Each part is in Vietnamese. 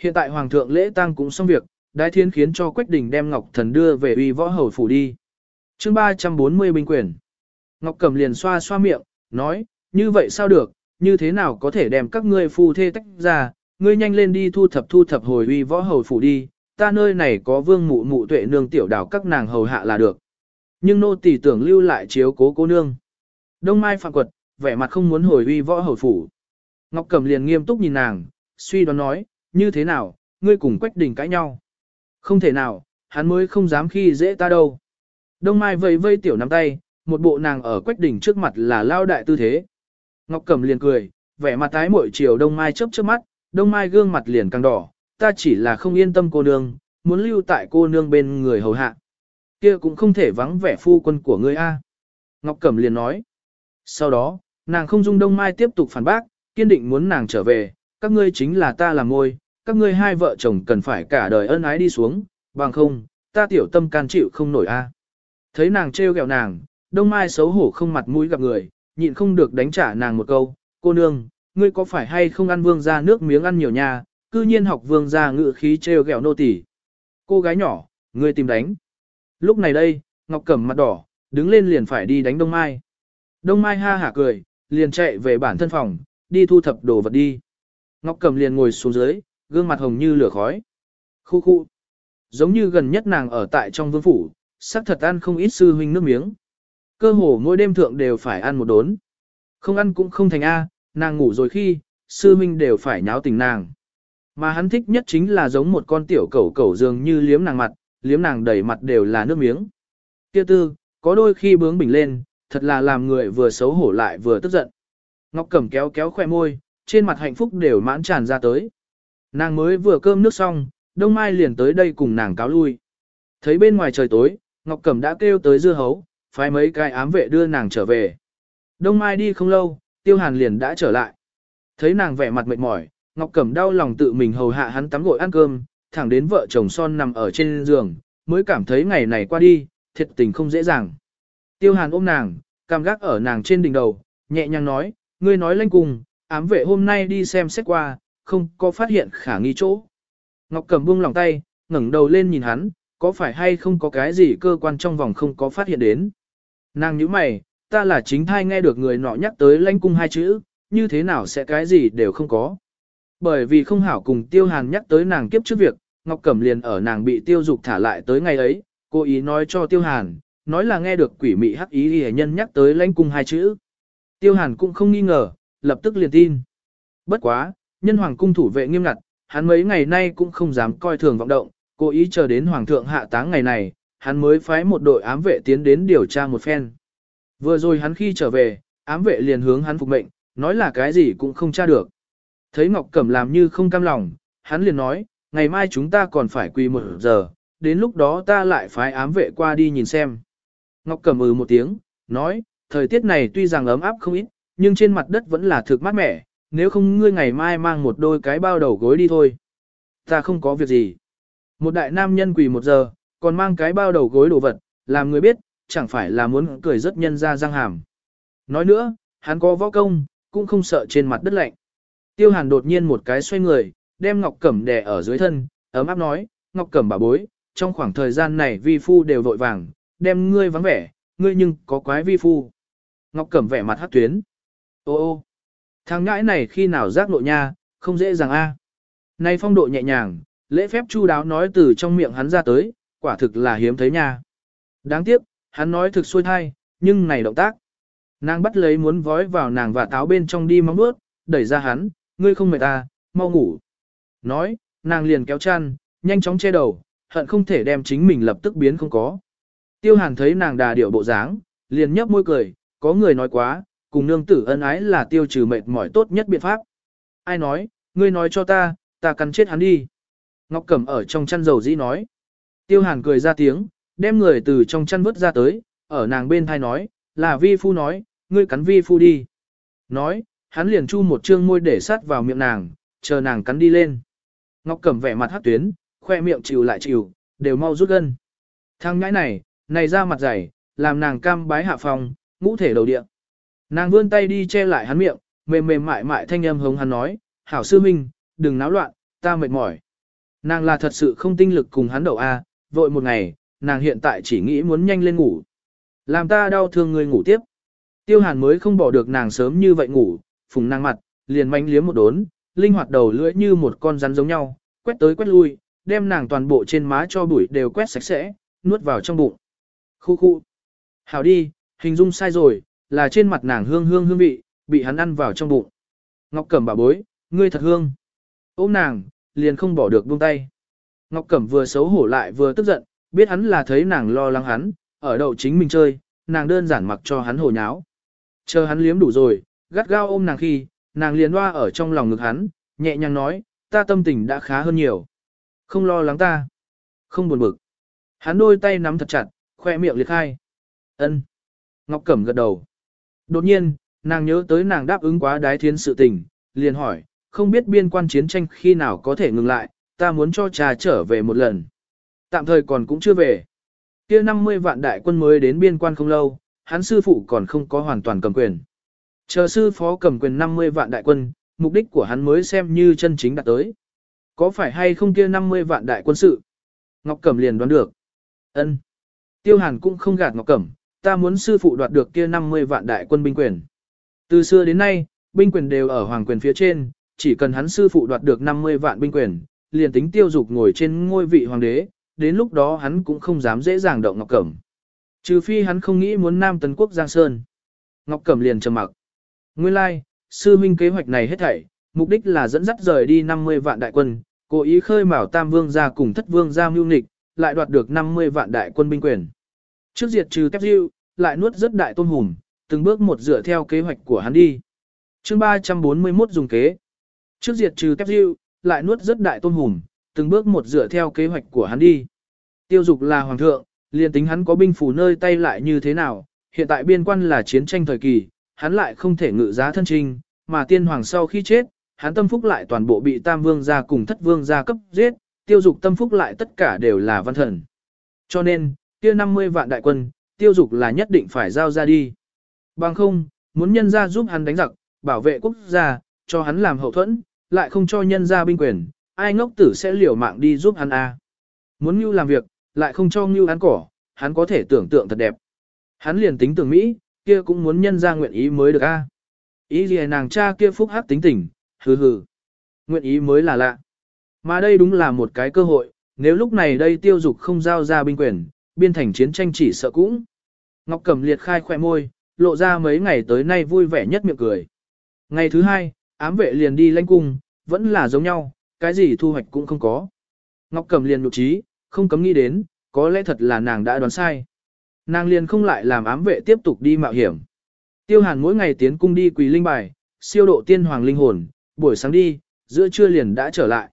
Hiện tại Hoàng thượng lễ tang cũng xong việc, Đái Thiên khiến cho Quách Đình đem Ngọc Thần đưa về uy võ hầu phủ đi. chương 340 binh quyền. Ngọc Cẩm liền xoa xoa miệng, nói, như vậy sao được, như thế nào có thể đem các ngươi phu thê tách ra, ngươi nhanh lên đi thu thập thu thập hồi uy võ hầu phủ đi, ta nơi này có vương mụ mụ tuệ nương tiểu đảo các nàng hầu hạ là được. Nhưng nô tỷ tưởng lưu lại chiếu cố cô nương. Đông Mai phạm quật, vẻ mặt không muốn hồi uy võ hầu phủ. Ngọc Cẩm liền nghiêm túc nhìn nàng, suy đoán nói, như thế nào, ngươi cùng Quách Đình cãi nhau. Không thể nào, hắn mới không dám khi dễ ta đâu. Đông Mai vây vây tiểu nắm tay, một bộ nàng ở Quách Đình trước mặt là lao đại tư thế. Ngọc Cẩm liền cười, vẻ mặt tái mỗi chiều Đông Mai chớp chớp mắt, Đông Mai gương mặt liền càng đỏ, ta chỉ là không yên tâm cô nương, muốn lưu tại cô nương bên người hầu hạ. Kia cũng không thể vắng vẻ phu quân của ngươi a. Ngọc Cẩm liền nói. Sau đó, nàng không dung Đông Mai tiếp tục phản bác, kiên định muốn nàng trở về, các ngươi chính là ta làm ngôi, các ngươi hai vợ chồng cần phải cả đời ân ái đi xuống, bằng không, ta tiểu tâm can chịu không nổi a. À. Thấy nàng trêu ghẹo nàng, Đông Mai xấu hổ không mặt mũi gặp người, nhịn không được đánh trả nàng một câu, cô nương, ngươi có phải hay không ăn vương gia nước miếng ăn nhiều nha, cư nhiên học vương gia ngự khí trêu ghẹo nô tỳ. Cô gái nhỏ, ngươi tìm đánh. Lúc này đây, Ngọc Cẩm mặt đỏ, đứng lên liền phải đi đánh Đông Mai. Đông Mai ha hả cười, liền chạy về bản thân phòng, đi thu thập đồ vật đi. Ngọc Cẩm liền ngồi xuống dưới, gương mặt hồng như lửa khói. Khu khu. Giống như gần nhất nàng ở tại trong vương phủ, sắc thật ăn không ít sư huynh nước miếng. Cơ hồ mỗi đêm thượng đều phải ăn một đốn. Không ăn cũng không thành A, nàng ngủ rồi khi, sư huynh đều phải nháo tình nàng. Mà hắn thích nhất chính là giống một con tiểu cẩu cẩu dường như liếm nàng mặt, liếm nàng đầy mặt đều là nước miếng. Tiêu tư, có đôi khi bướng bình lên, thật là làm người vừa xấu hổ lại vừa tức giận. Ngọc Cẩm kéo kéo khoe môi, trên mặt hạnh phúc đều mãn tràn ra tới. Nàng mới vừa cơm nước xong, Đông Mai liền tới đây cùng nàng cáo lui. Thấy bên ngoài trời tối, Ngọc Cẩm đã kêu tới dưa hấu, phái mấy cái ám vệ đưa nàng trở về. Đông Mai đi không lâu, Tiêu Hàn liền đã trở lại. Thấy nàng vẻ mặt mệt mỏi, Ngọc Cẩm đau lòng tự mình hầu hạ hắn tắm gội ăn cơm, thẳng đến vợ chồng son nằm ở trên giường, mới cảm thấy ngày này qua đi, thiệt tình không dễ dàng. Tiêu Hàn ôm nàng, cam gác ở nàng trên đỉnh đầu, nhẹ nhàng nói, ngươi nói lên cùng, ám vệ hôm nay đi xem xét qua, không có phát hiện khả nghi chỗ. Ngọc Cẩm buông lòng tay, ngẩng đầu lên nhìn hắn, có phải hay không có cái gì cơ quan trong vòng không có phát hiện đến. Nàng nhíu mày, ta là chính thai nghe được người nọ nhắc tới lãnh cung hai chữ, như thế nào sẽ cái gì đều không có. Bởi vì không hảo cùng tiêu hàn nhắc tới nàng kiếp trước việc, Ngọc Cẩm liền ở nàng bị tiêu dục thả lại tới ngày ấy, cô ý nói cho tiêu hàn, nói là nghe được quỷ mị hắc ý hề nhân nhắc tới lãnh cung hai chữ. Tiêu hàn cũng không nghi ngờ, lập tức liền tin. Bất quá, Nhân hoàng cung thủ vệ nghiêm ngặt, hắn mấy ngày nay cũng không dám coi thường vọng động, cố ý chờ đến hoàng thượng hạ táng ngày này, hắn mới phái một đội ám vệ tiến đến điều tra một phen. Vừa rồi hắn khi trở về, ám vệ liền hướng hắn phục mệnh, nói là cái gì cũng không tra được. Thấy Ngọc Cẩm làm như không cam lòng, hắn liền nói, ngày mai chúng ta còn phải quỳ một giờ, đến lúc đó ta lại phái ám vệ qua đi nhìn xem. Ngọc Cẩm ừ một tiếng, nói, thời tiết này tuy rằng ấm áp không ít, nhưng trên mặt đất vẫn là thực mát mẻ, nếu không ngươi ngày mai mang một đôi cái bao đầu gối đi thôi. Ta không có việc gì. Một đại nam nhân quỳ một giờ, còn mang cái bao đầu gối đồ vật, làm người biết, chẳng phải là muốn cười rất nhân ra răng hàm. Nói nữa, hắn có võ công, cũng không sợ trên mặt đất lạnh. Tiêu hàn đột nhiên một cái xoay người, đem ngọc cẩm đè ở dưới thân, ấm áp nói, ngọc cẩm bà bối, trong khoảng thời gian này vi phu đều vội vàng, đem ngươi vắng vẻ, ngươi nhưng có quái vi phu. Ngọc cẩm vẻ mặt hát tuyến. Ô ô. Thằng ngãi này khi nào giác nội nha, không dễ dàng a. Nay phong độ nhẹ nhàng, lễ phép chu đáo nói từ trong miệng hắn ra tới, quả thực là hiếm thấy nha. Đáng tiếc, hắn nói thực xuôi thai, nhưng này động tác. Nàng bắt lấy muốn vói vào nàng và táo bên trong đi mong bước, đẩy ra hắn, ngươi không mệt ta, mau ngủ. Nói, nàng liền kéo chăn, nhanh chóng che đầu, hận không thể đem chính mình lập tức biến không có. Tiêu hàn thấy nàng đà điệu bộ dáng, liền nhấp môi cười, có người nói quá, cùng nương tử ân ái là tiêu trừ mệt mỏi tốt nhất biện pháp. Ai nói, ngươi nói cho ta, ta cắn chết hắn đi. Ngọc Cẩm ở trong chăn dầu dĩ nói. Tiêu Hàn cười ra tiếng, đem người từ trong chăn vứt ra tới, ở nàng bên thai nói, là vi phu nói, ngươi cắn vi phu đi. Nói, hắn liền chu một chương môi để sát vào miệng nàng, chờ nàng cắn đi lên. Ngọc Cẩm vẻ mặt hát tuyến, khoe miệng chịu lại chịu, đều mau rút gân. Thằng ngãi này, này ra mặt dày, làm nàng cam bái hạ phòng, ngũ thể đầu điện Nàng vươn tay đi che lại hắn miệng, mềm mềm mại mại thanh âm hống hắn nói, hảo sư minh, đừng náo loạn, ta mệt mỏi. Nàng là thật sự không tinh lực cùng hắn đầu a, vội một ngày, nàng hiện tại chỉ nghĩ muốn nhanh lên ngủ. Làm ta đau thương người ngủ tiếp. Tiêu hàn mới không bỏ được nàng sớm như vậy ngủ, phùng nàng mặt, liền manh liếm một đốn, linh hoạt đầu lưỡi như một con rắn giống nhau, quét tới quét lui, đem nàng toàn bộ trên má cho bụi đều quét sạch sẽ, nuốt vào trong bụng. Khu khu. Hảo đi, hình dung sai rồi, là trên mặt nàng hương hương hương vị, bị hắn ăn vào trong bụng. Ngọc Cẩm bà bối, ngươi thật hương. Ôm nàng, liền không bỏ được buông tay. Ngọc Cẩm vừa xấu hổ lại vừa tức giận, biết hắn là thấy nàng lo lắng hắn, ở đậu chính mình chơi, nàng đơn giản mặc cho hắn hồ nháo. Chờ hắn liếm đủ rồi, gắt gao ôm nàng khi, nàng liền hoa ở trong lòng ngực hắn, nhẹ nhàng nói, ta tâm tình đã khá hơn nhiều. Không lo lắng ta. Không buồn bực. Hắn đôi tay nắm thật chặt, khoe miệng liệt khai. ân Ngọc Cẩm gật đầu. Đột nhiên, nàng nhớ tới nàng đáp ứng quá đái thiến sự tình, liền hỏi, không biết biên quan chiến tranh khi nào có thể ngừng lại, ta muốn cho cha trở về một lần. Tạm thời còn cũng chưa về. Kia 50 vạn đại quân mới đến biên quan không lâu, hắn sư phụ còn không có hoàn toàn cầm quyền. Chờ sư phó cầm quyền 50 vạn đại quân, mục đích của hắn mới xem như chân chính đạt tới. Có phải hay không kia 50 vạn đại quân sự? Ngọc Cẩm liền đoán được. ân Tiêu Hàn cũng không gạt Ngọc Cẩm, ta muốn sư phụ đoạt được kia 50 vạn đại quân binh quyền. Từ xưa đến nay, binh quyền đều ở hoàng quyền phía trên, chỉ cần hắn sư phụ đoạt được 50 vạn binh quyền, liền tính tiêu dục ngồi trên ngôi vị hoàng đế, đến lúc đó hắn cũng không dám dễ dàng động Ngọc Cẩm. Trừ phi hắn không nghĩ muốn Nam Tấn Quốc Giang Sơn. Ngọc Cẩm liền trầm mặc. Nguyên lai, like, sư minh kế hoạch này hết thảy, mục đích là dẫn dắt rời đi 50 vạn đại quân, cố ý khơi mào Tam Vương gia cùng Thất Vương gia mưu nghịch, lại đoạt được 50 vạn đại quân binh quyền. Trước diệt trừ Tép Diêu, lại nuốt rất đại tôn hùm, từng bước một dựa theo kế hoạch của hắn đi. Chương 341 dùng kế. Trước diệt trừ tép diêu, lại nuốt rất đại tôn hùm, từng bước một dựa theo kế hoạch của hắn đi. Tiêu dục là hoàng thượng, liền tính hắn có binh phủ nơi tay lại như thế nào, hiện tại biên quan là chiến tranh thời kỳ, hắn lại không thể ngự giá thân trình, mà tiên hoàng sau khi chết, hắn tâm phúc lại toàn bộ bị tam vương gia cùng thất vương gia cấp giết, tiêu dục tâm phúc lại tất cả đều là văn thần. Cho nên, kia 50 vạn đại quân, tiêu dục là nhất định phải giao ra đi. Bằng không, muốn nhân ra giúp hắn đánh giặc, bảo vệ quốc gia, cho hắn làm hậu thuẫn, lại không cho nhân ra binh quyền, ai ngốc tử sẽ liều mạng đi giúp hắn a? Muốn Ngưu làm việc, lại không cho Ngưu ăn cỏ, hắn có thể tưởng tượng thật đẹp. Hắn liền tính tưởng Mỹ, kia cũng muốn nhân ra nguyện ý mới được a. Ý gì nàng cha kia phúc hát tính tình, hừ hừ. Nguyện ý mới là lạ. Mà đây đúng là một cái cơ hội, nếu lúc này đây tiêu dục không giao ra binh quyền, biên thành chiến tranh chỉ sợ cũng. Ngọc Cẩm liệt khai khỏe môi, lộ ra mấy ngày tới nay vui vẻ nhất miệng cười. Ngày thứ hai, ám vệ liền đi lãnh cung, vẫn là giống nhau, cái gì thu hoạch cũng không có. Ngọc Cẩm liền nhục trí, không cấm nghĩ đến, có lẽ thật là nàng đã đoán sai. Nàng liền không lại làm ám vệ tiếp tục đi mạo hiểm. Tiêu Hàn mỗi ngày tiến cung đi quỳ linh bài, siêu độ tiên hoàng linh hồn, buổi sáng đi, giữa trưa liền đã trở lại.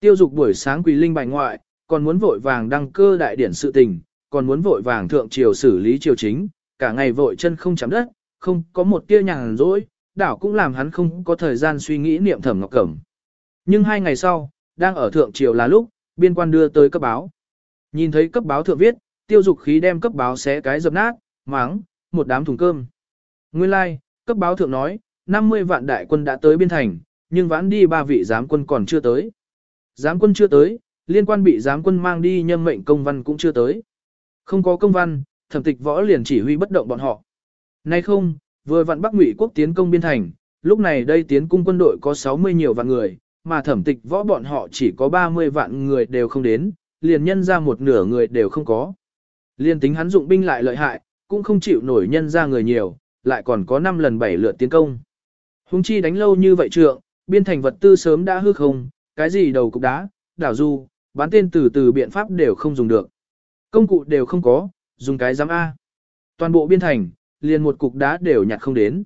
Tiêu dục buổi sáng quỳ linh bài ngoại, còn muốn vội vàng đăng cơ đại điển sự tình, còn muốn vội vàng thượng triều xử lý triều chính, cả ngày vội chân không chạm đất, không có một tia nhàn rỗi, đảo cũng làm hắn không có thời gian suy nghĩ niệm thẩm ngọc cẩm. Nhưng hai ngày sau, đang ở thượng triều là lúc, biên quan đưa tới cấp báo. Nhìn thấy cấp báo thượng viết, tiêu dục khí đem cấp báo xé cái dập nát, máng, một đám thùng cơm. Nguyên lai, like, cấp báo thượng nói, 50 vạn đại quân đã tới biên thành, nhưng vãn đi ba vị giám quân còn chưa tới. Giám quân chưa tới, liên quan bị giám quân mang đi nhâm mệnh công văn cũng chưa tới. Không có công văn, thẩm tịch võ liền chỉ huy bất động bọn họ. Nay không, vừa vặn Bắc Ngụy quốc tiến công biên thành, lúc này đây tiến cung quân đội có 60 nhiều vạn người, mà thẩm tịch võ bọn họ chỉ có 30 vạn người đều không đến, liền nhân ra một nửa người đều không có. Liên tính hắn dụng binh lại lợi hại, cũng không chịu nổi nhân ra người nhiều, lại còn có 5 lần 7 lượt tiến công. Hùng chi đánh lâu như vậy trượng, biên thành vật tư sớm đã hư không, cái gì đầu cục đá, đảo du, bán tên từ từ biện pháp đều không dùng được. Công cụ đều không có, dùng cái giám A. Toàn bộ biên thành, liền một cục đá đều nhặt không đến.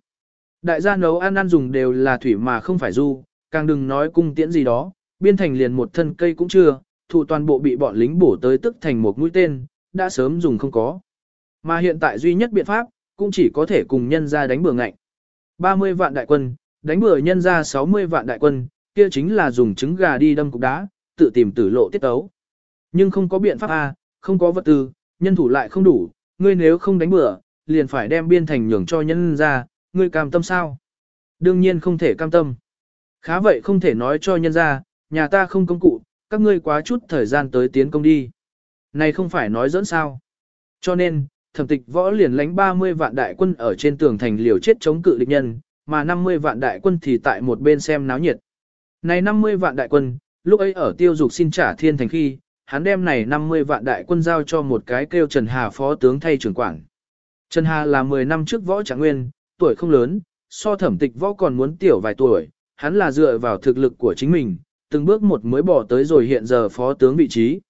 Đại gia nấu ăn ăn dùng đều là thủy mà không phải du, càng đừng nói cung tiễn gì đó, biên thành liền một thân cây cũng chưa, thủ toàn bộ bị bọn lính bổ tới tức thành một mũi tên, đã sớm dùng không có. Mà hiện tại duy nhất biện pháp, cũng chỉ có thể cùng nhân ra đánh bừa ngạnh. 30 vạn đại quân, đánh bừa nhân ra 60 vạn đại quân, kia chính là dùng trứng gà đi đâm cục đá, tự tìm tử lộ tiết tấu. Nhưng không có biện pháp A, không có vật tư, nhân thủ lại không đủ, ngươi nếu không đánh bữa, liền phải đem biên thành nhường cho nhân ra, ngươi cam tâm sao? Đương nhiên không thể cam tâm. Khá vậy không thể nói cho nhân ra, nhà ta không công cụ, các ngươi quá chút thời gian tới tiến công đi. Này không phải nói dẫn sao. Cho nên, thẩm tịch võ liền lánh 30 vạn đại quân ở trên tường thành liều chết chống cự địch nhân, mà 50 vạn đại quân thì tại một bên xem náo nhiệt. Này 50 vạn đại quân, lúc ấy ở tiêu dục xin trả thiên thành khi, hắn đem này 50 vạn đại quân giao cho một cái kêu Trần Hà phó tướng thay trưởng quản. Trần Hà là 10 năm trước võ trạng nguyên, tuổi không lớn, so thẩm tịch võ còn muốn tiểu vài tuổi, hắn là dựa vào thực lực của chính mình, từng bước một mới bỏ tới rồi hiện giờ phó tướng vị trí.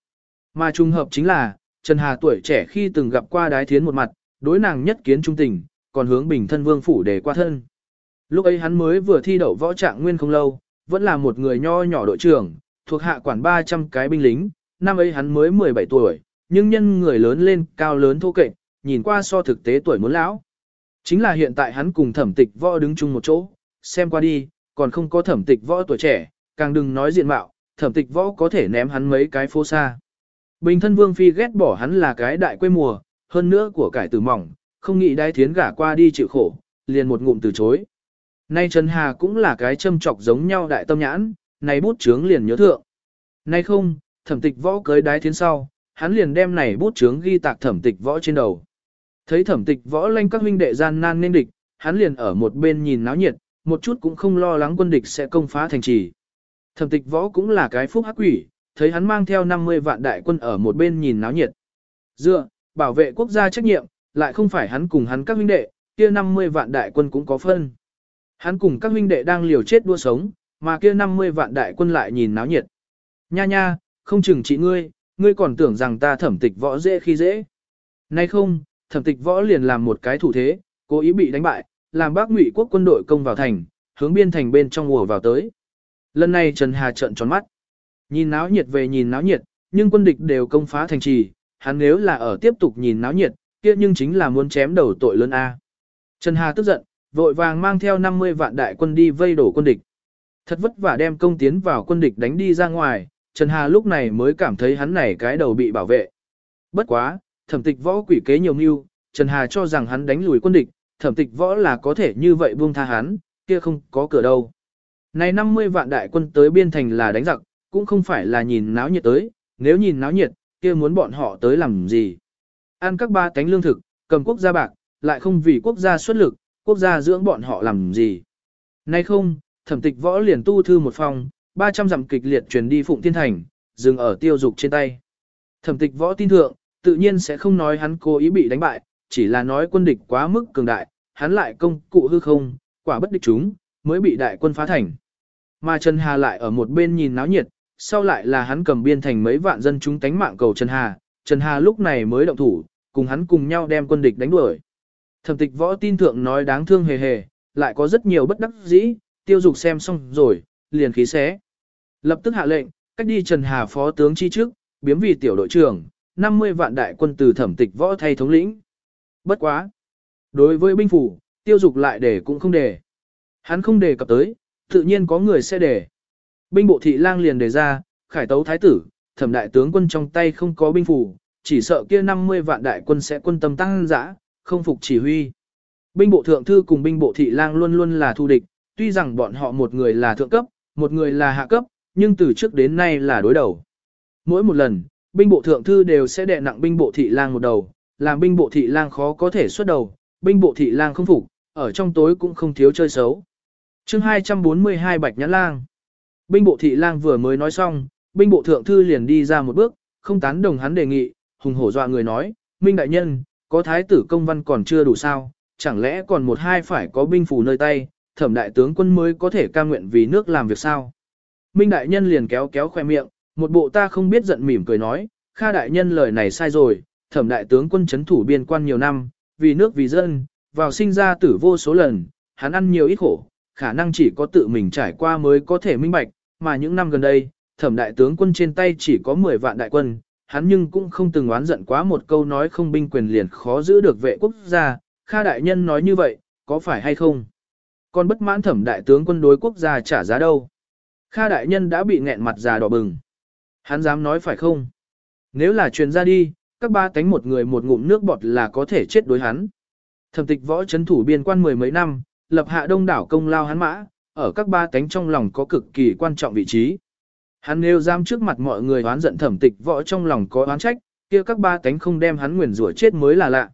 Mà trùng hợp chính là, Trần Hà tuổi trẻ khi từng gặp qua đái thiến một mặt, đối nàng nhất kiến trung tình, còn hướng bình thân vương phủ để qua thân. Lúc ấy hắn mới vừa thi đậu võ trạng nguyên không lâu, vẫn là một người nho nhỏ đội trưởng, thuộc hạ quản 300 cái binh lính, năm ấy hắn mới 17 tuổi, nhưng nhân người lớn lên cao lớn thô kệch, nhìn qua so thực tế tuổi muốn lão. Chính là hiện tại hắn cùng thẩm tịch võ đứng chung một chỗ, xem qua đi, còn không có thẩm tịch võ tuổi trẻ, càng đừng nói diện mạo, thẩm tịch võ có thể ném hắn mấy cái phô xa. Bình thân Vương Phi ghét bỏ hắn là cái đại quê mùa, hơn nữa của cải tử mỏng, không nghĩ đai thiến gả qua đi chịu khổ, liền một ngụm từ chối. Nay Trần Hà cũng là cái châm trọc giống nhau đại tâm nhãn, nay bút chướng liền nhớ thượng. Nay không, thẩm tịch võ cưới đái thiến sau, hắn liền đem này bút chướng ghi tạc thẩm tịch võ trên đầu. Thấy thẩm tịch võ lanh các huynh đệ gian nan nên địch, hắn liền ở một bên nhìn náo nhiệt, một chút cũng không lo lắng quân địch sẽ công phá thành trì. Thẩm tịch võ cũng là cái phúc hắc quỷ, thấy hắn mang theo 50 vạn đại quân ở một bên nhìn náo nhiệt. Dựa, bảo vệ quốc gia trách nhiệm, lại không phải hắn cùng hắn các huynh đệ, kia 50 vạn đại quân cũng có phân. Hắn cùng các huynh đệ đang liều chết đua sống, mà kia 50 vạn đại quân lại nhìn náo nhiệt. Nha nha, không chừng chị ngươi, ngươi còn tưởng rằng ta thẩm tịch võ dễ khi dễ. Nay không, thẩm tịch võ liền làm một cái thủ thế, cố ý bị đánh bại, làm bác ngụy quốc quân đội công vào thành, hướng biên thành bên trong ùa vào tới. Lần này Trần Hà trợn tròn mắt. Nhìn náo nhiệt về nhìn náo nhiệt, nhưng quân địch đều công phá thành trì, hắn nếu là ở tiếp tục nhìn náo nhiệt, kia nhưng chính là muốn chém đầu tội lớn A. Trần Hà tức giận, vội vàng mang theo 50 vạn đại quân đi vây đổ quân địch. Thật vất vả đem công tiến vào quân địch đánh đi ra ngoài, Trần Hà lúc này mới cảm thấy hắn này cái đầu bị bảo vệ. Bất quá, thẩm tịch võ quỷ kế nhiều mưu, Trần Hà cho rằng hắn đánh lùi quân địch, thẩm tịch võ là có thể như vậy buông tha hắn, kia không có cửa đâu. Này 50 vạn đại quân tới biên thành là đánh giặc, cũng không phải là nhìn náo nhiệt tới, nếu nhìn náo nhiệt, kia muốn bọn họ tới làm gì. Ăn các ba cánh lương thực, cầm quốc gia bạc, lại không vì quốc gia xuất lực, quốc gia dưỡng bọn họ làm gì. Nay không, thẩm tịch võ liền tu thư một phòng, 300 dặm kịch liệt truyền đi Phụng Thiên Thành, dừng ở tiêu dục trên tay. Thẩm tịch võ tin thượng, tự nhiên sẽ không nói hắn cố ý bị đánh bại, chỉ là nói quân địch quá mức cường đại, hắn lại công cụ hư không, quả bất địch chúng, mới bị đại quân phá thành. Mà Trần Hà lại ở một bên nhìn náo nhiệt, sau lại là hắn cầm biên thành mấy vạn dân chúng tánh mạng cầu Trần Hà, Trần Hà lúc này mới động thủ, cùng hắn cùng nhau đem quân địch đánh đuổi. Thẩm tịch võ tin thượng nói đáng thương hề hề, lại có rất nhiều bất đắc dĩ, tiêu dục xem xong rồi, liền khí xé. Lập tức hạ lệnh, cách đi Trần Hà phó tướng chi trước, biếm vì tiểu đội trưởng, 50 vạn đại quân từ thẩm tịch võ thay thống lĩnh. Bất quá. Đối với binh phủ, tiêu dục lại để cũng không để. Hắn không để cập tới, tự nhiên có người sẽ để. Binh bộ thị lang liền đề ra, khải tấu thái tử, thẩm đại tướng quân trong tay không có binh phủ, chỉ sợ kia 50 vạn đại quân sẽ quân tâm tăng dã, không phục chỉ huy. Binh bộ thượng thư cùng binh bộ thị lang luôn luôn là thu địch, tuy rằng bọn họ một người là thượng cấp, một người là hạ cấp, nhưng từ trước đến nay là đối đầu. Mỗi một lần, binh bộ thượng thư đều sẽ đè nặng binh bộ thị lang một đầu, làm binh bộ thị lang khó có thể xuất đầu, binh bộ thị lang không phục, ở trong tối cũng không thiếu chơi xấu. chương 242 Bạch Nhãn Lang Binh bộ thị lang vừa mới nói xong, binh bộ thượng thư liền đi ra một bước, không tán đồng hắn đề nghị, hùng hổ dọa người nói, Minh Đại Nhân, có thái tử công văn còn chưa đủ sao, chẳng lẽ còn một hai phải có binh phù nơi tay, thẩm đại tướng quân mới có thể ca nguyện vì nước làm việc sao? Minh đại nhân liền kéo kéo khoe miệng, một bộ ta không biết giận mỉm cười nói, Kha đại nhân lời này sai rồi, thẩm đại tướng quân chấn thủ biên quan nhiều năm, vì nước vì dân, vào sinh ra tử vô số lần, hắn ăn nhiều ít khổ, khả năng chỉ có tự mình trải qua mới có thể minh bạch, mà những năm gần đây, thẩm đại tướng quân trên tay chỉ có 10 vạn đại quân, hắn nhưng cũng không từng oán giận quá một câu nói không binh quyền liền khó giữ được vệ quốc gia, Kha đại nhân nói như vậy, có phải hay không? Còn bất mãn thẩm đại tướng quân đối quốc gia trả giá đâu? Kha đại nhân đã bị nghẹn mặt già đỏ bừng. Hắn dám nói phải không? Nếu là truyền ra đi, các ba tánh một người một ngụm nước bọt là có thể chết đối hắn. Thẩm tịch võ chấn thủ biên quan mười mấy năm, lập hạ đông đảo công lao hắn mã, ở các ba tánh trong lòng có cực kỳ quan trọng vị trí. Hắn nêu giam trước mặt mọi người oán giận thẩm tịch võ trong lòng có oán trách, kia các ba tánh không đem hắn nguyền rủa chết mới là lạ.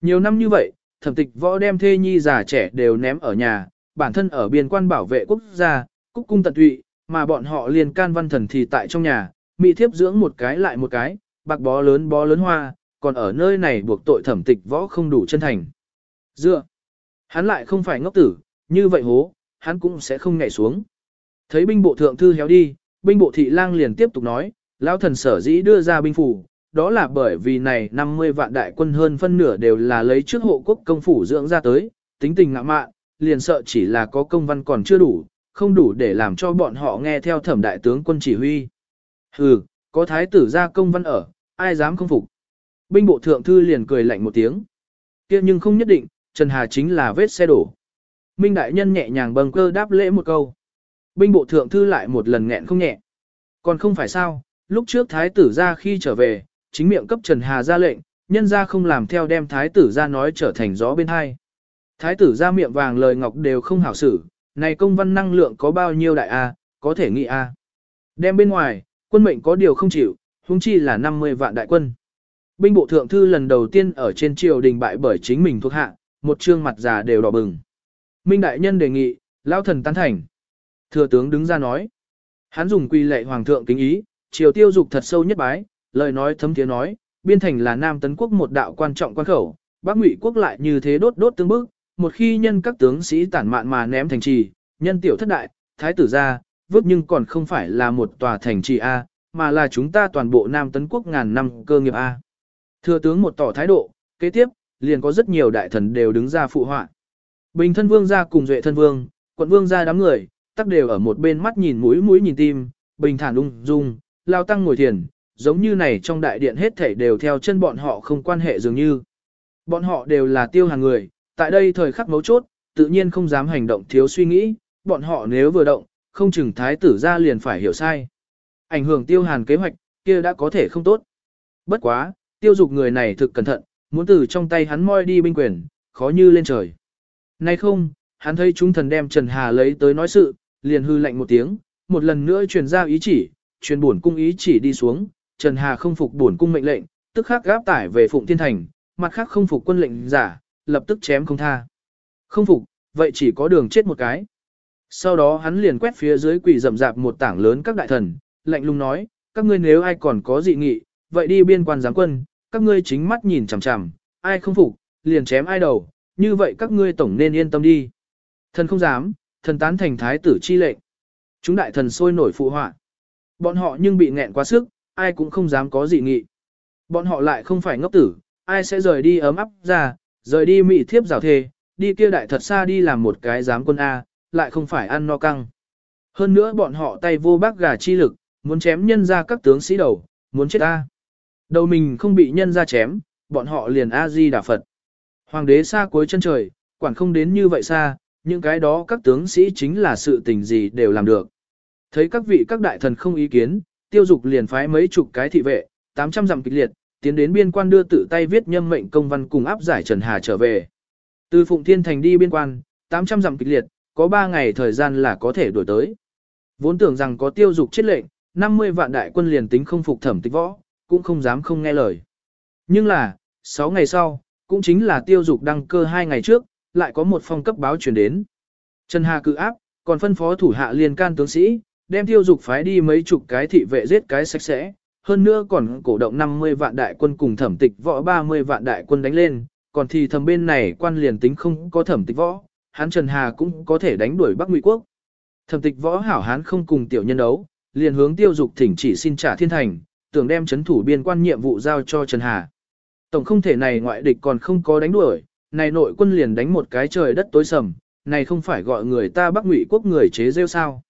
Nhiều năm như vậy, thẩm tịch võ đem thê nhi già trẻ đều ném ở nhà, bản thân ở biên quan bảo vệ quốc gia, cúc cung tận tụy, mà bọn họ liền can văn thần thì tại trong nhà, mỹ thiếp dưỡng một cái lại một cái, bạc bó lớn bó lớn hoa, còn ở nơi này buộc tội thẩm tịch võ không đủ chân thành. Dựa, hắn lại không phải ngốc tử, như vậy hố, hắn cũng sẽ không nhảy xuống. Thấy binh bộ thượng thư héo đi, binh bộ thị lang liền tiếp tục nói, lão thần sở dĩ đưa ra binh phủ, đó là bởi vì này 50 vạn đại quân hơn phân nửa đều là lấy trước hộ quốc công phủ dưỡng ra tới, tính tình ngạ mạn, liền sợ chỉ là có công văn còn chưa đủ, không đủ để làm cho bọn họ nghe theo thẩm đại tướng quân chỉ huy. Hừ, có thái tử ra công văn ở, ai dám không phục. Binh bộ thượng thư liền cười lạnh một tiếng. kia nhưng không nhất định, Trần Hà chính là vết xe đổ. Minh đại nhân nhẹ nhàng bâng cơ đáp lễ một câu. Binh bộ thượng thư lại một lần nghẹn không nhẹ. Còn không phải sao, lúc trước thái tử ra khi trở về, chính miệng cấp Trần Hà ra lệnh, nhân ra không làm theo đem thái tử ra nói trở thành gió bên hai. Thái tử ra miệng vàng lời ngọc đều không hảo xử, này công văn năng lượng có bao nhiêu đại A, có thể nghĩ A. Đem bên ngoài, quân mệnh có điều không chịu, huống chi là 50 vạn đại quân. Binh bộ thượng thư lần đầu tiên ở trên triều đình bại bởi chính mình thuộc hạ, một trương mặt già đều đỏ bừng. Minh đại nhân đề nghị, lão thần tán thành. Thừa tướng đứng ra nói. Hắn dùng quy lệ hoàng thượng kính ý, triều tiêu dục thật sâu nhất bái, lời nói thấm tiếng nói, biên thành là Nam Tấn Quốc một đạo quan trọng quan khẩu, Bắc Ngụy Quốc lại như thế đốt đốt tương bức, một khi nhân các tướng sĩ tản mạn mà ném thành trì, nhân tiểu thất đại, thái tử ra, vứt nhưng còn không phải là một tòa thành trì A, mà là chúng ta toàn bộ Nam Tấn Quốc ngàn năm cơ nghiệp A. Thừa tướng một tỏ thái độ, kế tiếp, liền có rất nhiều đại thần đều đứng ra phụ họa. Bình thân vương ra cùng duệ thân vương, quận vương ra đám người, tắc đều ở một bên mắt nhìn mũi mũi nhìn tim, bình thản ung dung, lao tăng ngồi thiền, giống như này trong đại điện hết thảy đều theo chân bọn họ không quan hệ dường như. Bọn họ đều là tiêu hàng người, tại đây thời khắc mấu chốt, tự nhiên không dám hành động thiếu suy nghĩ, bọn họ nếu vừa động, không chừng thái tử ra liền phải hiểu sai. Ảnh hưởng tiêu hàn kế hoạch, kia đã có thể không tốt. Bất quá, tiêu dục người này thực cẩn thận, muốn từ trong tay hắn moi đi binh quyền, khó như lên trời. Nay không, hắn thấy chúng thần đem Trần Hà lấy tới nói sự, liền hư lạnh một tiếng, một lần nữa truyền ra ý chỉ, truyền bổn cung ý chỉ đi xuống, Trần Hà không phục bổn cung mệnh lệnh, tức khắc gáp tải về Phụng Thiên Thành, mặt khác không phục quân lệnh giả, lập tức chém không tha. Không phục, vậy chỉ có đường chết một cái. Sau đó hắn liền quét phía dưới quỷ rậm rạp một tảng lớn các đại thần, lạnh lùng nói, các ngươi nếu ai còn có dị nghị, vậy đi biên quan giám quân, các ngươi chính mắt nhìn chằm chằm, ai không phục, liền chém ai đầu, như vậy các ngươi tổng nên yên tâm đi. Thần không dám, thần tán thành thái tử chi lệnh. Chúng đại thần sôi nổi phụ họa. Bọn họ nhưng bị nghẹn quá sức, ai cũng không dám có dị nghị. Bọn họ lại không phải ngốc tử, ai sẽ rời đi ấm áp ra, rời đi mị thiếp rào thề, đi kia đại thật xa đi làm một cái giám quân A, lại không phải ăn no căng. Hơn nữa bọn họ tay vô bác gà chi lực, muốn chém nhân ra các tướng sĩ đầu, muốn chết A. Đầu mình không bị nhân ra chém, bọn họ liền A-di đà Phật. Hoàng đế xa cuối chân trời, quản không đến như vậy xa, những cái đó các tướng sĩ chính là sự tình gì đều làm được. Thấy các vị các đại thần không ý kiến, tiêu dục liền phái mấy chục cái thị vệ, 800 dặm kịch liệt, tiến đến biên quan đưa tự tay viết nhâm mệnh công văn cùng áp giải Trần Hà trở về. Từ Phụng Thiên Thành đi biên quan, 800 dặm kịch liệt, có 3 ngày thời gian là có thể đuổi tới. Vốn tưởng rằng có tiêu dục chết lệnh, 50 vạn đại quân liền tính không phục thẩm tịch võ, cũng không dám không nghe lời. Nhưng là, 6 ngày sau, cũng chính là tiêu dục đăng cơ 2 ngày trước, lại có một phong cấp báo truyền đến. Trần Hà cự áp, còn phân phó thủ hạ liên can tướng sĩ, đem tiêu dục phái đi mấy chục cái thị vệ giết cái sạch sẽ, hơn nữa còn cổ động 50 vạn đại quân cùng thẩm tịch võ 30 vạn đại quân đánh lên, còn thì thầm bên này quan liền tính không có thẩm tịch võ, hán Trần Hà cũng có thể đánh đuổi Bắc Ngụy quốc. Thẩm tịch võ hảo hán không cùng tiểu nhân đấu, liền hướng tiêu dục thỉnh chỉ xin trả thiên thành, tưởng đem chấn thủ biên quan nhiệm vụ giao cho Trần Hà. Tổng không thể này ngoại địch còn không có đánh đuổi, này nội quân liền đánh một cái trời đất tối sầm, này không phải gọi người ta Bắc Ngụy quốc người chế rêu sao.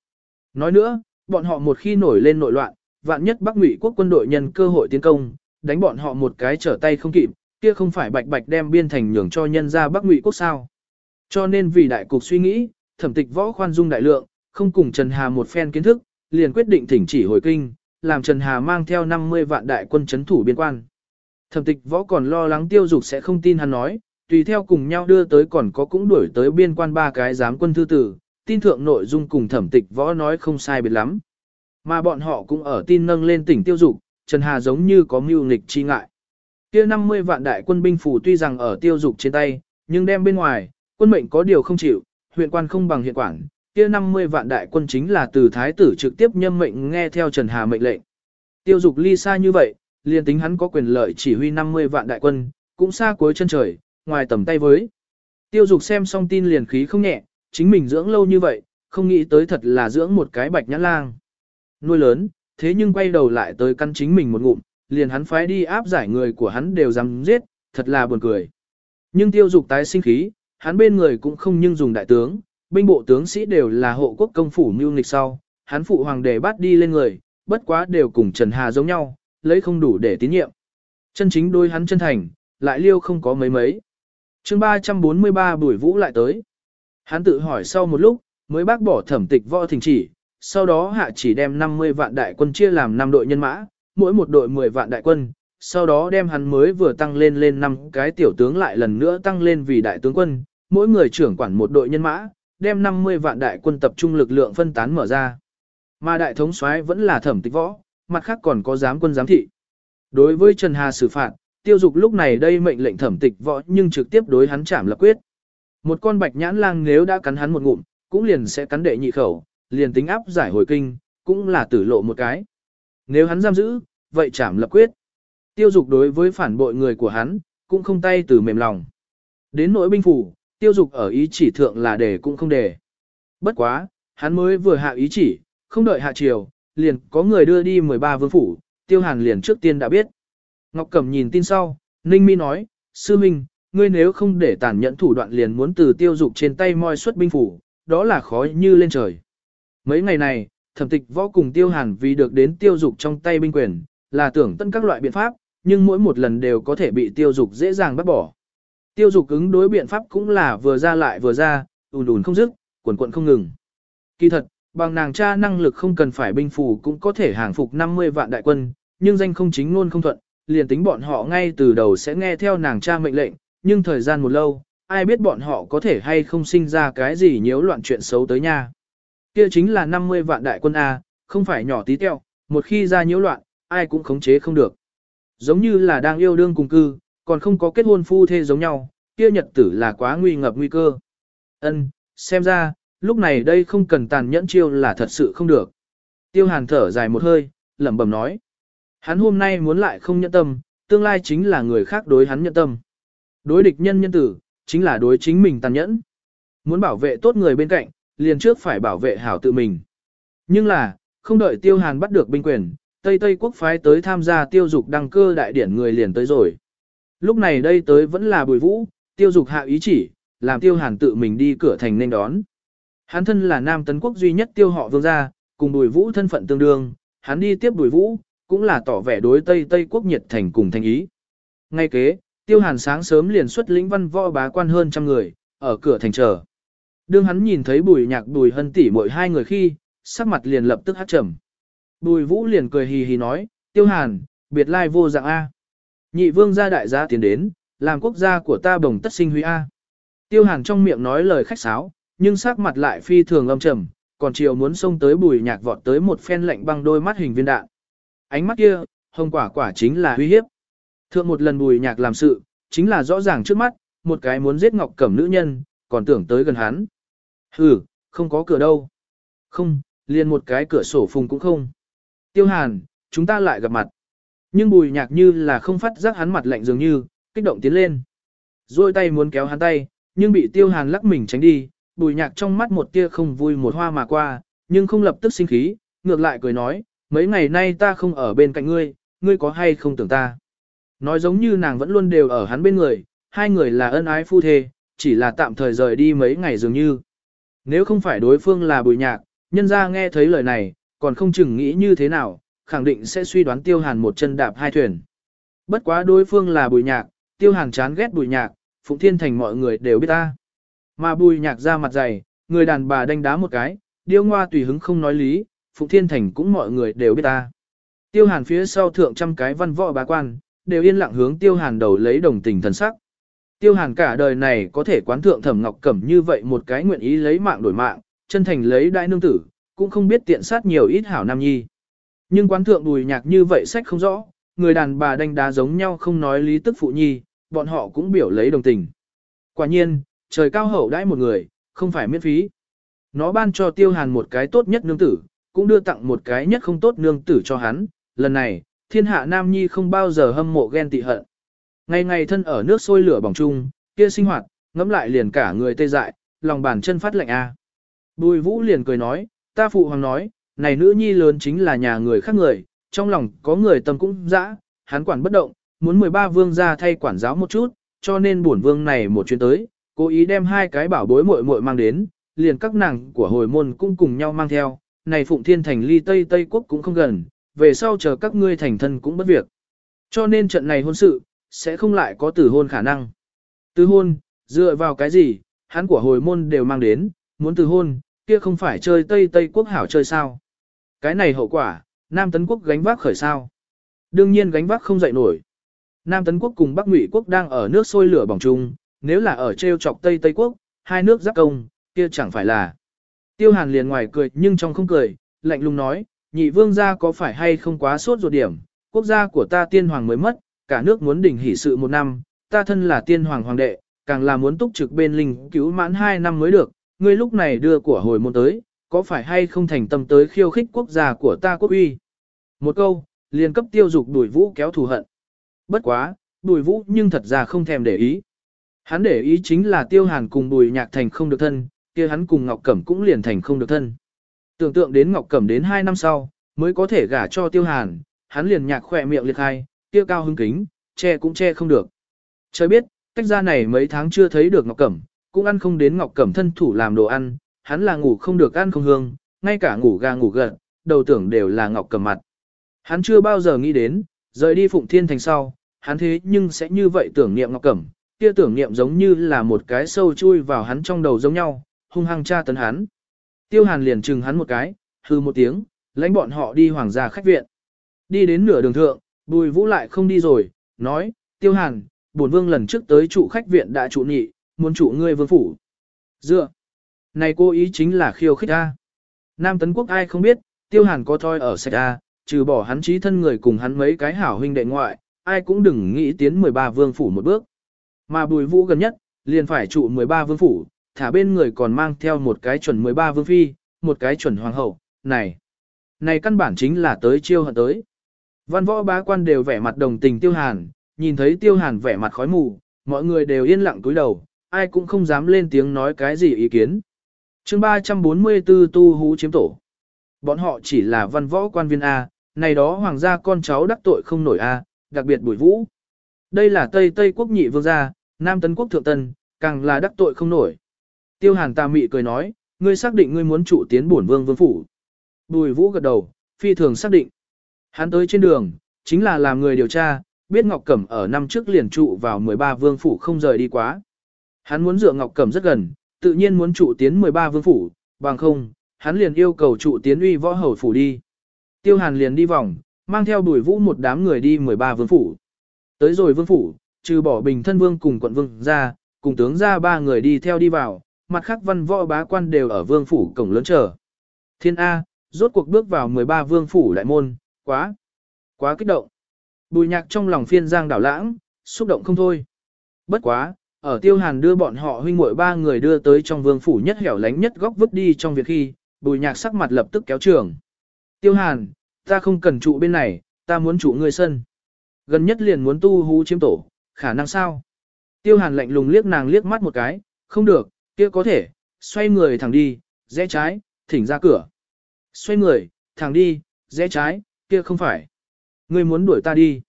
Nói nữa, bọn họ một khi nổi lên nội loạn, vạn nhất Bắc Ngụy quốc quân đội nhân cơ hội tiến công, đánh bọn họ một cái trở tay không kịp, kia không phải bạch bạch đem biên thành nhường cho nhân ra Bắc Ngụy quốc sao? Cho nên vì đại cục suy nghĩ, thẩm tịch võ khoan dung đại lượng, không cùng Trần Hà một phen kiến thức, liền quyết định thỉnh chỉ hồi kinh, làm Trần Hà mang theo 50 vạn đại quân chấn thủ biên quan. Thẩm tịch võ còn lo lắng tiêu dục sẽ không tin hắn nói, tùy theo cùng nhau đưa tới còn có cũng đuổi tới biên quan ba cái giám quân thư tử, tin thượng nội dung cùng thẩm tịch võ nói không sai biệt lắm. Mà bọn họ cũng ở tin nâng lên tỉnh tiêu dục, Trần Hà giống như có mưu nghịch chi ngại. Kia 50 vạn đại quân binh phủ tuy rằng ở tiêu dục trên tay, nhưng đem bên ngoài, quân mệnh có điều không chịu, huyện quan không bằng hiện quản, kia 50 vạn đại quân chính là từ thái tử trực tiếp nhâm mệnh nghe theo Trần Hà mệnh lệnh. Tiêu dục ly xa như vậy, liền tính hắn có quyền lợi chỉ huy 50 vạn đại quân, cũng xa cuối chân trời, ngoài tầm tay với. Tiêu dục xem xong tin liền khí không nhẹ, chính mình dưỡng lâu như vậy, không nghĩ tới thật là dưỡng một cái bạch nhãn lang nuôi lớn, thế nhưng quay đầu lại tới căn chính mình một ngụm, liền hắn phái đi áp giải người của hắn đều dám giết, thật là buồn cười. Nhưng tiêu dục tái sinh khí, hắn bên người cũng không nhưng dùng đại tướng, binh bộ tướng sĩ đều là hộ quốc công phủ mưu nghịch sau, hắn phụ hoàng đề bắt đi lên người, bất quá đều cùng Trần Hà giống nhau, lấy không đủ để tín nhiệm. Chân chính đôi hắn chân thành, lại liêu không có mấy mấy. chương 343 buổi vũ lại tới. Hắn tự hỏi sau một lúc, mới bác bỏ thẩm tịch võ thỉnh chỉ, sau đó hạ chỉ đem 50 vạn đại quân chia làm 5 đội nhân mã, mỗi một đội 10 vạn đại quân, sau đó đem hắn mới vừa tăng lên lên 5 cái tiểu tướng lại lần nữa tăng lên vì đại tướng quân, mỗi người trưởng quản một đội nhân mã, đem 50 vạn đại quân tập trung lực lượng phân tán mở ra. Mà đại thống soái vẫn là thẩm tịch võ, mặt khác còn có giám quân giám thị. Đối với Trần Hà xử phạt, tiêu dục lúc này đây mệnh lệnh thẩm tịch võ nhưng trực tiếp đối hắn chảm lập quyết. Một con bạch nhãn lang nếu đã cắn hắn một ngụm, cũng liền sẽ cắn đệ nhị khẩu, liền tính áp giải hồi kinh, cũng là tử lộ một cái. Nếu hắn giam giữ, vậy chảm lập quyết. Tiêu dục đối với phản bội người của hắn, cũng không tay từ mềm lòng. Đến nỗi binh phủ, tiêu dục ở ý chỉ thượng là để cũng không để. Bất quá, hắn mới vừa hạ ý chỉ, không đợi hạ triều, liền có người đưa đi 13 vương phủ, tiêu hàn liền trước tiên đã biết. Ngọc Cẩm nhìn tin sau, Ninh Mi nói, sư minh, ngươi nếu không để tàn nhẫn thủ đoạn liền muốn từ tiêu dục trên tay moi xuất binh phủ, đó là khó như lên trời. Mấy ngày này, thẩm tịch võ cùng tiêu hàn vì được đến tiêu dục trong tay binh quyền, là tưởng tân các loại biện pháp, nhưng mỗi một lần đều có thể bị tiêu dục dễ dàng bắt bỏ. Tiêu dục ứng đối biện pháp cũng là vừa ra lại vừa ra, ùn ùn không dứt, quần quận không ngừng. Kỳ thật, bằng nàng cha năng lực không cần phải binh phù cũng có thể hàng phục 50 vạn đại quân, nhưng danh không chính luôn không thuận, liền tính bọn họ ngay từ đầu sẽ nghe theo nàng cha mệnh lệnh, nhưng thời gian một lâu, ai biết bọn họ có thể hay không sinh ra cái gì nhiễu loạn chuyện xấu tới nha kia chính là 50 vạn đại quân A, không phải nhỏ tí teo, một khi ra nhiễu loạn, ai cũng khống chế không được. Giống như là đang yêu đương cùng cư, còn không có kết hôn phu thê giống nhau, kia nhật tử là quá nguy ngập nguy cơ. Ân, xem ra, lúc này đây không cần tàn nhẫn chiêu là thật sự không được. Tiêu hàn thở dài một hơi, lẩm bẩm nói. Hắn hôm nay muốn lại không nhẫn tâm, tương lai chính là người khác đối hắn nhẫn tâm. Đối địch nhân nhân tử, chính là đối chính mình tàn nhẫn. Muốn bảo vệ tốt người bên cạnh, liền trước phải bảo vệ hảo tự mình. Nhưng là, không đợi tiêu hàn bắt được binh quyền, Tây Tây quốc phái tới tham gia tiêu dục đăng cơ đại điển người liền tới rồi. Lúc này đây tới vẫn là bùi vũ, tiêu dục hạ ý chỉ, làm tiêu hàn tự mình đi cửa thành nên đón. Hắn thân là nam tấn quốc duy nhất tiêu họ vương gia, cùng bùi vũ thân phận tương đương, hắn đi tiếp bùi vũ, cũng là tỏ vẻ đối Tây Tây quốc nhiệt thành cùng thành ý. Ngay kế, tiêu hàn sáng sớm liền xuất lĩnh văn võ bá quan hơn trăm người, ở cửa thành chờ. Đương hắn nhìn thấy bùi nhạc bùi hân tỷ mỗi hai người khi, sắc mặt liền lập tức hát trầm. Bùi vũ liền cười hì hì nói, tiêu hàn, biệt lai vô dạng A. Nhị vương gia đại gia tiến đến, làm quốc gia của ta bồng tất sinh huy A. Tiêu hàn trong miệng nói lời khách sáo, nhưng sắc mặt lại phi thường âm trầm, còn chiều muốn xông tới bùi nhạc vọt tới một phen lạnh băng đôi mắt hình viên đạn. Ánh mắt kia, hồng quả quả chính là huy hiếp. Thượng một lần bùi nhạc làm sự, chính là rõ ràng trước mắt, một cái muốn giết ngọc cẩm nữ nhân, còn tưởng tới gần hắn. Ừ, không có cửa đâu. Không, liền một cái cửa sổ phùng cũng không. Tiêu Hàn, chúng ta lại gặp mặt. Nhưng bùi nhạc như là không phát giác hắn mặt lạnh dường như, kích động tiến lên. Rồi tay muốn kéo hắn tay, nhưng bị Tiêu Hàn lắc mình tránh đi, bùi nhạc trong mắt một tia không vui một hoa mà qua, nhưng không lập tức sinh khí, ngược lại cười nói, mấy ngày nay ta không ở bên cạnh ngươi, ngươi có hay không tưởng ta. Nói giống như nàng vẫn luôn đều ở hắn bên người, hai người là ân ái phu thê, chỉ là tạm thời rời đi mấy ngày dường như. Nếu không phải đối phương là bùi nhạc, nhân ra nghe thấy lời này, còn không chừng nghĩ như thế nào, khẳng định sẽ suy đoán tiêu hàn một chân đạp hai thuyền. Bất quá đối phương là bùi nhạc, tiêu hàn chán ghét bùi nhạc, Phụng Thiên Thành mọi người đều biết ta. Mà bùi nhạc ra mặt dày, người đàn bà đánh đá một cái, điêu ngoa tùy hứng không nói lý, Phụng Thiên Thành cũng mọi người đều biết ta. Tiêu hàn phía sau thượng trăm cái văn võ bá quan, đều yên lặng hướng tiêu hàn đầu lấy đồng tình thần sắc. Tiêu hàn cả đời này có thể quán thượng thẩm ngọc cẩm như vậy một cái nguyện ý lấy mạng đổi mạng, chân thành lấy đại nương tử, cũng không biết tiện sát nhiều ít hảo nam nhi. Nhưng quán thượng đùi nhạc như vậy sách không rõ, người đàn bà đánh đá giống nhau không nói lý tức phụ nhi, bọn họ cũng biểu lấy đồng tình. Quả nhiên, trời cao hậu đãi một người, không phải miễn phí. Nó ban cho tiêu hàn một cái tốt nhất nương tử, cũng đưa tặng một cái nhất không tốt nương tử cho hắn, lần này, thiên hạ nam nhi không bao giờ hâm mộ ghen tị hận. Ngày ngày thân ở nước sôi lửa bỏng chung, kia sinh hoạt, ngẫm lại liền cả người tê dại, lòng bàn chân phát lạnh a. À. Bùi Vũ liền cười nói, ta phụ hoàng nói, này nữ nhi lớn chính là nhà người khác người, trong lòng có người tâm cũng dã, hắn quản bất động, muốn 13 vương ra thay quản giáo một chút, cho nên bổn vương này một chuyến tới, cố ý đem hai cái bảo bối muội muội mang đến, liền các nàng của hồi môn cũng cùng nhau mang theo, này Phụng Thiên Thành ly Tây Tây Quốc cũng không gần, về sau chờ các ngươi thành thân cũng bất việc. Cho nên trận này hôn sự, sẽ không lại có tử hôn khả năng. Tử hôn, dựa vào cái gì, hắn của hồi môn đều mang đến, muốn tử hôn, kia không phải chơi Tây Tây quốc hảo chơi sao. Cái này hậu quả, Nam Tấn quốc gánh vác khởi sao. Đương nhiên gánh vác không dậy nổi. Nam Tấn quốc cùng Bắc Ngụy quốc đang ở nước sôi lửa bỏng chung, nếu là ở treo chọc Tây Tây quốc, hai nước giáp công, kia chẳng phải là. Tiêu Hàn liền ngoài cười nhưng trong không cười, lạnh lùng nói, nhị vương gia có phải hay không quá sốt ruột điểm, quốc gia của ta tiên hoàng mới mất, cả nước muốn đỉnh hỷ sự một năm, ta thân là tiên hoàng hoàng đệ, càng là muốn túc trực bên linh cứu mãn hai năm mới được, ngươi lúc này đưa của hồi môn tới, có phải hay không thành tâm tới khiêu khích quốc gia của ta quốc uy? Một câu, liền cấp tiêu dục đuổi vũ kéo thù hận. Bất quá, đuổi vũ nhưng thật ra không thèm để ý. Hắn để ý chính là tiêu hàn cùng bùi nhạc thành không được thân, kia hắn cùng Ngọc Cẩm cũng liền thành không được thân. Tưởng tượng đến Ngọc Cẩm đến 2 năm sau, mới có thể gả cho tiêu hàn, hắn liền nhạc khỏe miệng liệt khai, kia cao hứng kính, che cũng che không được. Trời biết, cách ra này mấy tháng chưa thấy được Ngọc Cẩm, cũng ăn không đến Ngọc Cẩm thân thủ làm đồ ăn, hắn là ngủ không được ăn không hương, ngay cả ngủ gà ngủ gật, đầu tưởng đều là Ngọc Cẩm mặt. Hắn chưa bao giờ nghĩ đến, rời đi Phụng Thiên Thành sau, hắn thế nhưng sẽ như vậy tưởng niệm Ngọc Cẩm, kia tưởng niệm giống như là một cái sâu chui vào hắn trong đầu giống nhau, hung hăng tra tấn hắn. Tiêu Hàn liền trừng hắn một cái, hư một tiếng, lãnh bọn họ đi hoàng gia khách viện. Đi đến nửa đường thượng, Bùi vũ lại không đi rồi, nói, tiêu hàn, bổn vương lần trước tới trụ khách viện đã trụ nhị, muốn trụ ngươi vương phủ. Dựa, này cô ý chính là khiêu khích ta. Nam Tấn Quốc ai không biết, tiêu hàn có thoi ở sạch ta, trừ bỏ hắn trí thân người cùng hắn mấy cái hảo huynh đệ ngoại, ai cũng đừng nghĩ tiến 13 vương phủ một bước. Mà bùi vũ gần nhất, liền phải trụ 13 vương phủ, thả bên người còn mang theo một cái chuẩn 13 vương phi, một cái chuẩn hoàng hậu, này. Này căn bản chính là tới chiêu hận tới. Văn võ bá quan đều vẻ mặt đồng tình tiêu hàn, nhìn thấy tiêu hàn vẻ mặt khói mù, mọi người đều yên lặng cúi đầu, ai cũng không dám lên tiếng nói cái gì ý kiến. chương 344 tu hú chiếm tổ. Bọn họ chỉ là văn võ quan viên A, này đó hoàng gia con cháu đắc tội không nổi A, đặc biệt bùi vũ. Đây là Tây Tây quốc nhị vương gia, Nam Tấn quốc thượng tân, càng là đắc tội không nổi. Tiêu hàn tà mị cười nói, ngươi xác định ngươi muốn chủ tiến bổn vương vương phủ. Bùi vũ gật đầu, phi thường xác định. Hắn tới trên đường, chính là làm người điều tra, biết Ngọc Cẩm ở năm trước liền trụ vào 13 vương phủ không rời đi quá. Hắn muốn dựa Ngọc Cẩm rất gần, tự nhiên muốn trụ tiến 13 vương phủ, bằng không, hắn liền yêu cầu trụ tiến uy võ hầu phủ đi. Tiêu Hàn liền đi vòng, mang theo đuổi vũ một đám người đi 13 vương phủ. Tới rồi vương phủ, trừ bỏ bình thân vương cùng quận vương ra, cùng tướng ra ba người đi theo đi vào, mặt khác văn võ bá quan đều ở vương phủ cổng lớn chờ. Thiên A, rốt cuộc bước vào 13 vương phủ đại môn, quá, quá kích động. Bùi nhạc trong lòng phiên giang đảo lãng, xúc động không thôi. Bất quá, ở tiêu hàn đưa bọn họ huynh muội ba người đưa tới trong vương phủ nhất hẻo lánh nhất góc vứt đi trong việc khi, bùi nhạc sắc mặt lập tức kéo trường. Tiêu hàn, ta không cần trụ bên này, ta muốn trụ người sân. Gần nhất liền muốn tu hú chiếm tổ, khả năng sao? Tiêu hàn lạnh lùng liếc nàng liếc mắt một cái, không được, kia có thể, xoay người thẳng đi, rẽ trái, thỉnh ra cửa. Xoay người, thẳng đi, rẽ trái, kia không phải. Ngươi muốn đuổi ta đi.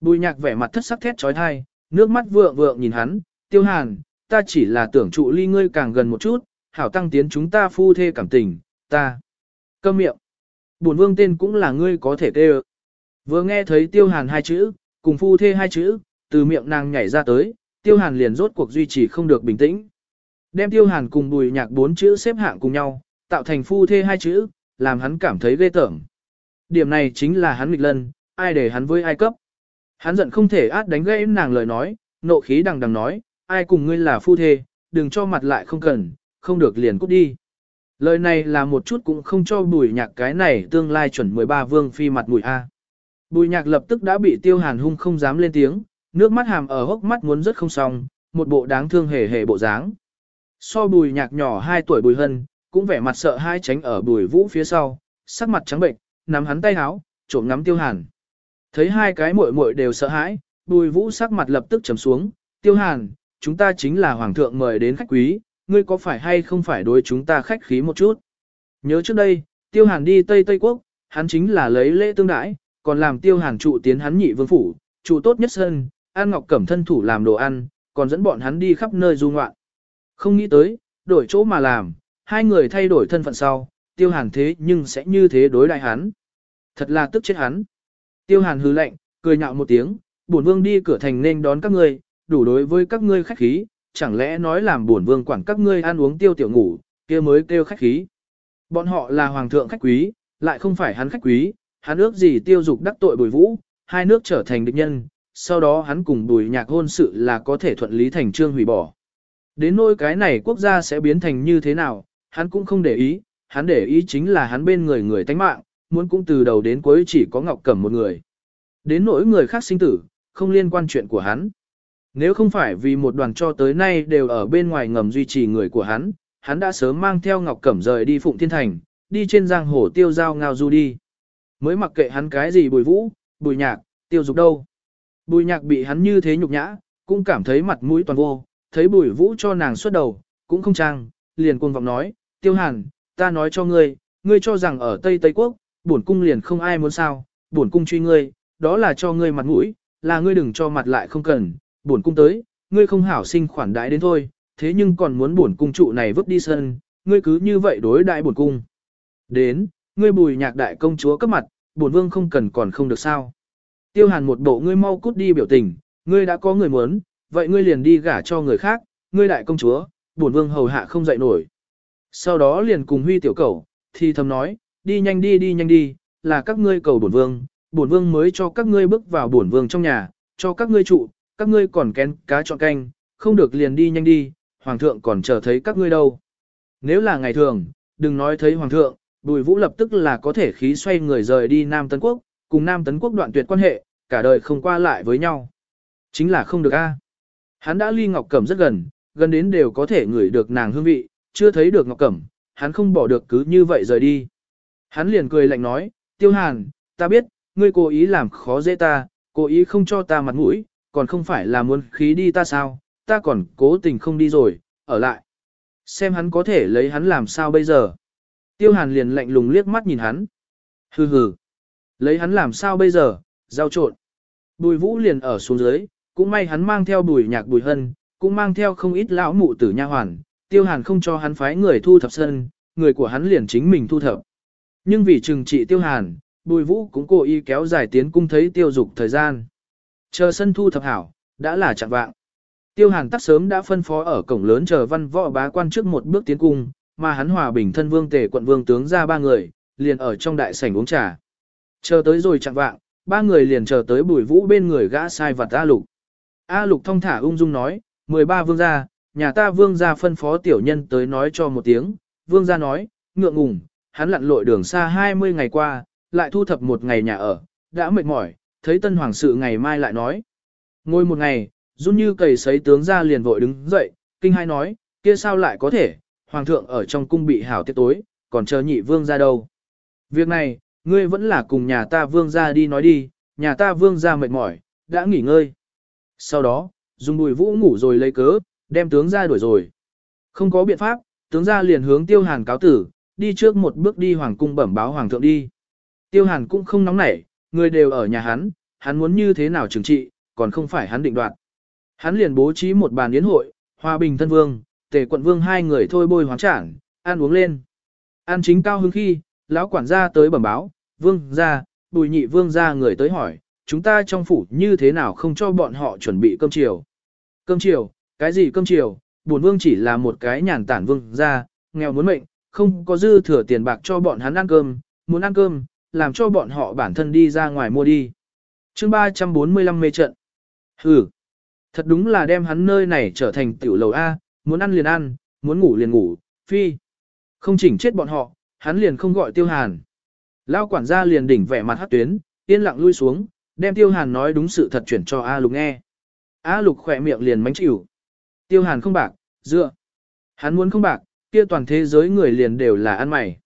Bùi nhạc vẻ mặt thất sắc thét trói thai, nước mắt vượng vượng nhìn hắn, tiêu hàn, ta chỉ là tưởng trụ ly ngươi càng gần một chút, hảo tăng tiến chúng ta phu thê cảm tình, ta. Câm miệng. Bổn vương tên cũng là ngươi có thể tê Vừa nghe thấy tiêu hàn hai chữ, cùng phu thê hai chữ, từ miệng nàng nhảy ra tới, tiêu hàn liền rốt cuộc duy trì không được bình tĩnh. Đem tiêu hàn cùng bùi nhạc bốn chữ xếp hạng cùng nhau, tạo thành phu thê hai chữ, làm hắn cảm thấy ghê tởm điểm này chính là hắn nghịch lân, ai để hắn với ai cấp. Hắn giận không thể át đánh gãy nàng lời nói, nộ khí đằng đằng nói, ai cùng ngươi là phu thê, đừng cho mặt lại không cần, không được liền cút đi. Lời này là một chút cũng không cho bùi nhạc cái này tương lai chuẩn 13 vương phi mặt mũi A. Bùi nhạc lập tức đã bị tiêu hàn hung không dám lên tiếng, nước mắt hàm ở hốc mắt muốn rất không xong, một bộ đáng thương hề hề bộ dáng. So bùi nhạc nhỏ 2 tuổi bùi hân, cũng vẻ mặt sợ hai tránh ở bùi vũ phía sau, sắc mặt trắng bệnh, nắm hắn tay háo, trộm ngắm tiêu hàn. Thấy hai cái muội muội đều sợ hãi, bùi vũ sắc mặt lập tức trầm xuống, tiêu hàn, chúng ta chính là hoàng thượng mời đến khách quý, ngươi có phải hay không phải đối chúng ta khách khí một chút. Nhớ trước đây, tiêu hàn đi Tây Tây Quốc, hắn chính là lấy lễ tương đãi, còn làm tiêu hàn trụ tiến hắn nhị vương phủ, trụ tốt nhất sân, an ngọc cẩm thân thủ làm đồ ăn, còn dẫn bọn hắn đi khắp nơi du ngoạn. Không nghĩ tới, đổi chỗ mà làm, hai người thay đổi thân phận sau, tiêu hàn thế nhưng sẽ như thế đối đại hắn. Thật là tức chết hắn. Tiêu Hàn hừ lạnh, cười nhạo một tiếng, bổn vương đi cửa thành nên đón các ngươi, đủ đối với các ngươi khách khí, chẳng lẽ nói làm bổn vương quản các ngươi ăn uống tiêu tiểu ngủ, kia mới kêu khách khí. Bọn họ là hoàng thượng khách quý, lại không phải hắn khách quý, hắn ước gì tiêu dục đắc tội bùi vũ, hai nước trở thành địch nhân, sau đó hắn cùng bùi nhạc hôn sự là có thể thuận lý thành trương hủy bỏ. Đến nỗi cái này quốc gia sẽ biến thành như thế nào, hắn cũng không để ý, hắn để ý chính là hắn bên người người tánh mạng, muốn cũng từ đầu đến cuối chỉ có Ngọc Cẩm một người. Đến nỗi người khác sinh tử, không liên quan chuyện của hắn. Nếu không phải vì một đoàn cho tới nay đều ở bên ngoài ngầm duy trì người của hắn, hắn đã sớm mang theo Ngọc Cẩm rời đi Phụng Thiên Thành, đi trên giang hồ tiêu giao ngao du đi. Mới mặc kệ hắn cái gì bùi vũ, bùi nhạc, tiêu dục đâu. Bùi nhạc bị hắn như thế nhục nhã, cũng cảm thấy mặt mũi toàn vô, thấy bùi vũ cho nàng xuất đầu, cũng không trang, liền cuồng vọng nói, tiêu hàn, ta nói cho ngươi, ngươi cho rằng ở Tây Tây Quốc, bổn cung liền không ai muốn sao, bổn cung truy ngươi, đó là cho ngươi mặt mũi, là ngươi đừng cho mặt lại không cần, bổn cung tới, ngươi không hảo sinh khoản đãi đến thôi, thế nhưng còn muốn bổn cung trụ này vứt đi sân, ngươi cứ như vậy đối đại bổn cung. Đến, ngươi bùi nhạc đại công chúa cấp mặt, bổn vương không cần còn không được sao. Tiêu hàn một bộ ngươi mau cút đi biểu tình, ngươi đã có người muốn, vậy ngươi liền đi gả cho người khác, ngươi đại công chúa, bổn vương hầu hạ không dậy nổi. Sau đó liền cùng huy tiểu cẩu, thì thầm nói, đi nhanh đi đi nhanh đi, là các ngươi cầu bổn vương, bổn vương mới cho các ngươi bước vào bổn vương trong nhà, cho các ngươi trụ, các ngươi còn kén cá chọn canh, không được liền đi nhanh đi, hoàng thượng còn chờ thấy các ngươi đâu. Nếu là ngày thường, đừng nói thấy hoàng thượng, Bùi Vũ lập tức là có thể khí xoay người rời đi Nam Tấn Quốc, cùng Nam Tấn Quốc đoạn tuyệt quan hệ, cả đời không qua lại với nhau. Chính là không được a. Hắn đã ly Ngọc Cẩm rất gần, gần đến đều có thể ngửi được nàng hương vị, chưa thấy được Ngọc Cẩm, hắn không bỏ được cứ như vậy rời đi. Hắn liền cười lạnh nói, tiêu hàn, ta biết, ngươi cố ý làm khó dễ ta, cố ý không cho ta mặt mũi, còn không phải là muốn khí đi ta sao, ta còn cố tình không đi rồi, ở lại. Xem hắn có thể lấy hắn làm sao bây giờ. Tiêu hàn liền lạnh lùng liếc mắt nhìn hắn. Hừ hừ. Lấy hắn làm sao bây giờ, giao trộn. Bùi vũ liền ở xuống dưới, cũng may hắn mang theo bùi nhạc bùi hân, cũng mang theo không ít lão mụ tử nha hoàn. Tiêu hàn không cho hắn phái người thu thập sân, người của hắn liền chính mình thu thập. Nhưng vì trừng trị tiêu hàn, bùi vũ cũng cố ý kéo dài tiến cung thấy tiêu dục thời gian. Chờ sân thu thập hảo, đã là chạng vạng. Tiêu hàn tắc sớm đã phân phó ở cổng lớn chờ văn võ bá quan trước một bước tiến cung, mà hắn hòa bình thân vương tề quận vương tướng ra ba người, liền ở trong đại sảnh uống trà. Chờ tới rồi chạng vạng, ba người liền chờ tới bùi vũ bên người gã sai vật A Lục. A Lục thong thả ung dung nói, 13 vương gia, nhà ta vương gia phân phó tiểu nhân tới nói cho một tiếng, vương gia nói, ngượng ngùng, hắn lặn lội đường xa 20 ngày qua, lại thu thập một ngày nhà ở, đã mệt mỏi, thấy tân hoàng sự ngày mai lại nói. Ngồi một ngày, run như cầy sấy tướng ra liền vội đứng dậy, kinh hai nói, kia sao lại có thể, hoàng thượng ở trong cung bị hảo tiết tối, còn chờ nhị vương ra đâu. Việc này, ngươi vẫn là cùng nhà ta vương ra đi nói đi, nhà ta vương ra mệt mỏi, đã nghỉ ngơi. Sau đó, dùng bùi vũ ngủ rồi lấy cớ, đem tướng ra đuổi rồi. Không có biện pháp, tướng ra liền hướng tiêu hàn cáo tử, đi trước một bước đi hoàng cung bẩm báo hoàng thượng đi. Tiêu hàn cũng không nóng nảy, người đều ở nhà hắn, hắn muốn như thế nào trừng trị, còn không phải hắn định đoạt. Hắn liền bố trí một bàn yến hội, hòa bình thân vương, tề quận vương hai người thôi bôi hoán trảng, ăn uống lên. An chính cao hứng khi, lão quản gia tới bẩm báo, vương ra, bùi nhị vương ra người tới hỏi, chúng ta trong phủ như thế nào không cho bọn họ chuẩn bị cơm chiều. Cơm chiều, cái gì cơm chiều, buồn vương chỉ là một cái nhàn tản vương ra, nghèo muốn mệnh, không có dư thừa tiền bạc cho bọn hắn ăn cơm, muốn ăn cơm, làm cho bọn họ bản thân đi ra ngoài mua đi. chương 345 mê trận. Ừ, thật đúng là đem hắn nơi này trở thành tiểu lầu A, muốn ăn liền ăn, muốn ngủ liền ngủ, phi. Không chỉnh chết bọn họ, hắn liền không gọi tiêu hàn. Lao quản gia liền đỉnh vẻ mặt hát tuyến, yên lặng lui xuống, đem tiêu hàn nói đúng sự thật chuyển cho A lục nghe. A lục khỏe miệng liền mánh chịu. Tiêu hàn không bạc, dựa. Hắn muốn không bạc, kia toàn thế giới người liền đều là ăn mày.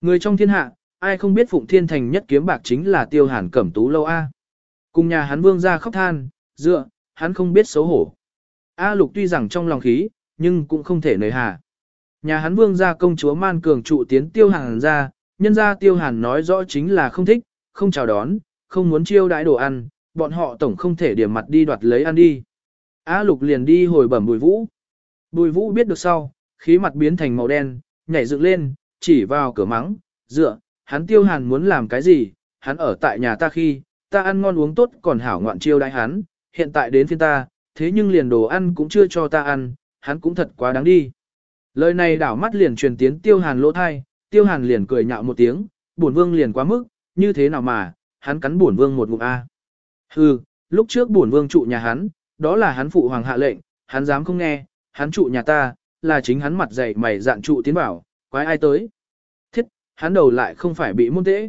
Người trong thiên hạ, ai không biết Phụng Thiên Thành nhất kiếm bạc chính là tiêu hàn cẩm tú lâu A. Cùng nhà hắn vương ra khóc than, dựa, hắn không biết xấu hổ. A lục tuy rằng trong lòng khí, nhưng cũng không thể nời hà. Nhà hắn vương ra công chúa man cường trụ tiến tiêu hàn ra, nhân ra tiêu hàn nói rõ chính là không thích, không chào đón, không muốn chiêu đãi đồ ăn, bọn họ tổng không thể điểm mặt đi đoạt lấy ăn đi. A lục liền đi hồi bẩm bùi vũ. Bùi vũ biết được sau, khí mặt biến thành màu đen, nhảy dựng lên, chỉ vào cửa mắng, dựa, hắn tiêu hàn muốn làm cái gì, hắn ở tại nhà ta khi, ta ăn ngon uống tốt còn hảo ngoạn chiêu đại hắn, hiện tại đến phiên ta, thế nhưng liền đồ ăn cũng chưa cho ta ăn, hắn cũng thật quá đáng đi. Lời này đảo mắt liền truyền tiến tiêu hàn lỗ thai, tiêu hàn liền cười nhạo một tiếng, buồn vương liền quá mức, như thế nào mà, hắn cắn buồn vương một ngụm A. À. Hừ, lúc trước buồn vương trụ nhà hắn, đó là hắn phụ hoàng hạ lệnh, hắn dám không nghe, hắn trụ nhà ta, là chính hắn mặt dày mày dạn trụ tiến vào, quái ai tới. Thiết, hắn đầu lại không phải bị môn tễ.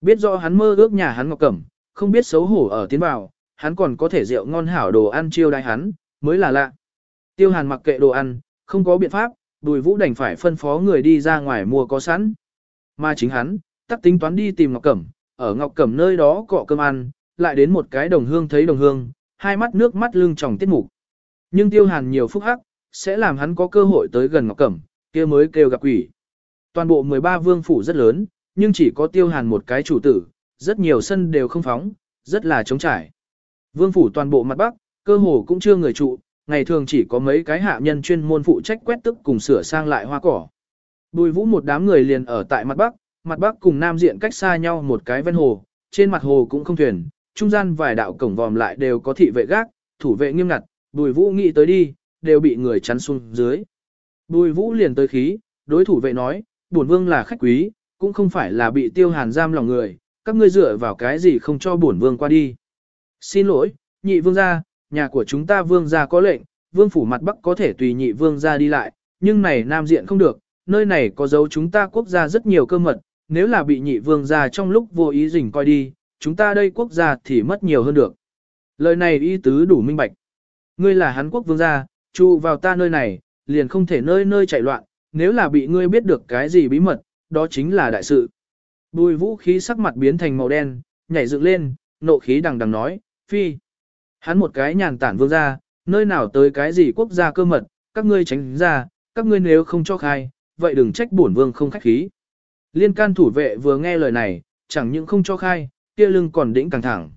Biết do hắn mơ ước nhà hắn ngọc cẩm, không biết xấu hổ ở tiến vào, hắn còn có thể rượu ngon hảo đồ ăn chiêu đãi hắn, mới là lạ. Tiêu hàn mặc kệ đồ ăn, không có biện pháp, đùi vũ đành phải phân phó người đi ra ngoài mua có sẵn. Mà chính hắn, tắt tính toán đi tìm ngọc cẩm, ở ngọc cẩm nơi đó cọ cơm ăn, lại đến một cái đồng hương thấy đồng hương, hai mắt nước mắt lưng tròng tiết mục. Nhưng tiêu hàn nhiều phúc hắc, sẽ làm hắn có cơ hội tới gần Ngọc Cẩm, kia mới kêu gặp quỷ. Toàn bộ 13 vương phủ rất lớn, nhưng chỉ có tiêu hàn một cái chủ tử, rất nhiều sân đều không phóng, rất là trống trải. Vương phủ toàn bộ mặt bắc, cơ hồ cũng chưa người trụ, ngày thường chỉ có mấy cái hạ nhân chuyên môn phụ trách quét tức cùng sửa sang lại hoa cỏ. Bùi vũ một đám người liền ở tại mặt bắc, mặt bắc cùng nam diện cách xa nhau một cái ven hồ, trên mặt hồ cũng không thuyền, trung gian vài đạo cổng vòm lại đều có thị vệ gác, thủ vệ nghiêm ngặt, bùi vũ nghĩ tới đi, đều bị người chắn xuống dưới. Bùi vũ liền tới khí, đối thủ vệ nói, bổn vương là khách quý, cũng không phải là bị tiêu hàn giam lòng người, các ngươi dựa vào cái gì không cho bổn vương qua đi. Xin lỗi, nhị vương gia, nhà của chúng ta vương gia có lệnh, vương phủ mặt bắc có thể tùy nhị vương gia đi lại, nhưng này nam diện không được, nơi này có dấu chúng ta quốc gia rất nhiều cơ mật, nếu là bị nhị vương gia trong lúc vô ý rình coi đi, chúng ta đây quốc gia thì mất nhiều hơn được. Lời này ý tứ đủ minh bạch. Ngươi là Hán quốc vương gia, Chu vào ta nơi này, liền không thể nơi nơi chạy loạn, nếu là bị ngươi biết được cái gì bí mật, đó chính là đại sự. Bùi vũ khí sắc mặt biến thành màu đen, nhảy dựng lên, nộ khí đằng đằng nói, phi. Hắn một cái nhàn tản vương ra, nơi nào tới cái gì quốc gia cơ mật, các ngươi tránh ra, các ngươi nếu không cho khai, vậy đừng trách bổn vương không khách khí. Liên can thủ vệ vừa nghe lời này, chẳng những không cho khai, kia lưng còn đĩnh càng thẳng.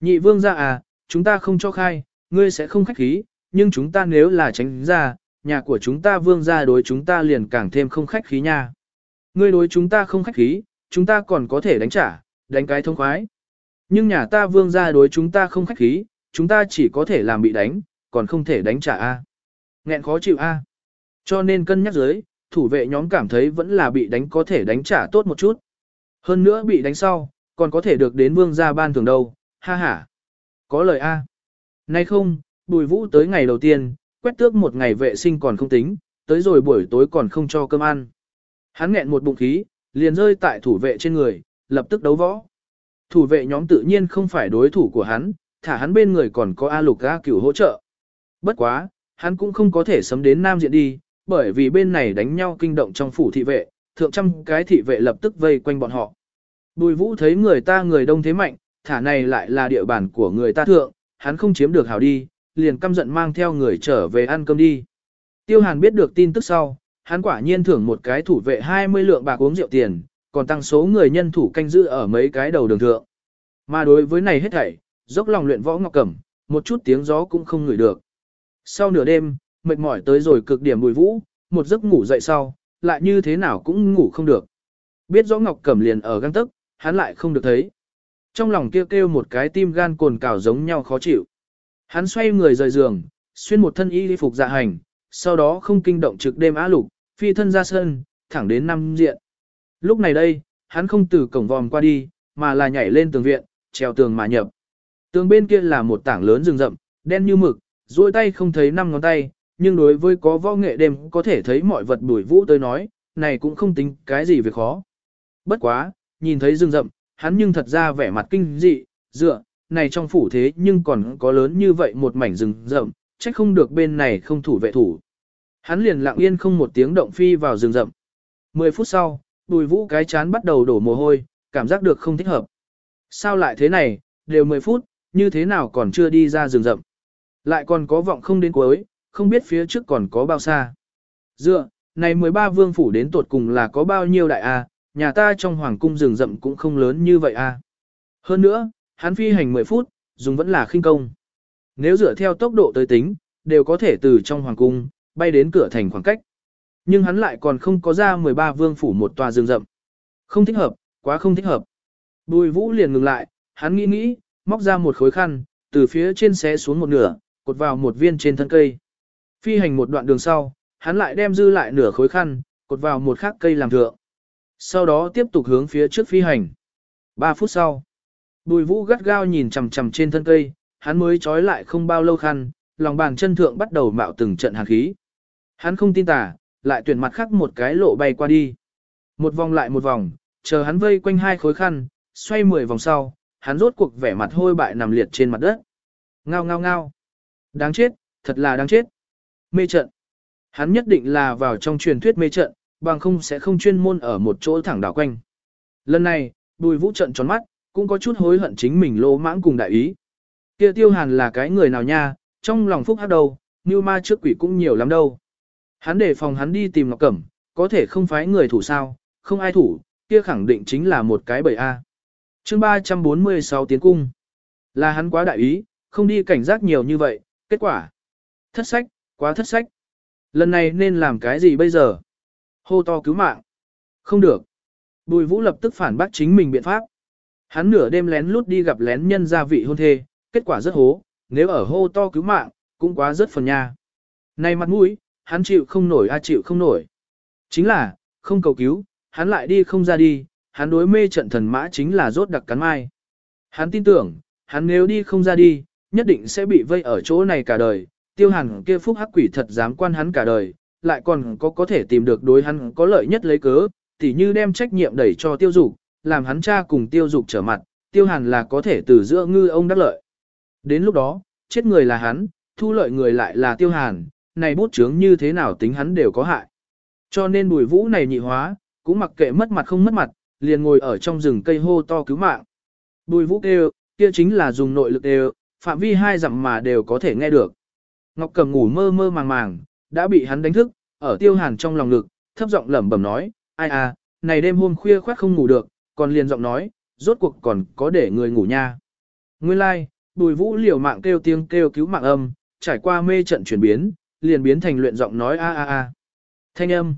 Nhị vương ra à, chúng ta không cho khai, ngươi sẽ không khách khí, nhưng chúng ta nếu là tránh ra, nhà của chúng ta vương gia đối chúng ta liền càng thêm không khách khí nha. Ngươi đối chúng ta không khách khí, chúng ta còn có thể đánh trả, đánh cái thông khoái. Nhưng nhà ta vương gia đối chúng ta không khách khí, chúng ta chỉ có thể làm bị đánh, còn không thể đánh trả a. À. Nghẹn khó chịu a. Cho nên cân nhắc dưới, thủ vệ nhóm cảm thấy vẫn là bị đánh có thể đánh trả tốt một chút. Hơn nữa bị đánh sau, còn có thể được đến vương gia ban thường đâu, ha ha. Có lời a. Nay không, bùi vũ tới ngày đầu tiên, quét tước một ngày vệ sinh còn không tính, tới rồi buổi tối còn không cho cơm ăn. Hắn nghẹn một bụng khí, liền rơi tại thủ vệ trên người, lập tức đấu võ. Thủ vệ nhóm tự nhiên không phải đối thủ của hắn, thả hắn bên người còn có A Lục A Cửu hỗ trợ. Bất quá, hắn cũng không có thể sấm đến Nam Diện đi, bởi vì bên này đánh nhau kinh động trong phủ thị vệ, thượng trăm cái thị vệ lập tức vây quanh bọn họ. Bùi vũ thấy người ta người đông thế mạnh, thả này lại là địa bàn của người ta thượng, hắn không chiếm được hào đi, liền căm giận mang theo người trở về ăn cơm đi. Tiêu Hàn biết được tin tức sau, hắn quả nhiên thưởng một cái thủ vệ 20 lượng bạc uống rượu tiền, còn tăng số người nhân thủ canh giữ ở mấy cái đầu đường thượng. Mà đối với này hết thảy, dốc lòng luyện võ ngọc cẩm, một chút tiếng gió cũng không ngửi được. Sau nửa đêm, mệt mỏi tới rồi cực điểm bùi vũ, một giấc ngủ dậy sau, lại như thế nào cũng ngủ không được. Biết rõ ngọc cẩm liền ở găng tức, hắn lại không được thấy. Trong lòng kêu kêu một cái tim gan cồn cào giống nhau khó chịu. Hắn xoay người rời giường, xuyên một thân y phục dạ hành, sau đó không kinh động trực đêm á lục, phi thân ra sân, thẳng đến năm diện. Lúc này đây, hắn không từ cổng vòm qua đi, mà là nhảy lên tường viện, treo tường mà nhập. Tường bên kia là một tảng lớn rừng rậm, đen như mực, duỗi tay không thấy năm ngón tay, nhưng đối với có võ nghệ đêm có thể thấy mọi vật bùi vũ tới nói, này cũng không tính cái gì về khó. Bất quá, nhìn thấy rừng rậm, hắn nhưng thật ra vẻ mặt kinh dị, dựa, này trong phủ thế nhưng còn có lớn như vậy một mảnh rừng rậm, chắc không được bên này không thủ vệ thủ. Hắn liền lặng yên không một tiếng động phi vào rừng rậm. Mười phút sau, đùi vũ cái chán bắt đầu đổ mồ hôi, cảm giác được không thích hợp. Sao lại thế này, đều 10 phút, như thế nào còn chưa đi ra rừng rậm. Lại còn có vọng không đến cuối, không biết phía trước còn có bao xa. Dựa, này 13 vương phủ đến tột cùng là có bao nhiêu đại a? Nhà ta trong hoàng cung rừng rậm cũng không lớn như vậy a. Hơn nữa, hắn phi hành 10 phút, dùng vẫn là khinh công. Nếu dựa theo tốc độ tới tính, đều có thể từ trong hoàng cung, bay đến cửa thành khoảng cách. Nhưng hắn lại còn không có ra 13 vương phủ một tòa rừng rậm. Không thích hợp, quá không thích hợp. Bùi vũ liền ngừng lại, hắn nghĩ nghĩ, móc ra một khối khăn, từ phía trên xé xuống một nửa, cột vào một viên trên thân cây. Phi hành một đoạn đường sau, hắn lại đem dư lại nửa khối khăn, cột vào một khác cây làm thượng. Sau đó tiếp tục hướng phía trước phi hành. 3 phút sau, Bùi vũ gắt gao nhìn chằm chằm trên thân cây, hắn mới trói lại không bao lâu khăn, lòng bàn chân thượng bắt đầu mạo từng trận hàn khí. Hắn không tin tà, lại tuyển mặt khắc một cái lộ bay qua đi. Một vòng lại một vòng, chờ hắn vây quanh hai khối khăn, xoay mười vòng sau, hắn rốt cuộc vẻ mặt hôi bại nằm liệt trên mặt đất. Ngao ngao ngao. Đáng chết, thật là đáng chết. Mê trận. Hắn nhất định là vào trong truyền thuyết mê trận, bằng không sẽ không chuyên môn ở một chỗ thẳng đảo quanh. Lần này, bùi vũ trận tròn mắt, cũng có chút hối hận chính mình lô mãng cùng đại ý. Kia tiêu hàn là cái người nào nha, trong lòng phúc hắc đầu, như ma trước quỷ cũng nhiều lắm đâu. Hắn để phòng hắn đi tìm Ngọc Cẩm, có thể không phải người thủ sao, không ai thủ, kia khẳng định chính là một cái bầy A. chương 346 tiến cung. Là hắn quá đại ý, không đi cảnh giác nhiều như vậy, kết quả. Thất sách, quá thất sách. Lần này nên làm cái gì bây giờ? Hô to cứu mạng. Không được. Bùi vũ lập tức phản bác chính mình biện pháp. Hắn nửa đêm lén lút đi gặp lén nhân gia vị hôn thê, kết quả rất hố, nếu ở hô to cứu mạng, cũng quá rất phần nha. Này mặt mũi, hắn chịu không nổi a chịu không nổi. Chính là, không cầu cứu, hắn lại đi không ra đi, hắn đối mê trận thần mã chính là rốt đặc cắn mai. Hắn tin tưởng, hắn nếu đi không ra đi, nhất định sẽ bị vây ở chỗ này cả đời, tiêu hàn kia phúc hắc quỷ thật dám quan hắn cả đời, lại còn có có thể tìm được đối hắn có lợi nhất lấy cớ, tỉ như đem trách nhiệm đẩy cho tiêu dục, làm hắn cha cùng tiêu dục trở mặt, tiêu hàn là có thể từ giữa ngư ông đắc lợi. Đến lúc đó, chết người là hắn, thu lợi người lại là tiêu hàn, này bút chướng như thế nào tính hắn đều có hại. Cho nên bùi vũ này nhị hóa, cũng mặc kệ mất mặt không mất mặt, liền ngồi ở trong rừng cây hô to cứu mạng. Bùi vũ kêu, kia chính là dùng nội lực đều, phạm vi hai dặm mà đều có thể nghe được. Ngọc cầm ngủ mơ mơ màng màng, đã bị hắn đánh thức, ở tiêu hàn trong lòng lực, thấp giọng lẩm bẩm nói, ai à, này đêm hôm khuya khoát không ngủ được, còn liền giọng nói, rốt cuộc còn có để người ngủ nha. Nguyên lai, like, bùi vũ liều mạng kêu tiếng kêu cứu mạng âm, trải qua mê trận chuyển biến, liền biến thành luyện giọng nói a a a. Thanh âm.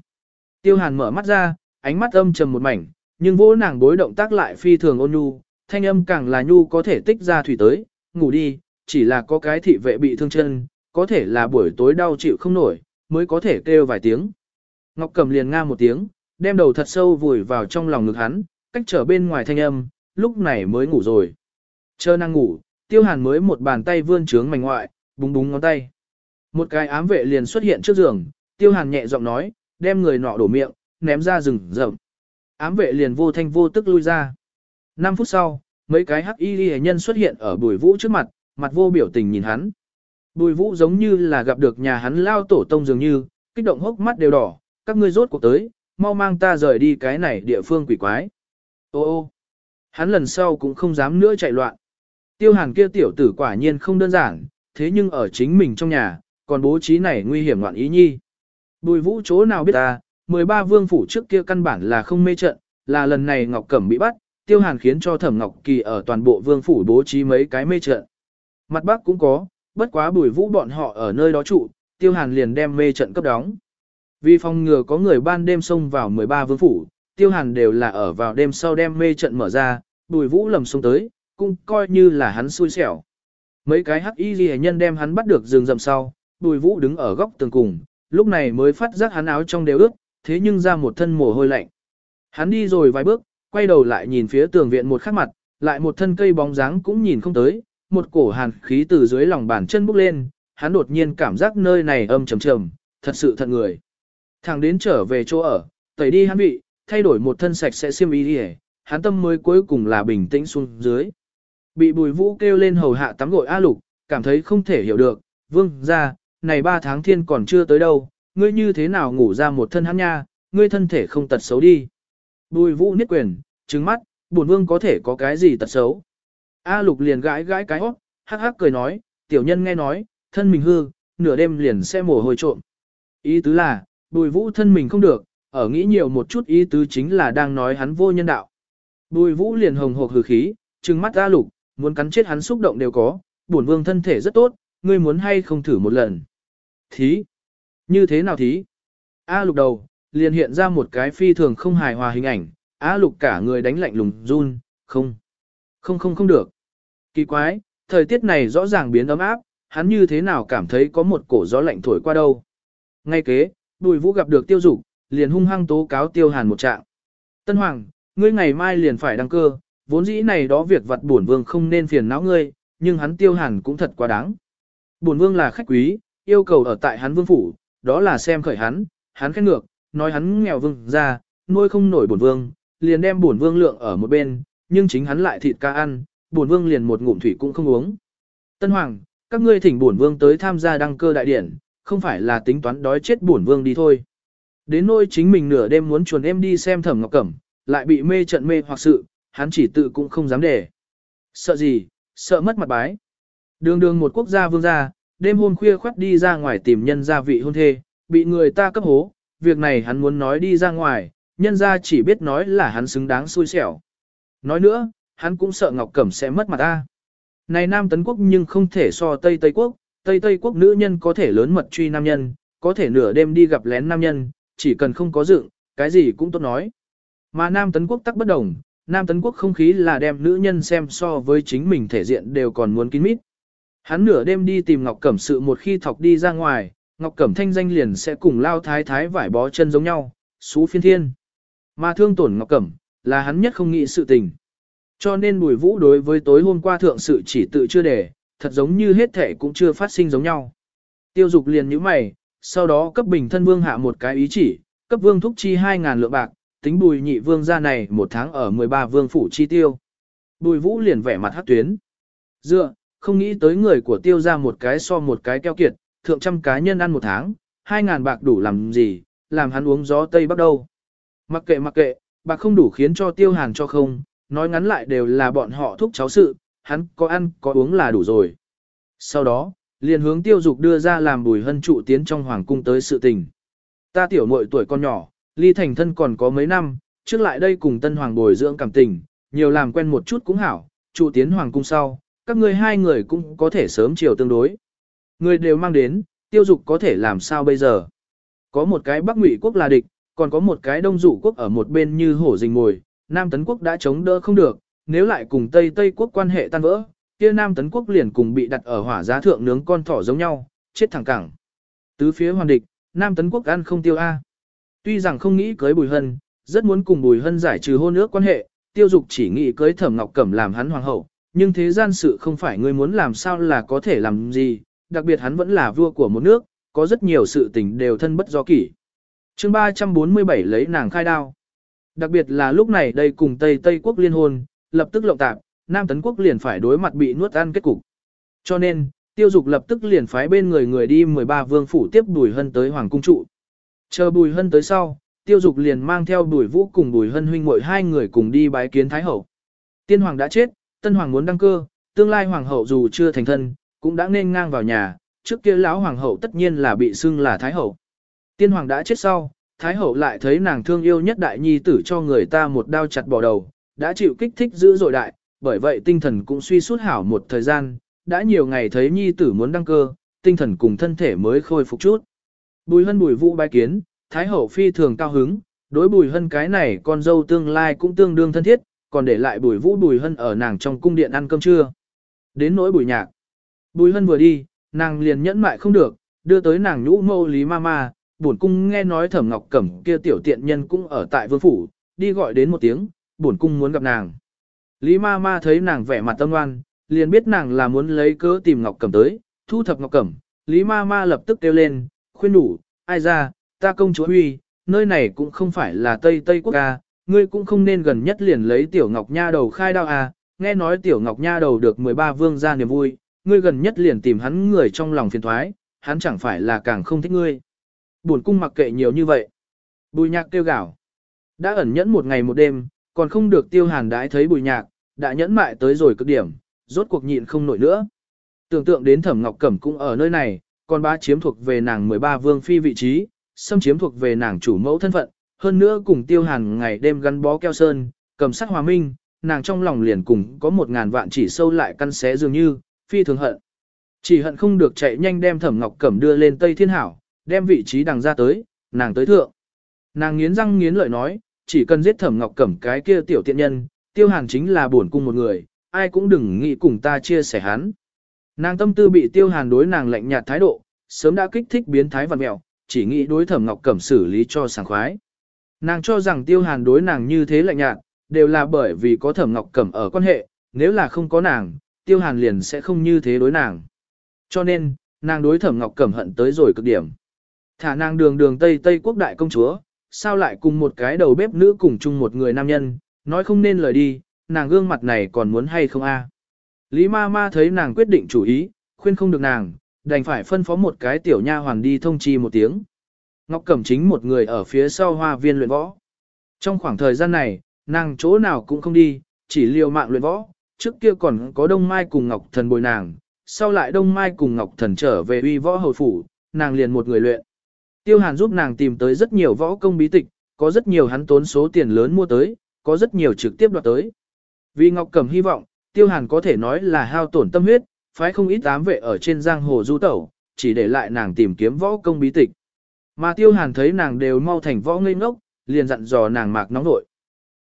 Tiêu hàn mở mắt ra, ánh mắt âm trầm một mảnh, nhưng vô nàng bối động tác lại phi thường ôn nhu, thanh âm càng là nhu có thể tích ra thủy tới, ngủ đi, chỉ là có cái thị vệ bị thương chân, có thể là buổi tối đau chịu không nổi, mới có thể kêu vài tiếng. Ngọc cầm liền nga một tiếng, đem đầu thật sâu vùi vào trong lòng ngực hắn, cách trở bên ngoài thanh âm, lúc này mới ngủ rồi. Chờ năng ngủ, tiêu hàn mới một bàn tay vươn trướng mảnh ngoại, búng búng ngón tay. Một cái ám vệ liền xuất hiện trước giường, tiêu hàn nhẹ giọng nói, đem người nọ đổ miệng, ném ra rừng rậm. Ám vệ liền vô thanh vô tức lui ra. năm phút sau, mấy cái hắc y hệ nhân xuất hiện ở bùi vũ trước mặt, mặt vô biểu tình nhìn hắn. Bùi vũ giống như là gặp được nhà hắn lao tổ tông dường như, kích động hốc mắt đều đỏ, các ngươi rốt cuộc tới, mau mang ta rời đi cái này địa phương quỷ quái. Ô ô, hắn lần sau cũng không dám nữa chạy loạn. Tiêu hàn kia tiểu tử quả nhiên không đơn giản, thế nhưng ở chính mình trong nhà, còn bố trí này nguy hiểm loạn ý nhi. Bùi vũ chỗ nào biết ta, 13 vương phủ trước kia căn bản là không mê trận, là lần này Ngọc Cẩm bị bắt, tiêu hàn khiến cho Thẩm Ngọc Kỳ ở toàn bộ vương phủ bố trí mấy cái mê trận. Mặt bắc cũng có, bất quá bùi vũ bọn họ ở nơi đó trụ, tiêu hàn liền đem mê trận cấp đóng. Vì phòng ngừa có người ban đêm xông vào 13 vương phủ, tiêu hàn đều là ở vào đêm sau đêm mê trận mở ra, bùi vũ lầm xuống tới, cũng coi như là hắn xui xẻo. Mấy cái hắc y ghi nhân đem hắn bắt được rừng rậm sau, bùi vũ đứng ở góc tường cùng, lúc này mới phát giác hắn áo trong đều ướt, thế nhưng ra một thân mồ hôi lạnh. Hắn đi rồi vài bước, quay đầu lại nhìn phía tường viện một khắc mặt, lại một thân cây bóng dáng cũng nhìn không tới, một cổ hàn khí từ dưới lòng bàn chân bốc lên, hắn đột nhiên cảm giác nơi này âm trầm trầm, thật sự thật người. Thằng đến trở về chỗ ở, tẩy đi hắn bị thay đổi một thân sạch sẽ xiêm y đi hắn tâm mới cuối cùng là bình tĩnh xuống dưới. Bị bùi vũ kêu lên hầu hạ tắm gội A Lục, cảm thấy không thể hiểu được, vương ra, này ba tháng thiên còn chưa tới đâu, ngươi như thế nào ngủ ra một thân hắn nha, ngươi thân thể không tật xấu đi. Bùi vũ niết quyền, trứng mắt, bổn vương có thể có cái gì tật xấu. A Lục liền gãi gãi cái hót, hắc hắc cười nói, tiểu nhân nghe nói, thân mình hư, nửa đêm liền sẽ mồ hôi trộm. Ý tứ là, bùi vũ thân mình không được, ở nghĩ nhiều một chút ý tứ chính là đang nói hắn vô nhân đạo. Bùi vũ liền hồng hộc hừ khí, trừng mắt ra lục, muốn cắn chết hắn xúc động đều có, bổn vương thân thể rất tốt, ngươi muốn hay không thử một lần. Thí? Như thế nào thí? A lục đầu, liền hiện ra một cái phi thường không hài hòa hình ảnh, A lục cả người đánh lạnh lùng run, không. Không không không được. Kỳ quái, thời tiết này rõ ràng biến ấm áp, hắn như thế nào cảm thấy có một cổ gió lạnh thổi qua đâu. Ngay kế, đùi vũ gặp được tiêu dục, liền hung hăng tố cáo tiêu hàn một trạng. Tân Hoàng, ngươi ngày mai liền phải đăng cơ, vốn dĩ này đó việc vặt bổn vương không nên phiền não ngươi, nhưng hắn tiêu hàn cũng thật quá đáng. Bổn vương là khách quý, yêu cầu ở tại hắn vương phủ, đó là xem khởi hắn, hắn khét ngược, nói hắn nghèo vương ra, nuôi không nổi bổn vương, liền đem bổn vương lượng ở một bên, nhưng chính hắn lại thịt ca ăn, bổn vương liền một ngụm thủy cũng không uống. Tân Hoàng, các ngươi thỉnh bổn vương tới tham gia đăng cơ đại điển, không phải là tính toán đói chết bổn vương đi thôi. Đến nỗi chính mình nửa đêm muốn chuồn em đi xem thẩm ngọc cẩm, lại bị mê trận mê hoặc sự, hắn chỉ tự cũng không dám để. Sợ gì, sợ mất mặt bái. Đường đường một quốc gia vương gia, đêm hôm khuya khoắt đi ra ngoài tìm nhân gia vị hôn thê, bị người ta cấp hố, việc này hắn muốn nói đi ra ngoài, nhân gia chỉ biết nói là hắn xứng đáng xui xẻo. Nói nữa, hắn cũng sợ Ngọc Cẩm sẽ mất mặt ta. Này Nam Tấn Quốc nhưng không thể so Tây Tây Quốc, Tây Tây Quốc nữ nhân có thể lớn mật truy nam nhân, có thể nửa đêm đi gặp lén nam nhân, chỉ cần không có dựng, cái gì cũng tốt nói. Mà Nam Tấn Quốc tắc bất đồng, Nam Tấn Quốc không khí là đem nữ nhân xem so với chính mình thể diện đều còn muốn kín mít. Hắn nửa đêm đi tìm Ngọc Cẩm sự một khi thọc đi ra ngoài, Ngọc Cẩm thanh danh liền sẽ cùng lao thái thái vải bó chân giống nhau, xú phiên thiên. Mà thương tổn Ngọc Cẩm, là hắn nhất không nghĩ sự tình. Cho nên Bùi Vũ đối với tối hôm qua thượng sự chỉ tự chưa để, thật giống như hết thể cũng chưa phát sinh giống nhau. Tiêu dục liền như mày, sau đó cấp bình thân vương hạ một cái ý chỉ, cấp vương thúc chi 2.000 lượng bạc, tính bùi nhị vương ra này một tháng ở 13 vương phủ chi tiêu. Bùi vũ liền vẻ mặt hát tuyến. Dựa, không nghĩ tới người của tiêu ra một cái so một cái keo kiệt, thượng trăm cá nhân ăn một tháng, 2.000 bạc đủ làm gì, làm hắn uống gió tây bắc đâu. Mặc kệ mặc kệ, bạc không đủ khiến cho tiêu hàng cho không, nói ngắn lại đều là bọn họ thúc cháu sự, hắn có ăn có uống là đủ rồi. Sau đó, liền hướng tiêu dục đưa ra làm bùi hân trụ tiến trong hoàng cung tới sự tình. Ta tiểu muội tuổi con nhỏ, ly thành thân còn có mấy năm, trước lại đây cùng tân hoàng bồi dưỡng cảm tình, nhiều làm quen một chút cũng hảo, trụ tiến hoàng cung sau, các ngươi hai người cũng có thể sớm chiều tương đối. Người đều mang đến, tiêu dục có thể làm sao bây giờ? Có một cái Bắc Ngụy quốc là địch, còn có một cái Đông Dụ quốc ở một bên như hổ rình mồi, Nam Tấn quốc đã chống đỡ không được, nếu lại cùng Tây Tây quốc quan hệ tan vỡ, kia Nam Tấn Quốc liền cùng bị đặt ở hỏa giá thượng nướng con thỏ giống nhau, chết thẳng cẳng. Tứ phía hoàn địch, Nam Tấn Quốc ăn không tiêu A. Tuy rằng không nghĩ cưới Bùi Hân, rất muốn cùng Bùi Hân giải trừ hôn ước quan hệ, tiêu dục chỉ nghĩ cưới Thẩm Ngọc Cẩm làm hắn hoàng hậu, nhưng thế gian sự không phải người muốn làm sao là có thể làm gì, đặc biệt hắn vẫn là vua của một nước, có rất nhiều sự tình đều thân bất do kỷ. chương 347 lấy nàng khai đao. Đặc biệt là lúc này đây cùng Tây Tây quốc liên hôn, lập tức lộng tạp, Nam Tấn Quốc liền phải đối mặt bị nuốt ăn kết cục. Cho nên, tiêu dục lập tức liền phái bên người người đi 13 vương phủ tiếp Bùi Hân tới Hoàng Cung Trụ. Chờ Bùi Hân tới sau, tiêu dục liền mang theo Bùi Vũ cùng Bùi Hân huynh muội hai người cùng đi bái kiến Thái Hậu. Tiên Hoàng đã chết, Tân Hoàng muốn đăng cơ, tương lai Hoàng Hậu dù chưa thành thân, cũng đã nên ngang vào nhà, trước kia lão Hoàng Hậu tất nhiên là bị xưng là Thái Hậu. Tiên Hoàng đã chết sau, Thái Hậu lại thấy nàng thương yêu nhất đại nhi tử cho người ta một đao chặt bỏ đầu, đã chịu kích thích dữ dội đại, bởi vậy tinh thần cũng suy suốt hảo một thời gian, đã nhiều ngày thấy nhi tử muốn đăng cơ, tinh thần cùng thân thể mới khôi phục chút. Bùi hân bùi vũ bái kiến, thái hậu phi thường cao hứng, đối bùi hân cái này con dâu tương lai cũng tương đương thân thiết, còn để lại bùi vũ bùi hân ở nàng trong cung điện ăn cơm trưa. Đến nỗi bùi nhạc, bùi hân vừa đi, nàng liền nhẫn mại không được, đưa tới nàng nhũ mâu lý ma ma, bổn cung nghe nói thẩm ngọc cẩm kia tiểu tiện nhân cũng ở tại vương phủ, đi gọi đến một tiếng, bổn cung muốn gặp nàng. Lý ma ma thấy nàng vẻ mặt tâm oan, liền biết nàng là muốn lấy cớ tìm Ngọc Cẩm tới, thu thập Ngọc Cẩm, Lý ma ma lập tức kêu lên, khuyên đủ, ai ra, ta công chúa huy, nơi này cũng không phải là Tây Tây Quốc ca, ngươi cũng không nên gần nhất liền lấy tiểu Ngọc Nha đầu khai đao à, nghe nói tiểu Ngọc Nha đầu được 13 vương ra niềm vui, ngươi gần nhất liền tìm hắn người trong lòng phiền thoái, hắn chẳng phải là càng không thích ngươi. Buồn cung mặc kệ nhiều như vậy. Bùi nhạc kêu gào. Đã ẩn nhẫn một ngày một đêm, còn không được tiêu hàn đãi thấy bùi nhạc, đã nhẫn mại tới rồi cực điểm, rốt cuộc nhịn không nổi nữa. Tưởng tượng đến thẩm ngọc cẩm cũng ở nơi này, còn ba chiếm thuộc về nàng 13 vương phi vị trí, xâm chiếm thuộc về nàng chủ mẫu thân phận, hơn nữa cùng tiêu hàn ngày đêm gắn bó keo sơn, cầm sắc hòa minh, nàng trong lòng liền cùng có một ngàn vạn chỉ sâu lại căn xé dường như, phi thường hận. Chỉ hận không được chạy nhanh đem thẩm ngọc cẩm đưa lên Tây Thiên Hảo, đem vị trí đằng ra tới, nàng tới thượng. Nàng nghiến răng nghiến lợi nói, chỉ cần giết thẩm ngọc cẩm cái kia tiểu tiện nhân, tiêu hàn chính là buồn cung một người, ai cũng đừng nghĩ cùng ta chia sẻ hắn. Nàng tâm tư bị tiêu hàn đối nàng lạnh nhạt thái độ, sớm đã kích thích biến thái vằn mẹo, chỉ nghĩ đối thẩm ngọc cẩm xử lý cho sảng khoái. Nàng cho rằng tiêu hàn đối nàng như thế lạnh nhạt, đều là bởi vì có thẩm ngọc cẩm ở quan hệ, nếu là không có nàng, tiêu hàn liền sẽ không như thế đối nàng. Cho nên, nàng đối thẩm ngọc cẩm hận tới rồi cực điểm. Thả nàng đường đường Tây Tây quốc đại công chúa, sao lại cùng một cái đầu bếp nữ cùng chung một người nam nhân, nói không nên lời đi, nàng gương mặt này còn muốn hay không a? Lý ma ma thấy nàng quyết định chủ ý, khuyên không được nàng, đành phải phân phó một cái tiểu nha hoàng đi thông chi một tiếng. Ngọc Cẩm chính một người ở phía sau hoa viên luyện võ. Trong khoảng thời gian này, nàng chỗ nào cũng không đi, chỉ liều mạng luyện võ, trước kia còn có Đông Mai cùng Ngọc Thần bồi nàng, sau lại Đông Mai cùng Ngọc Thần trở về uy võ hầu phủ, nàng liền một người luyện. Tiêu Hàn giúp nàng tìm tới rất nhiều võ công bí tịch, có rất nhiều hắn tốn số tiền lớn mua tới, có rất nhiều trực tiếp đoạt tới. Vì Ngọc Cẩm hy vọng, Tiêu Hàn có thể nói là hao tổn tâm huyết, phái không ít ám vệ ở trên giang hồ du tẩu, chỉ để lại nàng tìm kiếm võ công bí tịch. Mà Tiêu Hàn thấy nàng đều mau thành võ ngây ngốc, liền dặn dò nàng mạc nóng nội.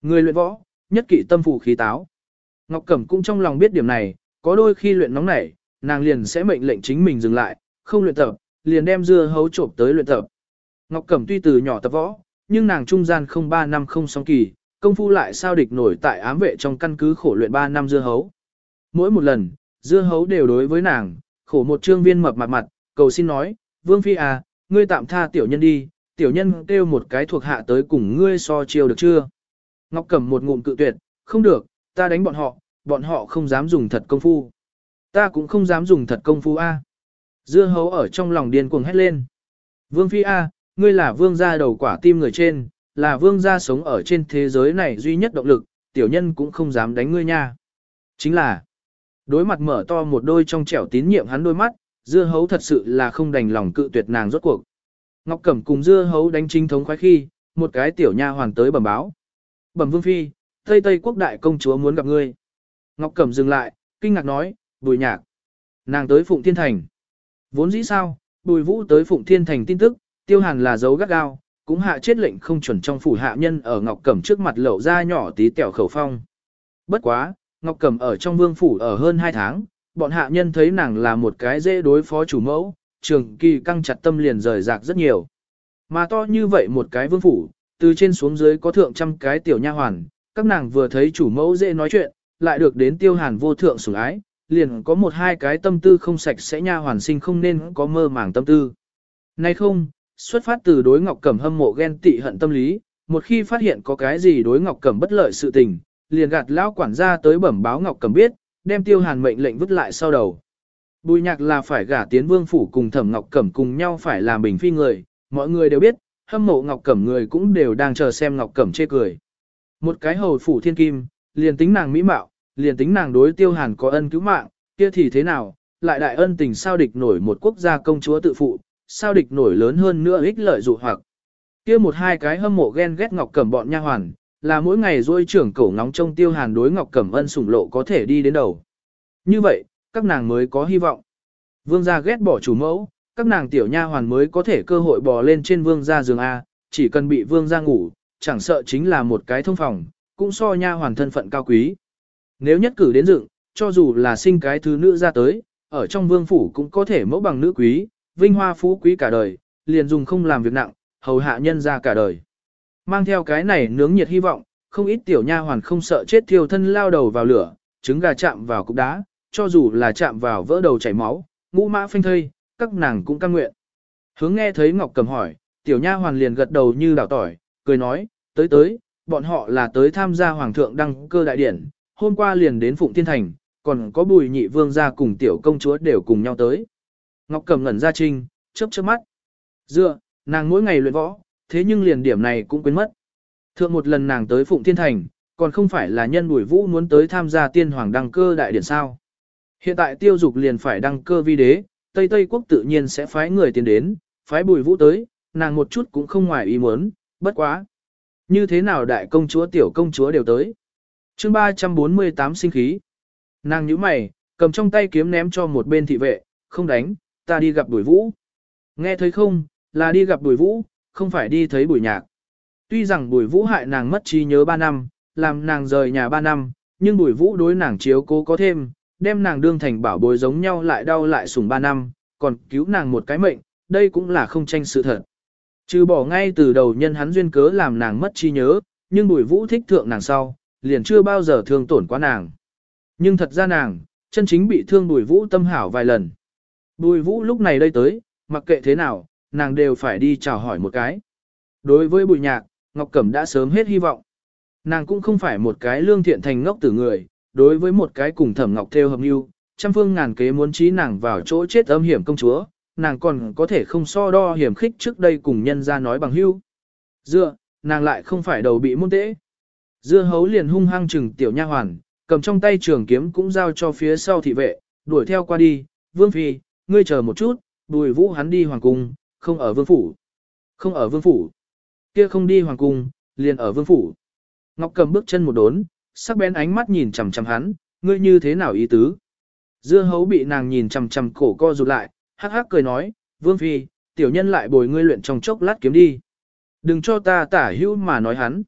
Người luyện võ, nhất kỵ tâm phụ khí táo. Ngọc Cẩm cũng trong lòng biết điểm này, có đôi khi luyện nóng nảy, nàng liền sẽ mệnh lệnh chính mình dừng lại, không luyện tập, liền đem dưa hấu trộm tới luyện tập. Ngọc Cẩm tuy từ nhỏ tập võ, nhưng nàng trung gian không 3 năm không song kỳ, công phu lại sao địch nổi tại ám vệ trong căn cứ khổ luyện 3 năm dưa hấu. Mỗi một lần, dưa hấu đều đối với nàng, khổ một trương viên mập mặt mặt, cầu xin nói, Vương Phi à, ngươi tạm tha tiểu nhân đi, tiểu nhân kêu một cái thuộc hạ tới cùng ngươi so chiêu được chưa? Ngọc Cẩm một ngụm cự tuyệt, không được, ta đánh bọn họ, bọn họ không dám dùng thật công phu. Ta cũng không dám dùng thật công phu a. Dưa hấu ở trong lòng điên cuồng hét lên. Vương Phi A, ngươi là vương gia đầu quả tim người trên, là vương gia sống ở trên thế giới này duy nhất động lực, tiểu nhân cũng không dám đánh ngươi nha. Chính là, đối mặt mở to một đôi trong trẻo tín nhiệm hắn đôi mắt, dưa hấu thật sự là không đành lòng cự tuyệt nàng rốt cuộc. Ngọc Cẩm cùng dưa hấu đánh chính thống khoái khi, một cái tiểu nha hoàng tới bẩm báo. Bẩm Vương Phi, Tây Tây quốc đại công chúa muốn gặp ngươi. Ngọc Cẩm dừng lại, kinh ngạc nói, bùi nhạc. Nàng tới Phụng Thiên Thành. Vốn dĩ sao, Bùi Vũ tới Phụng Thiên Thành tin tức, Tiêu Hàn là dấu gắt gao, cũng hạ chết lệnh không chuẩn trong phủ hạ nhân ở Ngọc Cẩm trước mặt lậu ra nhỏ tí tẹo khẩu phong. Bất quá, Ngọc Cẩm ở trong vương phủ ở hơn 2 tháng, bọn hạ nhân thấy nàng là một cái dễ đối phó chủ mẫu, trường kỳ căng chặt tâm liền rời rạc rất nhiều. Mà to như vậy một cái vương phủ, từ trên xuống dưới có thượng trăm cái tiểu nha hoàn, các nàng vừa thấy chủ mẫu dễ nói chuyện, lại được đến tiêu hàn vô thượng sủng ái, liền có một hai cái tâm tư không sạch sẽ nha hoàn sinh không nên có mơ màng tâm tư. Nay không, xuất phát từ đối Ngọc Cẩm hâm mộ ghen tị hận tâm lý, một khi phát hiện có cái gì đối Ngọc Cẩm bất lợi sự tình, liền gạt lão quản gia tới bẩm báo Ngọc Cẩm biết, đem Tiêu Hàn mệnh lệnh vứt lại sau đầu. Bùi Nhạc là phải gả tiến vương phủ cùng Thẩm Ngọc Cẩm cùng nhau phải làm bình phi người, mọi người đều biết, hâm mộ Ngọc Cẩm người cũng đều đang chờ xem Ngọc Cẩm chê cười. Một cái hầu phủ thiên kim, liền tính nàng mỹ mạo, liền tính nàng đối tiêu hàn có ân cứu mạng, kia thì thế nào, lại đại ân tình sao địch nổi một quốc gia công chúa tự phụ, sao địch nổi lớn hơn nữa ích lợi dụ hoặc. Kia một hai cái hâm mộ ghen ghét Ngọc Cẩm bọn nha hoàn, là mỗi ngày rôi trưởng cổ ngóng trong tiêu hàn đối Ngọc Cẩm ân sủng lộ có thể đi đến đầu. Như vậy, các nàng mới có hy vọng. Vương gia ghét bỏ chủ mẫu, các nàng tiểu nha hoàn mới có thể cơ hội bò lên trên vương gia giường A, chỉ cần bị vương gia ngủ, chẳng sợ chính là một cái thông phòng, cũng so nha hoàn thân phận cao quý. Nếu nhất cử đến dựng, cho dù là sinh cái thứ nữ ra tới, ở trong vương phủ cũng có thể mẫu bằng nữ quý, vinh hoa phú quý cả đời, liền dùng không làm việc nặng, hầu hạ nhân ra cả đời. Mang theo cái này nướng nhiệt hy vọng, không ít tiểu nha hoàn không sợ chết thiêu thân lao đầu vào lửa, trứng gà chạm vào cục đá, cho dù là chạm vào vỡ đầu chảy máu, ngũ mã phanh thây, các nàng cũng căng nguyện. Hướng nghe thấy Ngọc Cầm hỏi, tiểu nha hoàn liền gật đầu như đảo tỏi, cười nói, tới tới, bọn họ là tới tham gia hoàng thượng đăng cơ đại điển, hôm qua liền đến Phụng Thiên Thành, còn có bùi nhị vương gia cùng tiểu công chúa đều cùng nhau tới. Ngọc Cầm ngẩn ra trinh, chớp chớp mắt. Dựa, nàng mỗi ngày luyện võ, thế nhưng liền điểm này cũng quên mất. Thượng một lần nàng tới Phụng Thiên Thành, còn không phải là nhân bùi vũ muốn tới tham gia tiên hoàng đăng cơ đại điển sao. Hiện tại tiêu dục liền phải đăng cơ vi đế, Tây Tây quốc tự nhiên sẽ phái người tiến đến, phái bùi vũ tới, nàng một chút cũng không ngoài ý muốn, bất quá. Như thế nào đại công chúa tiểu công chúa đều tới chương 348 sinh khí. Nàng nhíu mày, cầm trong tay kiếm ném cho một bên thị vệ, không đánh, ta đi gặp Bùi vũ. Nghe thấy không, là đi gặp Bùi vũ, không phải đi thấy Bùi nhạc. Tuy rằng Bùi vũ hại nàng mất trí nhớ 3 năm, làm nàng rời nhà 3 năm, nhưng Bùi vũ đối nàng chiếu cố có thêm, đem nàng đương thành bảo bối giống nhau lại đau lại sủng 3 năm, còn cứu nàng một cái mệnh, đây cũng là không tranh sự thật. Trừ bỏ ngay từ đầu nhân hắn duyên cớ làm nàng mất trí nhớ, nhưng bùi vũ thích thượng nàng sau, liền chưa bao giờ thương tổn quá nàng. Nhưng thật ra nàng, chân chính bị thương Bùi Vũ tâm hảo vài lần. Bùi Vũ lúc này đây tới, mặc kệ thế nào, nàng đều phải đi chào hỏi một cái. Đối với Bùi Nhạc, Ngọc Cẩm đã sớm hết hy vọng. Nàng cũng không phải một cái lương thiện thành ngốc tử người, đối với một cái cùng Thẩm Ngọc theo hợp lưu, trăm phương ngàn kế muốn trí nàng vào chỗ chết âm hiểm công chúa, nàng còn có thể không so đo hiểm khích trước đây cùng nhân ra nói bằng hưu. Dựa, nàng lại không phải đầu bị môn tễ. Dưa hấu liền hung hăng chừng tiểu nha hoàn, cầm trong tay trường kiếm cũng giao cho phía sau thị vệ, đuổi theo qua đi, vương phi, ngươi chờ một chút, bùi vũ hắn đi hoàng cung, không ở vương phủ. Không ở vương phủ. Kia không đi hoàng cung, liền ở vương phủ. Ngọc cầm bước chân một đốn, sắc bén ánh mắt nhìn chằm chằm hắn, ngươi như thế nào ý tứ? Dưa hấu bị nàng nhìn chằm chằm cổ co rụt lại, hắc hắc cười nói, vương phi, tiểu nhân lại bồi ngươi luyện trong chốc lát kiếm đi. Đừng cho ta tả hữu mà nói hắn.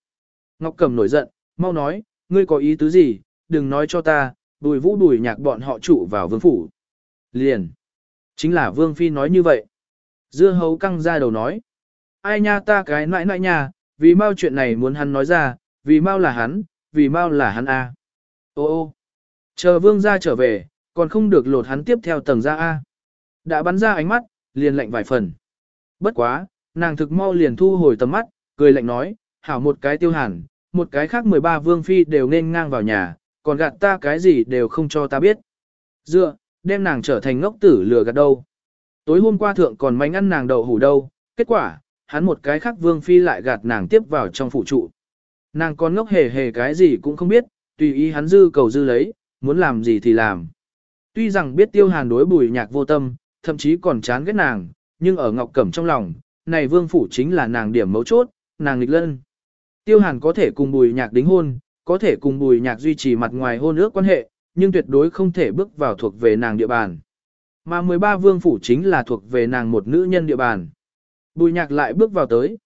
Ngọc Cầm nổi giận, mau nói, ngươi có ý tứ gì, đừng nói cho ta, đùi vũ đùi nhạc bọn họ trụ vào vương phủ. Liền. Chính là vương phi nói như vậy. Dưa hấu căng ra đầu nói. Ai nha ta cái nãi nãi nha, vì mau chuyện này muốn hắn nói ra, vì mau là hắn, vì mau là hắn a. À. Ô ô. Chờ vương ra trở về, còn không được lột hắn tiếp theo tầng ra a. Đã bắn ra ánh mắt, liền lạnh vài phần. Bất quá, nàng thực mau liền thu hồi tầm mắt, cười lạnh nói, hảo một cái tiêu hàn, một cái khác 13 vương phi đều nên ngang vào nhà, còn gạt ta cái gì đều không cho ta biết. Dựa, đem nàng trở thành ngốc tử lừa gạt đâu. Tối hôm qua thượng còn manh ăn nàng đậu hủ đâu, kết quả, hắn một cái khác vương phi lại gạt nàng tiếp vào trong phụ trụ. Nàng còn ngốc hề hề cái gì cũng không biết, tùy ý hắn dư cầu dư lấy, muốn làm gì thì làm. Tuy rằng biết tiêu hàn đối bùi nhạc vô tâm, thậm chí còn chán ghét nàng, nhưng ở ngọc cẩm trong lòng, này vương phủ chính là nàng điểm mấu chốt, nàng nghịch lân. Tiêu Hàn có thể cùng Bùi Nhạc đính hôn, có thể cùng Bùi Nhạc duy trì mặt ngoài hôn ước quan hệ, nhưng tuyệt đối không thể bước vào thuộc về nàng địa bàn. Mà 13 vương phủ chính là thuộc về nàng một nữ nhân địa bàn. Bùi Nhạc lại bước vào tới.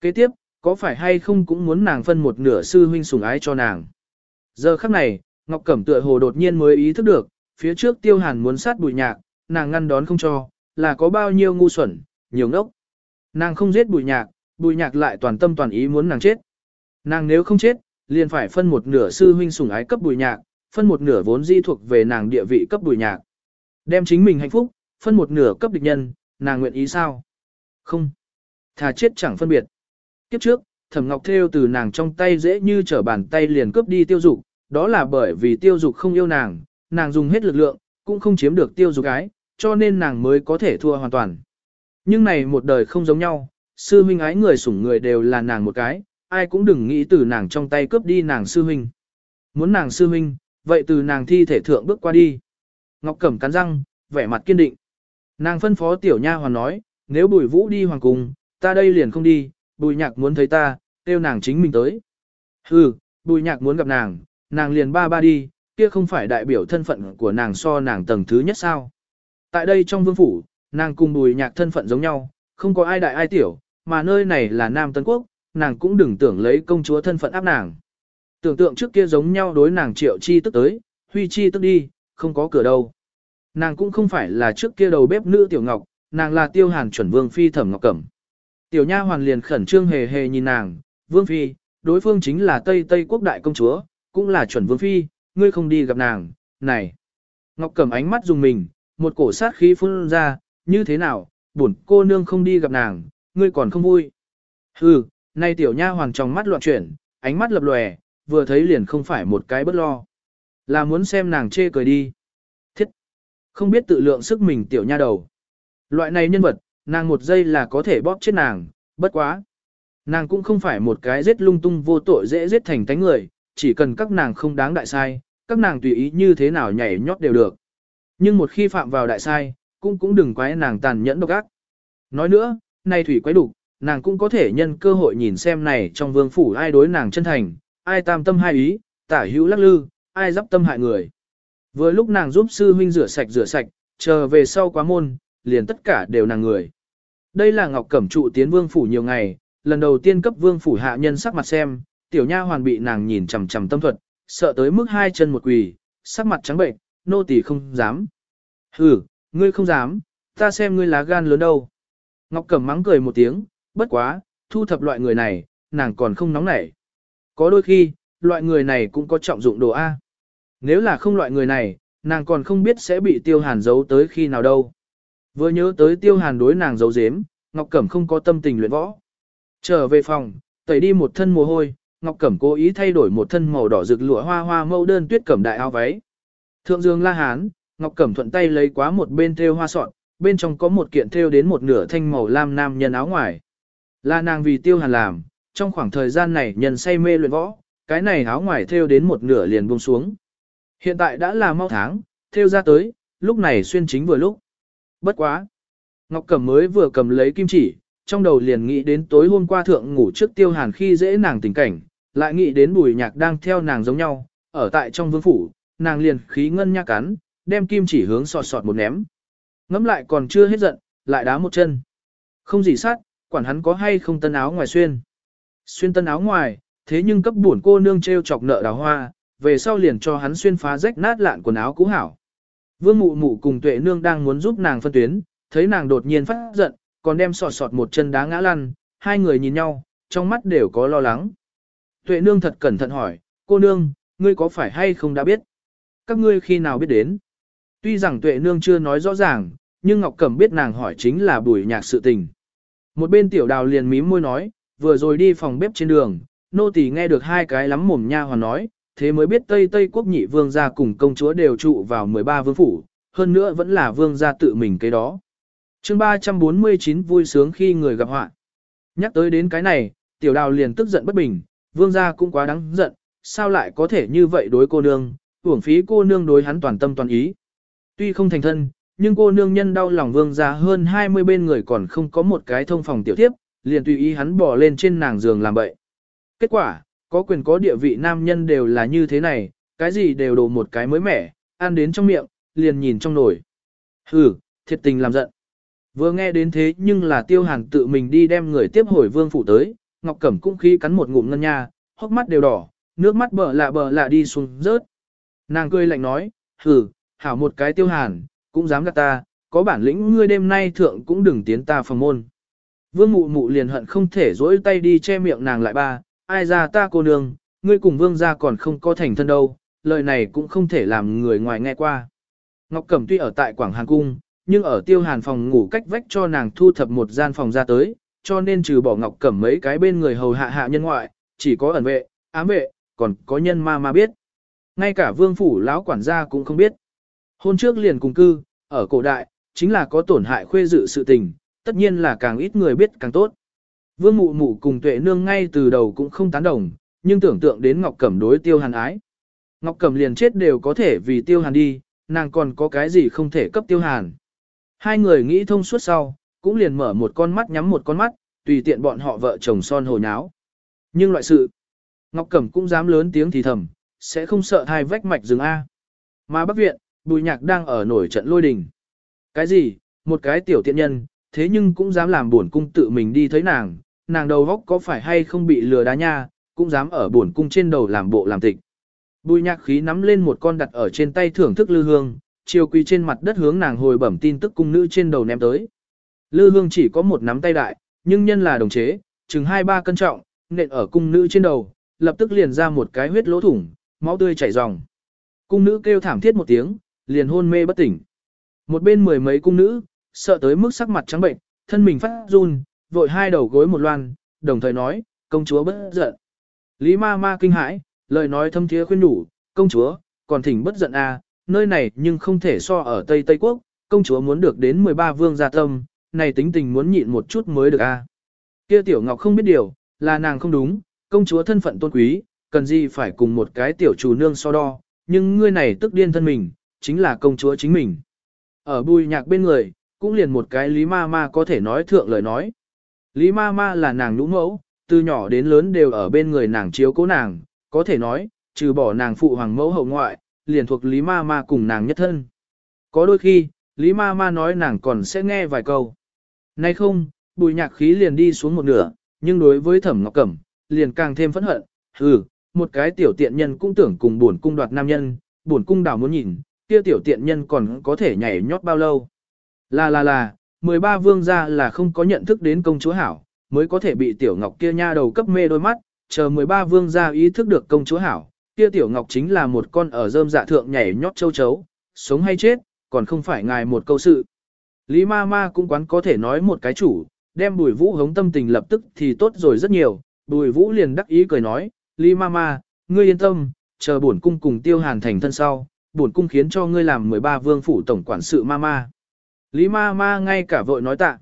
Kế tiếp, có phải hay không cũng muốn nàng phân một nửa sư huynh sủng ái cho nàng. Giờ khắc này, Ngọc Cẩm tựa hồ đột nhiên mới ý thức được, phía trước Tiêu Hàn muốn sát Bùi Nhạc, nàng ngăn đón không cho, là có bao nhiêu ngu xuẩn, nhiều ngốc. Nàng không giết Bùi Nhạc, Bùi Nhạc lại toàn tâm toàn ý muốn nàng chết. Nàng nếu không chết, liền phải phân một nửa sư huynh sủng ái cấp bùi nhạc, phân một nửa vốn di thuộc về nàng địa vị cấp bùi nhạc. Đem chính mình hạnh phúc, phân một nửa cấp địch nhân, nàng nguyện ý sao? Không. Thà chết chẳng phân biệt. Kiếp trước, Thẩm Ngọc Thêu từ nàng trong tay dễ như trở bàn tay liền cướp đi tiêu dục, đó là bởi vì tiêu dục không yêu nàng, nàng dùng hết lực lượng, cũng không chiếm được tiêu dục ái, cho nên nàng mới có thể thua hoàn toàn. Nhưng này một đời không giống nhau, sư huynh ái người sủng người đều là nàng một cái, ai cũng đừng nghĩ từ nàng trong tay cướp đi nàng sư huynh. Muốn nàng sư huynh, vậy từ nàng thi thể thượng bước qua đi. Ngọc Cẩm cắn răng, vẻ mặt kiên định. Nàng phân phó tiểu nha hoàn nói, nếu bùi vũ đi hoàng cung, ta đây liền không đi, bùi nhạc muốn thấy ta, kêu nàng chính mình tới. Hừ, bùi nhạc muốn gặp nàng, nàng liền ba ba đi, kia không phải đại biểu thân phận của nàng so nàng tầng thứ nhất sao. Tại đây trong vương phủ, nàng cùng bùi nhạc thân phận giống nhau, không có ai đại ai tiểu, mà nơi này là Nam Tân Quốc, nàng cũng đừng tưởng lấy công chúa thân phận áp nàng. Tưởng tượng trước kia giống nhau đối nàng triệu chi tức tới, huy chi tức đi, không có cửa đâu. Nàng cũng không phải là trước kia đầu bếp nữ tiểu ngọc, nàng là tiêu hàn chuẩn vương phi thẩm ngọc cẩm. Tiểu nha hoàn liền khẩn trương hề hề nhìn nàng, vương phi, đối phương chính là Tây Tây quốc đại công chúa, cũng là chuẩn vương phi, ngươi không đi gặp nàng, này. Ngọc cẩm ánh mắt dùng mình, một cổ sát khí phun ra, như thế nào, buồn cô nương không đi gặp nàng, ngươi còn không vui. Hừ, Nay tiểu nha hoàng trong mắt loạn chuyển, ánh mắt lập lòe, vừa thấy liền không phải một cái bất lo. Là muốn xem nàng chê cười đi. Thiết! Không biết tự lượng sức mình tiểu nha đầu. Loại này nhân vật, nàng một giây là có thể bóp chết nàng, bất quá. Nàng cũng không phải một cái giết lung tung vô tội dễ giết thành tánh người, chỉ cần các nàng không đáng đại sai, các nàng tùy ý như thế nào nhảy nhót đều được. Nhưng một khi phạm vào đại sai, cũng cũng đừng quái nàng tàn nhẫn độc ác. Nói nữa, nay thủy quái đủ, nàng cũng có thể nhân cơ hội nhìn xem này trong vương phủ ai đối nàng chân thành, ai tam tâm hai ý, tả hữu lắc lư, ai dắp tâm hại người. Vừa lúc nàng giúp sư huynh rửa sạch rửa sạch, chờ về sau quá môn, liền tất cả đều nàng người. Đây là Ngọc Cẩm trụ tiến vương phủ nhiều ngày, lần đầu tiên cấp vương phủ hạ nhân sắc mặt xem, tiểu nha hoàn bị nàng nhìn chằm chằm tâm thuật, sợ tới mức hai chân một quỳ, sắc mặt trắng bệnh, nô tỳ không dám. Hừ, ngươi không dám, ta xem ngươi lá gan lớn đâu. Ngọc Cẩm mắng cười một tiếng, Bất quá, thu thập loại người này, nàng còn không nóng nảy. Có đôi khi, loại người này cũng có trọng dụng đồ A. Nếu là không loại người này, nàng còn không biết sẽ bị tiêu hàn giấu tới khi nào đâu. Vừa nhớ tới tiêu hàn đối nàng giấu giếm, Ngọc Cẩm không có tâm tình luyện võ. Trở về phòng, tẩy đi một thân mồ hôi, Ngọc Cẩm cố ý thay đổi một thân màu đỏ rực lụa hoa hoa mẫu đơn tuyết cẩm đại áo váy. Thượng Dương La Hán, Ngọc Cẩm thuận tay lấy quá một bên thêu hoa sọn, bên trong có một kiện thêu đến một nửa thanh màu lam nam nhân áo ngoài. Là nàng vì tiêu hàn làm, trong khoảng thời gian này nhân say mê luyện võ, cái này áo ngoài thêu đến một nửa liền buông xuống. Hiện tại đã là mau tháng, thêu ra tới, lúc này xuyên chính vừa lúc. Bất quá. Ngọc Cẩm mới vừa cầm lấy kim chỉ, trong đầu liền nghĩ đến tối hôm qua thượng ngủ trước tiêu hàn khi dễ nàng tình cảnh, lại nghĩ đến bùi nhạc đang theo nàng giống nhau, ở tại trong vương phủ, nàng liền khí ngân nha cắn, đem kim chỉ hướng sọt sọt một ném. Ngắm lại còn chưa hết giận, lại đá một chân. Không gì sát, quản hắn có hay không tân áo ngoài xuyên. Xuyên tân áo ngoài, thế nhưng cấp buồn cô nương treo chọc nợ đào hoa, về sau liền cho hắn xuyên phá rách nát lạn quần áo cũ hảo. Vương mụ mụ cùng tuệ nương đang muốn giúp nàng phân tuyến, thấy nàng đột nhiên phát giận, còn đem sọt sọt một chân đá ngã lăn, hai người nhìn nhau, trong mắt đều có lo lắng. Tuệ nương thật cẩn thận hỏi, cô nương, ngươi có phải hay không đã biết? Các ngươi khi nào biết đến? Tuy rằng tuệ nương chưa nói rõ ràng, nhưng Ngọc Cẩm biết nàng hỏi chính là bùi nhạc sự tình. Một bên tiểu đào liền mím môi nói, vừa rồi đi phòng bếp trên đường, nô tỳ nghe được hai cái lắm mồm nha hoàn nói, thế mới biết Tây Tây quốc nhị vương gia cùng công chúa đều trụ vào 13 vương phủ, hơn nữa vẫn là vương gia tự mình cái đó. chương 349 vui sướng khi người gặp họa. Nhắc tới đến cái này, tiểu đào liền tức giận bất bình, vương gia cũng quá đáng giận, sao lại có thể như vậy đối cô nương, uổng phí cô nương đối hắn toàn tâm toàn ý. Tuy không thành thân, nhưng cô nương nhân đau lòng vương ra hơn 20 bên người còn không có một cái thông phòng tiểu tiếp, liền tùy ý hắn bỏ lên trên nàng giường làm bậy. Kết quả, có quyền có địa vị nam nhân đều là như thế này, cái gì đều đồ một cái mới mẻ, ăn đến trong miệng, liền nhìn trong nồi. Hừ, thiệt tình làm giận. Vừa nghe đến thế nhưng là tiêu hàn tự mình đi đem người tiếp hồi vương phủ tới, ngọc cẩm cũng khí cắn một ngụm ngân nha, hốc mắt đều đỏ, nước mắt bờ lạ bờ lạ đi xuống rớt. Nàng cười lạnh nói, hừ, hảo một cái tiêu hàn, cũng dám gạt ta, có bản lĩnh ngươi đêm nay thượng cũng đừng tiến ta phòng môn. Vương mụ mụ liền hận không thể dỗi tay đi che miệng nàng lại ba, ai ra ta cô nương, ngươi cùng vương gia còn không có thành thân đâu, lời này cũng không thể làm người ngoài nghe qua. Ngọc Cẩm tuy ở tại Quảng Hàn Cung, nhưng ở tiêu hàn phòng ngủ cách vách cho nàng thu thập một gian phòng ra tới, cho nên trừ bỏ Ngọc Cẩm mấy cái bên người hầu hạ hạ nhân ngoại, chỉ có ẩn vệ, ám vệ, còn có nhân ma ma biết. Ngay cả vương phủ lão quản gia cũng không biết. Hôn trước liền cùng cư, ở cổ đại, chính là có tổn hại khuê dự sự tình, tất nhiên là càng ít người biết càng tốt. Vương mụ mụ cùng tuệ nương ngay từ đầu cũng không tán đồng, nhưng tưởng tượng đến Ngọc Cẩm đối tiêu hàn ái. Ngọc Cẩm liền chết đều có thể vì tiêu hàn đi, nàng còn có cái gì không thể cấp tiêu hàn. Hai người nghĩ thông suốt sau, cũng liền mở một con mắt nhắm một con mắt, tùy tiện bọn họ vợ chồng son hồ nháo. Nhưng loại sự, Ngọc Cẩm cũng dám lớn tiếng thì thầm, sẽ không sợ hai vách mạch rừng A. Mà bác viện, bùi nhạc đang ở nổi trận lôi đình. Cái gì, một cái tiểu tiện nhân, thế nhưng cũng dám làm buồn cung tự mình đi thấy nàng, nàng đầu góc có phải hay không bị lừa đá nha, cũng dám ở buồn cung trên đầu làm bộ làm tịch. Bùi nhạc khí nắm lên một con đặt ở trên tay thưởng thức lư hương, chiều quỳ trên mặt đất hướng nàng hồi bẩm tin tức cung nữ trên đầu ném tới. Lư hương chỉ có một nắm tay đại, nhưng nhân là đồng chế, chừng hai ba cân trọng, nện ở cung nữ trên đầu, lập tức liền ra một cái huyết lỗ thủng, máu tươi chảy ròng. Cung nữ kêu thảm thiết một tiếng, liền hôn mê bất tỉnh. Một bên mười mấy cung nữ, sợ tới mức sắc mặt trắng bệnh, thân mình phát run, vội hai đầu gối một loan, đồng thời nói, công chúa bất giận. Lý ma ma kinh hãi, lời nói thâm thiế khuyên đủ, công chúa, còn thỉnh bất giận à, nơi này nhưng không thể so ở Tây Tây Quốc, công chúa muốn được đến 13 vương gia tâm, này tính tình muốn nhịn một chút mới được a. À. Kia tiểu ngọc không biết điều, là nàng không đúng, công chúa thân phận tôn quý, cần gì phải cùng một cái tiểu chủ nương so đo, nhưng ngươi này tức điên thân mình, chính là công chúa chính mình. Ở bùi nhạc bên người, cũng liền một cái Lý Ma Ma có thể nói thượng lời nói. Lý Ma Ma là nàng nhũ mẫu, từ nhỏ đến lớn đều ở bên người nàng chiếu cố nàng, có thể nói, trừ bỏ nàng phụ hoàng mẫu hậu ngoại, liền thuộc Lý Ma Ma cùng nàng nhất thân. Có đôi khi, Lý Ma Ma nói nàng còn sẽ nghe vài câu. Nay không, bùi nhạc khí liền đi xuống một nửa, nhưng đối với thẩm ngọc cẩm, liền càng thêm phẫn hận, hừ, một cái tiểu tiện nhân cũng tưởng cùng buồn cung đoạt nam nhân, buồn cung đảo muốn nhìn, kia tiểu tiện nhân còn có thể nhảy nhót bao lâu. Là là là, 13 vương gia là không có nhận thức đến công chúa hảo, mới có thể bị tiểu ngọc kia nha đầu cấp mê đôi mắt, chờ 13 vương gia ý thức được công chúa hảo, kia tiểu ngọc chính là một con ở rơm dạ thượng nhảy nhót châu chấu, sống hay chết, còn không phải ngài một câu sự. Lý ma ma cũng quán có thể nói một cái chủ, đem bùi vũ hống tâm tình lập tức thì tốt rồi rất nhiều, bùi vũ liền đắc ý cười nói, Lý ma ma, ngươi yên tâm, chờ bổn cung cùng tiêu hàn thành thân sau, bổn cung khiến cho ngươi làm 13 vương phủ tổng quản sự ma ma. Lý ma ma ngay cả vội nói tạ.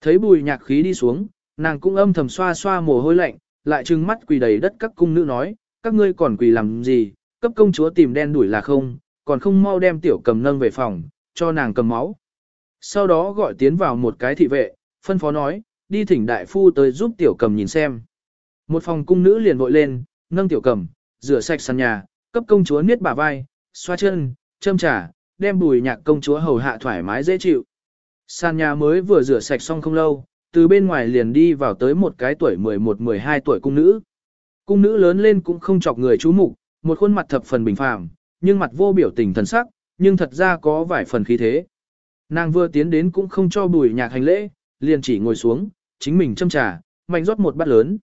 Thấy bùi nhạc khí đi xuống, nàng cũng âm thầm xoa xoa mồ hôi lạnh, lại trừng mắt quỳ đầy đất các cung nữ nói, các ngươi còn quỳ làm gì, cấp công chúa tìm đen đuổi là không, còn không mau đem tiểu cầm nâng về phòng, cho nàng cầm máu. Sau đó gọi tiến vào một cái thị vệ, phân phó nói, đi thỉnh đại phu tới giúp tiểu cầm nhìn xem. Một phòng cung nữ liền vội lên, nâng tiểu cầm, rửa sạch sàn nhà, cấp công chúa niết bả vai, xoa chân, châm trà, đem bùi nhạc công chúa hầu hạ thoải mái dễ chịu. Sàn nhà mới vừa rửa sạch xong không lâu, từ bên ngoài liền đi vào tới một cái tuổi 11-12 tuổi cung nữ. Cung nữ lớn lên cũng không chọc người chú mục, một khuôn mặt thập phần bình phàm, nhưng mặt vô biểu tình thần sắc, nhưng thật ra có vài phần khí thế. Nàng vừa tiến đến cũng không cho bùi nhạc hành lễ, liền chỉ ngồi xuống, chính mình châm trà, mạnh rót một bát lớn.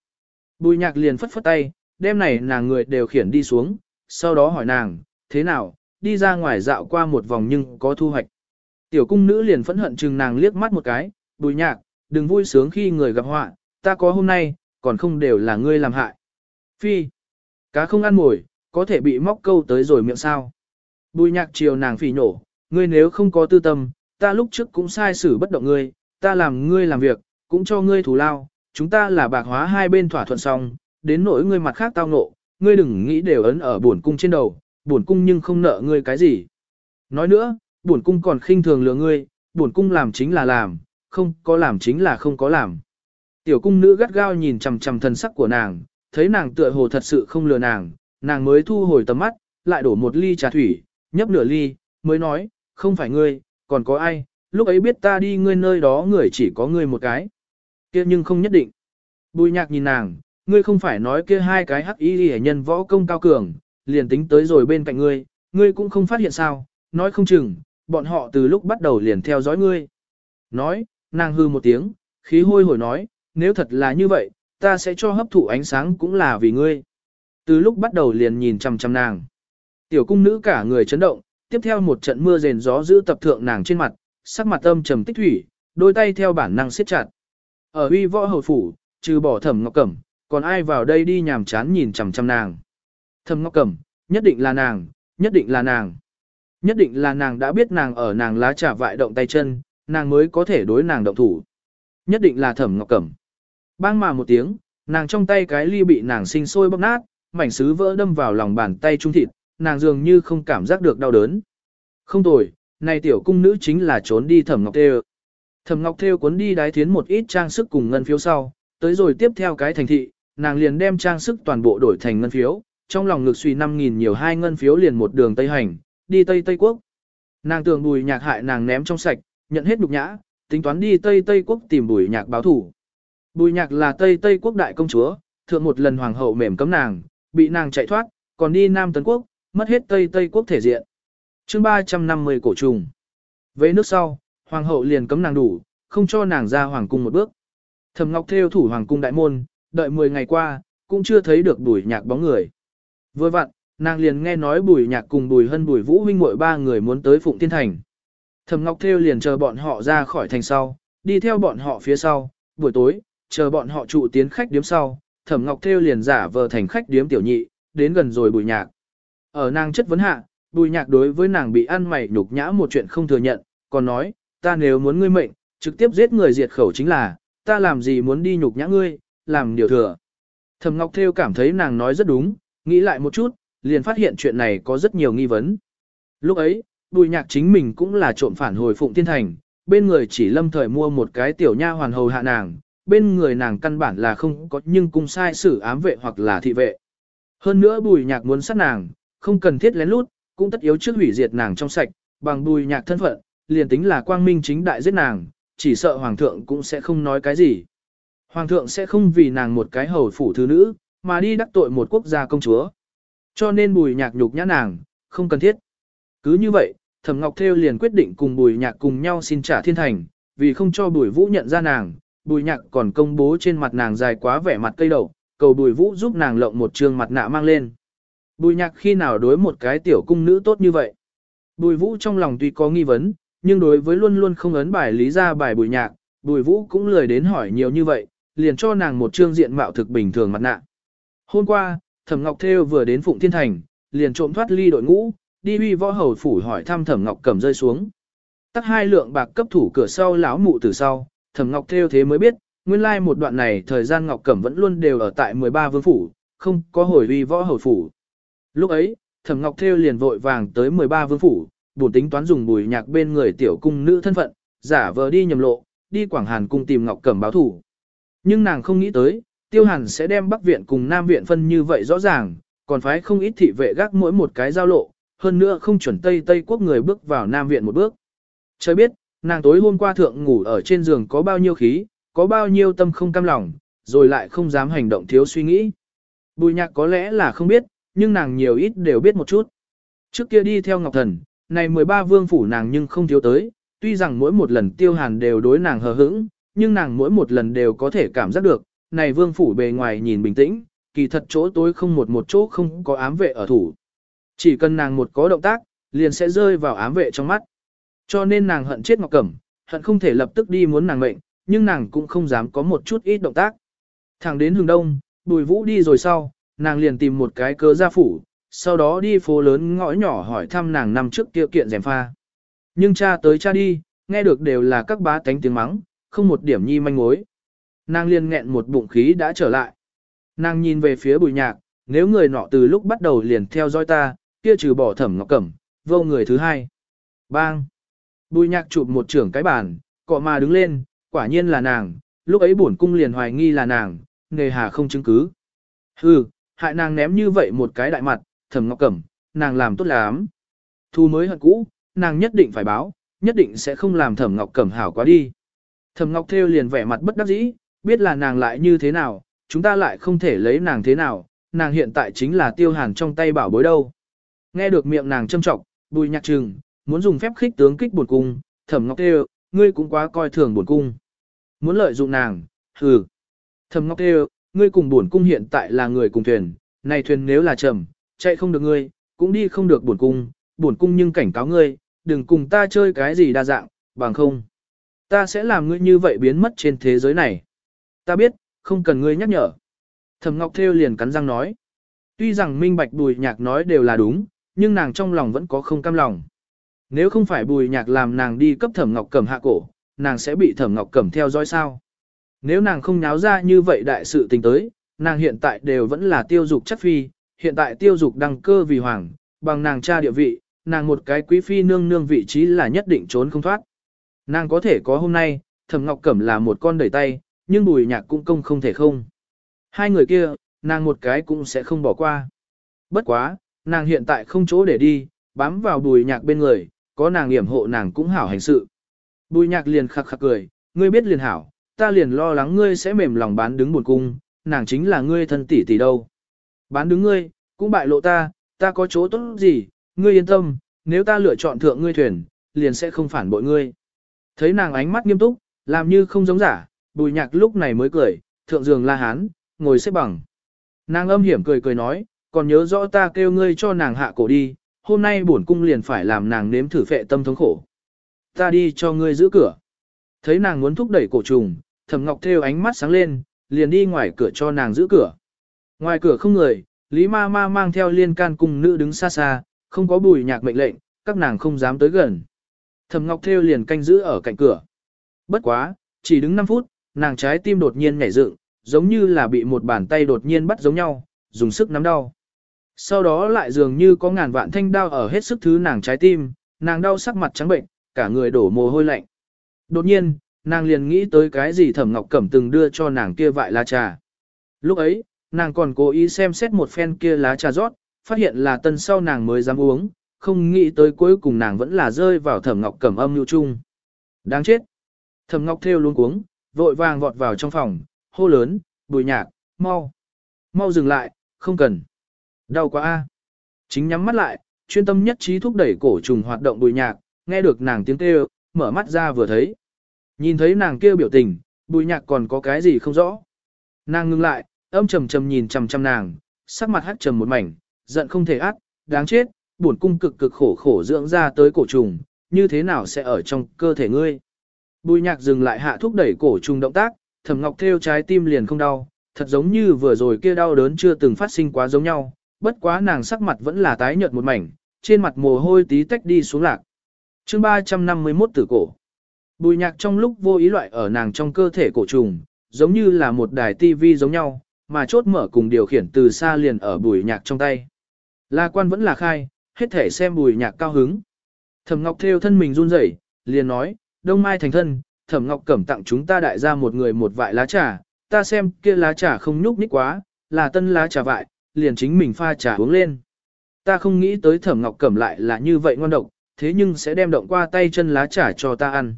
Bùi nhạc liền phất phất tay, đêm này nàng người đều khiển đi xuống, sau đó hỏi nàng, thế nào, đi ra ngoài dạo qua một vòng nhưng có thu hoạch. Tiểu cung nữ liền phẫn hận chừng nàng liếc mắt một cái, bùi nhạc, đừng vui sướng khi người gặp họa, ta có hôm nay, còn không đều là ngươi làm hại. Phi, cá không ăn mồi, có thể bị móc câu tới rồi miệng sao. Bùi nhạc chiều nàng phỉ nổ, ngươi nếu không có tư tâm, ta lúc trước cũng sai xử bất động ngươi, ta làm ngươi làm việc, cũng cho ngươi thù lao, chúng ta là bạc hóa hai bên thỏa thuận xong, đến nỗi ngươi mặt khác tao ngộ, ngươi đừng nghĩ đều ấn ở buồn cung trên đầu, bổn cung nhưng không nợ ngươi cái gì. Nói nữa, bổn cung còn khinh thường lừa ngươi, bổn cung làm chính là làm, không có làm chính là không có làm. Tiểu cung nữ gắt gao nhìn chằm chằm thần sắc của nàng, thấy nàng tựa hồ thật sự không lừa nàng, nàng mới thu hồi tầm mắt, lại đổ một ly trà thủy, nhấp nửa ly, mới nói, không phải ngươi, còn có ai, lúc ấy biết ta đi ngươi nơi đó người chỉ có ngươi một cái. kia nhưng không nhất định. Bùi nhạc nhìn nàng, ngươi không phải nói kia hai cái hắc y hệ nhân võ công cao cường, liền tính tới rồi bên cạnh ngươi, ngươi cũng không phát hiện sao, nói không chừng, bọn họ từ lúc bắt đầu liền theo dõi ngươi. Nói, nàng hư một tiếng, khí hôi hồi nói, nếu thật là như vậy, ta sẽ cho hấp thụ ánh sáng cũng là vì ngươi. Từ lúc bắt đầu liền nhìn chằm chằm nàng. Tiểu cung nữ cả người chấn động, tiếp theo một trận mưa rền gió giữ tập thượng nàng trên mặt, sắc mặt âm trầm tích thủy, đôi tay theo bản năng siết chặt. Ở uy võ hầu phủ, trừ bỏ thẩm ngọc cẩm, còn ai vào đây đi nhàm chán nhìn chằm chằm nàng. Thầm Ngọc Cẩm, nhất định là nàng, nhất định là nàng. Nhất định là nàng đã biết nàng ở nàng lá trà vại động tay chân, nàng mới có thể đối nàng động thủ. Nhất định là Thẩm Ngọc Cẩm. Bang mà một tiếng, nàng trong tay cái ly bị nàng sinh sôi bóc nát, mảnh sứ vỡ đâm vào lòng bàn tay trung thịt, nàng dường như không cảm giác được đau đớn. Không tồi, này tiểu cung nữ chính là trốn đi Thẩm Ngọc Thêu. Thẩm Ngọc Thêu cuốn đi đái thiến một ít trang sức cùng ngân phiếu sau, tới rồi tiếp theo cái thành thị, nàng liền đem trang sức toàn bộ đổi thành ngân phiếu, trong lòng ngực suy 5.000 nhiều hai ngân phiếu liền một đường Tây Hành, đi Tây Tây Quốc. Nàng tưởng bùi nhạc hại nàng ném trong sạch, nhận hết nhục nhã, tính toán đi Tây Tây Quốc tìm bùi nhạc báo thủ. Bùi nhạc là Tây Tây Quốc đại công chúa, thượng một lần hoàng hậu mềm cấm nàng, bị nàng chạy thoát, còn đi Nam Tấn Quốc, mất hết Tây Tây Quốc thể diện. chương 350 cổ trùng. Về nước sau, hoàng hậu liền cấm nàng đủ, không cho nàng ra hoàng cung một bước. thầm Ngọc theo thủ hoàng cung đại môn, đợi 10 ngày qua, cũng chưa thấy được bùi nhạc bóng người. Vừa vặn, nàng liền nghe nói Bùi Nhạc cùng Bùi Hân Bùi Vũ huynh muội ba người muốn tới Phụng thiên Thành. Thẩm Ngọc Thêu liền chờ bọn họ ra khỏi thành sau, đi theo bọn họ phía sau, buổi tối, chờ bọn họ trụ tiến khách điếm sau, Thẩm Ngọc Thêu liền giả vờ thành khách điếm tiểu nhị, đến gần rồi Bùi Nhạc. Ở nàng chất vấn hạ, Bùi Nhạc đối với nàng bị ăn mày nhục nhã một chuyện không thừa nhận, còn nói, ta nếu muốn ngươi mệnh, trực tiếp giết người diệt khẩu chính là, ta làm gì muốn đi nhục nhã ngươi, làm điều thừa. Thẩm Ngọc Thêu cảm thấy nàng nói rất đúng, Nghĩ lại một chút, liền phát hiện chuyện này có rất nhiều nghi vấn. Lúc ấy, bùi nhạc chính mình cũng là trộm phản hồi phụng thiên thành, bên người chỉ lâm thời mua một cái tiểu nha hoàn hầu hạ nàng, bên người nàng căn bản là không có nhưng cung sai sử ám vệ hoặc là thị vệ. Hơn nữa bùi nhạc muốn sát nàng, không cần thiết lén lút, cũng tất yếu trước hủy diệt nàng trong sạch, bằng bùi nhạc thân phận, liền tính là quang minh chính đại giết nàng, chỉ sợ hoàng thượng cũng sẽ không nói cái gì. Hoàng thượng sẽ không vì nàng một cái hầu phủ thứ nữ, mà đi đắc tội một quốc gia công chúa. Cho nên bùi nhạc nhục nhã nàng, không cần thiết. Cứ như vậy, Thẩm Ngọc theo liền quyết định cùng bùi nhạc cùng nhau xin trả thiên thành, vì không cho bùi vũ nhận ra nàng, bùi nhạc còn công bố trên mặt nàng dài quá vẻ mặt cây đầu, cầu bùi vũ giúp nàng lộng một trường mặt nạ mang lên. Bùi nhạc khi nào đối một cái tiểu cung nữ tốt như vậy? Bùi vũ trong lòng tuy có nghi vấn, nhưng đối với luôn luôn không ấn bài lý ra bài bùi nhạc, bùi vũ cũng lười đến hỏi nhiều như vậy, liền cho nàng một trương diện mạo thực bình thường mặt nạ. Hôm qua, Thẩm Ngọc Thêu vừa đến Phụng Thiên Thành, liền trộm thoát ly đội ngũ, đi huy võ hầu phủ hỏi thăm Thẩm Ngọc Cẩm rơi xuống. Tắt hai lượng bạc cấp thủ cửa sau lão mụ từ sau, Thẩm Ngọc Thêu thế mới biết, nguyên lai một đoạn này thời gian Ngọc Cẩm vẫn luôn đều ở tại 13 vương phủ, không có hồi huy võ hầu phủ. Lúc ấy, Thẩm Ngọc Thêu liền vội vàng tới 13 vương phủ, buồn tính toán dùng bùi nhạc bên người tiểu cung nữ thân phận, giả vờ đi nhầm lộ, đi Quảng Hàn cung tìm Ngọc Cẩm báo thủ. Nhưng nàng không nghĩ tới, tiêu hàn sẽ đem Bắc Viện cùng Nam Viện phân như vậy rõ ràng, còn phái không ít thị vệ gác mỗi một cái giao lộ, hơn nữa không chuẩn Tây Tây quốc người bước vào Nam Viện một bước. Trời biết, nàng tối hôm qua thượng ngủ ở trên giường có bao nhiêu khí, có bao nhiêu tâm không cam lòng, rồi lại không dám hành động thiếu suy nghĩ. Bùi nhạc có lẽ là không biết, nhưng nàng nhiều ít đều biết một chút. Trước kia đi theo Ngọc Thần, này 13 vương phủ nàng nhưng không thiếu tới, tuy rằng mỗi một lần tiêu hàn đều đối nàng hờ hững, nhưng nàng mỗi một lần đều có thể cảm giác được, này vương phủ bề ngoài nhìn bình tĩnh, kỳ thật chỗ tối không một một chỗ không có ám vệ ở thủ. Chỉ cần nàng một có động tác, liền sẽ rơi vào ám vệ trong mắt. Cho nên nàng hận chết Ngọc Cẩm, hận không thể lập tức đi muốn nàng mệnh, nhưng nàng cũng không dám có một chút ít động tác. Thẳng đến hướng đông, Bùi Vũ đi rồi sau, nàng liền tìm một cái cớ ra phủ, sau đó đi phố lớn ngõ nhỏ hỏi thăm nàng nằm trước kia kiện rèm pha. Nhưng cha tới cha đi, nghe được đều là các bá tánh tiếng mắng, không một điểm nhi manh mối nàng liền nghẹn một bụng khí đã trở lại. Nàng nhìn về phía bùi nhạc, nếu người nọ từ lúc bắt đầu liền theo dõi ta, kia trừ bỏ thẩm ngọc cẩm, vô người thứ hai. Bang! Bùi nhạc chụp một trưởng cái bàn, cọ mà đứng lên, quả nhiên là nàng, lúc ấy bổn cung liền hoài nghi là nàng, nghề hà không chứng cứ. Hừ, hại nàng ném như vậy một cái đại mặt, thẩm ngọc cẩm, nàng làm tốt lắm. Thu mới hận cũ, nàng nhất định phải báo, nhất định sẽ không làm thẩm ngọc cẩm hảo quá đi. Thẩm ngọc theo liền vẻ mặt bất đắc dĩ, biết là nàng lại như thế nào, chúng ta lại không thể lấy nàng thế nào, nàng hiện tại chính là tiêu hàn trong tay bảo bối đâu. Nghe được miệng nàng châm trọng, bùi nhạc trừng, muốn dùng phép khích tướng kích buồn cung, thẩm ngọc tê ngươi cũng quá coi thường buồn cung. Muốn lợi dụng nàng, hừ. Thẩm ngọc tê ngươi cùng buồn cung hiện tại là người cùng thuyền, này thuyền nếu là chậm, chạy không được ngươi, cũng đi không được buồn cung, buồn cung nhưng cảnh cáo ngươi, đừng cùng ta chơi cái gì đa dạng, bằng không. Ta sẽ làm ngươi như vậy biến mất trên thế giới này. Ta biết, không cần ngươi nhắc nhở. Thẩm Ngọc Thêu liền cắn răng nói. Tuy rằng minh bạch bùi nhạc nói đều là đúng, nhưng nàng trong lòng vẫn có không cam lòng. Nếu không phải bùi nhạc làm nàng đi cấp Thẩm Ngọc Cẩm hạ cổ, nàng sẽ bị Thẩm Ngọc Cẩm theo dõi sao? Nếu nàng không nháo ra như vậy đại sự tình tới, nàng hiện tại đều vẫn là tiêu dục chất phi, hiện tại tiêu dục đăng cơ vì hoàng, bằng nàng cha địa vị, nàng một cái quý phi nương nương vị trí là nhất định trốn không thoát. Nàng có thể có hôm nay, Thẩm Ngọc Cẩm là một con đẩy tay, nhưng bùi nhạc cũng công không thể không. Hai người kia, nàng một cái cũng sẽ không bỏ qua. Bất quá, nàng hiện tại không chỗ để đi, bám vào bùi nhạc bên người, có nàng hiểm hộ nàng cũng hảo hành sự. Bùi nhạc liền khặc khặc cười, ngươi biết liền hảo, ta liền lo lắng ngươi sẽ mềm lòng bán đứng buồn cung, nàng chính là ngươi thân tỷ tỷ đâu. Bán đứng ngươi, cũng bại lộ ta, ta có chỗ tốt gì, ngươi yên tâm, nếu ta lựa chọn thượng ngươi thuyền, liền sẽ không phản bội ngươi. Thấy nàng ánh mắt nghiêm túc, làm như không giống giả, bùi nhạc lúc này mới cười, thượng giường la hán, ngồi xếp bằng. Nàng âm hiểm cười cười nói, còn nhớ rõ ta kêu ngươi cho nàng hạ cổ đi, hôm nay bổn cung liền phải làm nàng nếm thử phệ tâm thống khổ. Ta đi cho ngươi giữ cửa. Thấy nàng muốn thúc đẩy cổ trùng, thẩm ngọc theo ánh mắt sáng lên, liền đi ngoài cửa cho nàng giữ cửa. Ngoài cửa không người, Lý Ma Ma mang theo liên can cùng nữ đứng xa xa, không có bùi nhạc mệnh lệnh, các nàng không dám tới gần. Thẩm Ngọc Thêu liền canh giữ ở cạnh cửa. Bất quá, chỉ đứng 5 phút, nàng trái tim đột nhiên nhảy dựng, giống như là bị một bàn tay đột nhiên bắt giống nhau, dùng sức nắm đau. Sau đó lại dường như có ngàn vạn thanh đau ở hết sức thứ nàng trái tim, nàng đau sắc mặt trắng bệnh, cả người đổ mồ hôi lạnh. Đột nhiên, nàng liền nghĩ tới cái gì Thẩm Ngọc Cẩm từng đưa cho nàng kia vại lá trà. Lúc ấy, nàng còn cố ý xem xét một phen kia lá trà rót, phát hiện là tân sau nàng mới dám uống, không nghĩ tới cuối cùng nàng vẫn là rơi vào Thẩm Ngọc Cẩm âm nhu chung. Đáng chết. Thẩm Ngọc theo luôn cuống, vội vàng vọt vào trong phòng, hô lớn, bùi nhạc, mau. Mau dừng lại, không cần. Đau quá a. Chính nhắm mắt lại, chuyên tâm nhất trí thúc đẩy cổ trùng hoạt động bùi nhạc, nghe được nàng tiếng kêu, mở mắt ra vừa thấy. Nhìn thấy nàng kêu biểu tình, bùi nhạc còn có cái gì không rõ. Nàng ngưng lại, âm trầm trầm nhìn chằm chằm nàng, sắc mặt hắc trầm một mảnh, giận không thể át, đáng chết, buồn cung cực cực khổ khổ dưỡng ra tới cổ trùng, như thế nào sẽ ở trong cơ thể ngươi. Bùi nhạc dừng lại hạ thúc đẩy cổ trùng động tác, thẩm ngọc theo trái tim liền không đau, thật giống như vừa rồi kia đau đớn chưa từng phát sinh quá giống nhau, bất quá nàng sắc mặt vẫn là tái nhợt một mảnh, trên mặt mồ hôi tí tách đi xuống lạc. chương 351 tử cổ. Bùi nhạc trong lúc vô ý loại ở nàng trong cơ thể cổ trùng, giống như là một đài tivi giống nhau, mà chốt mở cùng điều khiển từ xa liền ở bùi nhạc trong tay. La quan vẫn là khai, hết thể xem bùi nhạc cao hứng. Thẩm ngọc theo thân mình run rẩy, liền nói, đông mai thành thân, thẩm ngọc cẩm tặng chúng ta đại gia một người một vại lá trà, ta xem kia lá trà không nhúc nhích quá, là tân lá trà vại, liền chính mình pha trà uống lên. Ta không nghĩ tới thẩm ngọc cẩm lại là như vậy ngon độc, thế nhưng sẽ đem động qua tay chân lá trà cho ta ăn.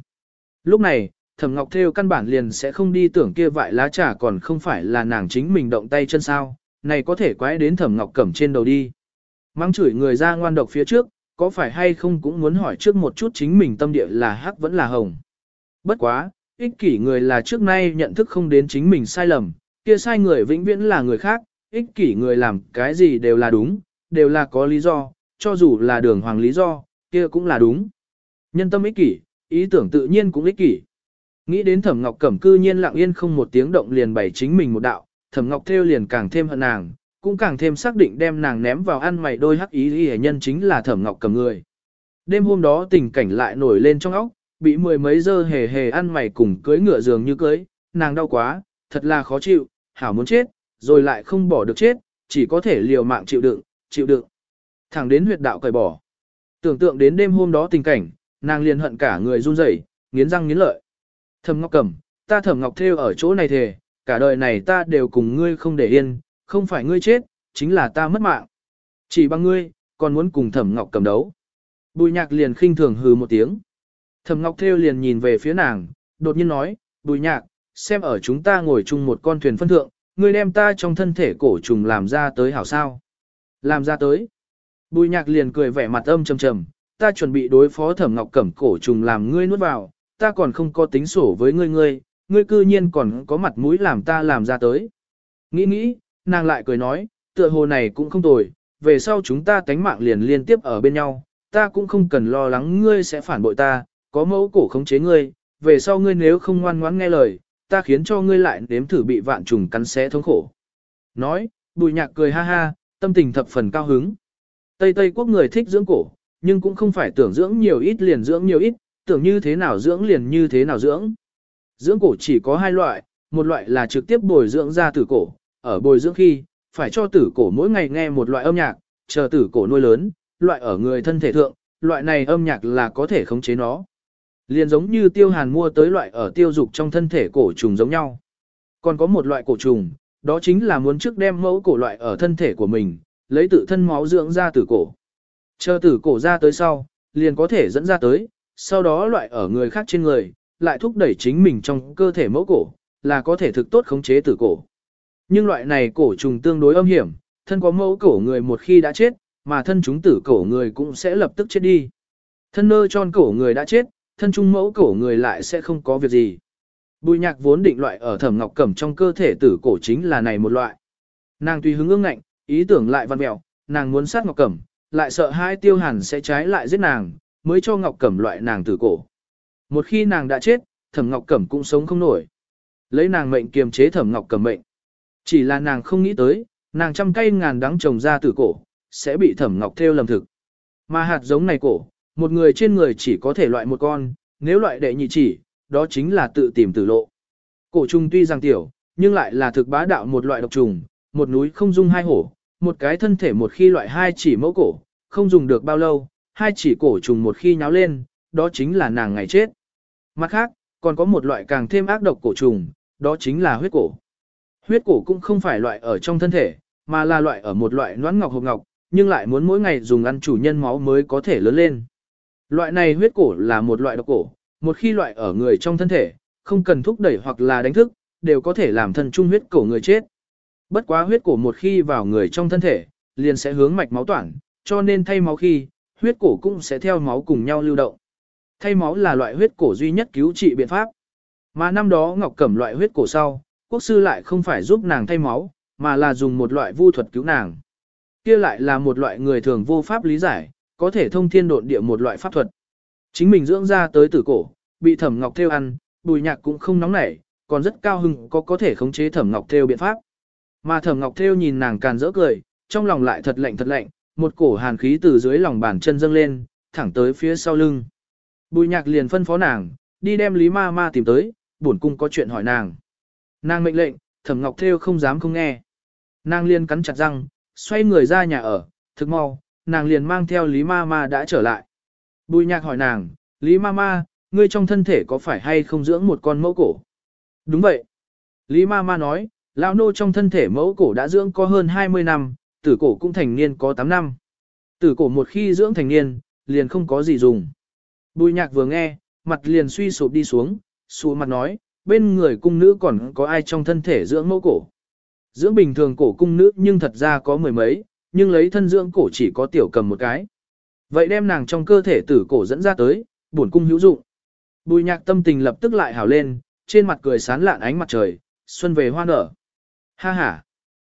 Lúc này, thẩm ngọc theo căn bản liền sẽ không đi tưởng kia vại lá trà còn không phải là nàng chính mình động tay chân sao, này có thể quái đến thẩm ngọc cẩm trên đầu đi. mang chửi người ra ngoan độc phía trước, có phải hay không cũng muốn hỏi trước một chút chính mình tâm địa là hắc vẫn là hồng. Bất quá, ích kỷ người là trước nay nhận thức không đến chính mình sai lầm, kia sai người vĩnh viễn là người khác, ích kỷ người làm cái gì đều là đúng, đều là có lý do, cho dù là đường hoàng lý do, kia cũng là đúng. Nhân tâm ích kỷ, ý tưởng tự nhiên cũng ích kỷ. Nghĩ đến Thẩm Ngọc Cẩm cư nhiên lặng yên không một tiếng động liền bày chính mình một đạo, Thẩm Ngọc theo liền càng thêm hận nàng, cũng càng thêm xác định đem nàng ném vào ăn mày đôi hắc ý y nhân chính là thẩm ngọc cầm người. Đêm hôm đó tình cảnh lại nổi lên trong óc, bị mười mấy giờ hề hề ăn mày cùng cưới ngựa giường như cưới, nàng đau quá, thật là khó chịu, hảo muốn chết, rồi lại không bỏ được chết, chỉ có thể liều mạng chịu đựng, chịu đựng. Thẳng đến huyệt đạo cởi bỏ. Tưởng tượng đến đêm hôm đó tình cảnh, nàng liền hận cả người run rẩy, nghiến răng nghiến lợi. Thẩm Ngọc cầm, ta Thẩm Ngọc theo ở chỗ này thề, cả đời này ta đều cùng ngươi không để yên, không phải ngươi chết, chính là ta mất mạng. Chỉ bằng ngươi, còn muốn cùng Thẩm Ngọc cầm đấu. Bùi nhạc liền khinh thường hừ một tiếng. Thẩm Ngọc theo liền nhìn về phía nàng, đột nhiên nói, bùi nhạc, xem ở chúng ta ngồi chung một con thuyền phân thượng, ngươi đem ta trong thân thể cổ trùng làm ra tới hảo sao. Làm ra tới. Bùi nhạc liền cười vẻ mặt âm trầm trầm, ta chuẩn bị đối phó thẩm ngọc cầm cổ trùng làm ngươi nuốt vào, ta còn không có tính sổ với ngươi ngươi, ngươi cư nhiên còn có mặt mũi làm ta làm ra tới. Nghĩ nghĩ, nàng lại cười nói, tựa hồ này cũng không tồi, về sau chúng ta tánh mạng liền liên tiếp ở bên nhau, ta cũng không cần lo lắng ngươi sẽ phản bội ta, có mẫu cổ khống chế ngươi, về sau ngươi nếu không ngoan ngoãn nghe lời, ta khiến cho ngươi lại nếm thử bị vạn trùng cắn xé thống khổ. Nói, bùi nhạc cười ha ha, tâm tình thập phần cao hứng. Tây Tây quốc người thích dưỡng cổ, nhưng cũng không phải tưởng dưỡng nhiều ít liền dưỡng nhiều ít, tưởng như thế nào dưỡng liền như thế nào dưỡng. Dưỡng cổ chỉ có hai loại, một loại là trực tiếp bồi dưỡng ra tử cổ, ở bồi dưỡng khi, phải cho tử cổ mỗi ngày nghe một loại âm nhạc, chờ tử cổ nuôi lớn, loại ở người thân thể thượng, loại này âm nhạc là có thể khống chế nó. Liền giống như tiêu hàn mua tới loại ở tiêu dục trong thân thể cổ trùng giống nhau. Còn có một loại cổ trùng, đó chính là muốn trước đem mẫu cổ loại ở thân thể của mình, lấy tự thân máu dưỡng ra tử cổ. Chờ tử cổ ra tới sau, liền có thể dẫn ra tới, sau đó loại ở người khác trên người, lại thúc đẩy chính mình trong cơ thể mẫu cổ, là có thể thực tốt khống chế tử cổ. Nhưng loại này cổ trùng tương đối âm hiểm, thân có mẫu cổ người một khi đã chết, mà thân chúng tử cổ người cũng sẽ lập tức chết đi. Thân nơ tròn cổ người đã chết, thân trung mẫu cổ người lại sẽ không có việc gì. Bùi nhạc vốn định loại ở thẩm ngọc cẩm trong cơ thể tử cổ chính là này một loại. Nàng tùy hứng ương ngạnh, ý tưởng lại văn mẹo, nàng muốn sát ngọc cẩm, lại sợ hai tiêu hàn sẽ trái lại giết nàng, mới cho ngọc cẩm loại nàng tử cổ. Một khi nàng đã chết, thẩm ngọc cẩm cũng sống không nổi. Lấy nàng mệnh kiềm chế thẩm ngọc cẩm mệnh. Chỉ là nàng không nghĩ tới, nàng trăm cây ngàn đắng trồng ra từ cổ, sẽ bị thẩm ngọc theo lầm thực. Mà hạt giống này cổ, một người trên người chỉ có thể loại một con, nếu loại đệ nhị chỉ, đó chính là tự tìm tử lộ. Cổ trùng tuy rằng tiểu, nhưng lại là thực bá đạo một loại độc trùng, một núi không dung hai hổ, một cái thân thể một khi loại hai chỉ mẫu cổ, không dùng được bao lâu, hai chỉ cổ trùng một khi nháo lên, đó chính là nàng ngày chết. Mặt khác, còn có một loại càng thêm ác độc cổ trùng, đó chính là huyết cổ. Huyết cổ cũng không phải loại ở trong thân thể, mà là loại ở một loại noãn ngọc hộp ngọc, nhưng lại muốn mỗi ngày dùng ăn chủ nhân máu mới có thể lớn lên. Loại này huyết cổ là một loại độc cổ, một khi loại ở người trong thân thể, không cần thúc đẩy hoặc là đánh thức, đều có thể làm thân trung huyết cổ người chết. Bất quá huyết cổ một khi vào người trong thân thể, liền sẽ hướng mạch máu toàn, cho nên thay máu khi, huyết cổ cũng sẽ theo máu cùng nhau lưu động. Thay máu là loại huyết cổ duy nhất cứu trị biện pháp. Mà năm đó Ngọc Cẩm loại huyết cổ sau, quốc sư lại không phải giúp nàng thay máu, mà là dùng một loại vu thuật cứu nàng. Kia lại là một loại người thường vô pháp lý giải, có thể thông thiên độn địa một loại pháp thuật. Chính mình dưỡng ra tới tử cổ, bị thẩm ngọc theo ăn, bùi nhạc cũng không nóng nảy, còn rất cao hưng có có thể khống chế thẩm ngọc theo biện pháp. Mà thẩm ngọc theo nhìn nàng càn rỡ cười, trong lòng lại thật lạnh thật lạnh, một cổ hàn khí từ dưới lòng bàn chân dâng lên, thẳng tới phía sau lưng. Bùi nhạc liền phân phó nàng, đi đem Lý Ma Ma tìm tới, bổn cung có chuyện hỏi nàng. Nàng mệnh lệnh, Thẩm Ngọc Thêu không dám không nghe. Nàng liền cắn chặt răng, xoay người ra nhà ở, thực mau, nàng liền mang theo Lý Ma Ma đã trở lại. Bùi nhạc hỏi nàng, Lý Ma Ma, ngươi trong thân thể có phải hay không dưỡng một con mẫu cổ? Đúng vậy. Lý Ma Ma nói, lão nô trong thân thể mẫu cổ đã dưỡng có hơn 20 năm, tử cổ cũng thành niên có 8 năm. Tử cổ một khi dưỡng thành niên, liền không có gì dùng. Bùi nhạc vừa nghe, mặt liền suy sụp đi xuống, xuống mặt nói, bên người cung nữ còn có ai trong thân thể dưỡng mẫu cổ. Dưỡng bình thường cổ cung nữ nhưng thật ra có mười mấy, nhưng lấy thân dưỡng cổ chỉ có tiểu cầm một cái. Vậy đem nàng trong cơ thể tử cổ dẫn ra tới, bổn cung hữu dụng. Bùi nhạc tâm tình lập tức lại hảo lên, trên mặt cười sán lạn ánh mặt trời, xuân về hoa nở. Ha ha!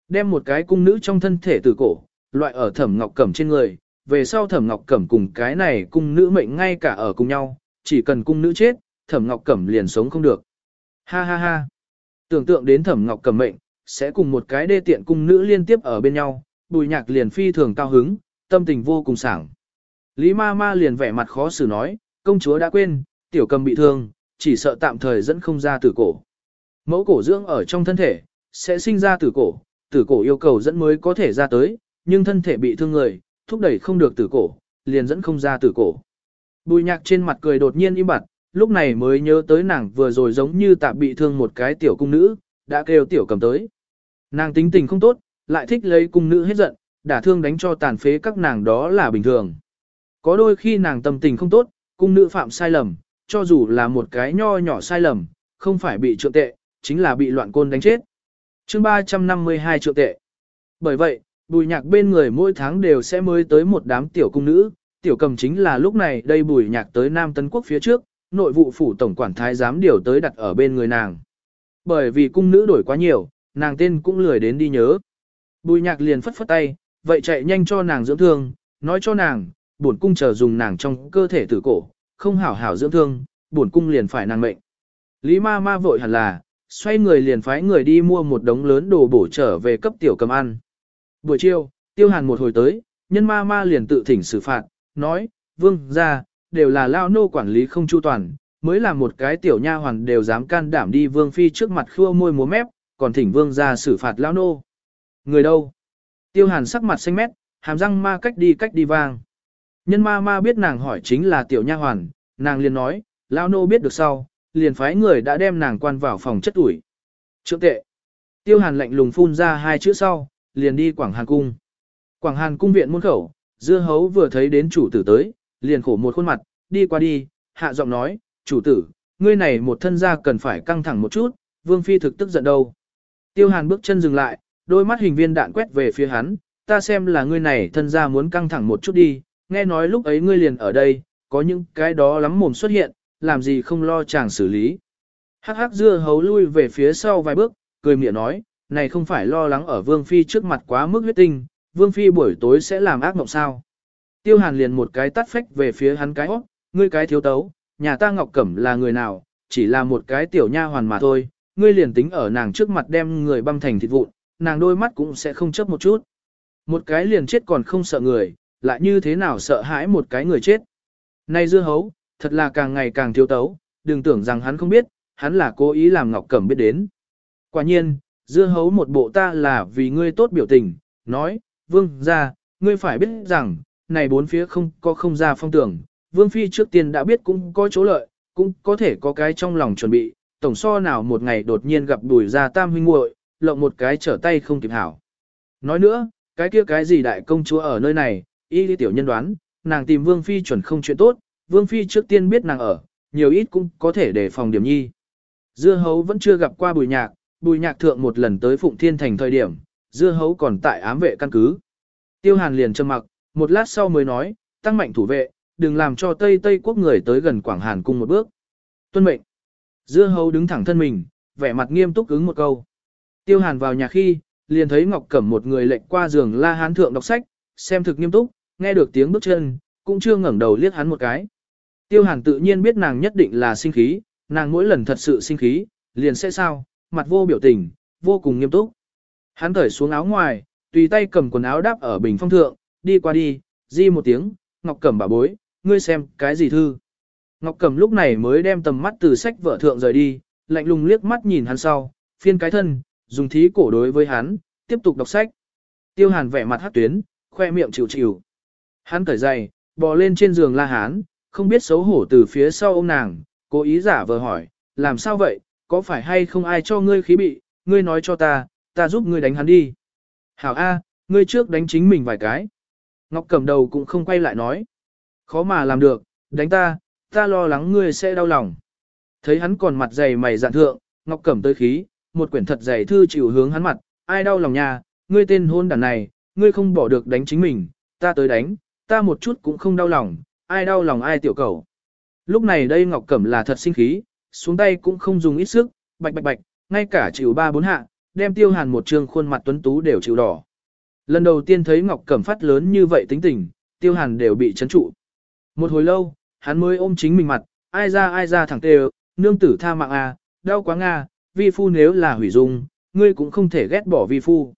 Đem một cái cung nữ trong thân thể tử cổ, loại ở thẩm ngọc cẩm trên người, về sau thẩm ngọc cẩm cùng cái này cung nữ mệnh ngay cả ở cùng nhau, chỉ cần cung nữ chết, thẩm ngọc cẩm liền sống không được. Ha ha ha. Tưởng tượng đến thẩm ngọc cầm mệnh, sẽ cùng một cái đê tiện cung nữ liên tiếp ở bên nhau, bùi nhạc liền phi thường cao hứng, tâm tình vô cùng sảng. Lý ma ma liền vẻ mặt khó xử nói, công chúa đã quên, tiểu cầm bị thương, chỉ sợ tạm thời dẫn không ra tử cổ. Mẫu cổ dưỡng ở trong thân thể, sẽ sinh ra tử cổ, tử cổ yêu cầu dẫn mới có thể ra tới, nhưng thân thể bị thương người, thúc đẩy không được tử cổ, liền dẫn không ra tử cổ. Bùi nhạc trên mặt cười đột nhiên im bặt, lúc này mới nhớ tới nàng vừa rồi giống như tạm bị thương một cái tiểu cung nữ, đã kêu tiểu cầm tới. Nàng tính tình không tốt, lại thích lấy cung nữ hết giận, đả thương đánh cho tàn phế các nàng đó là bình thường. Có đôi khi nàng tâm tình không tốt, cung nữ phạm sai lầm, cho dù là một cái nho nhỏ sai lầm, không phải bị trượng tệ, chính là bị loạn côn đánh chết. chương 352 trượng tệ. Bởi vậy, bùi nhạc bên người mỗi tháng đều sẽ mới tới một đám tiểu cung nữ, tiểu cầm chính là lúc này đây bùi nhạc tới Nam Tân Quốc phía trước, nội vụ phủ tổng quản thái giám điều tới đặt ở bên người nàng. Bởi vì cung nữ đổi quá nhiều, nàng tên cũng lười đến đi nhớ. Bùi nhạc liền phất phất tay, vậy chạy nhanh cho nàng dưỡng thương, nói cho nàng, bổn cung chờ dùng nàng trong cơ thể tử cổ, không hảo hảo dưỡng thương, bổn cung liền phải nàng mệnh. Lý ma ma vội hẳn là, xoay người liền phái người đi mua một đống lớn đồ bổ trở về cấp tiểu cầm ăn. Buổi chiều, tiêu hàn một hồi tới, nhân ma ma liền tự thỉnh xử phạt, nói, vương ra, đều là lao nô quản lý không chu toàn, mới là một cái tiểu nha hoàn đều dám can đảm đi vương phi trước mặt khua môi múa mép, còn thỉnh vương ra xử phạt lao nô. Người đâu? Tiêu hàn sắc mặt xanh mét, hàm răng ma cách đi cách đi vang. Nhân ma ma biết nàng hỏi chính là tiểu nha hoàn, nàng liền nói, lao nô biết được sau, liền phái người đã đem nàng quan vào phòng chất ủi. Trượng tệ. Tiêu hàn lạnh lùng phun ra hai chữ sau, liền đi Quảng Hàn Cung. Quảng Hàn Cung viện môn khẩu, dưa hấu vừa thấy đến chủ tử tới, liền khổ một khuôn mặt, đi qua đi, hạ giọng nói, chủ tử, ngươi này một thân gia cần phải căng thẳng một chút, vương phi thực tức giận đâu. Tiêu hàn bước chân dừng lại, đôi mắt hình viên đạn quét về phía hắn, ta xem là ngươi này thân gia muốn căng thẳng một chút đi, nghe nói lúc ấy ngươi liền ở đây, có những cái đó lắm mồm xuất hiện, làm gì không lo chàng xử lý. Hắc hắc dưa hấu lui về phía sau vài bước, cười miệng nói, này không phải lo lắng ở vương phi trước mặt quá mức huyết tinh, vương phi buổi tối sẽ làm ác mộng sao. Tiêu Hàn liền một cái tắt phách về phía hắn cái óc, ngươi cái thiếu tấu, nhà ta Ngọc Cẩm là người nào, chỉ là một cái tiểu nha hoàn mà thôi, ngươi liền tính ở nàng trước mặt đem người băm thành thịt vụn, nàng đôi mắt cũng sẽ không chấp một chút. Một cái liền chết còn không sợ người, lại như thế nào sợ hãi một cái người chết. Nay dưa hấu, thật là càng ngày càng thiếu tấu, đừng tưởng rằng hắn không biết, hắn là cố ý làm Ngọc Cẩm biết đến. Quả nhiên, dưa hấu một bộ ta là vì ngươi tốt biểu tình, nói, vương ra, ngươi phải biết rằng, này bốn phía không có không ra phong tưởng, Vương Phi trước tiên đã biết cũng có chỗ lợi, cũng có thể có cái trong lòng chuẩn bị, tổng so nào một ngày đột nhiên gặp đùi ra tam huynh muội lộng một cái trở tay không kịp hảo. Nói nữa, cái kia cái gì đại công chúa ở nơi này, y lý tiểu nhân đoán, nàng tìm Vương Phi chuẩn không chuyện tốt, Vương Phi trước tiên biết nàng ở, nhiều ít cũng có thể đề phòng điểm nhi. Dưa hấu vẫn chưa gặp qua bùi nhạc, bùi nhạc thượng một lần tới Phụng Thiên Thành thời điểm, dưa hấu còn tại ám vệ căn cứ. Tiêu Hàn liền trầm mặc, một lát sau mới nói, tăng mạnh thủ vệ, đừng làm cho Tây Tây quốc người tới gần Quảng Hàn cung một bước. Tuân mệnh. Dưa hầu đứng thẳng thân mình, vẻ mặt nghiêm túc ứng một câu. Tiêu Hàn vào nhà khi, liền thấy Ngọc Cẩm một người lệnh qua giường la hán thượng đọc sách, xem thực nghiêm túc, nghe được tiếng bước chân, cũng chưa ngẩng đầu liếc hắn một cái. Tiêu Hàn tự nhiên biết nàng nhất định là sinh khí, nàng mỗi lần thật sự sinh khí, liền sẽ sao, mặt vô biểu tình, vô cùng nghiêm túc. Hắn thởi xuống áo ngoài, tùy tay cầm quần áo đáp ở bình phong thượng, đi qua đi, di một tiếng, Ngọc Cẩm bà bối, ngươi xem, cái gì thư. Ngọc Cẩm lúc này mới đem tầm mắt từ sách vợ thượng rời đi, lạnh lùng liếc mắt nhìn hắn sau, phiên cái thân, dùng thí cổ đối với hắn, tiếp tục đọc sách. Tiêu hàn vẻ mặt hát tuyến, khoe miệng chịu chịu. Hắn cởi giày, bò lên trên giường la hán, không biết xấu hổ từ phía sau ôm nàng, cố ý giả vờ hỏi, làm sao vậy, có phải hay không ai cho ngươi khí bị, ngươi nói cho ta, ta giúp ngươi đánh hắn đi. Hảo A, ngươi trước đánh chính mình vài cái. Ngọc cầm đầu cũng không quay lại nói. Khó mà làm được, đánh ta, ta lo lắng ngươi sẽ đau lòng. Thấy hắn còn mặt dày mày dạn thượng, Ngọc cầm tới khí, một quyển thật dày thư chịu hướng hắn mặt, ai đau lòng nhà, ngươi tên hôn đàn này, ngươi không bỏ được đánh chính mình, ta tới đánh, ta một chút cũng không đau lòng, ai đau lòng ai tiểu cầu. Lúc này đây Ngọc Cẩm là thật sinh khí, xuống tay cũng không dùng ít sức, bạch bạch bạch, ngay cả chịu ba bốn hạ, đem tiêu hàn một trường khuôn mặt tuấn tú đều chịu đỏ. Lần đầu tiên thấy Ngọc Cẩm Phát lớn như vậy tính tình, Tiêu Hàn đều bị chấn trụ. Một hồi lâu, hắn mới ôm chính mình mặt, ai ra ai ra thẳng tê, nương tử tha mạng à, đau quá nga, vi phu nếu là hủy dung, ngươi cũng không thể ghét bỏ vi phu.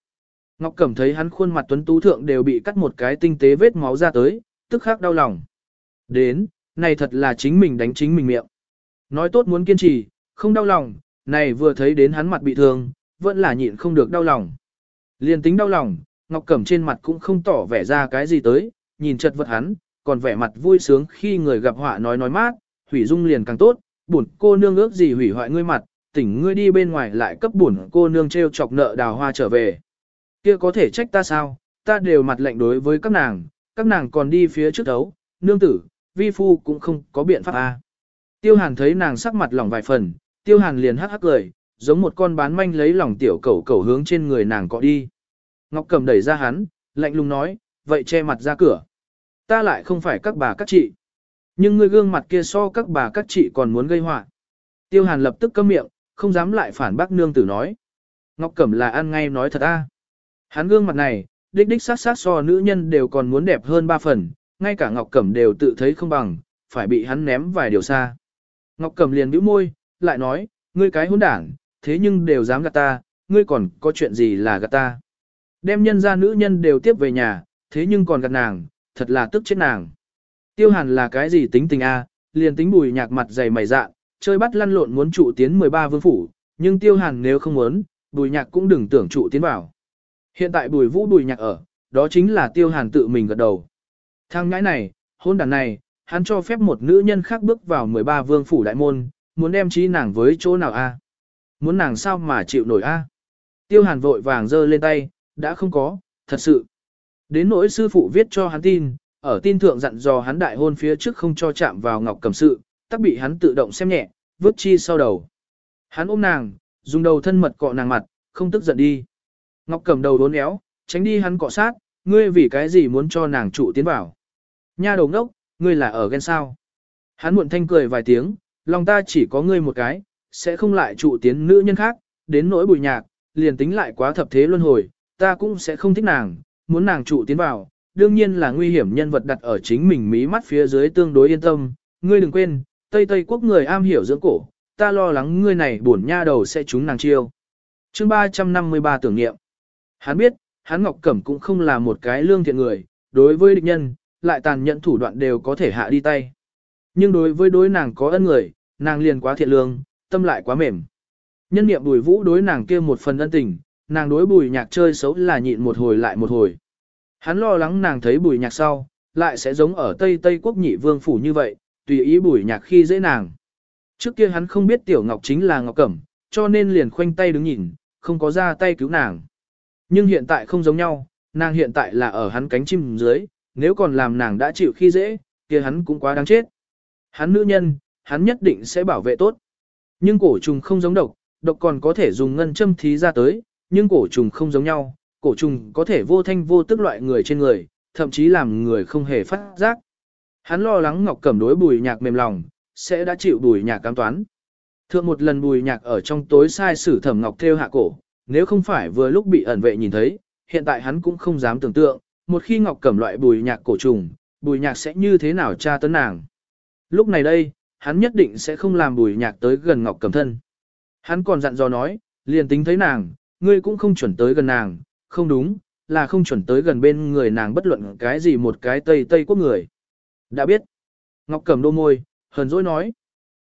Ngọc Cẩm thấy hắn khuôn mặt tuấn tú thượng đều bị cắt một cái tinh tế vết máu ra tới, tức khắc đau lòng. Đến, này thật là chính mình đánh chính mình miệng. Nói tốt muốn kiên trì, không đau lòng, này vừa thấy đến hắn mặt bị thương, vẫn là nhịn không được đau lòng. Liền tính đau lòng, Ngọc Cẩm trên mặt cũng không tỏ vẻ ra cái gì tới, nhìn chật vật hắn, còn vẻ mặt vui sướng khi người gặp họa nói nói mát, hủy Dung liền càng tốt, buồn cô nương ước gì hủy hoại ngươi mặt, tỉnh ngươi đi bên ngoài lại cấp buồn cô nương treo chọc nợ đào hoa trở về. Kia có thể trách ta sao, ta đều mặt lạnh đối với các nàng, các nàng còn đi phía trước đấu, nương tử, vi phu cũng không có biện pháp a. À. Tiêu Hàn thấy nàng sắc mặt lỏng vài phần, Tiêu Hàn liền hắc hắc cười, giống một con bán manh lấy lòng tiểu cẩu cẩu hướng trên người nàng cọ đi. Ngọc Cẩm đẩy ra hắn, lạnh lùng nói, vậy che mặt ra cửa. Ta lại không phải các bà các chị. Nhưng ngươi gương mặt kia so các bà các chị còn muốn gây họa Tiêu Hàn lập tức câm miệng, không dám lại phản bác nương tử nói. Ngọc Cẩm là ăn ngay nói thật a à. Hắn gương mặt này, đích đích sát sát so nữ nhân đều còn muốn đẹp hơn ba phần, ngay cả Ngọc Cẩm đều tự thấy không bằng, phải bị hắn ném vài điều xa. Ngọc Cẩm liền bĩu môi, lại nói, ngươi cái hỗn đảng, thế nhưng đều dám gạt ta, ngươi còn có chuyện gì là gạt ta. Đem nhân gia nữ nhân đều tiếp về nhà, thế nhưng còn gặp nàng, thật là tức chết nàng. Tiêu hàn là cái gì tính tình a? À, liền tính bùi nhạc mặt dày mày dạn, chơi bắt lăn lộn muốn trụ tiến 13 vương phủ, nhưng tiêu hàn nếu không muốn, bùi nhạc cũng đừng tưởng trụ tiến vào. Hiện tại bùi vũ bùi nhạc ở, đó chính là tiêu hàn tự mình gật đầu. Thang ngãi này, hôn đàn này, hắn cho phép một nữ nhân khác bước vào 13 vương phủ đại môn, muốn đem trí nàng với chỗ nào a? Muốn nàng sao mà chịu nổi a? Tiêu hàn vội vàng giơ lên tay, đã không có, thật sự. Đến nỗi sư phụ viết cho hắn tin, ở tin thượng dặn dò hắn đại hôn phía trước không cho chạm vào ngọc cầm sự, tắc bị hắn tự động xem nhẹ, vứt chi sau đầu. Hắn ôm nàng, dùng đầu thân mật cọ nàng mặt, không tức giận đi. Ngọc cầm đầu đốn éo, tránh đi hắn cọ sát, ngươi vì cái gì muốn cho nàng trụ tiến vào. Nha đầu ngốc, ngươi là ở ghen sao. Hắn muộn thanh cười vài tiếng, lòng ta chỉ có ngươi một cái, sẽ không lại trụ tiến nữ nhân khác, đến nỗi bùi nhạc, liền tính lại quá thập thế luân hồi, ta cũng sẽ không thích nàng, muốn nàng trụ tiến vào, đương nhiên là nguy hiểm nhân vật đặt ở chính mình mí mắt phía dưới tương đối yên tâm, ngươi đừng quên, Tây Tây quốc người am hiểu dưỡng cổ, ta lo lắng ngươi này buồn nha đầu sẽ trúng nàng chiêu. Chương 353 tưởng niệm. Hắn biết, hắn Ngọc Cẩm cũng không là một cái lương thiện người, đối với địch nhân, lại tàn nhẫn thủ đoạn đều có thể hạ đi tay. Nhưng đối với đối nàng có ân người, nàng liền quá thiện lương, tâm lại quá mềm. Nhân niệm Bùi Vũ đối nàng kia một phần ân tình, nàng đối bùi nhạc chơi xấu là nhịn một hồi lại một hồi. Hắn lo lắng nàng thấy bùi nhạc sau, lại sẽ giống ở Tây Tây quốc nhị vương phủ như vậy, tùy ý bùi nhạc khi dễ nàng. Trước kia hắn không biết tiểu ngọc chính là ngọc cẩm, cho nên liền khoanh tay đứng nhìn, không có ra tay cứu nàng. Nhưng hiện tại không giống nhau, nàng hiện tại là ở hắn cánh chim dưới, nếu còn làm nàng đã chịu khi dễ, kia hắn cũng quá đáng chết. Hắn nữ nhân, hắn nhất định sẽ bảo vệ tốt. Nhưng cổ trùng không giống độc, độc còn có thể dùng ngân châm thí ra tới, nhưng cổ trùng không giống nhau, cổ trùng có thể vô thanh vô tức loại người trên người, thậm chí làm người không hề phát giác. Hắn lo lắng Ngọc Cẩm đối bùi nhạc mềm lòng, sẽ đã chịu bùi nhạc cám toán. Thượng một lần bùi nhạc ở trong tối sai sử thẩm Ngọc theo hạ cổ, nếu không phải vừa lúc bị ẩn vệ nhìn thấy, hiện tại hắn cũng không dám tưởng tượng, một khi Ngọc Cẩm loại bùi nhạc cổ trùng, bùi nhạc sẽ như thế nào tra tấn nàng. Lúc này đây, hắn nhất định sẽ không làm bùi nhạc tới gần Ngọc Cẩm thân. Hắn còn dặn dò nói, liền tính thấy nàng, ngươi cũng không chuẩn tới gần nàng, không đúng, là không chuẩn tới gần bên người nàng bất luận cái gì một cái Tây Tây quốc người. Đã biết. Ngọc cầm đô môi, hờn dỗi nói.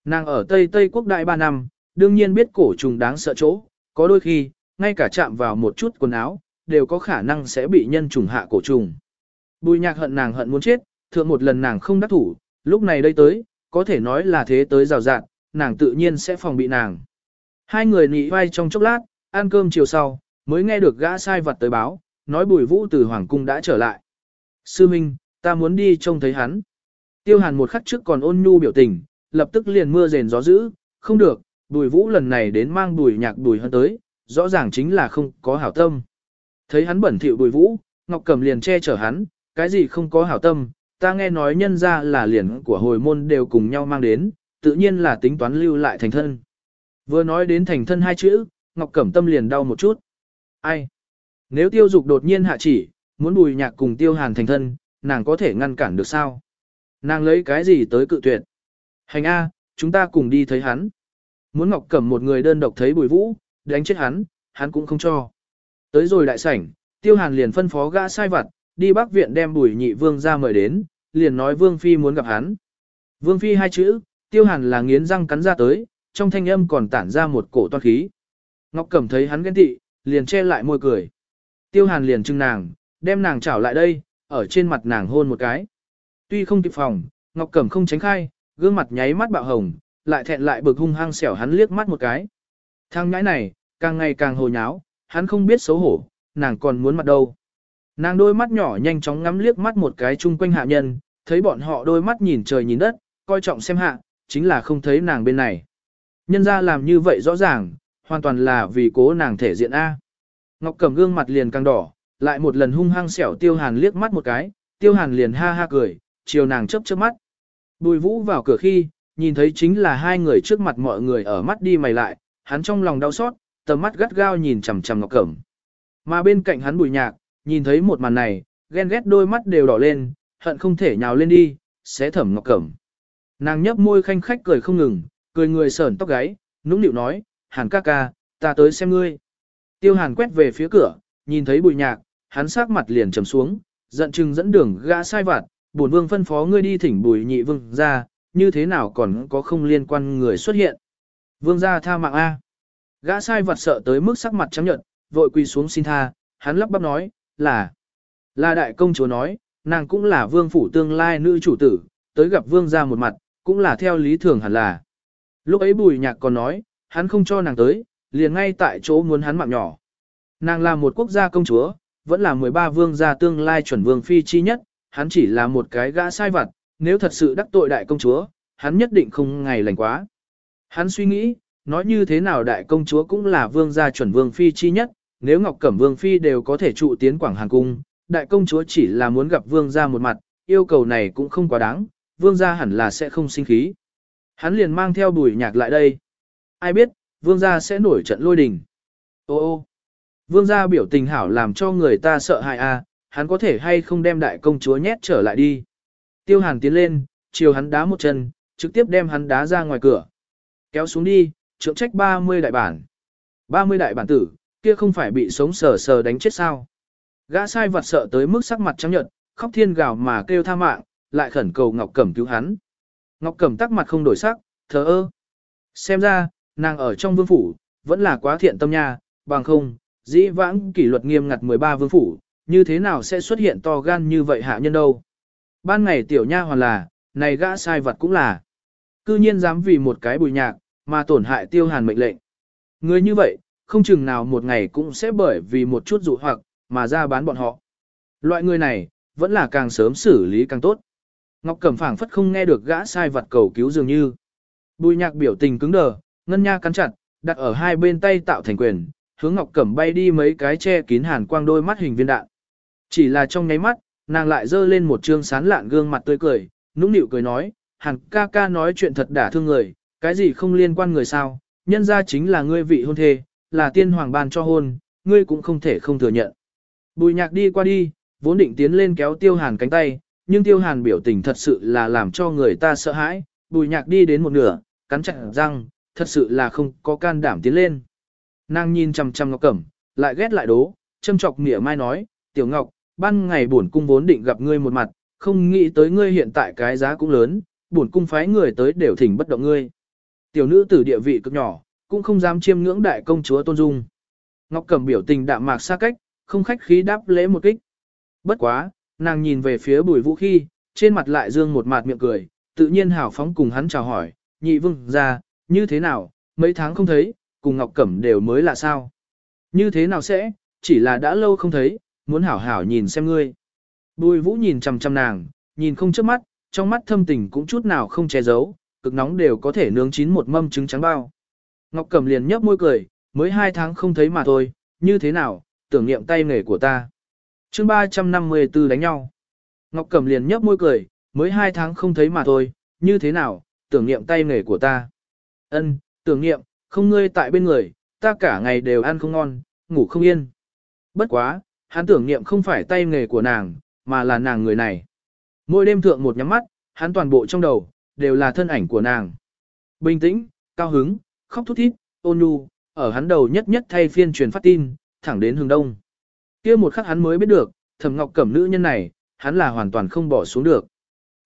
Nàng ở Tây Tây quốc đại ba năm, đương nhiên biết cổ trùng đáng sợ chỗ, có đôi khi, ngay cả chạm vào một chút quần áo, đều có khả năng sẽ bị nhân trùng hạ cổ trùng. Bùi nhạc hận nàng hận muốn chết, thượng một lần nàng không đắc thủ, lúc này đây tới, có thể nói là thế tới rào rạn, nàng tự nhiên sẽ phòng bị nàng. Hai người nị vai trong chốc lát, ăn cơm chiều sau, mới nghe được gã sai vặt tới báo, nói bùi vũ từ Hoàng Cung đã trở lại. Sư Minh, ta muốn đi trông thấy hắn. Tiêu hàn một khắc trước còn ôn nhu biểu tình, lập tức liền mưa rền gió dữ, không được, bùi vũ lần này đến mang bùi nhạc bùi hơn tới, rõ ràng chính là không có hảo tâm. Thấy hắn bẩn thỉu bùi vũ, Ngọc Cẩm liền che chở hắn, cái gì không có hảo tâm, ta nghe nói nhân ra là liền của hồi môn đều cùng nhau mang đến, tự nhiên là tính toán lưu lại thành thân. Vừa nói đến thành thân hai chữ, Ngọc Cẩm Tâm liền đau một chút. Ai? Nếu tiêu dục đột nhiên hạ chỉ, muốn bùi nhạc cùng tiêu hàn thành thân, nàng có thể ngăn cản được sao? Nàng lấy cái gì tới cự tuyệt? Hành A, chúng ta cùng đi thấy hắn. Muốn Ngọc Cẩm một người đơn độc thấy bùi vũ, đánh chết hắn, hắn cũng không cho. Tới rồi đại sảnh, tiêu hàn liền phân phó gã sai vặt, đi bác viện đem bùi nhị vương ra mời đến, liền nói vương phi muốn gặp hắn. Vương phi hai chữ, tiêu hàn là nghiến răng cắn ra tới, trong thanh âm còn tản ra một cổ toan khí. Ngọc Cẩm thấy hắn ghen tị, liền che lại môi cười. Tiêu Hàn liền trưng nàng, đem nàng chảo lại đây, ở trên mặt nàng hôn một cái. Tuy không kịp phòng, Ngọc Cẩm không tránh khai, gương mặt nháy mắt bạo hồng, lại thẹn lại bực hung hăng xẻo hắn liếc mắt một cái. Thằng nhãi này, càng ngày càng hồ nháo, hắn không biết xấu hổ, nàng còn muốn mặt đâu. Nàng đôi mắt nhỏ nhanh chóng ngắm liếc mắt một cái chung quanh hạ nhân, thấy bọn họ đôi mắt nhìn trời nhìn đất, coi trọng xem hạ, chính là không thấy nàng bên này. Nhân ra làm như vậy rõ ràng, hoàn toàn là vì cố nàng thể diện A. Ngọc Cẩm gương mặt liền càng đỏ, lại một lần hung hăng xẻo Tiêu Hàn liếc mắt một cái, Tiêu Hàn liền ha ha cười, chiều nàng chớp chớp mắt. Bùi Vũ vào cửa khi, nhìn thấy chính là hai người trước mặt mọi người ở mắt đi mày lại, hắn trong lòng đau xót, tầm mắt gắt gao nhìn chằm chằm Ngọc Cẩm. Mà bên cạnh hắn Bùi Nhạc, nhìn thấy một màn này, ghen ghét đôi mắt đều đỏ lên, hận không thể nhào lên đi, sẽ thẩm Ngọc Cẩm. Nàng nhấp môi khanh khách cười không ngừng, cười người sờn tóc gáy, nũng nịu nói, hàn ca ca, ta tới xem ngươi. Tiêu hàn quét về phía cửa, nhìn thấy bùi nhạc, hắn sát mặt liền trầm xuống, giận chừng dẫn đường gã sai vặt, bổn vương phân phó ngươi đi thỉnh bùi nhị vương ra, như thế nào còn có không liên quan người xuất hiện. Vương gia tha mạng A. Gã sai vặt sợ tới mức sắc mặt trắng nhợt, vội quỳ xuống xin tha, hắn lắp bắp nói, là, là đại công chúa nói, nàng cũng là vương phủ tương lai nữ chủ tử, tới gặp vương gia một mặt, cũng là theo lý thường hẳn là. Lúc ấy bùi nhạc còn nói, hắn không cho nàng tới, liền ngay tại chỗ muốn hắn mạng nhỏ. Nàng là một quốc gia công chúa, vẫn là 13 vương gia tương lai chuẩn vương phi chi nhất, hắn chỉ là một cái gã sai vặt, nếu thật sự đắc tội đại công chúa, hắn nhất định không ngày lành quá. Hắn suy nghĩ, nói như thế nào đại công chúa cũng là vương gia chuẩn vương phi chi nhất, nếu Ngọc Cẩm vương phi đều có thể trụ tiến Quảng Hàng Cung, đại công chúa chỉ là muốn gặp vương gia một mặt, yêu cầu này cũng không quá đáng, vương gia hẳn là sẽ không sinh khí. Hắn liền mang theo bùi nhạc lại đây. Ai biết, vương gia sẽ nổi trận lôi đình. Ô ô, vương gia biểu tình hảo làm cho người ta sợ hại a, à, hắn có thể hay không đem đại công chúa nhét trở lại đi. Tiêu hàn tiến lên, chiều hắn đá một chân, trực tiếp đem hắn đá ra ngoài cửa. Kéo xuống đi, trưởng trách 30 đại bản. 30 đại bản tử, kia không phải bị sống sờ sờ đánh chết sao. Gã sai vật sợ tới mức sắc mặt trắng nhợt, khóc thiên gào mà kêu tha mạng, lại khẩn cầu Ngọc Cẩm cứu hắn. Ngọc Cẩm tắc mặt không đổi sắc, thờ ơ. Xem ra, nàng ở trong vương phủ, vẫn là quá thiện tâm nha, bằng không, dĩ vãng kỷ luật nghiêm ngặt 13 vương phủ, như thế nào sẽ xuất hiện to gan như vậy hạ nhân đâu. Ban ngày tiểu nha hoàn là, này gã sai vật cũng là. Cư nhiên dám vì một cái bùi nhạc, mà tổn hại tiêu hàn mệnh lệnh. Người như vậy, không chừng nào một ngày cũng sẽ bởi vì một chút dụ hoặc, mà ra bán bọn họ. Loại người này, vẫn là càng sớm xử lý càng tốt. Ngọc Cẩm phảng phất không nghe được gã sai vật cầu cứu dường như. Bùi nhạc biểu tình cứng đờ, Ngân Nha cắn chặt, đặt ở hai bên tay tạo thành quyền, hướng Ngọc Cẩm bay đi mấy cái che kín hàn quang đôi mắt hình viên đạn. Chỉ là trong nháy mắt, nàng lại dơ lên một trương sáng lạn gương mặt tươi cười, nũng nịu cười nói, hàn ca ca nói chuyện thật đả thương người, cái gì không liên quan người sao, nhân ra chính là ngươi vị hôn thê, là tiên hoàng ban cho hôn, ngươi cũng không thể không thừa nhận. Bùi nhạc đi qua đi, vốn định tiến lên kéo tiêu hàn cánh tay, nhưng tiêu hàn biểu tình thật sự là làm cho người ta sợ hãi, bùi nhạc đi đến một nửa, cắn chặt răng, thật sự là không có can đảm tiến lên. Nàng nhìn chằm chằm Ngọc Cẩm, lại ghét lại đố, châm chọc mỉa mai nói, "Tiểu Ngọc, ban ngày bổn cung vốn định gặp ngươi một mặt, không nghĩ tới ngươi hiện tại cái giá cũng lớn, bổn cung phái người tới đều thỉnh bất động ngươi." Tiểu nữ tử địa vị cực nhỏ, cũng không dám chiêm ngưỡng đại công chúa tôn dung. Ngọc Cẩm biểu tình đạm mạc xa cách, không khách khí đáp lễ một kích. Bất quá, nàng nhìn về phía Bùi Vũ khi, trên mặt lại dương một mạt miệng cười, tự nhiên hào phóng cùng hắn chào hỏi, "Nhị vương gia, như thế nào, mấy tháng không thấy, cùng Ngọc Cẩm đều mới là sao? Như thế nào sẽ, chỉ là đã lâu không thấy, muốn hảo hảo nhìn xem ngươi. Bùi vũ nhìn chằm chằm nàng, nhìn không chớp mắt, trong mắt thâm tình cũng chút nào không che giấu, cực nóng đều có thể nướng chín một mâm trứng trắng bao. Ngọc Cẩm liền nhấp môi cười, mới hai tháng không thấy mà thôi, như thế nào, tưởng niệm tay nghề của ta. chương 354 đánh nhau. Ngọc Cẩm liền nhấp môi cười, mới hai tháng không thấy mà thôi, như thế nào, tưởng niệm tay nghề của ta. Ân, tưởng niệm, không ngươi tại bên người, ta cả ngày đều ăn không ngon, ngủ không yên. Bất quá, hắn tưởng niệm không phải tay nghề của nàng, mà là nàng người này. Mỗi đêm thượng một nhắm mắt, hắn toàn bộ trong đầu, đều là thân ảnh của nàng. Bình tĩnh, cao hứng, khóc thút thít, ôn nhu, ở hắn đầu nhất nhất thay phiên truyền phát tin, thẳng đến hướng đông. kia một khắc hắn mới biết được, thẩm ngọc cẩm nữ nhân này, hắn là hoàn toàn không bỏ xuống được.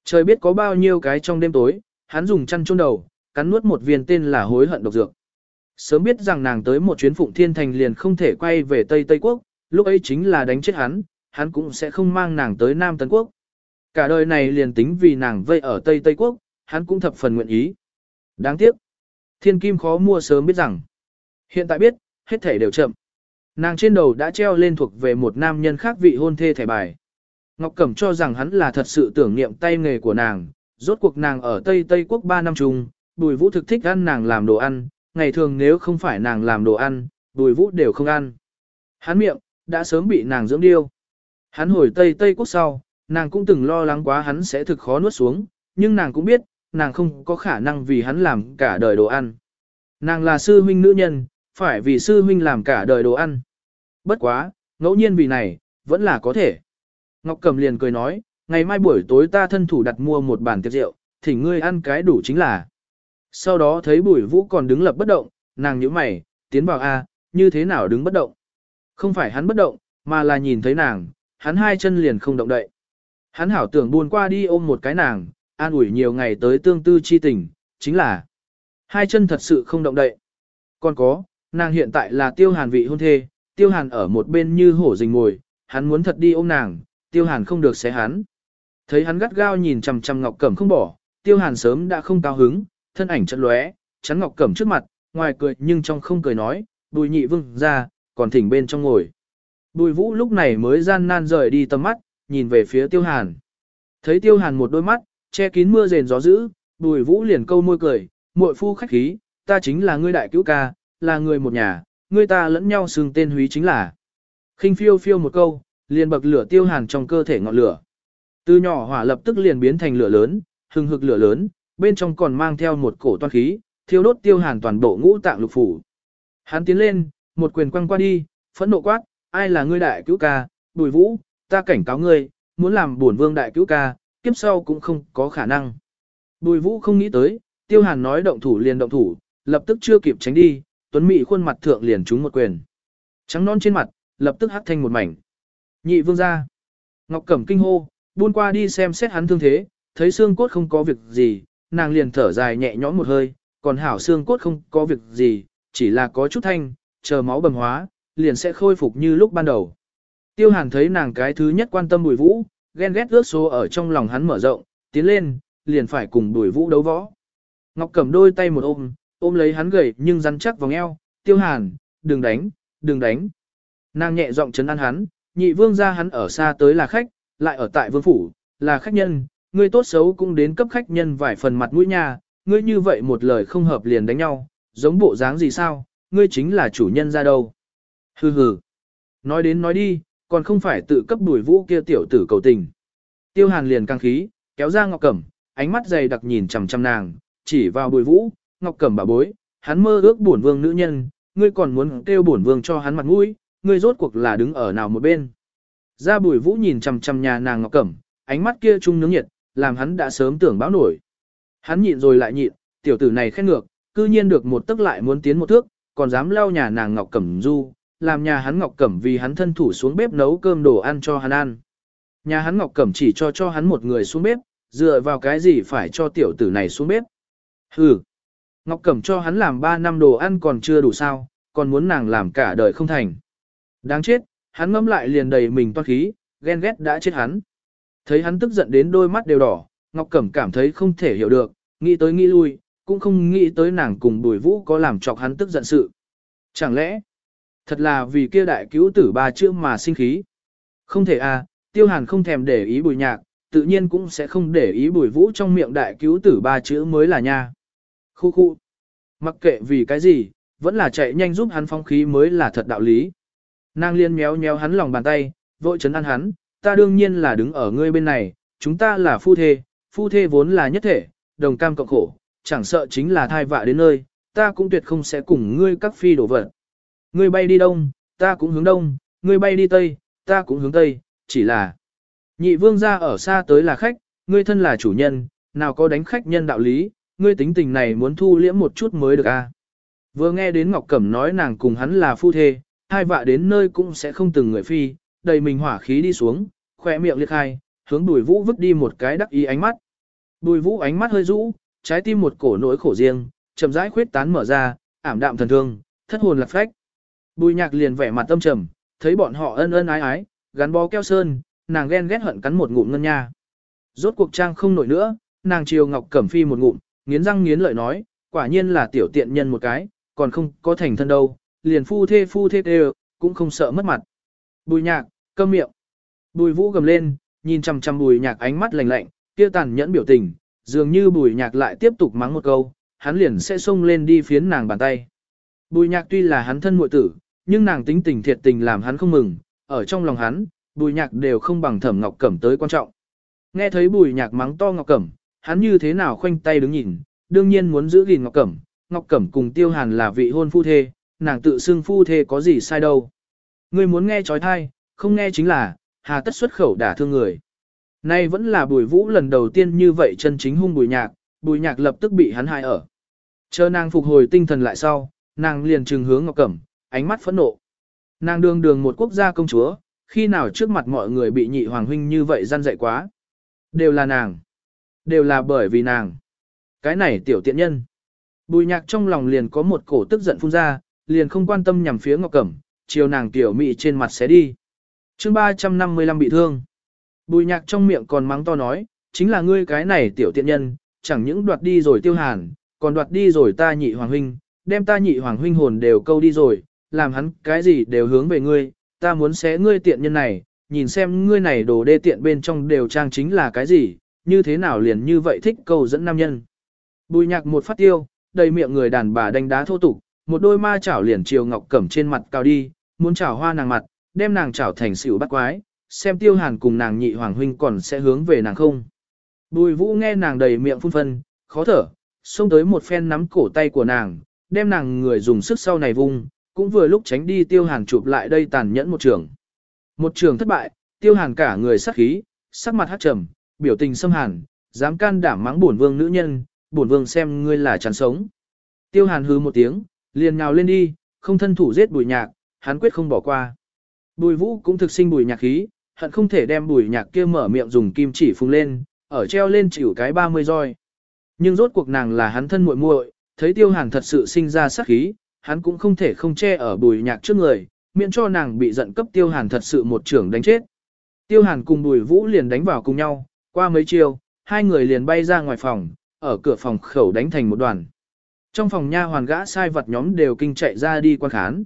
Trời biết có bao nhiêu cái trong đêm tối, hắn dùng chăn chôn đầu, cắn nuốt một viên tên là hối hận độc dược. Sớm biết rằng nàng tới một chuyến Phụng Thiên Thành liền không thể quay về Tây Tây Quốc, lúc ấy chính là đánh chết hắn, hắn cũng sẽ không mang nàng tới Nam Tấn Quốc. Cả đời này liền tính vì nàng vây ở Tây Tây Quốc, hắn cũng thập phần nguyện ý. Đáng tiếc, thiên kim khó mua sớm biết rằng. Hiện tại biết, hết thể đều chậm. Nàng trên đầu đã treo lên thuộc về một nam nhân khác vị hôn thê thẻ bài. Ngọc Cẩm cho rằng hắn là thật sự tưởng niệm tay nghề của nàng, rốt cuộc nàng ở Tây Tây Quốc 3 năm chung, bùi vũ thực thích ăn nàng làm đồ ăn, ngày thường nếu không phải nàng làm đồ ăn, bùi vũ đều không ăn. Hắn miệng, đã sớm bị nàng dưỡng điêu. Hắn hồi Tây Tây Quốc sau, nàng cũng từng lo lắng quá hắn sẽ thực khó nuốt xuống, nhưng nàng cũng biết, nàng không có khả năng vì hắn làm cả đời đồ ăn. Nàng là sư huynh nữ nhân, phải vì sư huynh làm cả đời đồ ăn. Bất quá, ngẫu nhiên vì này, vẫn là có thể. Ngọc Cầm liền cười nói, ngày mai buổi tối ta thân thủ đặt mua một bàn tiệc rượu, thì ngươi ăn cái đủ chính là. Sau đó thấy bùi vũ còn đứng lập bất động, nàng nhíu mày, tiến vào A, như thế nào đứng bất động. Không phải hắn bất động, mà là nhìn thấy nàng, hắn hai chân liền không động đậy. Hắn hảo tưởng buồn qua đi ôm một cái nàng, an ủi nhiều ngày tới tương tư chi tình, chính là hai chân thật sự không động đậy. Còn có, nàng hiện tại là tiêu hàn vị hôn thê, tiêu hàn ở một bên như hổ rình ngồi, hắn muốn thật đi ôm nàng, tiêu hàn không được xé hắn. Thấy hắn gắt gao nhìn chằm chằm Ngọc Cẩm không bỏ, tiêu hàn sớm đã không cao hứng, thân ảnh chật lóe, chắn Ngọc Cẩm trước mặt, ngoài cười nhưng trong không cười nói, bùi nhị vương ra, còn thỉnh bên trong ngồi. Bùi vũ lúc này mới gian nan rời đi tầm mắt, nhìn về phía tiêu hàn. Thấy tiêu hàn một đôi mắt, che kín mưa rền gió dữ, bùi vũ liền câu môi cười, muội phu khách khí, ta chính là ngươi đại cứu ca, là người một nhà, ngươi ta lẫn nhau xưng tên húy chính là. khinh phiêu phiêu một câu, liền bậc lửa tiêu hàn trong cơ thể ngọn lửa. Từ nhỏ hỏa lập tức liền biến thành lửa lớn, hừng hực lửa lớn, bên trong còn mang theo một cổ toan khí, thiêu đốt tiêu hàn toàn bộ ngũ tạng lục phủ. Hắn tiến lên, một quyền quăng qua đi, phẫn nộ quát, ai là ngươi đại cứu ca, đùi vũ, ta cảnh cáo ngươi, muốn làm buồn vương đại cứu ca, kiếp sau cũng không có khả năng. đùi vũ không nghĩ tới, tiêu hàn nói động thủ liền động thủ, lập tức chưa kịp tránh đi, tuấn mỹ khuôn mặt thượng liền trúng một quyền. Trắng non trên mặt, lập tức hắc thanh một mảnh. Nhị vương ra. Ngọc Cẩm kinh hô, buôn qua đi xem xét hắn thương thế, thấy xương cốt không có việc gì, nàng liền thở dài nhẹ nhõm một hơi, còn hảo xương cốt không có việc gì, chỉ là có chút thanh, chờ máu bầm hóa, liền sẽ khôi phục như lúc ban đầu. Tiêu Hàn thấy nàng cái thứ nhất quan tâm Bùi Vũ, ghen ghét ước số ở trong lòng hắn mở rộng, tiến lên, liền phải cùng Bùi Vũ đấu võ. Ngọc cầm đôi tay một ôm, ôm lấy hắn gầy nhưng rắn chắc vòng eo, Tiêu Hàn, đừng đánh, đừng đánh. Nàng nhẹ giọng chấn an hắn, nhị vương ra hắn ở xa tới là khách, lại ở tại vương phủ, là khách nhân, ngươi tốt xấu cũng đến cấp khách nhân vài phần mặt mũi nhà. ngươi như vậy một lời không hợp liền đánh nhau, giống bộ dáng gì sao, ngươi chính là chủ nhân ra đâu. Hừ hừ. Nói đến nói đi, còn không phải tự cấp đuổi vũ kia tiểu tử cầu tình. Tiêu hàn liền căng khí, kéo ra ngọc cẩm, ánh mắt dày đặc nhìn chằm chằm nàng, chỉ vào đuổi vũ, ngọc cẩm bà bối, hắn mơ ước bổn vương nữ nhân, ngươi còn muốn kêu bổn vương cho hắn mặt mũi, ngươi rốt cuộc là đứng ở nào một bên. Ra bùi vũ nhìn chằm chằm nhà nàng ngọc cẩm, ánh mắt kia trung nướng nhiệt, làm hắn đã sớm tưởng báo nổi. Hắn nhịn rồi lại nhịn, tiểu tử này khét ngược, cư nhiên được một tức lại muốn tiến một thước, còn dám leo nhà nàng Ngọc Cẩm Du, làm nhà hắn Ngọc Cẩm vì hắn thân thủ xuống bếp nấu cơm đồ ăn cho hắn ăn. Nhà hắn Ngọc Cẩm chỉ cho cho hắn một người xuống bếp, dựa vào cái gì phải cho tiểu tử này xuống bếp. Hừ, Ngọc Cẩm cho hắn làm 3 năm đồ ăn còn chưa đủ sao, còn muốn nàng làm cả đời không thành. Đáng chết, hắn ngâm lại liền đầy mình toát khí, ghen ghét đã chết hắn. Thấy hắn tức giận đến đôi mắt đều đỏ, Ngọc Cẩm cảm thấy không thể hiểu được, nghĩ tới nghĩ lui, cũng không nghĩ tới nàng cùng Bùi Vũ có làm chọc hắn tức giận sự. Chẳng lẽ, thật là vì kia đại cứu tử ba chữ mà sinh khí? Không thể à, Tiêu Hàn không thèm để ý Bùi Nhạc, tự nhiên cũng sẽ không để ý Bùi Vũ trong miệng đại cứu tử ba chữ mới là nha. Khu khu. Mặc kệ vì cái gì, vẫn là chạy nhanh giúp hắn phong khí mới là thật đạo lý. Nàng liên méo méo hắn lòng bàn tay, vội chấn ăn hắn, ta đương nhiên là đứng ở ngươi bên này, chúng ta là phu thê, phu thê vốn là nhất thể, đồng cam cộng khổ, chẳng sợ chính là thai vạ đến nơi, ta cũng tuyệt không sẽ cùng ngươi các phi đổ vật. Ngươi bay đi đông, ta cũng hướng đông, ngươi bay đi tây, ta cũng hướng tây, chỉ là nhị vương gia ở xa tới là khách, ngươi thân là chủ nhân, nào có đánh khách nhân đạo lý, ngươi tính tình này muốn thu liễm một chút mới được a. À? Vừa nghe đến Ngọc Cẩm nói nàng cùng hắn là phu thê, hai vạ đến nơi cũng sẽ không từng người phi, đầy mình hỏa khí đi xuống, khỏe miệng liệt hai, hướng Bùi Vũ vứt đi một cái đắc ý ánh mắt. Bùi Vũ ánh mắt hơi rũ, trái tim một cổ nỗi khổ riêng, chậm rãi khuyết tán mở ra, ảm đạm thần thương, thất hồn lạc phách. Bùi Nhạc liền vẻ mặt tâm trầm, thấy bọn họ ân ân ái ái, gắn bó keo sơn, nàng ghen ghét hận cắn một ngụm ngân nha. Rốt cuộc trang không nổi nữa, nàng chiều Ngọc Cẩm Phi một ngụm, nghiến răng nghiến lợi nói, quả nhiên là tiểu tiện nhân một cái, còn không có thành thân đâu, liền phu thê phu thê đều, cũng không sợ mất mặt. Bùi Nhạc, câm miệng. Bùi vũ gầm lên, nhìn chằm chằm bùi nhạc ánh mắt lạnh lạnh, kia tàn nhẫn biểu tình, dường như bùi nhạc lại tiếp tục mắng một câu, hắn liền sẽ xông lên đi phiến nàng bàn tay. Bùi nhạc tuy là hắn thân muội tử, nhưng nàng tính tình thiệt tình làm hắn không mừng, ở trong lòng hắn, bùi nhạc đều không bằng thẩm ngọc cẩm tới quan trọng. Nghe thấy bùi nhạc mắng to ngọc cẩm, hắn như thế nào khoanh tay đứng nhìn, đương nhiên muốn giữ gìn ngọc cẩm, ngọc cẩm cùng tiêu hàn là vị hôn phu thê, nàng tự xưng phu thê có gì sai đâu. Ngươi muốn nghe trói thai, không nghe chính là, hà tất xuất khẩu đả thương người. Nay vẫn là bùi vũ lần đầu tiên như vậy chân chính hung bùi nhạc, bùi nhạc lập tức bị hắn hại ở. Chờ nàng phục hồi tinh thần lại sau, nàng liền trừng hướng Ngọc Cẩm, ánh mắt phẫn nộ. Nàng đường đường một quốc gia công chúa, khi nào trước mặt mọi người bị nhị hoàng huynh như vậy gian dạy quá. Đều là nàng. Đều là bởi vì nàng. Cái này tiểu tiện nhân. Bùi nhạc trong lòng liền có một cổ tức giận phun ra, liền không quan tâm nhằm phía Ngọc Cẩm, chiều nàng tiểu mị trên mặt sẽ đi chương 355 bị thương. Bùi nhạc trong miệng còn mắng to nói, chính là ngươi cái này tiểu tiện nhân, chẳng những đoạt đi rồi tiêu hàn, còn đoạt đi rồi ta nhị hoàng huynh, đem ta nhị hoàng huynh hồn đều câu đi rồi, làm hắn cái gì đều hướng về ngươi, ta muốn xé ngươi tiện nhân này, nhìn xem ngươi này đồ đê tiện bên trong đều trang chính là cái gì, như thế nào liền như vậy thích câu dẫn nam nhân. Bùi nhạc một phát tiêu, đầy miệng người đàn bà đánh đá thô tục, một đôi ma chảo liền chiều ngọc cẩm trên mặt cao đi, muốn chảo hoa nàng mặt, đem nàng trảo thành xỉu bắt quái, xem tiêu hàn cùng nàng nhị hoàng huynh còn sẽ hướng về nàng không. Bùi vũ nghe nàng đầy miệng phun phân, khó thở, xông tới một phen nắm cổ tay của nàng, đem nàng người dùng sức sau này vung, cũng vừa lúc tránh đi tiêu hàn chụp lại đây tàn nhẫn một trường. Một trường thất bại, tiêu hàn cả người sắc khí, sắc mặt hát trầm, biểu tình xâm hàn, dám can đảm mắng bổn vương nữ nhân, bổn vương xem ngươi là chán sống. Tiêu hàn hư một tiếng, liền nhào lên đi, không thân thủ giết bùi nhạc, hắn quyết không bỏ qua. Bùi vũ cũng thực sinh bùi nhạc khí, hận không thể đem bùi nhạc kia mở miệng dùng kim chỉ phung lên, ở treo lên chịu cái 30 roi. Nhưng rốt cuộc nàng là hắn thân muội muội, thấy tiêu hàn thật sự sinh ra sát khí, hắn cũng không thể không che ở bùi nhạc trước người, miễn cho nàng bị giận cấp tiêu hàn thật sự một trưởng đánh chết. Tiêu hàn cùng bùi vũ liền đánh vào cùng nhau, qua mấy chiều, hai người liền bay ra ngoài phòng, ở cửa phòng khẩu đánh thành một đoàn. Trong phòng nha hoàn gã sai vật nhóm đều kinh chạy ra đi quan khán.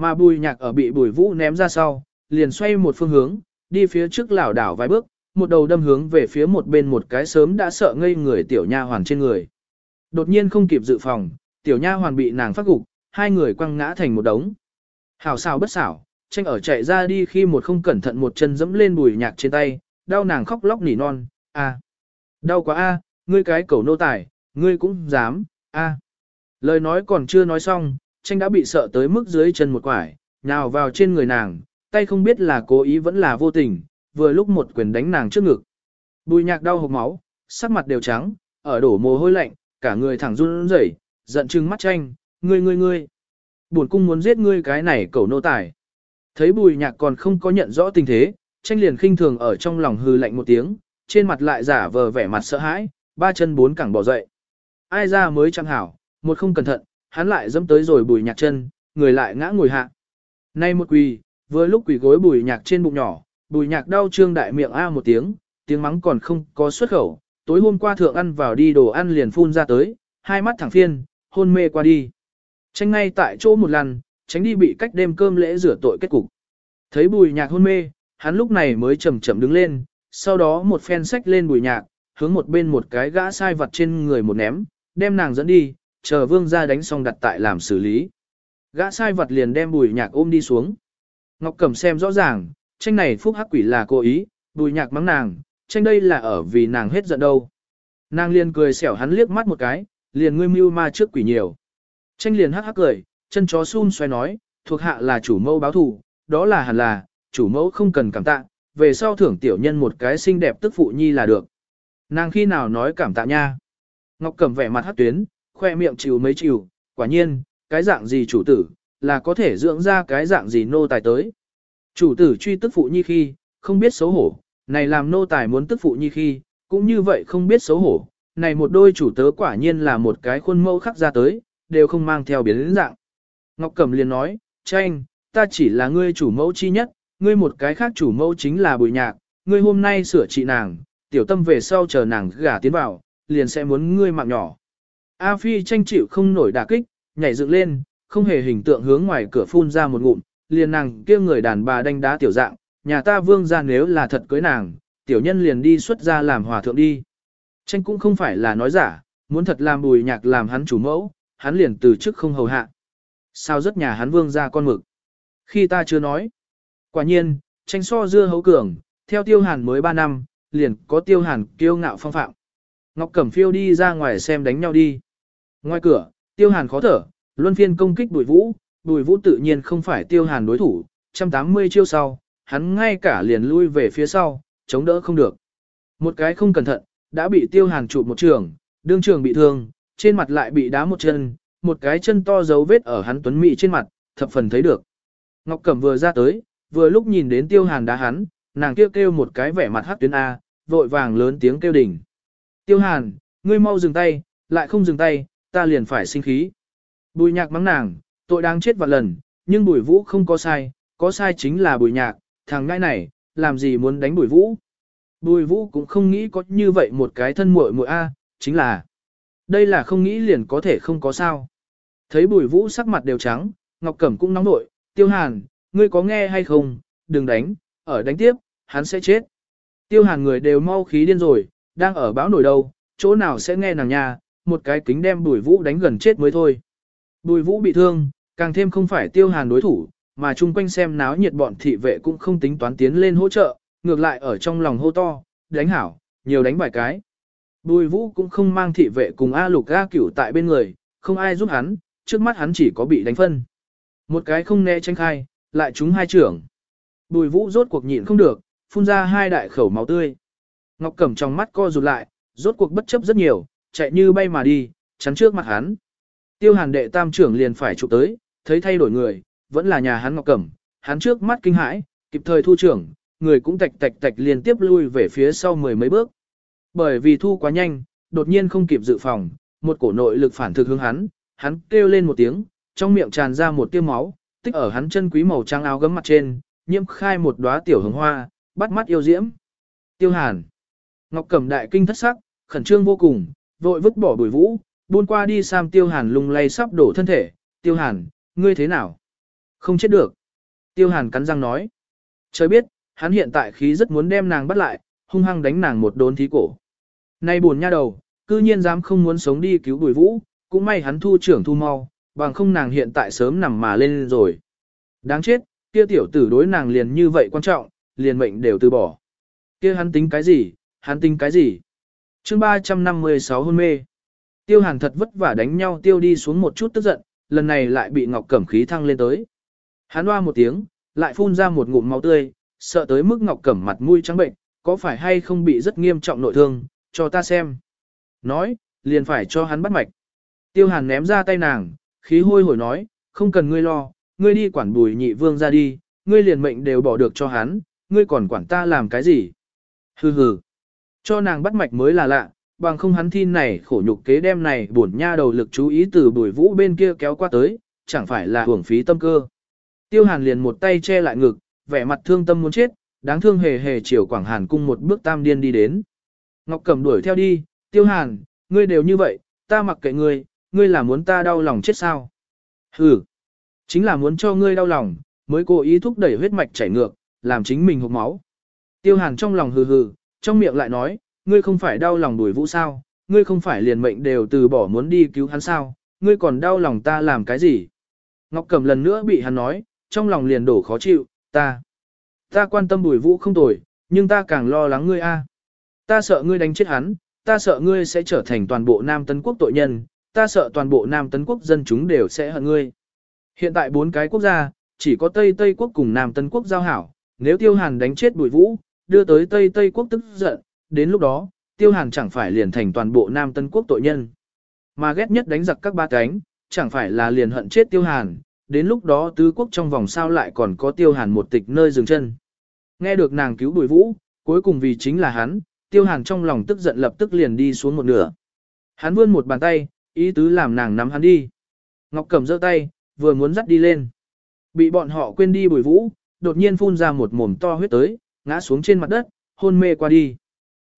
Mà bùi nhạc ở bị bùi vũ ném ra sau, liền xoay một phương hướng, đi phía trước lảo đảo vài bước, một đầu đâm hướng về phía một bên một cái sớm đã sợ ngây người tiểu nha hoàn trên người. Đột nhiên không kịp dự phòng, tiểu nha hoàn bị nàng phát gục, hai người quăng ngã thành một đống. Hảo xảo bất xảo, tranh ở chạy ra đi khi một không cẩn thận một chân dẫm lên bùi nhạc trên tay, đau nàng khóc lóc nỉ non, a. Đau quá a, ngươi cái cẩu nô tài, ngươi cũng dám, a. Lời nói còn chưa nói xong, tranh đã bị sợ tới mức dưới chân một quải, nhào vào trên người nàng, tay không biết là cố ý vẫn là vô tình, vừa lúc một quyền đánh nàng trước ngực. Bùi nhạc đau hộc máu, sắc mặt đều trắng, ở đổ mồ hôi lạnh, cả người thẳng run rẩy, giận trừng mắt tranh, ngươi ngươi ngươi. Buồn cung muốn giết ngươi cái này cẩu nô tài. Thấy bùi nhạc còn không có nhận rõ tình thế, tranh liền khinh thường ở trong lòng hư lạnh một tiếng, trên mặt lại giả vờ vẻ mặt sợ hãi, ba chân bốn cẳng bỏ dậy. Ai ra mới chẳng hảo, một không cẩn thận, hắn lại dẫm tới rồi bùi nhạc chân, người lại ngã ngồi hạ. Nay một quỳ, vừa lúc quỳ gối bùi nhạc trên bụng nhỏ, bùi nhạc đau trương đại miệng a một tiếng, tiếng mắng còn không có xuất khẩu, tối hôm qua thượng ăn vào đi đồ ăn liền phun ra tới, hai mắt thẳng phiên, hôn mê qua đi. Tranh ngay tại chỗ một lần, tránh đi bị cách đêm cơm lễ rửa tội kết cục. Thấy bùi nhạc hôn mê, hắn lúc này mới chậm chậm đứng lên, sau đó một phen sách lên bùi nhạc, hướng một bên một cái gã sai vật trên người một ném, đem nàng dẫn đi, chờ vương gia đánh xong đặt tại làm xử lý. Gã sai vật liền đem bùi nhạc ôm đi xuống. Ngọc Cẩm xem rõ ràng, tranh này phúc hắc quỷ là cố ý, bùi nhạc mắng nàng, tranh đây là ở vì nàng hết giận đâu. Nàng liền cười xẻo hắn liếc mắt một cái, liền ngươi mưu ma trước quỷ nhiều. Tranh liền hắc hắc cười, chân chó xun xoay nói, thuộc hạ là chủ mẫu báo thù đó là hẳn là, chủ mẫu không cần cảm tạ, về sau thưởng tiểu nhân một cái xinh đẹp tức phụ nhi là được. Nàng khi nào nói cảm tạ nha. Ngọc Cẩm vẻ mặt hắc tuyến, khoe miệng chịu mấy chịu, quả nhiên, cái dạng gì chủ tử, là có thể dưỡng ra cái dạng gì nô tài tới. Chủ tử truy tức phụ nhi khi, không biết xấu hổ, này làm nô tài muốn tức phụ nhi khi, cũng như vậy không biết xấu hổ, này một đôi chủ tớ quả nhiên là một cái khuôn mẫu khắc ra tới, đều không mang theo biến lĩnh dạng. Ngọc Cẩm liền nói, tranh, ta chỉ là ngươi chủ mẫu chi nhất, ngươi một cái khác chủ mẫu chính là bùi nhạc, ngươi hôm nay sửa trị nàng, tiểu tâm về sau chờ nàng gả tiến vào, liền sẽ muốn ngươi mạng nhỏ. A Phi tranh chịu không nổi đả kích, nhảy dựng lên, không hề hình tượng hướng ngoài cửa phun ra một ngụm, liền nàng kia người đàn bà đánh đá tiểu dạng, nhà ta vương ra nếu là thật cưới nàng, tiểu nhân liền đi xuất ra làm hòa thượng đi. Tranh cũng không phải là nói giả, muốn thật làm bùi nhạc làm hắn chủ mẫu, hắn liền từ chức không hầu hạ. Sao rất nhà hắn vương ra con mực. Khi ta chưa nói. Quả nhiên, tranh so dưa hấu cường, theo tiêu hàn mới 3 năm, liền có tiêu hàn kiêu ngạo phong phạm. Ngọc Cẩm Phiêu đi ra ngoài xem đánh nhau đi. Ngoài cửa, tiêu hàn khó thở, luân phiên công kích bùi vũ, bùi vũ tự nhiên không phải tiêu hàn đối thủ, 180 chiêu sau, hắn ngay cả liền lui về phía sau, chống đỡ không được. Một cái không cẩn thận, đã bị tiêu hàn chụp một trường, đương trường bị thương, trên mặt lại bị đá một chân, một cái chân to dấu vết ở hắn tuấn mị trên mặt, thập phần thấy được. Ngọc Cẩm vừa ra tới, vừa lúc nhìn đến tiêu hàn đá hắn, nàng kêu kêu một cái vẻ mặt hắc tuyến A, vội vàng lớn tiếng kêu đỉnh. Tiêu hàn, ngươi mau dừng tay, lại không dừng tay, ta liền phải sinh khí. Bùi nhạc mắng nàng, tội đáng chết vạn lần, nhưng bùi vũ không có sai, có sai chính là bùi nhạc, thằng ngãi này, làm gì muốn đánh bùi vũ. Bùi vũ cũng không nghĩ có như vậy một cái thân muội muội a, chính là đây là không nghĩ liền có thể không có sao. Thấy bùi vũ sắc mặt đều trắng, Ngọc Cẩm cũng nóng nội, tiêu hàn, ngươi có nghe hay không, đừng đánh, ở đánh tiếp, hắn sẽ chết. Tiêu hàn người đều mau khí điên rồi, đang ở báo nổi đâu, chỗ nào sẽ nghe nàng nhà, một cái kính đem bùi vũ đánh gần chết mới thôi. Bùi vũ bị thương, càng thêm không phải tiêu hàn đối thủ, mà chung quanh xem náo nhiệt bọn thị vệ cũng không tính toán tiến lên hỗ trợ, ngược lại ở trong lòng hô to, đánh hảo, nhiều đánh vài cái. Bùi vũ cũng không mang thị vệ cùng A lục A cửu tại bên người, không ai giúp hắn, trước mắt hắn chỉ có bị đánh phân. Một cái không né tránh khai, lại trúng hai trưởng. Bùi vũ rốt cuộc nhịn không được, phun ra hai đại khẩu máu tươi. Ngọc Cẩm trong mắt co rụt lại, rốt cuộc bất chấp rất nhiều, chạy như bay mà đi, chắn trước mặt hắn. Tiêu hàn đệ tam trưởng liền phải chụp tới, thấy thay đổi người, vẫn là nhà hắn ngọc cẩm, hắn trước mắt kinh hãi, kịp thời thu trưởng, người cũng tạch tạch tạch liên tiếp lui về phía sau mười mấy bước. Bởi vì thu quá nhanh, đột nhiên không kịp dự phòng, một cổ nội lực phản thực hướng hắn, hắn kêu lên một tiếng, trong miệng tràn ra một tia máu, tích ở hắn chân quý màu trắng áo gấm mặt trên, nhiễm khai một đóa tiểu hồng hoa, bắt mắt yêu diễm. Tiêu Hàn. Ngọc Cẩm đại kinh thất sắc, khẩn trương vô cùng, vội vứt bỏ bùi vũ, buôn qua đi Sam Tiêu Hàn lung lay sắp đổ thân thể, Tiêu Hàn, ngươi thế nào? Không chết được. Tiêu Hàn cắn răng nói. Trời biết, hắn hiện tại khí rất muốn đem nàng bắt lại, hung hăng đánh nàng một đốn thí cổ. Nay buồn nha đầu, cư nhiên dám không muốn sống đi cứu bùi vũ, cũng may hắn thu trưởng thu mau, bằng không nàng hiện tại sớm nằm mà lên rồi. Đáng chết, kia tiểu tử đối nàng liền như vậy quan trọng, liền mệnh đều từ bỏ. Kia hắn tính cái gì, hắn tính cái gì? chương 356 hôn mê. Tiêu hàn thật vất vả đánh nhau tiêu đi xuống một chút tức giận, lần này lại bị ngọc cẩm khí thăng lên tới. Hắn hoa một tiếng, lại phun ra một ngụm máu tươi, sợ tới mức ngọc cẩm mặt mũi trắng bệnh, có phải hay không bị rất nghiêm trọng nội thương, cho ta xem. Nói, liền phải cho hắn bắt mạch. Tiêu hàn ném ra tay nàng, khí hôi hổi nói, không cần ngươi lo, ngươi đi quản bùi nhị vương ra đi, ngươi liền mệnh đều bỏ được cho hắn, ngươi còn quản ta làm cái gì. Hừ hừ. Cho nàng bắt mạch mới là lạ, bằng không hắn thi này khổ nhục kế đem này bổn nha đầu lực chú ý từ bùi vũ bên kia kéo qua tới, chẳng phải là hưởng phí tâm cơ. Tiêu hàn liền một tay che lại ngực, vẻ mặt thương tâm muốn chết, đáng thương hề hề chiều Quảng Hàn cung một bước tam điên đi đến. Ngọc Cẩm đuổi theo đi, tiêu hàn, ngươi đều như vậy, ta mặc kệ ngươi, ngươi là muốn ta đau lòng chết sao? Ừ, chính là muốn cho ngươi đau lòng, mới cố ý thúc đẩy huyết mạch chảy ngược, làm chính mình hụt máu. Tiêu hàn trong lòng hừ hừ, trong miệng lại nói, ngươi không phải đau lòng đuổi vũ sao, ngươi không phải liền mệnh đều từ bỏ muốn đi cứu hắn sao, ngươi còn đau lòng ta làm cái gì. Ngọc Cẩm lần nữa bị hắn nói, trong lòng liền đổ khó chịu, ta. Ta quan tâm đuổi vũ không tồi, nhưng ta càng lo lắng ngươi a. Ta sợ ngươi đánh chết hắn, ta sợ ngươi sẽ trở thành toàn bộ Nam Tấn Quốc tội nhân, ta sợ toàn bộ Nam Tấn Quốc dân chúng đều sẽ hận ngươi. Hiện tại bốn cái quốc gia, chỉ có Tây Tây Quốc cùng Nam Tấn Quốc giao hảo, nếu Tiêu Hàn đánh chết bùi vũ, đưa tới Tây Tây quốc tức giận, đến lúc đó, tiêu hàn chẳng phải liền thành toàn bộ Nam Tân quốc tội nhân. Mà ghét nhất đánh giặc các ba cánh, chẳng phải là liền hận chết tiêu hàn, đến lúc đó tứ quốc trong vòng sao lại còn có tiêu hàn một tịch nơi dừng chân. Nghe được nàng cứu bùi vũ, cuối cùng vì chính là hắn, tiêu hàn trong lòng tức giận lập tức liền đi xuống một nửa. Hắn vươn một bàn tay, ý tứ làm nàng nắm hắn đi. Ngọc cầm giơ tay, vừa muốn dắt đi lên. Bị bọn họ quên đi bùi vũ, đột nhiên phun ra một mồm to huyết tới, ngã xuống trên mặt đất, hôn mê qua đi.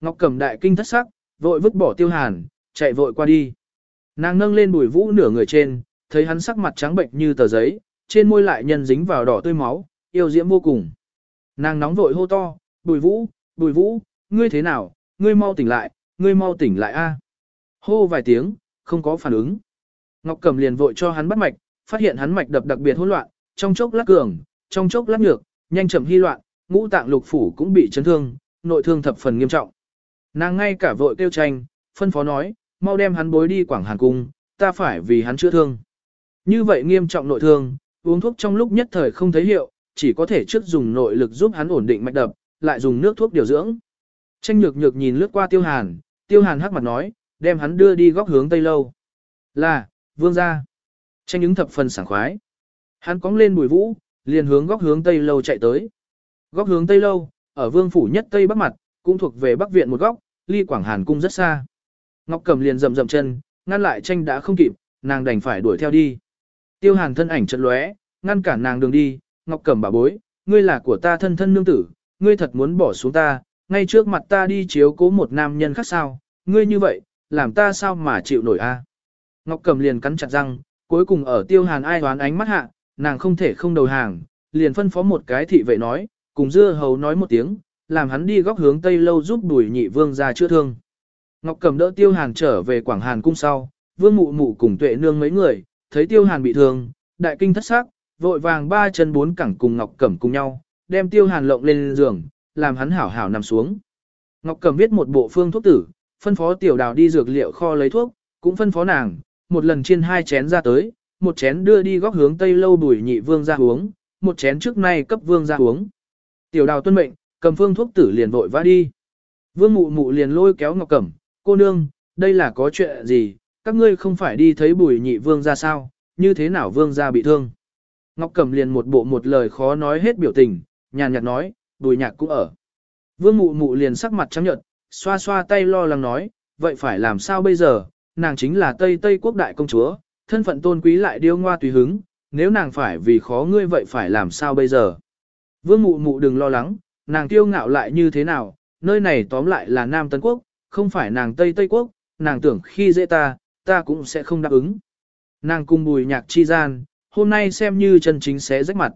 Ngọc Cẩm đại kinh thất sắc, vội vứt bỏ Tiêu Hàn, chạy vội qua đi. Nàng nâng lên Bùi Vũ nửa người trên, thấy hắn sắc mặt trắng bệnh như tờ giấy, trên môi lại nhân dính vào đỏ tươi máu, yêu diễm vô cùng. Nàng nóng vội hô to, "Bùi Vũ, Bùi Vũ, ngươi thế nào? Ngươi mau tỉnh lại, ngươi mau tỉnh lại a." Hô vài tiếng, không có phản ứng. Ngọc Cẩm liền vội cho hắn bắt mạch, phát hiện hắn mạch đập đặc biệt hỗn loạn, trong chốc lắc cường, trong chốc lắc nhược, nhanh chậm hy loạn, ngũ tạng lục phủ cũng bị chấn thương, nội thương thập phần nghiêm trọng. Nàng ngay cả vội tiêu tranh, phân phó nói, mau đem hắn bối đi Quảng Hàn Cung, ta phải vì hắn chữa thương. Như vậy nghiêm trọng nội thương, uống thuốc trong lúc nhất thời không thấy hiệu, chỉ có thể trước dùng nội lực giúp hắn ổn định mạch đập, lại dùng nước thuốc điều dưỡng. Tranh nhược nhược nhìn lướt qua tiêu hàn, tiêu hàn hắc mặt nói, đem hắn đưa đi góc hướng tây lâu. Là, vương ra. Tranh ứng thập phần sảng khoái. Hắn cóng lên bùi vũ, liền hướng góc hướng tây lâu chạy tới. Góc hướng Tây Lâu, ở vương phủ nhất Tây Bắc mặt, cũng thuộc về Bắc Viện một góc, ly Quảng Hàn Cung rất xa. Ngọc Cầm liền rầm rầm chân, ngăn lại tranh đã không kịp, nàng đành phải đuổi theo đi. Tiêu Hàn thân ảnh chật lóe, ngăn cản nàng đường đi, Ngọc Cầm bà bối, ngươi là của ta thân thân nương tử, ngươi thật muốn bỏ xuống ta, ngay trước mặt ta đi chiếu cố một nam nhân khác sao, ngươi như vậy, làm ta sao mà chịu nổi a? Ngọc Cầm liền cắn chặt răng, cuối cùng ở Tiêu Hàn ai đoán ánh mắt hạ, nàng không thể không đầu hàng, liền phân phó một cái thị vệ nói, cùng dưa hầu nói một tiếng, làm hắn đi góc hướng tây lâu giúp đuổi nhị vương ra chữa thương. Ngọc cầm đỡ tiêu hàn trở về Quảng Hàn cung sau, vương mụ mụ cùng tuệ nương mấy người, thấy tiêu hàn bị thương, đại kinh thất sắc, vội vàng ba chân bốn cẳng cùng Ngọc Cẩm cùng nhau, đem Tiêu Hàn lộng lên giường, làm hắn hảo hảo nằm xuống. Ngọc Cẩm viết một bộ phương thuốc tử, phân phó Tiểu Đào đi dược liệu kho lấy thuốc, cũng phân phó nàng, một lần trên hai chén ra tới, một chén đưa đi góc hướng Tây lâu Bùi Nhị Vương ra uống, một chén trước nay cấp Vương ra uống. Tiểu đào tuân mệnh, cầm phương thuốc tử liền vội vã đi. Vương mụ mụ liền lôi kéo ngọc cẩm, cô nương, đây là có chuyện gì, các ngươi không phải đi thấy bùi nhị vương ra sao, như thế nào vương ra bị thương. Ngọc cẩm liền một bộ một lời khó nói hết biểu tình, nhàn nhạt nói, bùi nhạc cũng ở. Vương mụ mụ liền sắc mặt trắng nhợt, xoa xoa tay lo lắng nói, vậy phải làm sao bây giờ, nàng chính là Tây Tây quốc đại công chúa, thân phận tôn quý lại điêu ngoa tùy hứng, nếu nàng phải vì khó ngươi vậy phải làm sao bây giờ. Vương mụ mụ đừng lo lắng, nàng kiêu ngạo lại như thế nào, nơi này tóm lại là Nam Tân Quốc, không phải nàng Tây Tây Quốc, nàng tưởng khi dễ ta, ta cũng sẽ không đáp ứng. Nàng cùng bùi nhạc chi gian, hôm nay xem như chân chính sẽ rách mặt.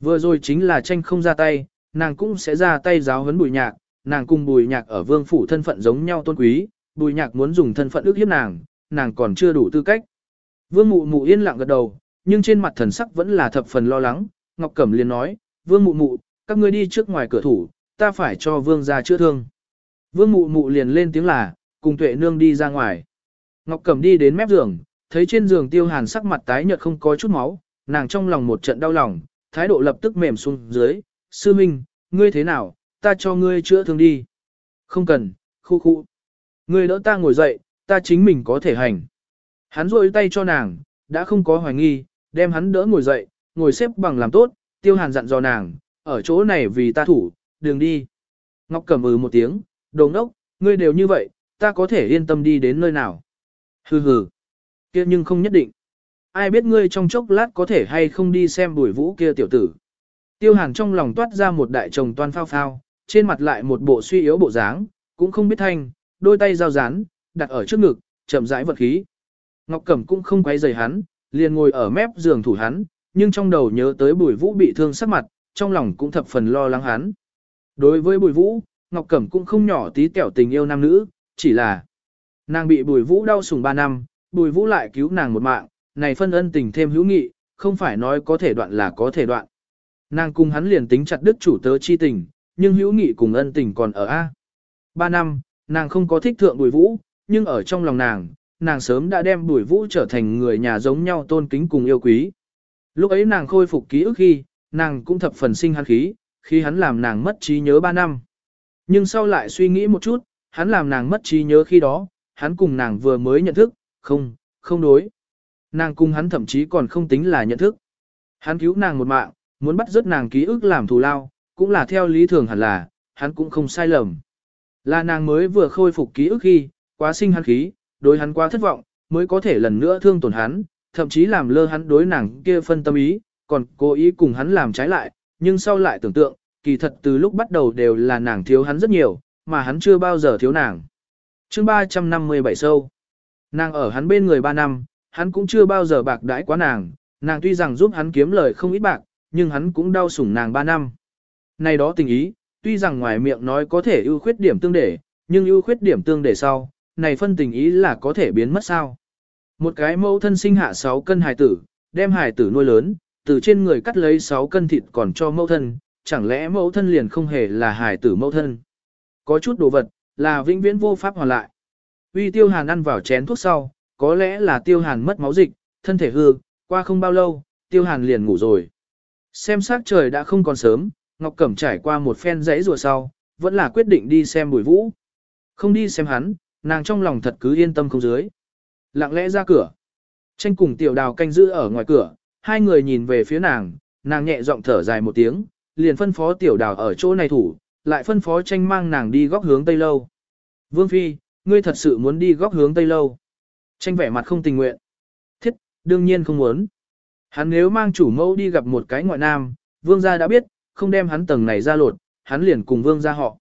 Vừa rồi chính là tranh không ra tay, nàng cũng sẽ ra tay giáo huấn bùi nhạc, nàng cùng bùi nhạc ở vương phủ thân phận giống nhau tôn quý, bùi nhạc muốn dùng thân phận ước hiếp nàng, nàng còn chưa đủ tư cách. Vương mụ mụ yên lặng gật đầu, nhưng trên mặt thần sắc vẫn là thập phần lo lắng, Ngọc Cẩm liền nói, vương mụ mụ, các ngươi đi trước ngoài cửa thủ, ta phải cho vương ra chữa thương. Vương mụ mụ liền lên tiếng là, cùng tuệ nương đi ra ngoài. Ngọc Cẩm đi đến mép giường, thấy trên giường tiêu hàn sắc mặt tái nhợt không có chút máu, nàng trong lòng một trận đau lòng, thái độ lập tức mềm xuống dưới, sư minh, ngươi thế nào, ta cho ngươi chữa thương đi. Không cần, khu khu. Ngươi đỡ ta ngồi dậy, ta chính mình có thể hành. Hắn rôi tay cho nàng, đã không có hoài nghi, đem hắn đỡ ngồi dậy, ngồi xếp bằng làm tốt, tiêu hàn dặn dò nàng, ở chỗ này vì ta thủ, đừng đi. Ngọc Cẩm ừ một tiếng, đồ ngốc, ngươi đều như vậy, ta có thể yên tâm đi đến nơi nào. Hừ hừ, kia nhưng không nhất định. Ai biết ngươi trong chốc lát có thể hay không đi xem bùi vũ kia tiểu tử. Tiêu hàn trong lòng toát ra một đại chồng toan phao phao, trên mặt lại một bộ suy yếu bộ dáng, cũng không biết thanh, đôi tay giao rán, đặt ở trước ngực, chậm rãi vật khí. Ngọc Cẩm cũng không quay rời hắn, liền ngồi ở mép giường thủ hắn, nhưng trong đầu nhớ tới bùi vũ bị thương sắc mặt, trong lòng cũng thập phần lo lắng hắn. Đối với bùi vũ, Ngọc Cẩm cũng không nhỏ tí tẹo tình yêu nam nữ, chỉ là nàng bị bùi vũ đau sùng 3 năm, bùi vũ lại cứu nàng một mạng, này phân ân tình thêm hữu nghị, không phải nói có thể đoạn là có thể đoạn. Nàng cùng hắn liền tính chặt đức chủ tớ chi tình, nhưng hữu nghị cùng ân tình còn ở A. 3 năm, nàng không có thích thượng bùi vũ, nhưng ở trong lòng nàng, nàng sớm đã đem bùi vũ trở thành người nhà giống nhau tôn kính cùng yêu quý. Lúc ấy nàng khôi phục ký ức khi, nàng cũng thập phần sinh hắn khí, khi hắn làm nàng mất trí nhớ 3 năm. Nhưng sau lại suy nghĩ một chút, hắn làm nàng mất trí nhớ khi đó, hắn cùng nàng vừa mới nhận thức, không, không đối. Nàng cùng hắn thậm chí còn không tính là nhận thức. Hắn cứu nàng một mạng, muốn bắt rớt nàng ký ức làm thù lao, cũng là theo lý thường hẳn là, hắn cũng không sai lầm. Là nàng mới vừa khôi phục ký ức khi, quá sinh hắn khí, đối hắn quá thất vọng, mới có thể lần nữa thương tổn hắn, thậm chí làm lơ hắn đối nàng kia phân tâm ý, còn cố ý cùng hắn làm trái lại, nhưng sau lại tưởng tượng, kỳ thật từ lúc bắt đầu đều là nàng thiếu hắn rất nhiều, mà hắn chưa bao giờ thiếu nàng. chương 357 sâu, nàng ở hắn bên người 3 năm, hắn cũng chưa bao giờ bạc đãi quá nàng, nàng tuy rằng giúp hắn kiếm lời không ít bạc, nhưng hắn cũng đau sủng nàng 3 năm. Này đó tình ý, tuy rằng ngoài miệng nói có thể ưu khuyết điểm tương để, nhưng ưu khuyết điểm tương để sau, này phân tình ý là có thể biến mất sao. Một cái mẫu thân sinh hạ 6 cân hài tử, đem hài tử nuôi lớn, từ trên người cắt lấy 6 cân thịt còn cho mẫu thân, chẳng lẽ mẫu thân liền không hề là hài tử mẫu thân? Có chút đồ vật, là vĩnh viễn vô pháp hoàn lại. Vì tiêu hàn ăn vào chén thuốc sau, có lẽ là tiêu hàn mất máu dịch, thân thể hư, qua không bao lâu, tiêu hàn liền ngủ rồi. Xem sát trời đã không còn sớm, Ngọc Cẩm trải qua một phen dãy rùa sau, vẫn là quyết định đi xem bùi vũ. Không đi xem hắn, nàng trong lòng thật cứ yên tâm không dưới lặng lẽ ra cửa. Tranh cùng tiểu đào canh giữ ở ngoài cửa, hai người nhìn về phía nàng, nàng nhẹ giọng thở dài một tiếng, liền phân phó tiểu đào ở chỗ này thủ, lại phân phó tranh mang nàng đi góc hướng Tây Lâu. Vương Phi, ngươi thật sự muốn đi góc hướng Tây Lâu. Tranh vẻ mặt không tình nguyện. Thiết, đương nhiên không muốn. Hắn nếu mang chủ mẫu đi gặp một cái ngoại nam, vương gia đã biết, không đem hắn tầng này ra lột, hắn liền cùng vương gia họ.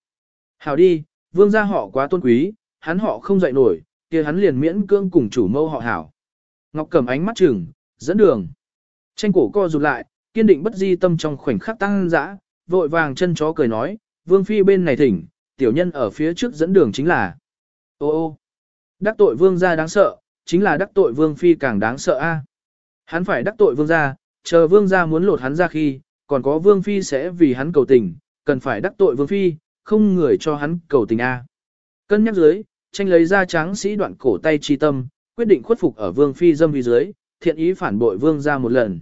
Hảo đi, vương gia họ quá tôn quý, hắn họ không dậy nổi, kia hắn liền miễn cương cùng chủ mâu họ hảo. Ngọc Cẩm ánh mắt chừng, dẫn đường. Tranh cổ co rụt lại, kiên định bất di tâm trong khoảnh khắc tăng dã, vội vàng chân chó cười nói, "Vương phi bên này thỉnh, tiểu nhân ở phía trước dẫn đường chính là." Ô ô. Đắc tội vương gia đáng sợ, chính là đắc tội vương phi càng đáng sợ a. Hắn phải đắc tội vương gia, chờ vương gia muốn lột hắn ra khi, còn có vương phi sẽ vì hắn cầu tình, cần phải đắc tội vương phi, không người cho hắn cầu tình a. Cân nhắc dưới, tranh lấy ra tráng sĩ đoạn cổ tay chi tâm, quyết định khuất phục ở vương phi dâm vi dưới, thiện ý phản bội vương ra một lần.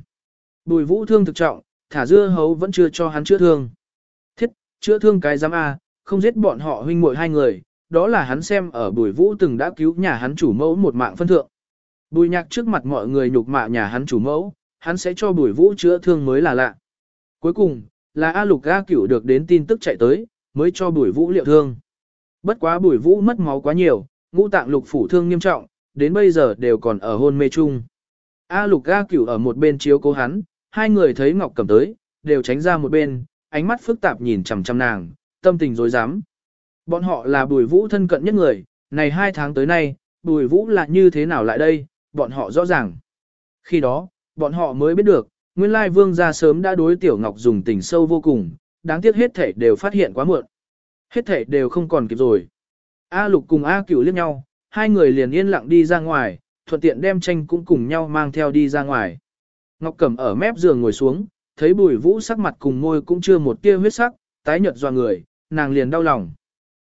Bùi vũ thương thực trọng, thả dưa hấu vẫn chưa cho hắn chữa thương. Thiết, chữa thương cái giám A, không giết bọn họ huynh muội hai người, đó là hắn xem ở bùi vũ từng đã cứu nhà hắn chủ mẫu một mạng phân thượng. Bùi nhạc trước mặt mọi người nhục mạ nhà hắn chủ mẫu, hắn sẽ cho bùi vũ chữa thương mới là lạ. Cuối cùng, là A Lục A Cửu được đến tin tức chạy tới, mới cho bùi vũ liệu thương. Bất quá bùi vũ mất máu quá nhiều, ngũ tạng lục phủ thương nghiêm trọng, đến bây giờ đều còn ở hôn mê chung. A lục A cửu ở một bên chiếu cố hắn, hai người thấy Ngọc cầm tới, đều tránh ra một bên, ánh mắt phức tạp nhìn chằm chằm nàng, tâm tình rối rắm. Bọn họ là bùi vũ thân cận nhất người, này hai tháng tới nay, bùi vũ là như thế nào lại đây, bọn họ rõ ràng. Khi đó, bọn họ mới biết được, nguyên lai vương gia sớm đã đối tiểu Ngọc dùng tình sâu vô cùng, đáng tiếc hết thể đều phát hiện quá muộn. Hết thể đều không còn kịp rồi. A lục cùng A cửu liếc nhau, hai người liền yên lặng đi ra ngoài, thuận tiện đem tranh cũng cùng nhau mang theo đi ra ngoài. Ngọc Cẩm ở mép giường ngồi xuống, thấy bùi vũ sắc mặt cùng môi cũng chưa một tia huyết sắc, tái nhợt doa người, nàng liền đau lòng.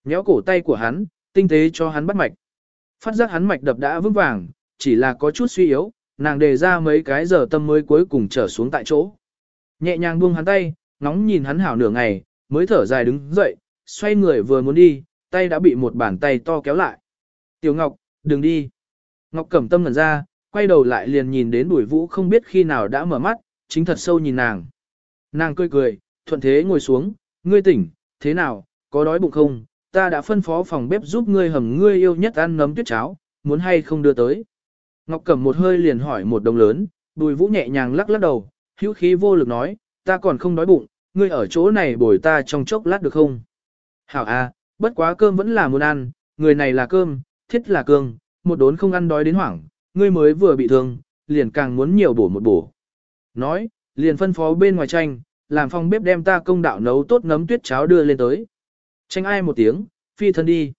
Nhéo cổ tay của hắn, tinh tế cho hắn bắt mạch. Phát giác hắn mạch đập đã vững vàng, chỉ là có chút suy yếu, nàng đề ra mấy cái giờ tâm mới cuối cùng trở xuống tại chỗ. Nhẹ nhàng buông hắn tay, ngóng nhìn hắn hảo nửa ngày, mới thở dài đứng dậy, xoay người vừa muốn đi, tay đã bị một bàn tay to kéo lại. Tiểu Ngọc, đừng đi. Ngọc cẩm tâm ngẩn ra, quay đầu lại liền nhìn đến đuổi vũ không biết khi nào đã mở mắt, chính thật sâu nhìn nàng. Nàng cười cười, thuận thế ngồi xuống, ngươi tỉnh, thế nào, có đói bụng không, ta đã phân phó phòng bếp giúp ngươi hầm ngươi yêu nhất ăn nấm tuyết cháo, muốn hay không đưa tới. Ngọc Cẩm một hơi liền hỏi một đồng lớn, đùi vũ nhẹ nhàng lắc lắc đầu, hữu khí vô lực nói, ta còn không đói bụng, ngươi ở chỗ này bồi ta trong chốc lát được không? Hảo a, à, bất quá cơm vẫn là muốn ăn, người này là cơm, thiết là cương, một đốn không ăn đói đến hoảng, ngươi mới vừa bị thương, liền càng muốn nhiều bổ một bổ. Nói, liền phân phó bên ngoài tranh, làm phòng bếp đem ta công đạo nấu tốt nấm tuyết cháo đưa lên tới. Tranh ai một tiếng, phi thân đi.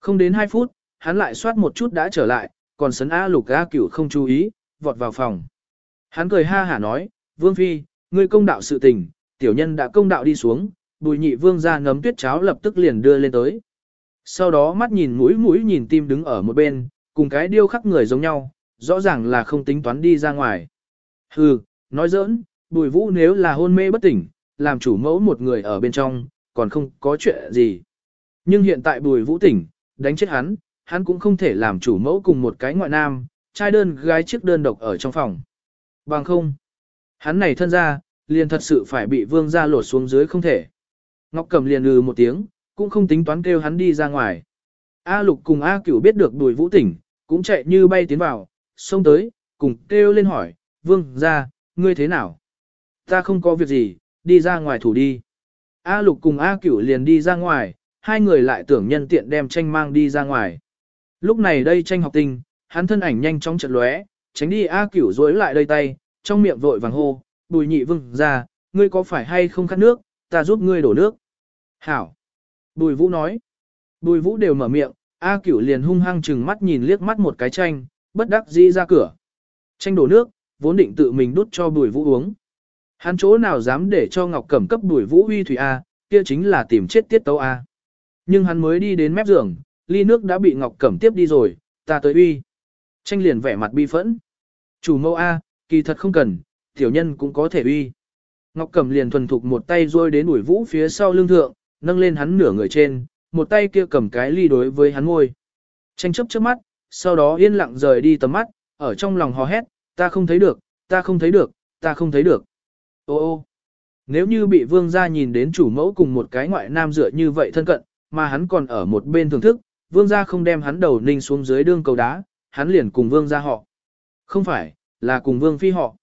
Không đến 2 phút, hắn lại soát một chút đã trở lại, còn sấn A lục A cửu không chú ý, vọt vào phòng. Hắn cười ha hả nói, Vương Phi, ngươi công đạo sự tình, tiểu nhân đã công đạo đi xuống, bùi nhị vương ra ngấm tuyết cháo lập tức liền đưa lên tới. Sau đó mắt nhìn mũi mũi nhìn tim đứng ở một bên, cùng cái điêu khắc người giống nhau, rõ ràng là không tính toán đi ra ngoài. Hừ, nói giỡn, bùi vũ nếu là hôn mê bất tỉnh, làm chủ mẫu một người ở bên trong, còn không có chuyện gì. Nhưng hiện tại bùi vũ tỉnh, đánh chết hắn, hắn cũng không thể làm chủ mẫu cùng một cái ngoại nam, trai đơn gái chiếc đơn độc ở trong phòng. Bằng không, hắn này thân ra, liền thật sự phải bị vương ra lột xuống dưới không thể. Ngọc Cẩm liền ừ một tiếng, cũng không tính toán kêu hắn đi ra ngoài. A Lục cùng A Cửu biết được đuổi Vũ tỉnh, cũng chạy như bay tiến vào, xông tới, cùng kêu lên hỏi, "Vương gia, ngươi thế nào?" "Ta không có việc gì, đi ra ngoài thủ đi." A Lục cùng A Cửu liền đi ra ngoài, hai người lại tưởng nhân tiện đem tranh mang đi ra ngoài. Lúc này đây tranh học tinh, hắn thân ảnh nhanh chóng chợt lóe, tránh đi A Cửu rối lại đây tay, trong miệng vội vàng hô, "Bùi Nhị Vương gia, ngươi có phải hay không khát nước, ta giúp ngươi đổ nước." Hảo. Bùi vũ nói. Bùi vũ đều mở miệng, A cửu liền hung hăng chừng mắt nhìn liếc mắt một cái tranh, bất đắc dĩ ra cửa. Tranh đổ nước, vốn định tự mình đút cho bùi vũ uống. Hắn chỗ nào dám để cho Ngọc Cẩm cấp bùi vũ uy thủy A, kia chính là tìm chết tiết tấu A. Nhưng hắn mới đi đến mép giường, ly nước đã bị Ngọc Cẩm tiếp đi rồi, ta tới uy. Tranh liền vẻ mặt bi phẫn. Chủ mẫu A, kỳ thật không cần, tiểu nhân cũng có thể uy. Ngọc Cẩm liền thuần thục một tay rôi đến ủi vũ phía sau lưng thượng, nâng lên hắn nửa người trên, một tay kia cầm cái ly đối với hắn ngôi. Tranh chấp trước mắt, sau đó yên lặng rời đi tầm mắt, ở trong lòng hò hét, ta không thấy được, ta không thấy được, ta không thấy được. Ô ô, nếu như bị vương gia nhìn đến chủ mẫu cùng một cái ngoại nam dựa như vậy thân cận, mà hắn còn ở một bên thưởng thức, vương gia không đem hắn đầu ninh xuống dưới đương cầu đá, hắn liền cùng vương gia họ. Không phải, là cùng vương phi họ.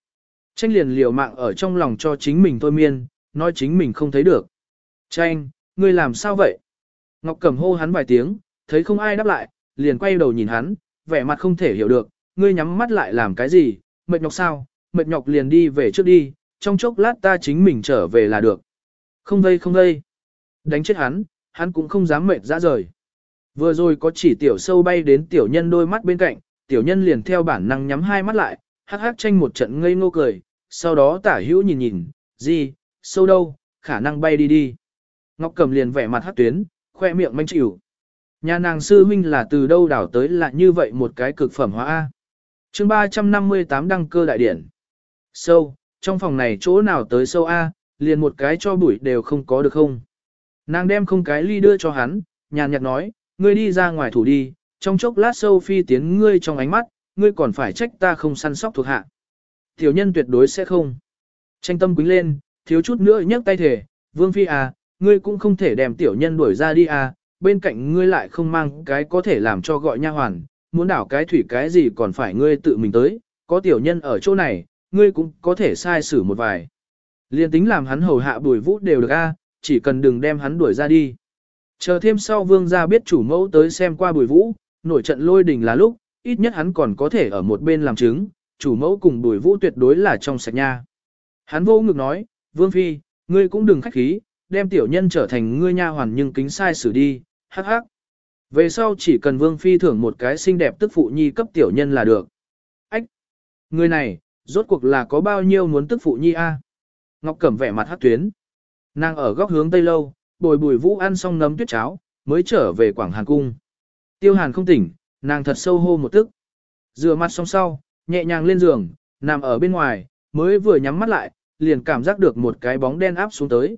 Tranh liền liều mạng ở trong lòng cho chính mình thôi miên, nói chính mình không thấy được. Tranh, ngươi làm sao vậy? Ngọc Cẩm hô hắn vài tiếng, thấy không ai đáp lại, liền quay đầu nhìn hắn, vẻ mặt không thể hiểu được, ngươi nhắm mắt lại làm cái gì, mệt nhọc sao, mệt nhọc liền đi về trước đi, trong chốc lát ta chính mình trở về là được. Không vây không vây. Đánh chết hắn, hắn cũng không dám mệt ra rời. Vừa rồi có chỉ tiểu sâu bay đến tiểu nhân đôi mắt bên cạnh, tiểu nhân liền theo bản năng nhắm hai mắt lại, hắc hắc tranh một trận ngây ngô cười, sau đó tả hữu nhìn nhìn, gì, sâu đâu, khả năng bay đi đi. Ngọc Cầm liền vẻ mặt hát tuyến, khoe miệng manh chịu. Nhà nàng sư huynh là từ đâu đảo tới là như vậy một cái cực phẩm hóa A. chương 358 đăng cơ đại điển. Sâu, trong phòng này chỗ nào tới sâu A, liền một cái cho bụi đều không có được không. Nàng đem không cái ly đưa cho hắn, nhàn nhạt nói, ngươi đi ra ngoài thủ đi, trong chốc lát sâu phi tiến ngươi trong ánh mắt, ngươi còn phải trách ta không săn sóc thuộc hạ. Thiếu nhân tuyệt đối sẽ không. Tranh tâm quính lên, thiếu chút nữa nhấc tay thể, vương phi à, ngươi cũng không thể đem tiểu nhân đuổi ra đi à, bên cạnh ngươi lại không mang cái có thể làm cho gọi nha hoàn, muốn đảo cái thủy cái gì còn phải ngươi tự mình tới, có tiểu nhân ở chỗ này, ngươi cũng có thể sai xử một vài. Liên tính làm hắn hầu hạ bùi vũ đều được a, chỉ cần đừng đem hắn đuổi ra đi. Chờ thêm sau vương gia biết chủ mẫu tới xem qua bùi vũ, nổi trận lôi đình là lúc, ít nhất hắn còn có thể ở một bên làm chứng, chủ mẫu cùng bùi vũ tuyệt đối là trong sạch nha. Hắn vô ngực nói, vương phi, ngươi cũng đừng khách khí, đem tiểu nhân trở thành ngươi nha hoàn nhưng kính sai xử đi, hắc hắc. Về sau chỉ cần vương phi thưởng một cái xinh đẹp tức phụ nhi cấp tiểu nhân là được. Ách! Người này, rốt cuộc là có bao nhiêu muốn tức phụ nhi a? Ngọc Cẩm vẻ mặt hát tuyến. Nàng ở góc hướng Tây Lâu, bồi bùi vũ ăn xong nấm tuyết cháo, mới trở về Quảng Hàn Cung. Tiêu Hàn không tỉnh, nàng thật sâu hô một tức. Rửa mặt xong sau, nhẹ nhàng lên giường, nằm ở bên ngoài, mới vừa nhắm mắt lại, liền cảm giác được một cái bóng đen áp xuống tới.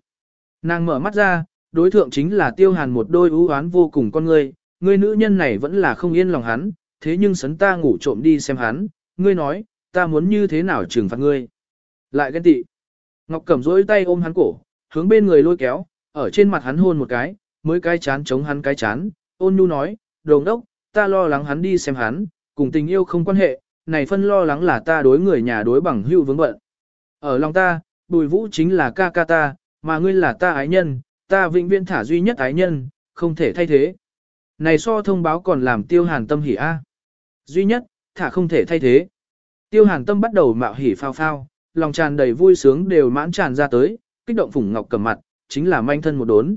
Nàng mở mắt ra, đối thượng chính là tiêu hàn một đôi ưu oán vô cùng con ngươi, ngươi nữ nhân này vẫn là không yên lòng hắn, thế nhưng sấn ta ngủ trộm đi xem hắn, ngươi nói, ta muốn như thế nào trừng phạt ngươi. Lại ghen tị. Ngọc Cẩm dối tay ôm hắn cổ, hướng bên người lôi kéo, ở trên mặt hắn hôn một cái, mới cái chán chống hắn cái chán, ôn nhu nói, đồng đốc, ta lo lắng hắn đi xem hắn, cùng tình yêu không quan hệ, này phân lo lắng là ta đối người nhà đối bằng hưu vướng bận. Ở lòng ta, bùi vũ chính là ca ca ta, mà ngươi là ta ái nhân, ta vĩnh viễn thả duy nhất ái nhân, không thể thay thế. Này so thông báo còn làm tiêu hàn tâm hỉ a. Duy nhất, thả không thể thay thế. Tiêu hàn tâm bắt đầu mạo hỉ phao phao, lòng tràn đầy vui sướng đều mãn tràn ra tới, kích động phủng ngọc cầm mặt, chính là manh thân một đốn.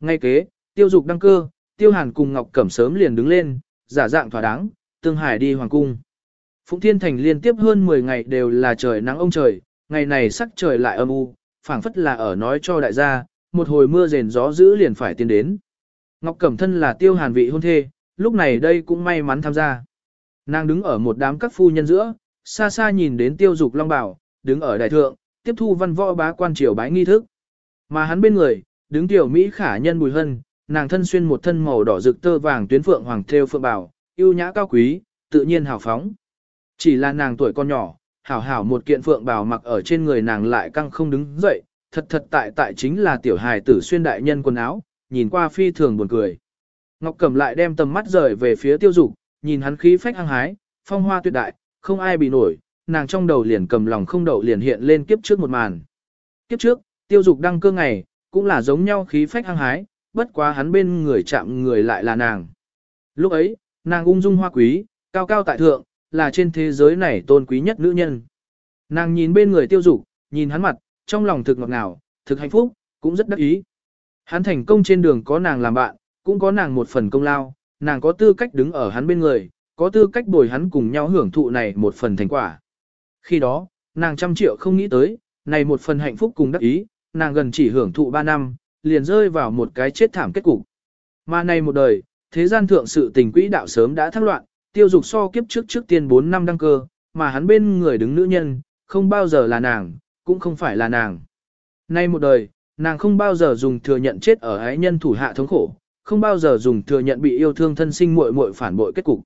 Ngay kế, tiêu dục đăng cơ, tiêu hàn cùng ngọc cẩm sớm liền đứng lên, giả dạng thỏa đáng, tương hải đi hoàng cung. Phụng Thiên Thành liên tiếp hơn 10 ngày đều là trời nắng ông trời, ngày này sắc trời lại âm u, phảng phất là ở nói cho đại gia, một hồi mưa rền gió dữ liền phải tiến đến. Ngọc Cẩm Thân là tiêu hàn vị hôn thê, lúc này đây cũng may mắn tham gia. Nàng đứng ở một đám các phu nhân giữa, xa xa nhìn đến tiêu dục long bảo, đứng ở đại thượng, tiếp thu văn võ bá quan triều bái nghi thức. Mà hắn bên người, đứng tiểu Mỹ khả nhân bùi hân, nàng thân xuyên một thân màu đỏ rực tơ vàng tuyến phượng hoàng theo phượng bảo, yêu nhã cao quý, tự nhiên hào phóng. Chỉ là nàng tuổi còn nhỏ, hảo hảo một kiện phượng bào mặc ở trên người nàng lại căng không đứng dậy, thật thật tại tại chính là tiểu hài tử xuyên đại nhân quần áo, nhìn qua phi thường buồn cười. Ngọc Cẩm lại đem tầm mắt rời về phía tiêu dục, nhìn hắn khí phách hăng hái, phong hoa tuyệt đại, không ai bị nổi, nàng trong đầu liền cầm lòng không đậu liền hiện lên kiếp trước một màn. Kiếp trước, tiêu dục đăng cơ ngày, cũng là giống nhau khí phách hăng hái, bất quá hắn bên người chạm người lại là nàng. Lúc ấy, nàng ung dung hoa quý, cao cao tại thượng, là trên thế giới này tôn quý nhất nữ nhân. Nàng nhìn bên người tiêu dục, nhìn hắn mặt, trong lòng thực ngọt ngào, thực hạnh phúc, cũng rất đắc ý. Hắn thành công trên đường có nàng làm bạn, cũng có nàng một phần công lao, nàng có tư cách đứng ở hắn bên người, có tư cách bồi hắn cùng nhau hưởng thụ này một phần thành quả. Khi đó, nàng trăm triệu không nghĩ tới, này một phần hạnh phúc cùng đắc ý, nàng gần chỉ hưởng thụ ba năm, liền rơi vào một cái chết thảm kết cục. Mà này một đời, thế gian thượng sự tình quỹ đạo sớm đã thắc loạn, tiêu dục so kiếp trước trước tiên 4 năm đăng cơ, mà hắn bên người đứng nữ nhân, không bao giờ là nàng, cũng không phải là nàng. Nay một đời, nàng không bao giờ dùng thừa nhận chết ở ái nhân thủ hạ thống khổ, không bao giờ dùng thừa nhận bị yêu thương thân sinh muội muội phản bội kết cục.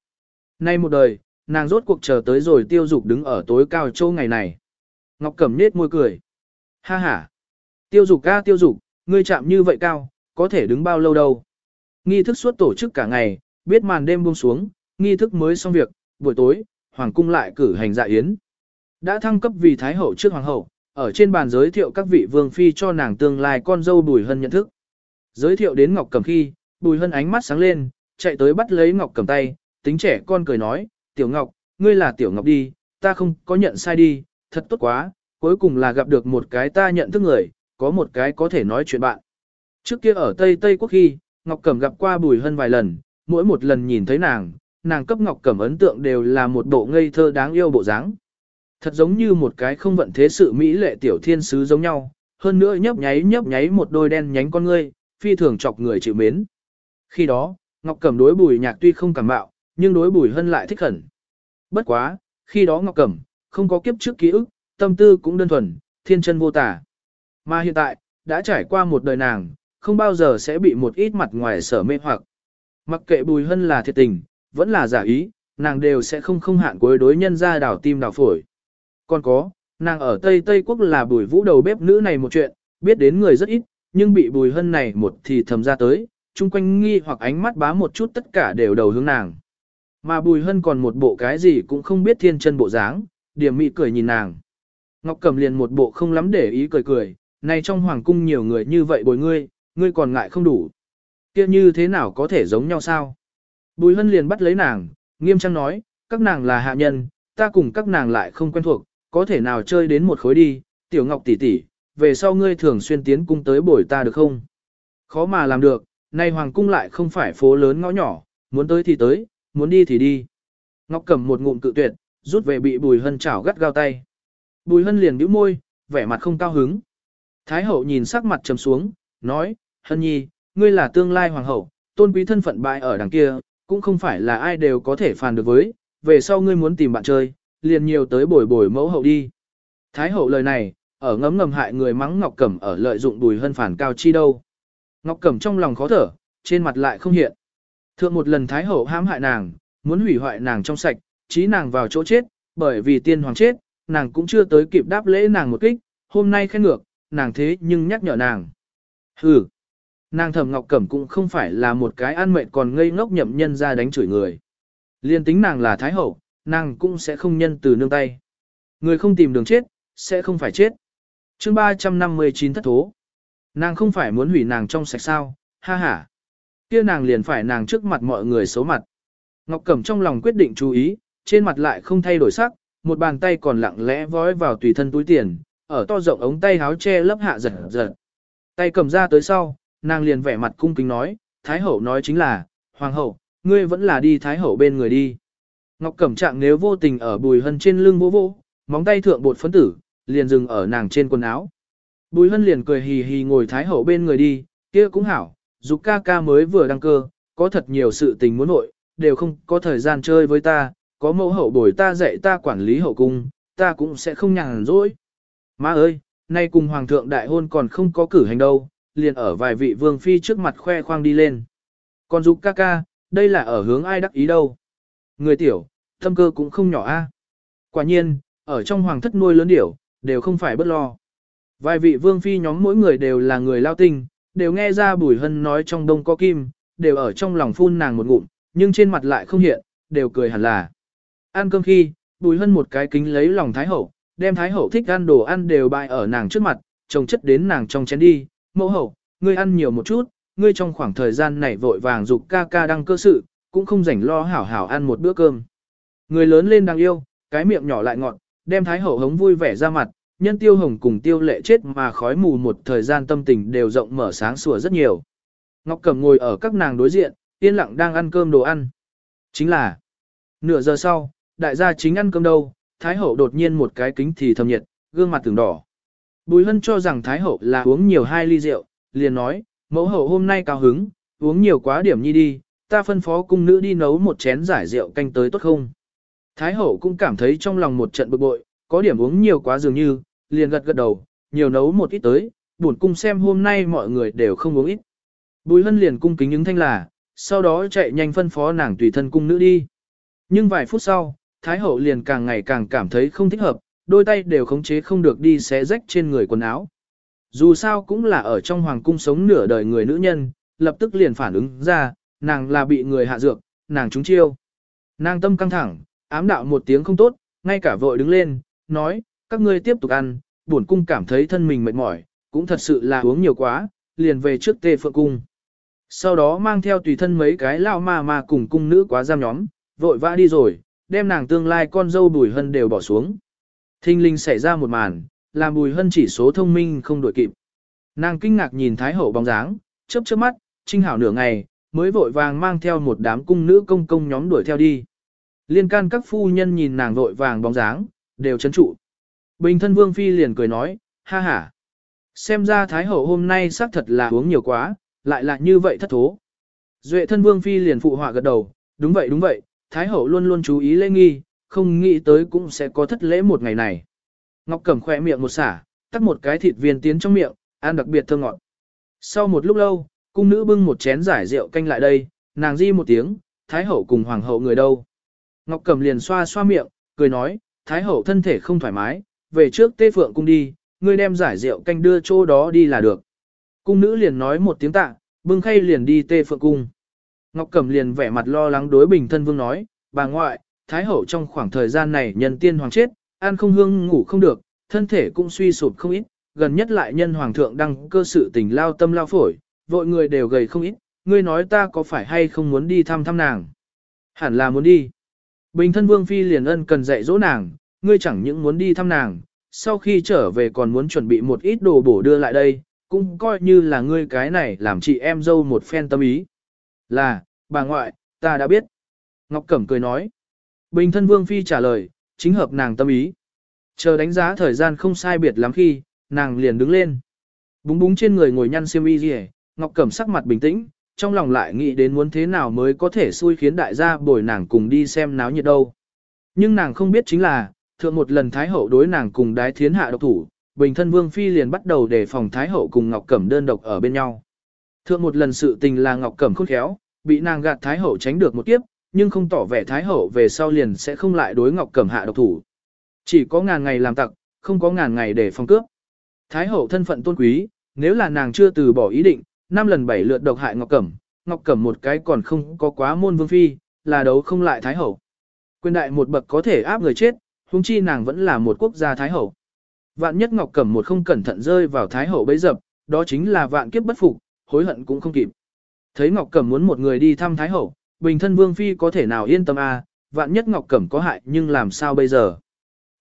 Nay một đời, nàng rốt cuộc chờ tới rồi tiêu dục đứng ở tối cao châu ngày này. Ngọc Cẩm nết môi cười. Ha ha. Tiêu dục ca tiêu dục, ngươi chạm như vậy cao, có thể đứng bao lâu đâu. Nghi thức suốt tổ chức cả ngày, biết màn đêm buông xuống, nghi thức mới xong việc, buổi tối, hoàng cung lại cử hành dạ yến. Đã thăng cấp vì thái hậu trước hoàng hậu, ở trên bàn giới thiệu các vị vương phi cho nàng tương lai con dâu Bùi Hân nhận thức. Giới thiệu đến Ngọc Cẩm khi, Bùi Hân ánh mắt sáng lên, chạy tới bắt lấy Ngọc Cầm tay, tính trẻ con cười nói, "Tiểu Ngọc, ngươi là Tiểu Ngọc đi, ta không có nhận sai đi, thật tốt quá, cuối cùng là gặp được một cái ta nhận thức người, có một cái có thể nói chuyện bạn." Trước kia ở Tây Tây Quốc khi, Ngọc Cẩm gặp qua Bùi Hân vài lần, mỗi một lần nhìn thấy nàng, nàng cấp Ngọc Cẩm ấn tượng đều là một bộ ngây thơ đáng yêu bộ dáng. Thật giống như một cái không vận thế sự mỹ lệ tiểu thiên sứ giống nhau, hơn nữa nhấp nháy nhấp nháy một đôi đen nhánh con ngươi, phi thường chọc người chịu mến. Khi đó, Ngọc Cẩm đối Bùi Nhạc tuy không cảm mạo, nhưng đối Bùi Hân lại thích hẳn. Bất quá, khi đó Ngọc Cẩm không có kiếp trước ký ức, tâm tư cũng đơn thuần, thiên chân vô tả. Mà hiện tại, đã trải qua một đời nàng, không bao giờ sẽ bị một ít mặt ngoài sở mê hoặc. Mặc kệ Bùi Hân là thiệt tình, vẫn là giả ý, nàng đều sẽ không không hạn cuối đối nhân ra đảo tim đảo phổi. Còn có, nàng ở Tây Tây Quốc là bùi vũ đầu bếp nữ này một chuyện, biết đến người rất ít, nhưng bị bùi hân này một thì thầm ra tới, chung quanh nghi hoặc ánh mắt bá một chút tất cả đều đầu hướng nàng. Mà bùi hân còn một bộ cái gì cũng không biết thiên chân bộ dáng, điểm mị cười nhìn nàng. Ngọc cầm liền một bộ không lắm để ý cười cười, này trong hoàng cung nhiều người như vậy bồi ngươi, ngươi còn ngại không đủ. kia như thế nào có thể giống nhau sao? Bùi hân liền bắt lấy nàng, nghiêm trang nói, các nàng là hạ nhân, ta cùng các nàng lại không quen thuộc, có thể nào chơi đến một khối đi, tiểu ngọc tỷ tỷ, về sau ngươi thường xuyên tiến cung tới bồi ta được không? Khó mà làm được, nay hoàng cung lại không phải phố lớn ngõ nhỏ, muốn tới thì tới, muốn đi thì đi. Ngọc cầm một ngụm cự tuyệt, rút về bị bùi hân chảo gắt gao tay. Bùi hân liền bĩu môi, vẻ mặt không cao hứng. Thái hậu nhìn sắc mặt trầm xuống, nói, hân nhi, ngươi là tương lai hoàng hậu, tôn quý thân phận bại ở đằng kia, cũng không phải là ai đều có thể phàn được với, về sau ngươi muốn tìm bạn chơi, liền nhiều tới bồi bồi mẫu hậu đi. Thái hậu lời này, ở ngấm ngầm hại người mắng Ngọc Cẩm ở lợi dụng đùi hân phản cao chi đâu. Ngọc Cẩm trong lòng khó thở, trên mặt lại không hiện. Thượng một lần Thái hậu hãm hại nàng, muốn hủy hoại nàng trong sạch, trí nàng vào chỗ chết, bởi vì tiên hoàng chết, nàng cũng chưa tới kịp đáp lễ nàng một kích, hôm nay khen ngược, nàng thế nhưng nhắc nhở nàng. Hừ, Nàng thẩm ngọc cẩm cũng không phải là một cái an mệnh còn ngây ngốc nhậm nhân ra đánh chửi người. Liên tính nàng là thái hậu, nàng cũng sẽ không nhân từ nương tay. Người không tìm đường chết, sẽ không phải chết. chương 359 thất thố. Nàng không phải muốn hủy nàng trong sạch sao, ha ha. kia nàng liền phải nàng trước mặt mọi người xấu mặt. Ngọc Cẩm trong lòng quyết định chú ý, trên mặt lại không thay đổi sắc, một bàn tay còn lặng lẽ vói vào tùy thân túi tiền, ở to rộng ống tay háo che lấp hạ giật giật. Tay cầm ra tới sau, nàng liền vẻ mặt cung kính nói, Thái Hậu nói chính là, Hoàng Hậu, ngươi vẫn là đi Thái Hậu bên người đi. Ngọc Cẩm Trạng nếu vô tình ở Bùi Hân trên lưng vô vô, móng tay thượng bột phấn tử, liền dừng ở nàng trên quần áo. Bùi Hân liền cười hì hì ngồi Thái Hậu bên người đi, kia cũng hảo, dục ca ca mới vừa đăng cơ, có thật nhiều sự tình muốn nội, đều không có thời gian chơi với ta, có mẫu hậu bồi ta dạy ta quản lý hậu cung, ta cũng sẽ không nhàn rỗi. Má ơi, nay cùng Hoàng thượng đại hôn còn không có cử hành đâu, liền ở vài vị vương phi trước mặt khoe khoang đi lên. Còn dục ca ca, đây là ở hướng ai đắc ý đâu. Người tiểu, tâm cơ cũng không nhỏ a. Quả nhiên, ở trong hoàng thất nuôi lớn điểu, đều không phải bất lo. Vài vị vương phi nhóm mỗi người đều là người lao tinh, đều nghe ra bùi hân nói trong đông có kim, đều ở trong lòng phun nàng một ngụm, nhưng trên mặt lại không hiện, đều cười hẳn là. Ăn cơm khi, bùi hân một cái kính lấy lòng thái hậu, đem thái hậu thích ăn đồ ăn đều bày ở nàng trước mặt, trồng chất đến nàng trong chén đi, mẫu hậu, ngươi ăn nhiều một chút, ngươi trong khoảng thời gian này vội vàng dục ca ca đăng cơ sự, cũng không rảnh lo hảo hảo ăn một bữa cơm. Người lớn lên đang yêu, cái miệng nhỏ lại ngọt, đem thái hậu hống vui vẻ ra mặt, nhân tiêu hồng cùng tiêu lệ chết mà khói mù một thời gian tâm tình đều rộng mở sáng sủa rất nhiều. Ngọc Cẩm ngồi ở các nàng đối diện, yên lặng đang ăn cơm đồ ăn. Chính là, nửa giờ sau, đại gia chính ăn cơm đâu, thái hậu đột nhiên một cái kính thì thầm nhiệt, gương mặt từng đỏ. Bùi Hân cho rằng Thái Hậu là uống nhiều hai ly rượu, liền nói, mẫu hậu hôm nay cao hứng, uống nhiều quá điểm nhi đi, ta phân phó cung nữ đi nấu một chén giải rượu canh tới tốt không. Thái Hậu cũng cảm thấy trong lòng một trận bực bội, có điểm uống nhiều quá dường như, liền gật gật đầu, nhiều nấu một ít tới, buồn cung xem hôm nay mọi người đều không uống ít. Bùi Hân liền cung kính những thanh là, sau đó chạy nhanh phân phó nàng tùy thân cung nữ đi. Nhưng vài phút sau, Thái Hậu liền càng ngày càng cảm thấy không thích hợp, đôi tay đều khống chế không được đi xé rách trên người quần áo. Dù sao cũng là ở trong hoàng cung sống nửa đời người nữ nhân, lập tức liền phản ứng ra, nàng là bị người hạ dược, nàng trúng chiêu. Nàng tâm căng thẳng, ám đạo một tiếng không tốt, ngay cả vội đứng lên, nói, các ngươi tiếp tục ăn, buồn cung cảm thấy thân mình mệt mỏi, cũng thật sự là uống nhiều quá, liền về trước tê phượng cung. Sau đó mang theo tùy thân mấy cái lao ma ma cùng cung nữ quá giam nhóm, vội vã đi rồi, đem nàng tương lai con dâu bùi hân đều bỏ xuống. Thinh linh xảy ra một màn, làm bùi hân chỉ số thông minh không đổi kịp. Nàng kinh ngạc nhìn thái hậu bóng dáng, chớp chớp mắt, trinh hảo nửa ngày, mới vội vàng mang theo một đám cung nữ công công nhóm đuổi theo đi. Liên can các phu nhân nhìn nàng vội vàng bóng dáng, đều chấn trụ. Bình thân vương phi liền cười nói, ha ha. Xem ra thái hậu hôm nay xác thật là uống nhiều quá, lại là như vậy thất thố. Duệ thân vương phi liền phụ họa gật đầu, đúng vậy đúng vậy, thái hậu luôn luôn chú ý lễ nghi, không nghĩ tới cũng sẽ có thất lễ một ngày này. Ngọc Cẩm khỏe miệng một xả, tắt một cái thịt viên tiến trong miệng, ăn đặc biệt thơm ngọt. Sau một lúc lâu, cung nữ bưng một chén giải rượu canh lại đây, nàng di một tiếng, Thái Hậu cùng Hoàng Hậu người đâu. Ngọc Cẩm liền xoa xoa miệng, cười nói, Thái Hậu thân thể không thoải mái, về trước Tê Phượng cung đi, ngươi đem giải rượu canh đưa chỗ đó đi là được. Cung nữ liền nói một tiếng tạ, bưng khay liền đi Tê Phượng cung. Ngọc Cẩm liền vẻ mặt lo lắng đối Bình Thân Vương nói, bà ngoại, Thái Hậu trong khoảng thời gian này nhân tiên hoàng chết, ăn không hương ngủ không được, thân thể cũng suy sụp không ít, gần nhất lại nhân hoàng thượng đăng cơ sự tình lao tâm lao phổi, vội người đều gầy không ít, ngươi nói ta có phải hay không muốn đi thăm thăm nàng? Hẳn là muốn đi. Bình thân vương phi liền ân cần dạy dỗ nàng, ngươi chẳng những muốn đi thăm nàng, sau khi trở về còn muốn chuẩn bị một ít đồ bổ đưa lại đây, cũng coi như là ngươi cái này làm chị em dâu một phen tâm ý. Là, bà ngoại, ta đã biết. Ngọc Cẩm cười nói. Bình thân vương phi trả lời, chính hợp nàng tâm ý. Chờ đánh giá thời gian không sai biệt lắm khi, nàng liền đứng lên. Búng búng trên người ngồi nhăn xiêm y gì Ngọc Cẩm sắc mặt bình tĩnh, trong lòng lại nghĩ đến muốn thế nào mới có thể xui khiến đại gia bồi nàng cùng đi xem náo nhiệt đâu. Nhưng nàng không biết chính là, thượng một lần Thái Hậu đối nàng cùng đái thiến hạ độc thủ, bình thân Vương Phi liền bắt đầu đề phòng Thái Hậu cùng Ngọc Cẩm đơn độc ở bên nhau. Thượng một lần sự tình là Ngọc Cẩm khôn khéo, bị nàng gạt Thái Hậu tránh được một kiếp, nhưng không tỏ vẻ thái hậu về sau liền sẽ không lại đối ngọc cẩm hạ độc thủ. Chỉ có ngàn ngày làm tặc, không có ngàn ngày để phòng cướp. Thái hậu thân phận tôn quý, nếu là nàng chưa từ bỏ ý định, năm lần bảy lượt độc hại ngọc cẩm, ngọc cẩm một cái còn không có quá môn vương phi, là đấu không lại thái hậu. Quyền đại một bậc có thể áp người chết, huống chi nàng vẫn là một quốc gia thái hậu. Vạn nhất ngọc cẩm một không cẩn thận rơi vào thái hậu bấy dập, đó chính là vạn kiếp bất phục, hối hận cũng không kịp. Thấy ngọc cẩm muốn một người đi thăm thái hậu, bình thân vương phi có thể nào yên tâm à, vạn nhất Ngọc Cẩm có hại nhưng làm sao bây giờ.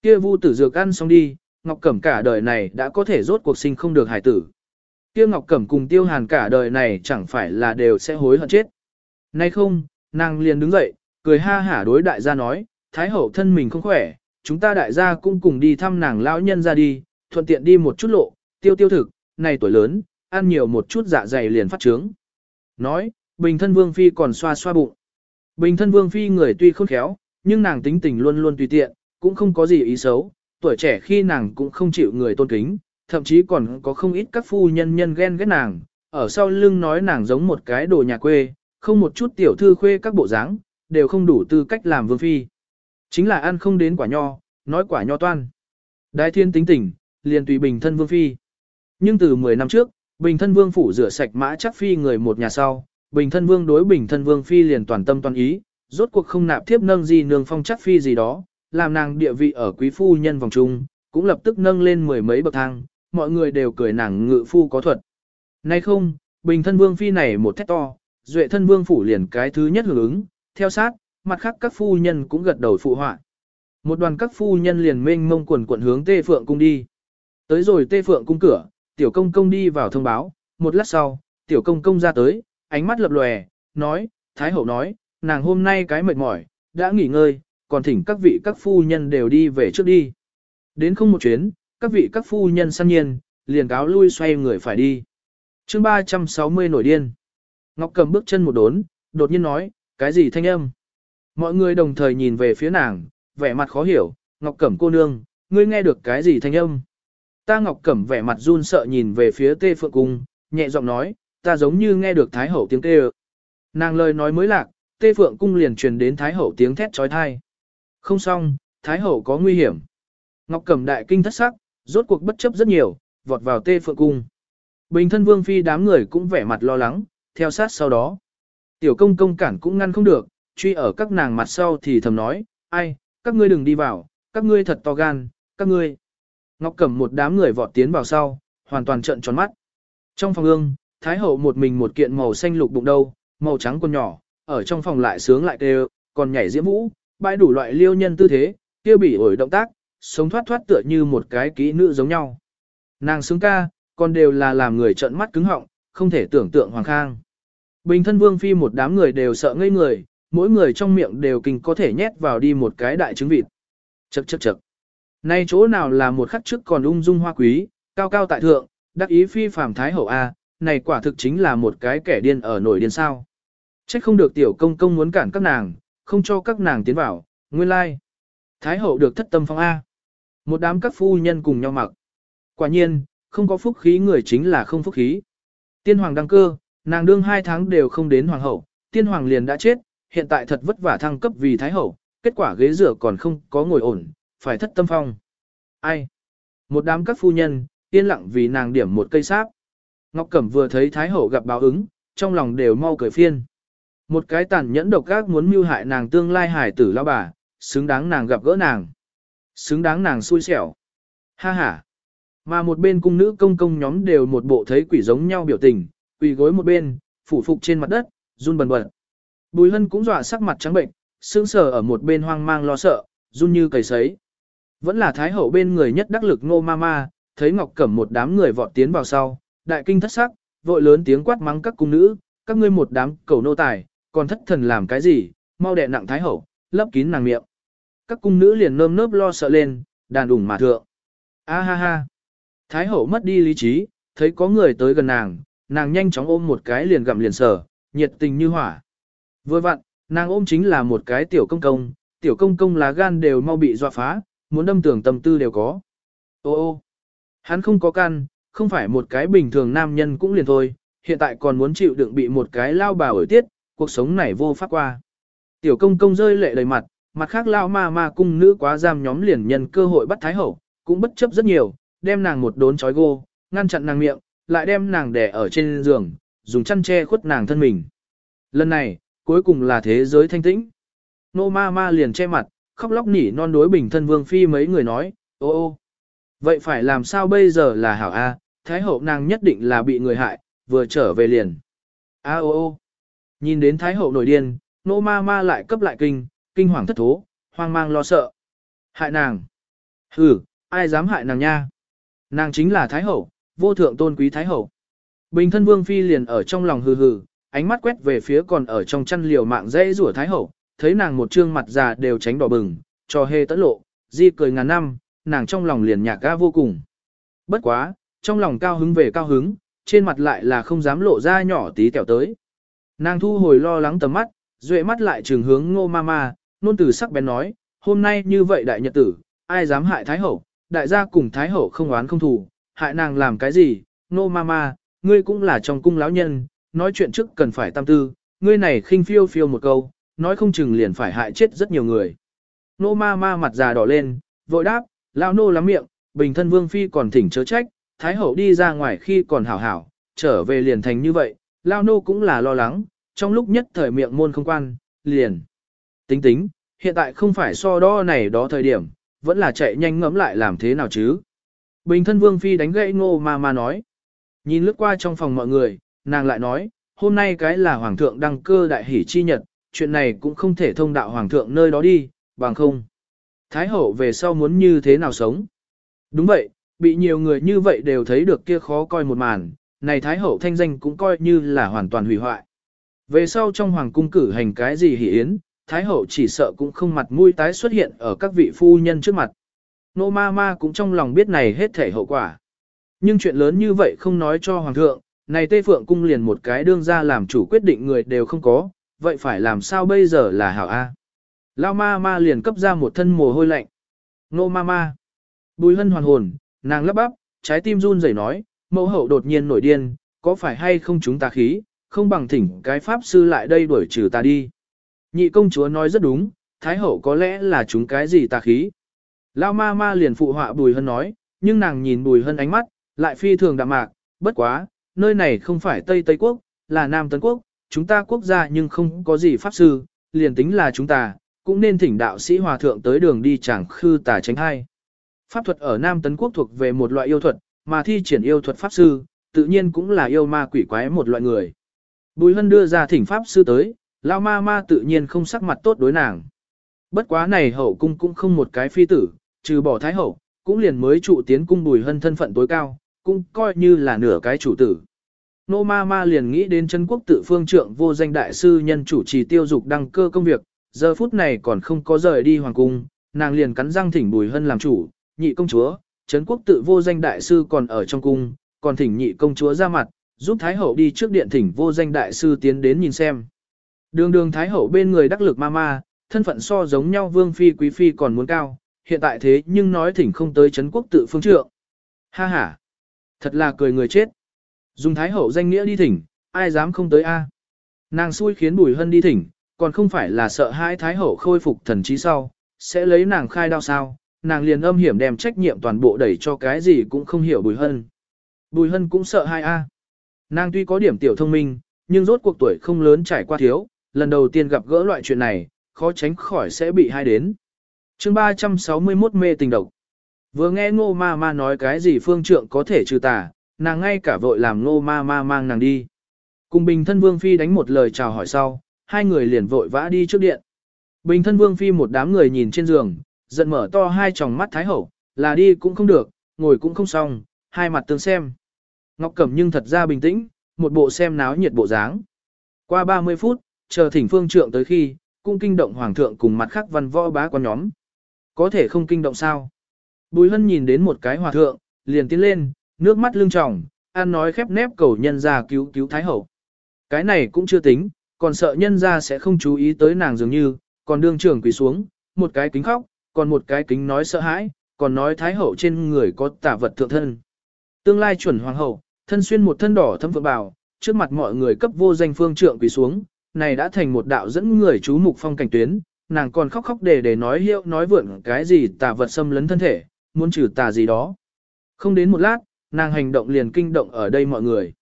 Kia vu tử dược ăn xong đi, Ngọc Cẩm cả đời này đã có thể rốt cuộc sinh không được hài tử. Kia Ngọc Cẩm cùng tiêu hàn cả đời này chẳng phải là đều sẽ hối hận chết. Nay không, nàng liền đứng dậy, cười ha hả đối đại gia nói, Thái hậu thân mình không khỏe, chúng ta đại gia cũng cùng đi thăm nàng lão nhân ra đi, thuận tiện đi một chút lộ, tiêu tiêu thực, này tuổi lớn, ăn nhiều một chút dạ dày liền phát trướng. Nói, Bình thân vương phi còn xoa xoa bụng. Bình thân vương phi người tuy không khéo, nhưng nàng tính tình luôn luôn tùy tiện, cũng không có gì ý xấu, tuổi trẻ khi nàng cũng không chịu người tôn kính, thậm chí còn có không ít các phu nhân nhân ghen ghét nàng, ở sau lưng nói nàng giống một cái đồ nhà quê, không một chút tiểu thư khuê các bộ dáng, đều không đủ tư cách làm vương phi. Chính là ăn không đến quả nho, nói quả nho toan. Đại thiên tính tỉnh, liền tùy bình thân vương phi. Nhưng từ 10 năm trước, bình thân vương phủ rửa sạch mã chắc phi người một nhà sau, Bình thân vương đối bình thân vương phi liền toàn tâm toàn ý, rốt cuộc không nạp thiếp nâng gì nương phong chắc phi gì đó, làm nàng địa vị ở quý phu nhân vòng trung, cũng lập tức nâng lên mười mấy bậc thang, mọi người đều cười nàng ngự phu có thuật. Nay không, bình thân vương phi này một thét to, duệ thân vương phủ liền cái thứ nhất hưởng ứng, theo sát, mặt khác các phu nhân cũng gật đầu phụ họa. Một đoàn các phu nhân liền mênh mông quần quận hướng Tê Phượng cung đi. Tới rồi Tê Phượng cung cửa, tiểu công công đi vào thông báo, một lát sau, tiểu công công ra tới, ánh mắt lập lòe, nói, Thái Hậu nói, nàng hôm nay cái mệt mỏi, đã nghỉ ngơi, còn thỉnh các vị các phu nhân đều đi về trước đi. Đến không một chuyến, các vị các phu nhân săn nhiên, liền cáo lui xoay người phải đi. chương 360 nổi điên. Ngọc cầm bước chân một đốn, đột nhiên nói, cái gì thanh âm? Mọi người đồng thời nhìn về phía nàng, vẻ mặt khó hiểu, Ngọc Cẩm cô nương, ngươi nghe được cái gì thanh âm? Ta Ngọc Cẩm vẻ mặt run sợ nhìn về phía Tê Phượng Cung, nhẹ giọng nói, ta giống như nghe được Thái Hậu tiếng kêu. Nàng lời nói mới lạc, Tê Phượng cung liền truyền đến Thái Hậu tiếng thét trói thai. Không xong, Thái Hậu có nguy hiểm. Ngọc Cẩm đại kinh thất sắc, rốt cuộc bất chấp rất nhiều, vọt vào Tê Phượng cung. Bình thân vương phi đám người cũng vẻ mặt lo lắng, theo sát sau đó. Tiểu công công cản cũng ngăn không được, truy ở các nàng mặt sau thì thầm nói, ai, các ngươi đừng đi vào, các ngươi thật to gan, các ngươi. Ngọc Cẩm một đám người vọt tiến vào sau, hoàn toàn trận tròn mắt. Trong phòng ương, Thái hậu một mình một kiện màu xanh lục bụng đâu, màu trắng con nhỏ, ở trong phòng lại sướng lại kêu, còn nhảy diễm vũ, bãi đủ loại liêu nhân tư thế, kia bỉ ổi động tác, sống thoát thoát tựa như một cái kỹ nữ giống nhau. Nàng sướng ca, còn đều là làm người trợn mắt cứng họng, không thể tưởng tượng hoàng khang. Bình thân vương phi một đám người đều sợ ngây người, mỗi người trong miệng đều kinh có thể nhét vào đi một cái đại trứng vịt. Chậc chậc chậc. Nay chỗ nào là một khắc trước còn ung dung hoa quý, cao cao tại thượng, đắc ý phi phàm thái hậu a, này quả thực chính là một cái kẻ điên ở nổi điên sao. Chắc không được tiểu công công muốn cản các nàng, không cho các nàng tiến vào, nguyên lai. Thái hậu được thất tâm phong A. Một đám các phu nhân cùng nhau mặc. Quả nhiên, không có phúc khí người chính là không phúc khí. Tiên hoàng đăng cơ, nàng đương hai tháng đều không đến hoàng hậu, tiên hoàng liền đã chết, hiện tại thật vất vả thăng cấp vì thái hậu, kết quả ghế rửa còn không có ngồi ổn, phải thất tâm phong. Ai? Một đám các phu nhân, yên lặng vì nàng điểm một cây sáp. Ngọc Cẩm vừa thấy Thái Hậu gặp báo ứng, trong lòng đều mau cười phiên. Một cái tàn nhẫn độc ác muốn mưu hại nàng tương lai hải tử lao bà, xứng đáng nàng gặp gỡ nàng. Xứng đáng nàng xui xẻo. Ha ha. Mà một bên cung nữ công công nhóm đều một bộ thấy quỷ giống nhau biểu tình, quỳ gối một bên, phủ phục trên mặt đất, run bần bật. Bùi hân cũng dọa sắc mặt trắng bệnh, sững sờ ở một bên hoang mang lo sợ, run như cầy sấy. Vẫn là thái hậu bên người nhất đắc lực ngô ma ma, thấy Ngọc Cẩm một đám người vọt tiến vào sau, đại kinh thất sắc, vội lớn tiếng quát mắng các cung nữ, các ngươi một đám cầu nô tài, còn thất thần làm cái gì, mau đè nặng thái hậu, lấp kín nàng miệng. Các cung nữ liền nơm nớp lo sợ lên, đàn ủng mà thượng. A ha ha. Thái hậu mất đi lý trí, thấy có người tới gần nàng, nàng nhanh chóng ôm một cái liền gặm liền sở, nhiệt tình như hỏa. Vừa vặn, nàng ôm chính là một cái tiểu công công, tiểu công công lá gan đều mau bị dọa phá, muốn đâm tưởng tâm tư đều có. Ô ô, hắn không có can, không phải một cái bình thường nam nhân cũng liền thôi, hiện tại còn muốn chịu đựng bị một cái lao bà ở tiết, cuộc sống này vô pháp qua. Tiểu công công rơi lệ đầy mặt, mặt khác lao ma ma cung nữ quá giam nhóm liền nhân cơ hội bắt thái hậu, cũng bất chấp rất nhiều, đem nàng một đốn chói gô, ngăn chặn nàng miệng, lại đem nàng đè ở trên giường, dùng chăn che khuất nàng thân mình. Lần này, cuối cùng là thế giới thanh tĩnh. Nô ma ma liền che mặt, khóc lóc nỉ non đối bình thân vương phi mấy người nói, ô ô. Vậy phải làm sao bây giờ là hảo a, thái hậu nàng nhất định là bị người hại, vừa trở về liền. A o, ô. Nhìn đến thái hậu nổi điên, nô ma ma lại cấp lại kinh, kinh hoàng thất thố, hoang mang lo sợ. Hại nàng. Ừ, ai dám hại nàng nha. Nàng chính là thái hậu, vô thượng tôn quý thái hậu. Bình thân vương phi liền ở trong lòng hừ hừ, ánh mắt quét về phía còn ở trong chăn liều mạng dễ rủa thái hậu, thấy nàng một trương mặt già đều tránh đỏ bừng, cho hê tẫn lộ, di cười ngàn năm, nàng trong lòng liền nhạc ga vô cùng. Bất quá, trong lòng cao hứng về cao hứng, trên mặt lại là không dám lộ ra nhỏ tí tẹo tới. Nàng thu hồi lo lắng tầm mắt, duệ mắt lại trường hướng ngô ma ma, nôn từ sắc bén nói, hôm nay như vậy đại nhật tử, ai dám hại Thái Hậu, đại gia cùng Thái Hậu không oán không thù, hại nàng làm cái gì, ngô ma ma, ngươi cũng là trong cung lão nhân, nói chuyện trước cần phải tam tư, ngươi này khinh phiêu phiêu một câu, nói không chừng liền phải hại chết rất nhiều người. Ngô ma ma mặt già đỏ lên, vội đáp, lão nô lắm miệng, bình thân vương phi còn thỉnh chớ trách, Thái hậu đi ra ngoài khi còn hảo hảo, trở về liền thành như vậy, lao nô cũng là lo lắng, trong lúc nhất thời miệng môn không quan, liền. Tính tính, hiện tại không phải so đo này đó thời điểm, vẫn là chạy nhanh ngẫm lại làm thế nào chứ. Bình thân vương phi đánh gãy ngô mà mà nói. Nhìn lướt qua trong phòng mọi người, nàng lại nói, hôm nay cái là hoàng thượng đăng cơ đại hỷ chi nhật, chuyện này cũng không thể thông đạo hoàng thượng nơi đó đi, bằng không. Thái hậu về sau muốn như thế nào sống? Đúng vậy, Bị nhiều người như vậy đều thấy được kia khó coi một màn, này Thái Hậu thanh danh cũng coi như là hoàn toàn hủy hoại. Về sau trong Hoàng cung cử hành cái gì hỷ yến, Thái Hậu chỉ sợ cũng không mặt mũi tái xuất hiện ở các vị phu nhân trước mặt. Nô ma ma cũng trong lòng biết này hết thể hậu quả. Nhưng chuyện lớn như vậy không nói cho Hoàng thượng, này Tây Phượng cung liền một cái đương ra làm chủ quyết định người đều không có, vậy phải làm sao bây giờ là hảo A. Lao ma ma liền cấp ra một thân mồ hôi lạnh. Nô ma ma. Bùi hân hoàn hồn, nàng lắp bắp, trái tim run rẩy nói, mẫu hậu đột nhiên nổi điên, có phải hay không chúng ta khí, không bằng thỉnh cái pháp sư lại đây đuổi trừ ta đi. Nhị công chúa nói rất đúng, thái hậu có lẽ là chúng cái gì ta khí. Lao ma ma liền phụ họa bùi hân nói, nhưng nàng nhìn bùi hân ánh mắt, lại phi thường đạm mạc, bất quá, nơi này không phải Tây Tây Quốc, là Nam Tấn Quốc, chúng ta quốc gia nhưng không có gì pháp sư, liền tính là chúng ta, cũng nên thỉnh đạo sĩ hòa thượng tới đường đi chẳng khư tà tránh hai. Pháp thuật ở Nam Tấn Quốc thuộc về một loại yêu thuật, mà thi triển yêu thuật pháp sư, tự nhiên cũng là yêu ma quỷ quái một loại người. Bùi Hân đưa ra thỉnh pháp sư tới, lão ma ma tự nhiên không sắc mặt tốt đối nàng. Bất quá này hậu cung cũng không một cái phi tử, trừ bỏ thái hậu, cũng liền mới trụ tiến cung Bùi Hân thân phận tối cao, cũng coi như là nửa cái chủ tử. Nô ma ma liền nghĩ đến chân quốc tự phương trượng vô danh đại sư nhân chủ trì tiêu dục đăng cơ công việc, giờ phút này còn không có rời đi hoàng cung, nàng liền cắn răng thỉnh Bùi Hân làm chủ, nhị công chúa, Trấn quốc tự vô danh đại sư còn ở trong cung, còn thỉnh nhị công chúa ra mặt, giúp Thái Hậu đi trước điện thỉnh vô danh đại sư tiến đến nhìn xem. Đường đường Thái Hậu bên người đắc lực ma ma, thân phận so giống nhau vương phi quý phi còn muốn cao, hiện tại thế nhưng nói thỉnh không tới Trấn quốc tự phương trượng. Ha ha, thật là cười người chết. Dùng Thái Hậu danh nghĩa đi thỉnh, ai dám không tới a? Nàng xui khiến Bùi Hân đi thỉnh, còn không phải là sợ hai Thái Hậu khôi phục thần trí sau, sẽ lấy nàng khai đao sao, nàng liền âm hiểm đem trách nhiệm toàn bộ đẩy cho cái gì cũng không hiểu Bùi Hân. Bùi Hân cũng sợ hai a. À. Nàng tuy có điểm tiểu thông minh, nhưng rốt cuộc tuổi không lớn trải qua thiếu, lần đầu tiên gặp gỡ loại chuyện này, khó tránh khỏi sẽ bị hai đến. Chương 361 mê tình độc. Vừa nghe Ngô Ma Ma nói cái gì phương trượng có thể trừ tà, nàng ngay cả vội làm Ngô Ma Ma mang nàng đi. Cùng Bình Thân Vương phi đánh một lời chào hỏi sau, hai người liền vội vã đi trước điện. Bình Thân Vương phi một đám người nhìn trên giường, giận mở to hai tròng mắt thái hậu, là đi cũng không được, ngồi cũng không xong, hai mặt tương xem. Ngọc Cẩm nhưng thật ra bình tĩnh, một bộ xem náo nhiệt bộ dáng. Qua 30 phút, chờ thỉnh phương trượng tới khi, cung kinh động hoàng thượng cùng mặt khác văn võ bá con nhóm. Có thể không kinh động sao? Bùi hân nhìn đến một cái hòa thượng, liền tiến lên, nước mắt lưng tròng, an nói khép nép cầu nhân ra cứu cứu thái hậu. Cái này cũng chưa tính, còn sợ nhân ra sẽ không chú ý tới nàng dường như, còn đương trưởng quỳ xuống, một cái kính khóc, còn một cái kính nói sợ hãi, còn nói thái hậu trên người có tà vật thượng thân. Tương lai chuẩn hoàng hậu, thân xuyên một thân đỏ thâm vượng bào, trước mặt mọi người cấp vô danh phương trượng quỳ xuống, này đã thành một đạo dẫn người chú mục phong cảnh tuyến, nàng còn khóc khóc để để nói hiệu nói vượn cái gì tà vật xâm lấn thân thể, muốn trừ tà gì đó. Không đến một lát, nàng hành động liền kinh động ở đây mọi người.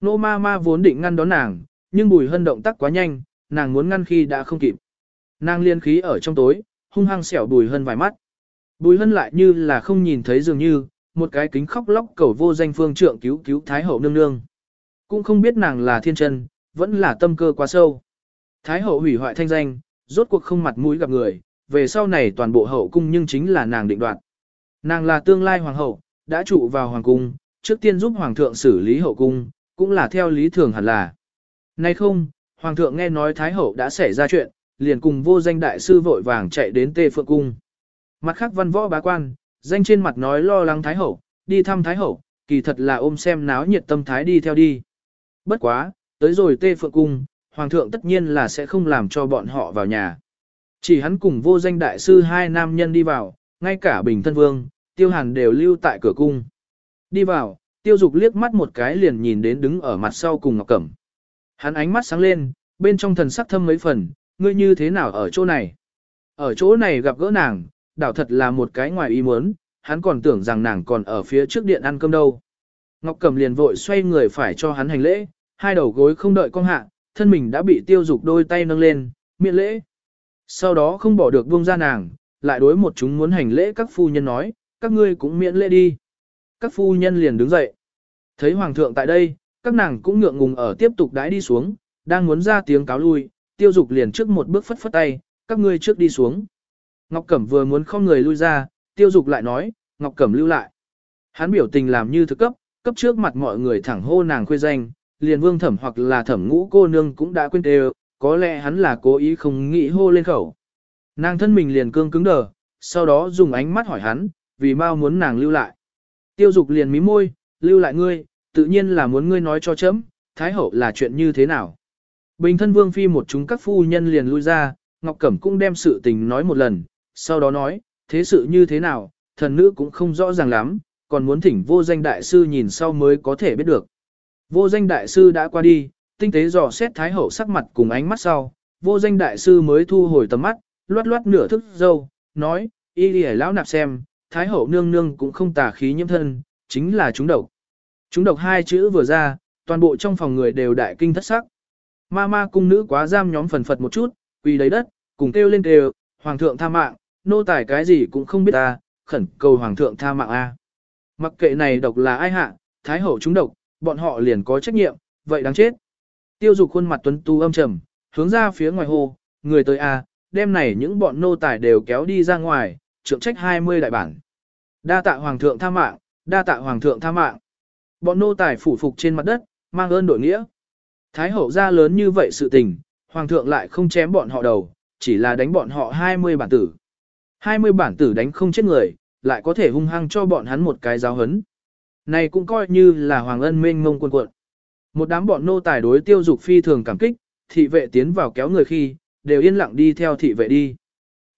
Nô ma ma vốn định ngăn đón nàng, nhưng bùi hân động tác quá nhanh, nàng muốn ngăn khi đã không kịp. Nàng liên khí ở trong tối, hung hăng xẻo Bùi Hân vài mắt. Bùi Hân lại như là không nhìn thấy dường như, một cái kính khóc lóc cầu vô danh phương trượng cứu cứu Thái Hậu nương nương. Cũng không biết nàng là thiên chân, vẫn là tâm cơ quá sâu. Thái Hậu hủy hoại thanh danh, rốt cuộc không mặt mũi gặp người, về sau này toàn bộ hậu cung nhưng chính là nàng định đoạt. Nàng là tương lai hoàng hậu, đã trụ vào hoàng cung, trước tiên giúp hoàng thượng xử lý hậu cung, cũng là theo lý thường hẳn là. Nay không, hoàng thượng nghe nói thái hậu đã xảy ra chuyện, liền cùng vô danh đại sư vội vàng chạy đến Tê Phượng Cung. Mặt khác văn võ bá quan, danh trên mặt nói lo lắng Thái Hậu, đi thăm Thái Hậu, kỳ thật là ôm xem náo nhiệt tâm Thái đi theo đi. Bất quá, tới rồi Tê Phượng Cung, Hoàng thượng tất nhiên là sẽ không làm cho bọn họ vào nhà. Chỉ hắn cùng vô danh đại sư hai nam nhân đi vào, ngay cả Bình Thân Vương, Tiêu Hàn đều lưu tại cửa cung. Đi vào, Tiêu Dục liếc mắt một cái liền nhìn đến đứng ở mặt sau cùng Ngọc Cẩm. Hắn ánh mắt sáng lên, bên trong thần sắc thâm mấy phần, ngươi như thế nào ở chỗ này? Ở chỗ này gặp gỡ nàng, đảo thật là một cái ngoài ý muốn, hắn còn tưởng rằng nàng còn ở phía trước điện ăn cơm đâu. Ngọc Cẩm liền vội xoay người phải cho hắn hành lễ, hai đầu gối không đợi cong hạ, thân mình đã bị tiêu dục đôi tay nâng lên, miệng lễ. Sau đó không bỏ được buông ra nàng, lại đối một chúng muốn hành lễ các phu nhân nói, các ngươi cũng miễn lễ đi. Các phu nhân liền đứng dậy. Thấy hoàng thượng tại đây, các nàng cũng ngượng ngùng ở tiếp tục đãi đi xuống, đang muốn ra tiếng cáo lui, tiêu dục liền trước một bước phất phất tay, các ngươi trước đi xuống. Ngọc Cẩm vừa muốn không người lui ra, tiêu dục lại nói, Ngọc Cẩm lưu lại. Hắn biểu tình làm như thực cấp, cấp trước mặt mọi người thẳng hô nàng khuê danh, liền vương thẩm hoặc là thẩm ngũ cô nương cũng đã quên đều, có lẽ hắn là cố ý không nghĩ hô lên khẩu. Nàng thân mình liền cương cứng đờ, sau đó dùng ánh mắt hỏi hắn, vì mau muốn nàng lưu lại. Tiêu dục liền mí môi, lưu lại ngươi, tự nhiên là muốn ngươi nói cho chấm, thái hậu là chuyện như thế nào. Bình thân vương phi một chúng các phu nhân liền lui ra, Ngọc Cẩm cũng đem sự tình nói một lần, sau đó nói, thế sự như thế nào, thần nữ cũng không rõ ràng lắm, còn muốn thỉnh vô danh đại sư nhìn sau mới có thể biết được. Vô danh đại sư đã qua đi, tinh tế dò xét thái hậu sắc mặt cùng ánh mắt sau, vô danh đại sư mới thu hồi tầm mắt, loát loát nửa thức dâu, nói, y đi lão nạp xem, thái hậu nương nương cũng không tà khí nhiễm thân, chính là chúng độc. Chúng độc hai chữ vừa ra, toàn bộ trong phòng người đều đại kinh thất sắc. Ma ma cung nữ quá giam nhóm phần phật một chút, quỳ lấy đất, cùng kêu lên kêu, hoàng thượng tha mạng, nô tài cái gì cũng không biết ta, khẩn cầu hoàng thượng tha mạng a. À. Mặc kệ này độc là ai hạ, thái hậu chúng độc, bọn họ liền có trách nhiệm, vậy đáng chết. Tiêu dục khuôn mặt tuấn tu âm trầm, hướng ra phía ngoài hồ, người tới a, à, đêm này những bọn nô tài đều kéo đi ra ngoài, trượng trách 20 đại bản. Đa tạ hoàng thượng tha mạng, đa tạ hoàng thượng tha mạng. Bọn nô tài phủ phục trên mặt đất, mang ơn đội nghĩa. Thái hậu ra lớn như vậy sự tình, hoàng thượng lại không chém bọn họ đầu, chỉ là đánh bọn họ 20 bản tử. 20 bản tử đánh không chết người, lại có thể hung hăng cho bọn hắn một cái giáo hấn. Này cũng coi như là hoàng ân mênh mông quân quận. Một đám bọn nô tài đối tiêu dục phi thường cảm kích, thị vệ tiến vào kéo người khi, đều yên lặng đi theo thị vệ đi.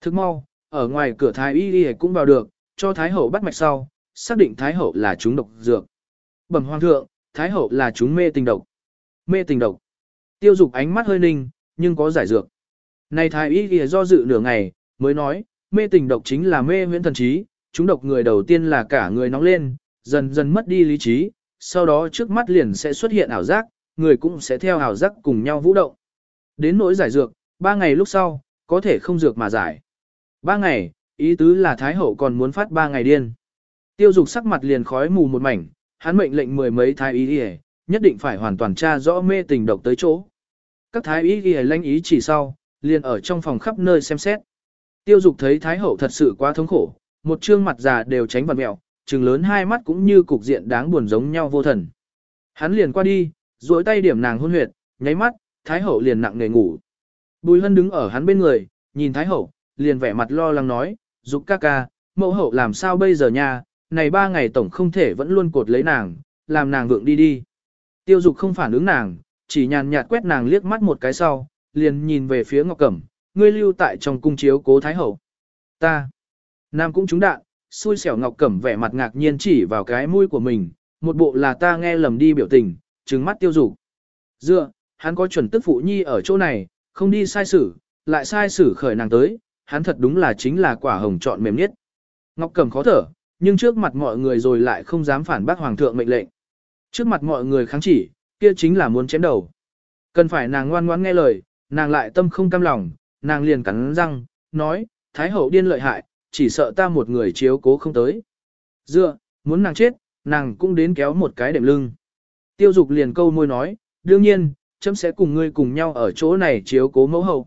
Thức mau, ở ngoài cửa thái y y cũng vào được, cho thái hậu bắt mạch sau, xác định thái hậu là chúng độc dược. Bẩm hoàng thượng, thái hậu là chúng mê tình độc mê tình độc. Tiêu dục ánh mắt hơi ninh, nhưng có giải dược. Này thái y kìa do dự nửa ngày, mới nói, mê tình độc chính là mê huyễn thần trí, chúng độc người đầu tiên là cả người nóng lên, dần dần mất đi lý trí, sau đó trước mắt liền sẽ xuất hiện ảo giác, người cũng sẽ theo ảo giác cùng nhau vũ động. Đến nỗi giải dược, ba ngày lúc sau, có thể không dược mà giải. Ba ngày, ý tứ là Thái Hậu còn muốn phát ba ngày điên. Tiêu dục sắc mặt liền khói mù một mảnh, hắn mệnh lệnh mười mấy thái y đi nhất định phải hoàn toàn tra rõ mê tình độc tới chỗ. Các thái y ghi lanh ý chỉ sau, liền ở trong phòng khắp nơi xem xét. Tiêu dục thấy thái hậu thật sự quá thống khổ, một trương mặt già đều tránh vặt mẹo, trừng lớn hai mắt cũng như cục diện đáng buồn giống nhau vô thần. Hắn liền qua đi, duỗi tay điểm nàng hôn huyệt, nháy mắt, thái hậu liền nặng nề ngủ. Bùi hân đứng ở hắn bên người, nhìn thái hậu, liền vẻ mặt lo lắng nói, dục ca ca, mẫu hậu làm sao bây giờ nha, này ba ngày tổng không thể vẫn luôn cột lấy nàng, làm nàng vượng đi đi. Tiêu dục không phản ứng nàng, chỉ nhàn nhạt quét nàng liếc mắt một cái sau, liền nhìn về phía Ngọc Cẩm, ngươi lưu tại trong cung chiếu cố Thái Hậu. Ta, nam cũng trúng đạn, xui xẻo Ngọc Cẩm vẻ mặt ngạc nhiên chỉ vào cái mũi của mình, một bộ là ta nghe lầm đi biểu tình, trừng mắt tiêu dục. Dựa, hắn có chuẩn tức phụ nhi ở chỗ này, không đi sai xử, lại sai xử khởi nàng tới, hắn thật đúng là chính là quả hồng trọn mềm nhất. Ngọc Cẩm khó thở, nhưng trước mặt mọi người rồi lại không dám phản bác hoàng thượng mệnh lệnh. Trước mặt mọi người kháng chỉ, kia chính là muốn chém đầu. Cần phải nàng ngoan ngoãn nghe lời, nàng lại tâm không cam lòng, nàng liền cắn răng, nói, Thái hậu điên lợi hại, chỉ sợ ta một người chiếu cố không tới. Dựa, muốn nàng chết, nàng cũng đến kéo một cái đệm lưng. Tiêu dục liền câu môi nói, đương nhiên, chấm sẽ cùng ngươi cùng nhau ở chỗ này chiếu cố mẫu hậu.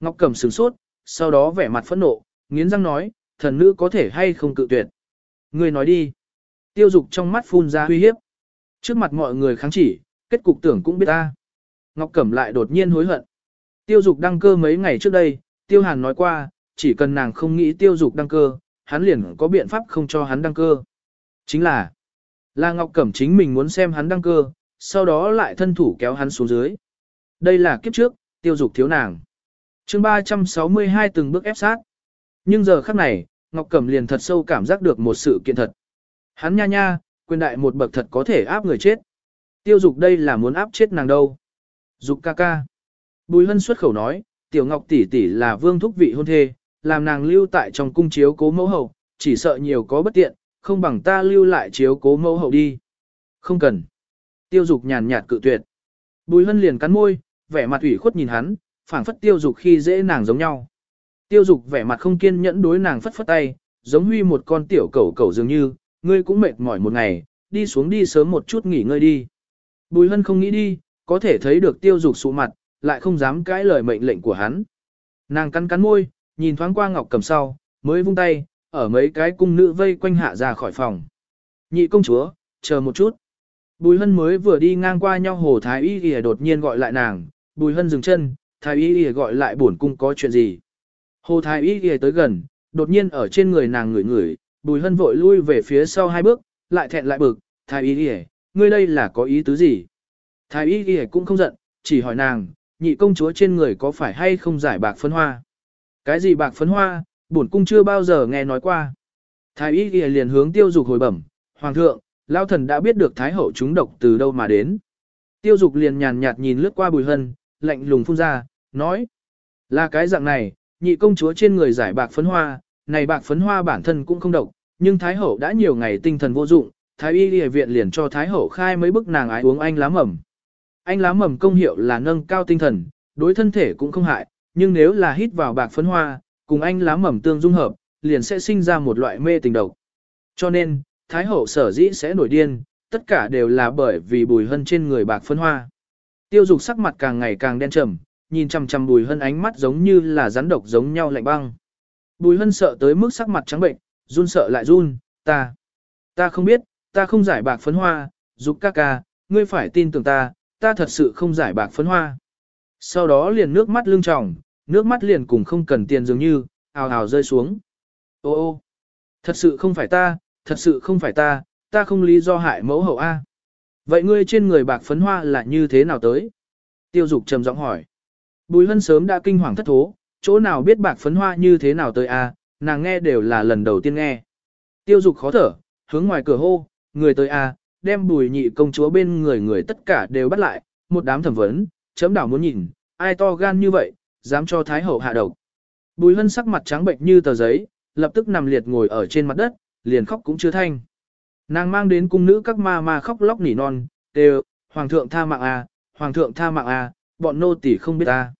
Ngọc Cẩm sửng sốt, sau đó vẻ mặt phẫn nộ, nghiến răng nói, thần nữ có thể hay không cự tuyệt. Ngươi nói đi. Tiêu dục trong mắt phun ra uy hiếp. Trước mặt mọi người kháng chỉ, kết cục tưởng cũng biết ta. Ngọc Cẩm lại đột nhiên hối hận. Tiêu dục đăng cơ mấy ngày trước đây, Tiêu Hàn nói qua, chỉ cần nàng không nghĩ tiêu dục đăng cơ, hắn liền có biện pháp không cho hắn đăng cơ. Chính là, là Ngọc Cẩm chính mình muốn xem hắn đăng cơ, sau đó lại thân thủ kéo hắn xuống dưới. Đây là kiếp trước, tiêu dục thiếu nàng. chương 362 từng bước ép sát. Nhưng giờ khắc này, Ngọc Cẩm liền thật sâu cảm giác được một sự kiện thật. Hắn nha nha, Quyền đại một bậc thật có thể áp người chết. Tiêu dục đây là muốn áp chết nàng đâu. Dục ca ca. Bùi hân xuất khẩu nói, tiểu ngọc tỷ tỷ là vương thúc vị hôn thê, làm nàng lưu tại trong cung chiếu cố mẫu hậu, chỉ sợ nhiều có bất tiện, không bằng ta lưu lại chiếu cố mẫu hậu đi. Không cần. Tiêu dục nhàn nhạt cự tuyệt. Bùi hân liền cắn môi, vẻ mặt ủy khuất nhìn hắn, phảng phất tiêu dục khi dễ nàng giống nhau. Tiêu dục vẻ mặt không kiên nhẫn đối nàng phất phất tay, giống huy một con tiểu cẩu cẩu dường như, ngươi cũng mệt mỏi một ngày, đi xuống đi sớm một chút nghỉ ngơi đi. Bùi hân không nghĩ đi, có thể thấy được tiêu dục sụ mặt, lại không dám cãi lời mệnh lệnh của hắn. Nàng cắn cắn môi, nhìn thoáng qua ngọc cầm sau, mới vung tay, ở mấy cái cung nữ vây quanh hạ ra khỏi phòng. Nhị công chúa, chờ một chút. Bùi hân mới vừa đi ngang qua nhau hồ Thái Y Y đột nhiên gọi lại nàng, bùi hân dừng chân, Thái Y Y gọi lại bổn cung có chuyện gì. Hồ Thái Y Y tới gần, đột nhiên ở trên người nàng ngửi ngửi, Bùi Hân vội lui về phía sau hai bước, lại thẹn lại bực, Thái Y Ghi ngươi đây là có ý tứ gì? Thái Y Ghi cũng không giận, chỉ hỏi nàng, nhị công chúa trên người có phải hay không giải bạc phấn hoa? Cái gì bạc phấn hoa, bổn cung chưa bao giờ nghe nói qua. Thái Y Ghi liền hướng tiêu dục hồi bẩm, Hoàng thượng, Lao thần đã biết được Thái hậu chúng độc từ đâu mà đến. Tiêu dục liền nhàn nhạt nhìn lướt qua Bùi Hân, lạnh lùng phun ra, nói. Là cái dạng này, nhị công chúa trên người giải bạc phấn hoa, này bạc phấn hoa bản thân cũng không độc, nhưng Thái Hậu đã nhiều ngày tinh thần vô dụng, Thái Y Lìa Viện liền cho Thái Hậu khai mấy bức nàng ái uống anh lá mầm. Anh lá mầm công hiệu là nâng cao tinh thần, đối thân thể cũng không hại, nhưng nếu là hít vào bạc phấn hoa, cùng anh lá mầm tương dung hợp, liền sẽ sinh ra một loại mê tình độc. Cho nên, Thái Hậu sở dĩ sẽ nổi điên, tất cả đều là bởi vì bùi hân trên người bạc phấn hoa. Tiêu dục sắc mặt càng ngày càng đen trầm, nhìn chằm chằm bùi hân ánh mắt giống như là rắn độc giống nhau lạnh băng. Bùi hân sợ tới mức sắc mặt trắng bệnh, run sợ lại run, ta. Ta không biết, ta không giải bạc phấn hoa, dục ca ca, ngươi phải tin tưởng ta, ta thật sự không giải bạc phấn hoa. Sau đó liền nước mắt lưng tròng, nước mắt liền cùng không cần tiền dường như, ào ào rơi xuống. Ô ô, thật sự không phải ta, thật sự không phải ta, ta không lý do hại mẫu hậu A. Vậy ngươi trên người bạc phấn hoa là như thế nào tới? Tiêu dục trầm giọng hỏi. Bùi hân sớm đã kinh hoàng thất thố, chỗ nào biết bạc phấn hoa như thế nào tới a, nàng nghe đều là lần đầu tiên nghe. Tiêu dục khó thở, hướng ngoài cửa hô, người tới a, đem bùi nhị công chúa bên người người tất cả đều bắt lại, một đám thẩm vấn, chấm đảo muốn nhìn, ai to gan như vậy, dám cho thái hậu hạ độc. Bùi hân sắc mặt trắng bệnh như tờ giấy, lập tức nằm liệt ngồi ở trên mặt đất, liền khóc cũng chưa thanh. Nàng mang đến cung nữ các ma ma khóc lóc nỉ non, đều, hoàng thượng tha mạng a, hoàng thượng tha mạng a, bọn nô tỳ không biết a.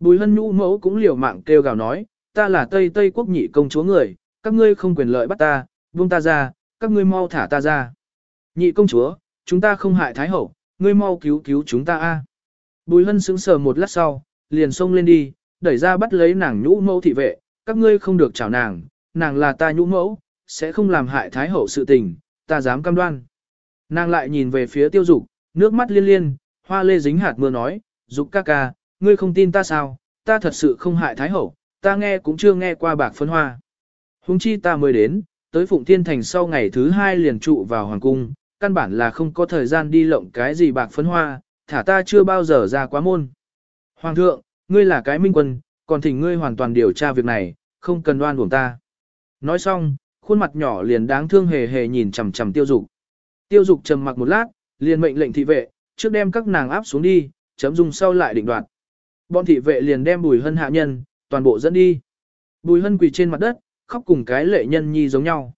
Bùi hân nhũ mẫu cũng liều mạng kêu gào nói, ta là Tây Tây quốc nhị công chúa người, các ngươi không quyền lợi bắt ta, buông ta ra, các ngươi mau thả ta ra. Nhị công chúa, chúng ta không hại Thái Hậu, ngươi mau cứu cứu chúng ta a. Bùi hân sững sờ một lát sau, liền xông lên đi, đẩy ra bắt lấy nàng nhũ mẫu thị vệ, các ngươi không được chào nàng, nàng là ta nhũ mẫu, sẽ không làm hại Thái Hậu sự tình, ta dám cam đoan. Nàng lại nhìn về phía tiêu dục, nước mắt liên liên, hoa lê dính hạt mưa nói, dục ca ca, ngươi không tin ta sao, ta thật sự không hại Thái Hậu, ta nghe cũng chưa nghe qua bạc phấn hoa. Hùng chi ta mới đến, tới Phụng Thiên Thành sau ngày thứ hai liền trụ vào Hoàng Cung, căn bản là không có thời gian đi lộng cái gì bạc phấn hoa, thả ta chưa bao giờ ra quá môn. Hoàng thượng, ngươi là cái minh quân, còn thỉnh ngươi hoàn toàn điều tra việc này, không cần đoan buồng ta. Nói xong, khuôn mặt nhỏ liền đáng thương hề hề nhìn chằm chằm tiêu dục. Tiêu dục trầm mặc một lát, liền mệnh lệnh thị vệ, trước đem các nàng áp xuống đi, chấm dùng sau lại định đoạt. Bọn thị vệ liền đem Bùi Hân hạ nhân, toàn bộ dẫn đi. Bùi Hân quỳ trên mặt đất, khóc cùng cái lệ nhân nhi giống nhau.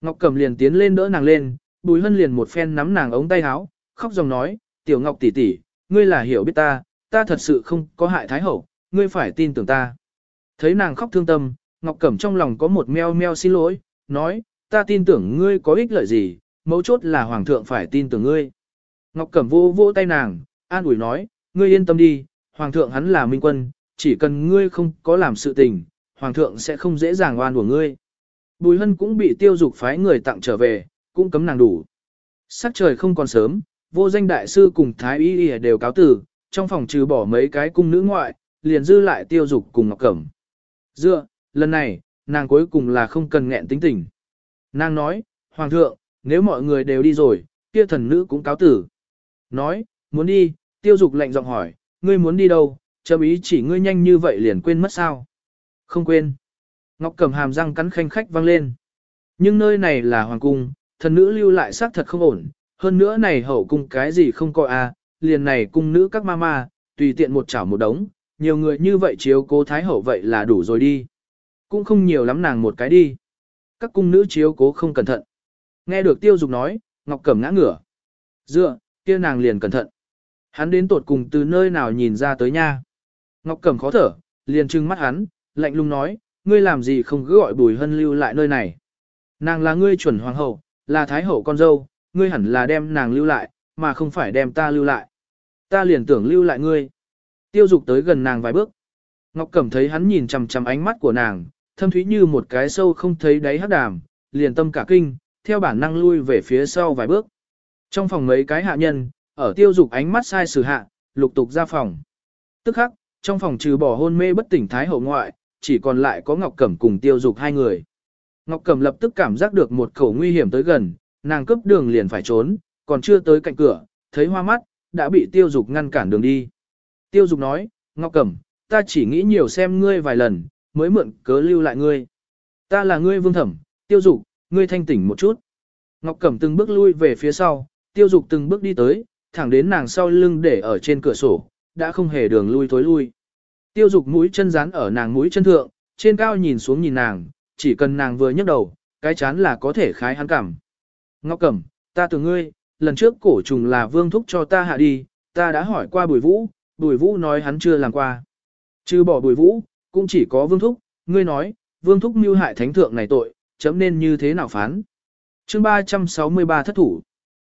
Ngọc Cẩm liền tiến lên đỡ nàng lên, Bùi Hân liền một phen nắm nàng ống tay áo, khóc dòng nói, "Tiểu Ngọc tỷ tỷ, ngươi là hiểu biết ta, ta thật sự không có hại thái hậu, ngươi phải tin tưởng ta." Thấy nàng khóc thương tâm, Ngọc Cẩm trong lòng có một meo meo xin lỗi, nói, "Ta tin tưởng ngươi có ích lợi gì, mấu chốt là hoàng thượng phải tin tưởng ngươi." Ngọc Cẩm vô vỗ tay nàng, an ủi nói, "Ngươi yên tâm đi, hoàng thượng hắn là minh quân, chỉ cần ngươi không có làm sự tình, hoàng thượng sẽ không dễ dàng oan của ngươi. Bùi hân cũng bị tiêu dục phái người tặng trở về, cũng cấm nàng đủ. Sắc trời không còn sớm, vô danh đại sư cùng thái y y đều cáo tử, trong phòng trừ bỏ mấy cái cung nữ ngoại, liền dư lại tiêu dục cùng ngọc cẩm. Dựa, lần này, nàng cuối cùng là không cần nghẹn tính tình. Nàng nói, hoàng thượng, nếu mọi người đều đi rồi, kia thần nữ cũng cáo tử. Nói, muốn đi, tiêu dục lệnh giọng hỏi, ngươi muốn đi đâu, chấm ý chỉ ngươi nhanh như vậy liền quên mất sao. Không quên. Ngọc cầm hàm răng cắn khanh khách vang lên. Nhưng nơi này là hoàng cung, thần nữ lưu lại xác thật không ổn, hơn nữa này hậu cung cái gì không coi à, liền này cung nữ các ma ma, tùy tiện một chảo một đống, nhiều người như vậy chiếu cố thái hậu vậy là đủ rồi đi. Cũng không nhiều lắm nàng một cái đi. Các cung nữ chiếu cố không cẩn thận. Nghe được tiêu dục nói, Ngọc Cẩm ngã ngửa. Dựa, kia nàng liền cẩn thận. Hắn đến tột cùng từ nơi nào nhìn ra tới nha. Ngọc Cẩm khó thở, liền trưng mắt hắn, lạnh lùng nói, ngươi làm gì không cứ gọi bùi hân lưu lại nơi này. Nàng là ngươi chuẩn hoàng hậu, là thái hậu con dâu, ngươi hẳn là đem nàng lưu lại, mà không phải đem ta lưu lại. Ta liền tưởng lưu lại ngươi. Tiêu dục tới gần nàng vài bước. Ngọc Cẩm thấy hắn nhìn chằm chằm ánh mắt của nàng, thâm thúy như một cái sâu không thấy đáy hắc đàm, liền tâm cả kinh, theo bản năng lui về phía sau vài bước. Trong phòng mấy cái hạ nhân, ở tiêu dục ánh mắt sai sử hạ, lục tục ra phòng. Tức khắc, trong phòng trừ bỏ hôn mê bất tỉnh thái hậu ngoại, chỉ còn lại có Ngọc Cẩm cùng tiêu dục hai người. Ngọc Cẩm lập tức cảm giác được một khẩu nguy hiểm tới gần, nàng cấp đường liền phải trốn, còn chưa tới cạnh cửa, thấy hoa mắt, đã bị tiêu dục ngăn cản đường đi. Tiêu dục nói, Ngọc Cẩm, ta chỉ nghĩ nhiều xem ngươi vài lần, mới mượn cớ lưu lại ngươi. Ta là ngươi vương thẩm, tiêu dục, ngươi thanh tỉnh một chút. Ngọc Cẩm từng bước lui về phía sau, tiêu dục từng bước đi tới, thẳng đến nàng sau lưng để ở trên cửa sổ, đã không hề đường lui thối lui. Tiêu dục mũi chân rán ở nàng mũi chân thượng, trên cao nhìn xuống nhìn nàng, chỉ cần nàng vừa nhấc đầu, cái chán là có thể khái hắn cảm. Ngọc Cẩm, ta từ ngươi, lần trước cổ trùng là vương thúc cho ta hạ đi, ta đã hỏi qua bùi vũ, bùi vũ nói hắn chưa làm qua. Chứ bỏ bùi vũ, cũng chỉ có vương thúc, ngươi nói, vương thúc mưu hại thánh thượng này tội, chấm nên như thế nào phán. chương 363 thất thủ.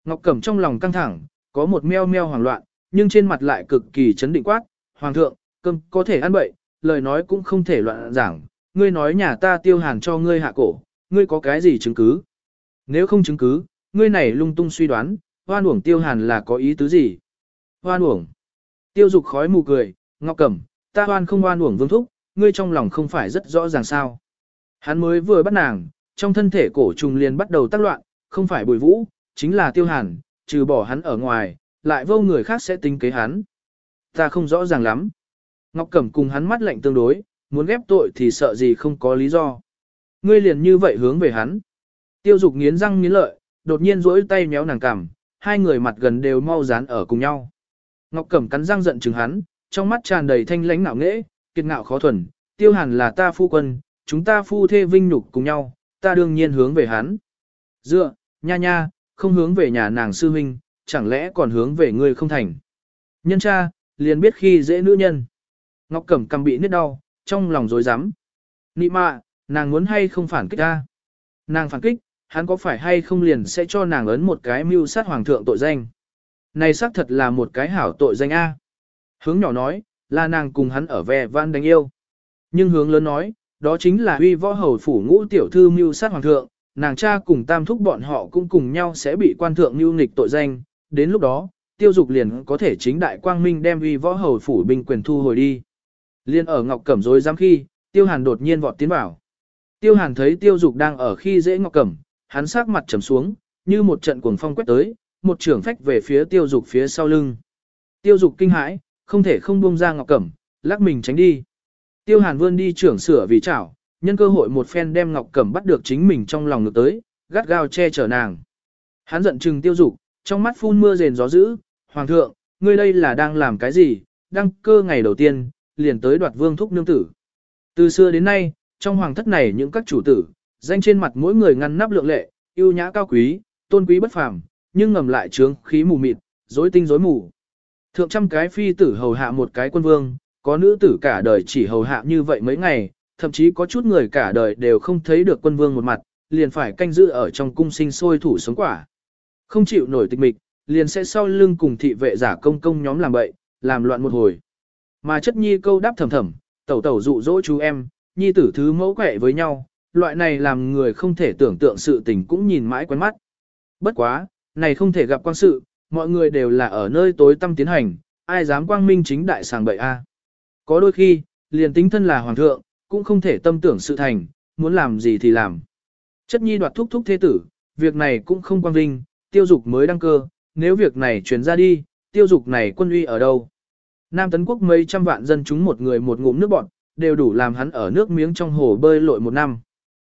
Ngọc Cẩm trong lòng căng thẳng, có một meo meo hoảng loạn, nhưng trên mặt lại cực kỳ chấn định quát, hoàng thượng, cơm có thể ăn bậy, lời nói cũng không thể loạn giảng, ngươi nói nhà ta tiêu hàn cho ngươi hạ cổ, ngươi có cái gì chứng cứ? Nếu không chứng cứ, ngươi này lung tung suy đoán, hoan uổng tiêu hàn là có ý tứ gì? Hoan uổng. Tiêu dục khói mù cười, ngọc cẩm, ta hoan không hoan uổng vương thúc, ngươi trong lòng không phải rất rõ ràng sao. Hắn mới vừa bắt nàng, trong thân thể cổ trùng liền bắt đầu tác loạn, không phải bùi vũ, chính là tiêu hàn, trừ bỏ hắn ở ngoài, lại vô người khác sẽ tính kế hắn. Ta không rõ ràng lắm. Ngọc Cẩm cùng hắn mắt lạnh tương đối, muốn ghép tội thì sợ gì không có lý do. Ngươi liền như vậy hướng về hắn. Tiêu dục nghiến răng nghiến lợi, đột nhiên rỗi tay méo nàng cằm, hai người mặt gần đều mau dán ở cùng nhau. Ngọc Cẩm cắn răng giận chừng hắn, trong mắt tràn đầy thanh lãnh ngạo nghễ, kiệt ngạo khó thuần, tiêu hàn là ta phu quân, chúng ta phu thê vinh nhục cùng nhau, ta đương nhiên hướng về hắn. Dựa, nha nha, không hướng về nhà nàng sư huynh, chẳng lẽ còn hướng về ngươi không thành. Nhân cha, liền biết khi dễ nữ nhân. Ngọc Cẩm cầm bị nứt đau, trong lòng rối rắm Nị mạ, nàng muốn hay không phản kích ta? Nàng phản kích, hắn có phải hay không liền sẽ cho nàng ấn một cái mưu sát hoàng thượng tội danh? Này xác thật là một cái hảo tội danh A. Hướng nhỏ nói, là nàng cùng hắn ở về vãn đánh yêu. Nhưng hướng lớn nói, đó chính là uy võ hầu phủ ngũ tiểu thư mưu sát hoàng thượng, nàng cha cùng tam thúc bọn họ cũng cùng nhau sẽ bị quan thượng lưu nghịch tội danh, đến lúc đó, tiêu dục liền có thể chính đại quang minh đem uy võ hầu phủ binh quyền thu hồi đi. Liên ở Ngọc Cẩm rồi dám khi, tiêu hàn đột nhiên vọt tiến vào. Tiêu hàn thấy tiêu dục đang ở khi dễ Ngọc Cẩm, hắn sát mặt trầm xuống, như một trận cuồng phong quét tới, một trưởng phách về phía tiêu dục phía sau lưng. Tiêu dục kinh hãi, không thể không buông ra Ngọc Cẩm, lắc mình tránh đi. Tiêu hàn vươn đi trưởng sửa vì chảo, nhân cơ hội một phen đem Ngọc Cẩm bắt được chính mình trong lòng ngược tới, gắt gao che chở nàng. Hắn giận trừng tiêu dục, trong mắt phun mưa rền gió dữ, "Hoàng thượng, ngươi đây là đang làm cái gì? Đăng cơ ngày đầu tiên, liền tới đoạt vương thúc nương tử." Từ xưa đến nay, trong hoàng thất này những các chủ tử, danh trên mặt mỗi người ngăn nắp lượng lệ, yêu nhã cao quý, tôn quý bất phàm, nhưng ngầm lại trướng khí mù mịt, rối tinh rối mù. Thượng trăm cái phi tử hầu hạ một cái quân vương, có nữ tử cả đời chỉ hầu hạ như vậy mấy ngày, thậm chí có chút người cả đời đều không thấy được quân vương một mặt, liền phải canh giữ ở trong cung sinh sôi thủ sống quả. Không chịu nổi tịch mịch, liền sẽ sau lưng cùng thị vệ giả công công nhóm làm bậy, làm loạn một hồi. Mà chất nhi câu đáp thầm thầm, tẩu tẩu dụ dỗ chú em, nhi tử thứ mẫu quẻ với nhau, loại này làm người không thể tưởng tượng sự tình cũng nhìn mãi quen mắt. Bất quá, này không thể gặp quan sự, mọi người đều là ở nơi tối tăm tiến hành, ai dám quang minh chính đại sàng bậy a. Có đôi khi, liền tính thân là hoàng thượng, cũng không thể tâm tưởng sự thành, muốn làm gì thì làm. Chất nhi đoạt thúc thúc thế tử, việc này cũng không quan vinh, tiêu dục mới đăng cơ, nếu việc này truyền ra đi, tiêu dục này quân uy ở đâu. Nam Tấn Quốc mấy trăm vạn dân chúng một người một ngụm nước bọn, đều đủ làm hắn ở nước miếng trong hồ bơi lội một năm.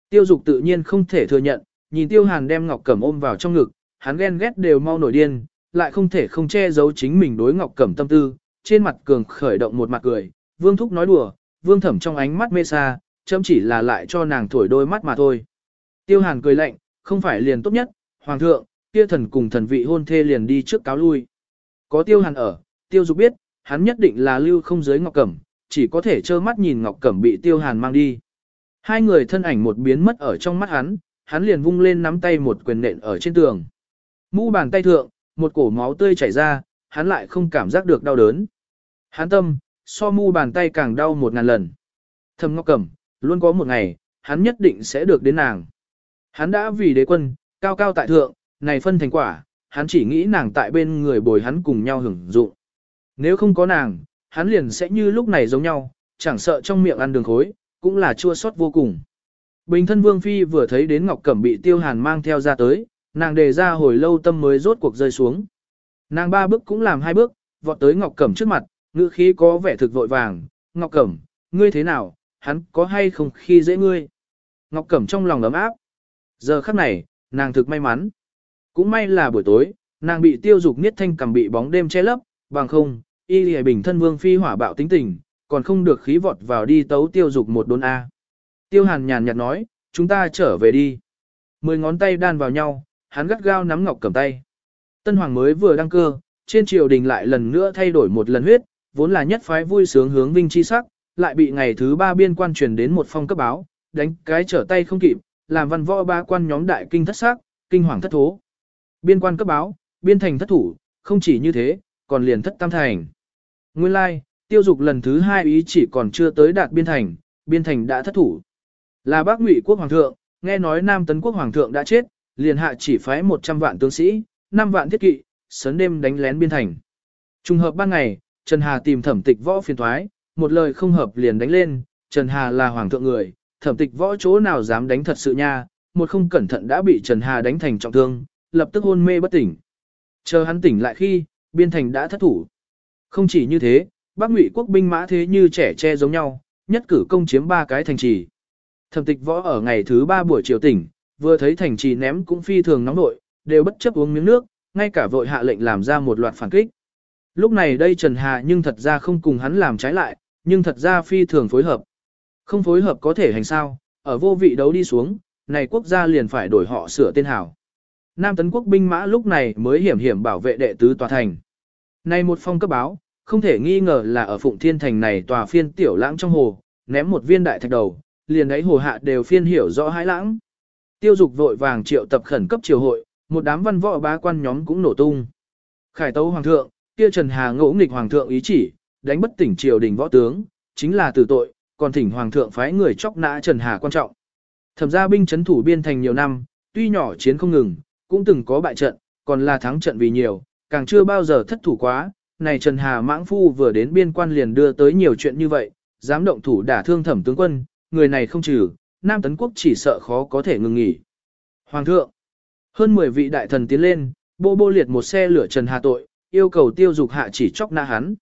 Tiêu dục tự nhiên không thể thừa nhận, nhìn tiêu hàn đem Ngọc Cẩm ôm vào trong ngực, hắn ghen ghét đều mau nổi điên, lại không thể không che giấu chính mình đối Ngọc Cẩm tâm tư, trên mặt cường khởi động một mặt cười, vương thúc nói đùa, vương thẩm trong ánh mắt mê xa, chấm chỉ là lại cho nàng thổi đôi mắt mà thôi. Tiêu hàn cười lạnh, không phải liền tốt nhất, hoàng thượng, kia thần cùng thần vị hôn thê liền đi trước cáo lui. Có tiêu hàn ở, tiêu dục biết, hắn nhất định là lưu không giới ngọc cẩm, chỉ có thể trơ mắt nhìn ngọc cẩm bị tiêu hàn mang đi. Hai người thân ảnh một biến mất ở trong mắt hắn, hắn liền vung lên nắm tay một quyền nện ở trên tường. Mũ bàn tay thượng, một cổ máu tươi chảy ra, hắn lại không cảm giác được đau đớn. Hắn tâm, so mu bàn tay càng đau một ngàn lần. Thầm Ngọc Cẩm, luôn có một ngày, hắn nhất định sẽ được đến nàng. Hắn đã vì đế quân, cao cao tại thượng, này phân thành quả, hắn chỉ nghĩ nàng tại bên người bồi hắn cùng nhau hưởng dụng. Nếu không có nàng, hắn liền sẽ như lúc này giống nhau, chẳng sợ trong miệng ăn đường khối, cũng là chua xót vô cùng. Bình thân Vương Phi vừa thấy đến Ngọc Cẩm bị Tiêu Hàn mang theo ra tới, nàng đề ra hồi lâu tâm mới rốt cuộc rơi xuống. Nàng ba bước cũng làm hai bước, vọt tới Ngọc Cẩm trước mặt, ngữ khí có vẻ thực vội vàng, Ngọc Cẩm, ngươi thế nào, hắn có hay không khi dễ ngươi. Ngọc Cẩm trong lòng ấm áp. Giờ khắc này, nàng thực may mắn. Cũng may là buổi tối, nàng bị tiêu dục niết thanh cầm bị bóng đêm che lấp, bằng không, y lì bình thân vương phi hỏa bạo tính tình, còn không được khí vọt vào đi tấu tiêu dục một đốn A. Tiêu hàn nhàn nhạt nói, chúng ta trở về đi. Mười ngón tay đan vào nhau, hắn gắt gao nắm Ngọc Cẩm tay. Tân Hoàng mới vừa đăng cơ, trên triều đình lại lần nữa thay đổi một lần huyết, vốn là nhất phái vui sướng hướng vinh chi sắc, lại bị ngày thứ ba biên quan truyền đến một phong cấp báo, đánh cái trở tay không kịp, làm văn võ ba quan nhóm đại kinh thất sắc, kinh hoàng thất thố. Biên quan cấp báo, biên thành thất thủ, không chỉ như thế, còn liền thất tam thành. Nguyên lai, like, tiêu dục lần thứ hai ý chỉ còn chưa tới đạt biên thành, biên thành đã thất thủ. Là bác ngụy quốc hoàng thượng, nghe nói Nam Tấn quốc hoàng thượng đã chết, liền hạ chỉ phái 100 vạn tướng sĩ, 5 vạn thiết kỵ, sớm đêm đánh lén biên thành. Trùng hợp ban ngày, Trần Hà tìm thẩm tịch võ phiền thoái, một lời không hợp liền đánh lên, Trần Hà là hoàng thượng người, thẩm tịch võ chỗ nào dám đánh thật sự nha, một không cẩn thận đã bị Trần Hà đánh thành trọng thương, lập tức hôn mê bất tỉnh. Chờ hắn tỉnh lại khi, biên thành đã thất thủ. Không chỉ như thế, bác ngụy quốc binh mã thế như trẻ che giống nhau, nhất cử công chiếm ba cái thành trì. Thẩm tịch võ ở ngày thứ ba buổi chiều tỉnh, vừa thấy thành trì ném cũng phi thường nóng nội, đều bất chấp uống miếng nước, ngay cả vội hạ lệnh làm ra một loạt phản kích. Lúc này đây Trần Hà nhưng thật ra không cùng hắn làm trái lại, nhưng thật ra phi thường phối hợp. Không phối hợp có thể hành sao, ở vô vị đấu đi xuống, này quốc gia liền phải đổi họ sửa tên hảo. Nam tấn quốc binh mã lúc này mới hiểm hiểm bảo vệ đệ tứ tòa thành. Này một phong cấp báo, không thể nghi ngờ là ở Phụng Thiên Thành này tòa phiên tiểu lãng trong hồ, ném một viên đại thạch đầu, liền ấy hồ hạ đều phiên hiểu rõ hãi lãng. Tiêu dục vội vàng triệu tập khẩn cấp triều hội, một đám văn võ bá quan nhóm cũng nổ tung. Khải tấu hoàng thượng, kia Trần Hà ngỗ nghịch hoàng thượng ý chỉ, đánh bất tỉnh triều đình võ tướng, chính là tử tội, còn thỉnh hoàng thượng phái người chóc nã Trần Hà quan trọng. Thẩm gia binh chấn thủ biên thành nhiều năm, tuy nhỏ chiến không ngừng, cũng từng có bại trận, còn là thắng trận vì nhiều, càng chưa bao giờ thất thủ quá. Này Trần Hà mãng phu vừa đến biên quan liền đưa tới nhiều chuyện như vậy, dám động thủ đả thương thẩm tướng quân, người này không trừ, Nam Tấn Quốc chỉ sợ khó có thể ngừng nghỉ. Hoàng thượng, hơn 10 vị đại thần tiến lên, bô bô liệt một xe lửa Trần Hà tội, yêu cầu tiêu dục hạ chỉ chóc nã hắn.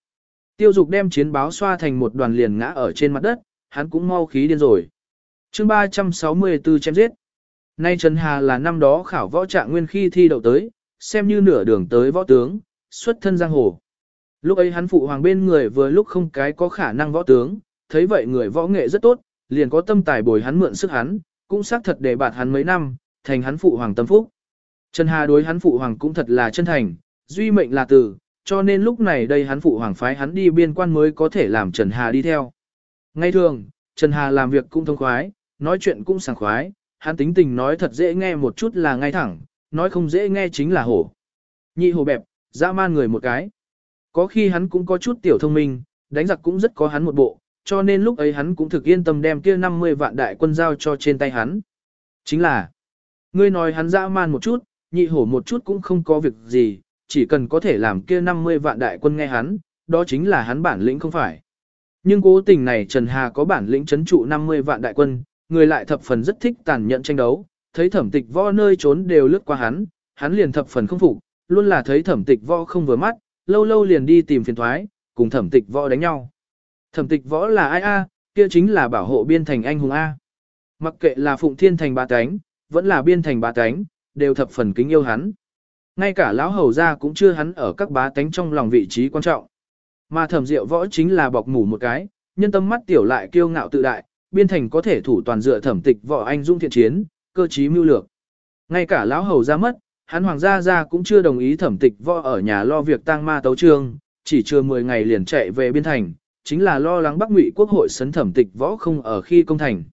Tiêu dục đem chiến báo xoa thành một đoàn liền ngã ở trên mặt đất, hắn cũng mau khí điên rồi. chương 364 chém giết. Nay Trần Hà là năm đó khảo võ trạng nguyên khi thi đậu tới, xem như nửa đường tới võ tướng, xuất thân giang hồ. Lúc ấy hắn phụ hoàng bên người vừa lúc không cái có khả năng võ tướng, thấy vậy người võ nghệ rất tốt, liền có tâm tài bồi hắn mượn sức hắn, cũng xác thật để bạt hắn mấy năm, thành hắn phụ hoàng tâm phúc. Trần Hà đối hắn phụ hoàng cũng thật là chân thành, duy mệnh là từ cho nên lúc này đây hắn phụ hoàng phái hắn đi biên quan mới có thể làm Trần Hà đi theo. Ngay thường, Trần Hà làm việc cũng thông khoái, nói chuyện cũng sảng khoái, hắn tính tình nói thật dễ nghe một chút là ngay thẳng, nói không dễ nghe chính là hổ. Nhị hổ bẹp, dã man người một cái. Có khi hắn cũng có chút tiểu thông minh, đánh giặc cũng rất có hắn một bộ, cho nên lúc ấy hắn cũng thực yên tâm đem kia 50 vạn đại quân giao cho trên tay hắn. Chính là, ngươi nói hắn dã man một chút, nhị hổ một chút cũng không có việc gì, chỉ cần có thể làm kia 50 vạn đại quân nghe hắn, đó chính là hắn bản lĩnh không phải. Nhưng cố tình này Trần Hà có bản lĩnh chấn trụ 50 vạn đại quân, người lại thập phần rất thích tàn nhẫn tranh đấu, thấy thẩm tịch võ nơi trốn đều lướt qua hắn, hắn liền thập phần không phục, luôn là thấy thẩm tịch võ không vừa mắt, lâu lâu liền đi tìm phiền thoái, cùng thẩm tịch võ đánh nhau. Thẩm tịch võ là ai a? Kia chính là bảo hộ biên thành anh hùng a. Mặc kệ là Phụng Thiên thành ba cánh, vẫn là biên thành ba cánh, đều thập phần kính yêu hắn. Ngay cả lão hầu gia cũng chưa hắn ở các bá tánh trong lòng vị trí quan trọng. Mà thẩm diệu võ chính là bọc mủ một cái, nhân tâm mắt tiểu lại kiêu ngạo tự đại, biên thành có thể thủ toàn dựa thẩm tịch võ anh dung thiện chiến, cơ trí mưu lược. Ngay cả lão hầu gia mất, hắn hoàng gia gia cũng chưa đồng ý thẩm tịch võ ở nhà lo việc tang ma tấu trương, chỉ chưa 10 ngày liền chạy về biên thành, chính là lo lắng Bắc Ngụy quốc hội sấn thẩm tịch võ không ở khi công thành.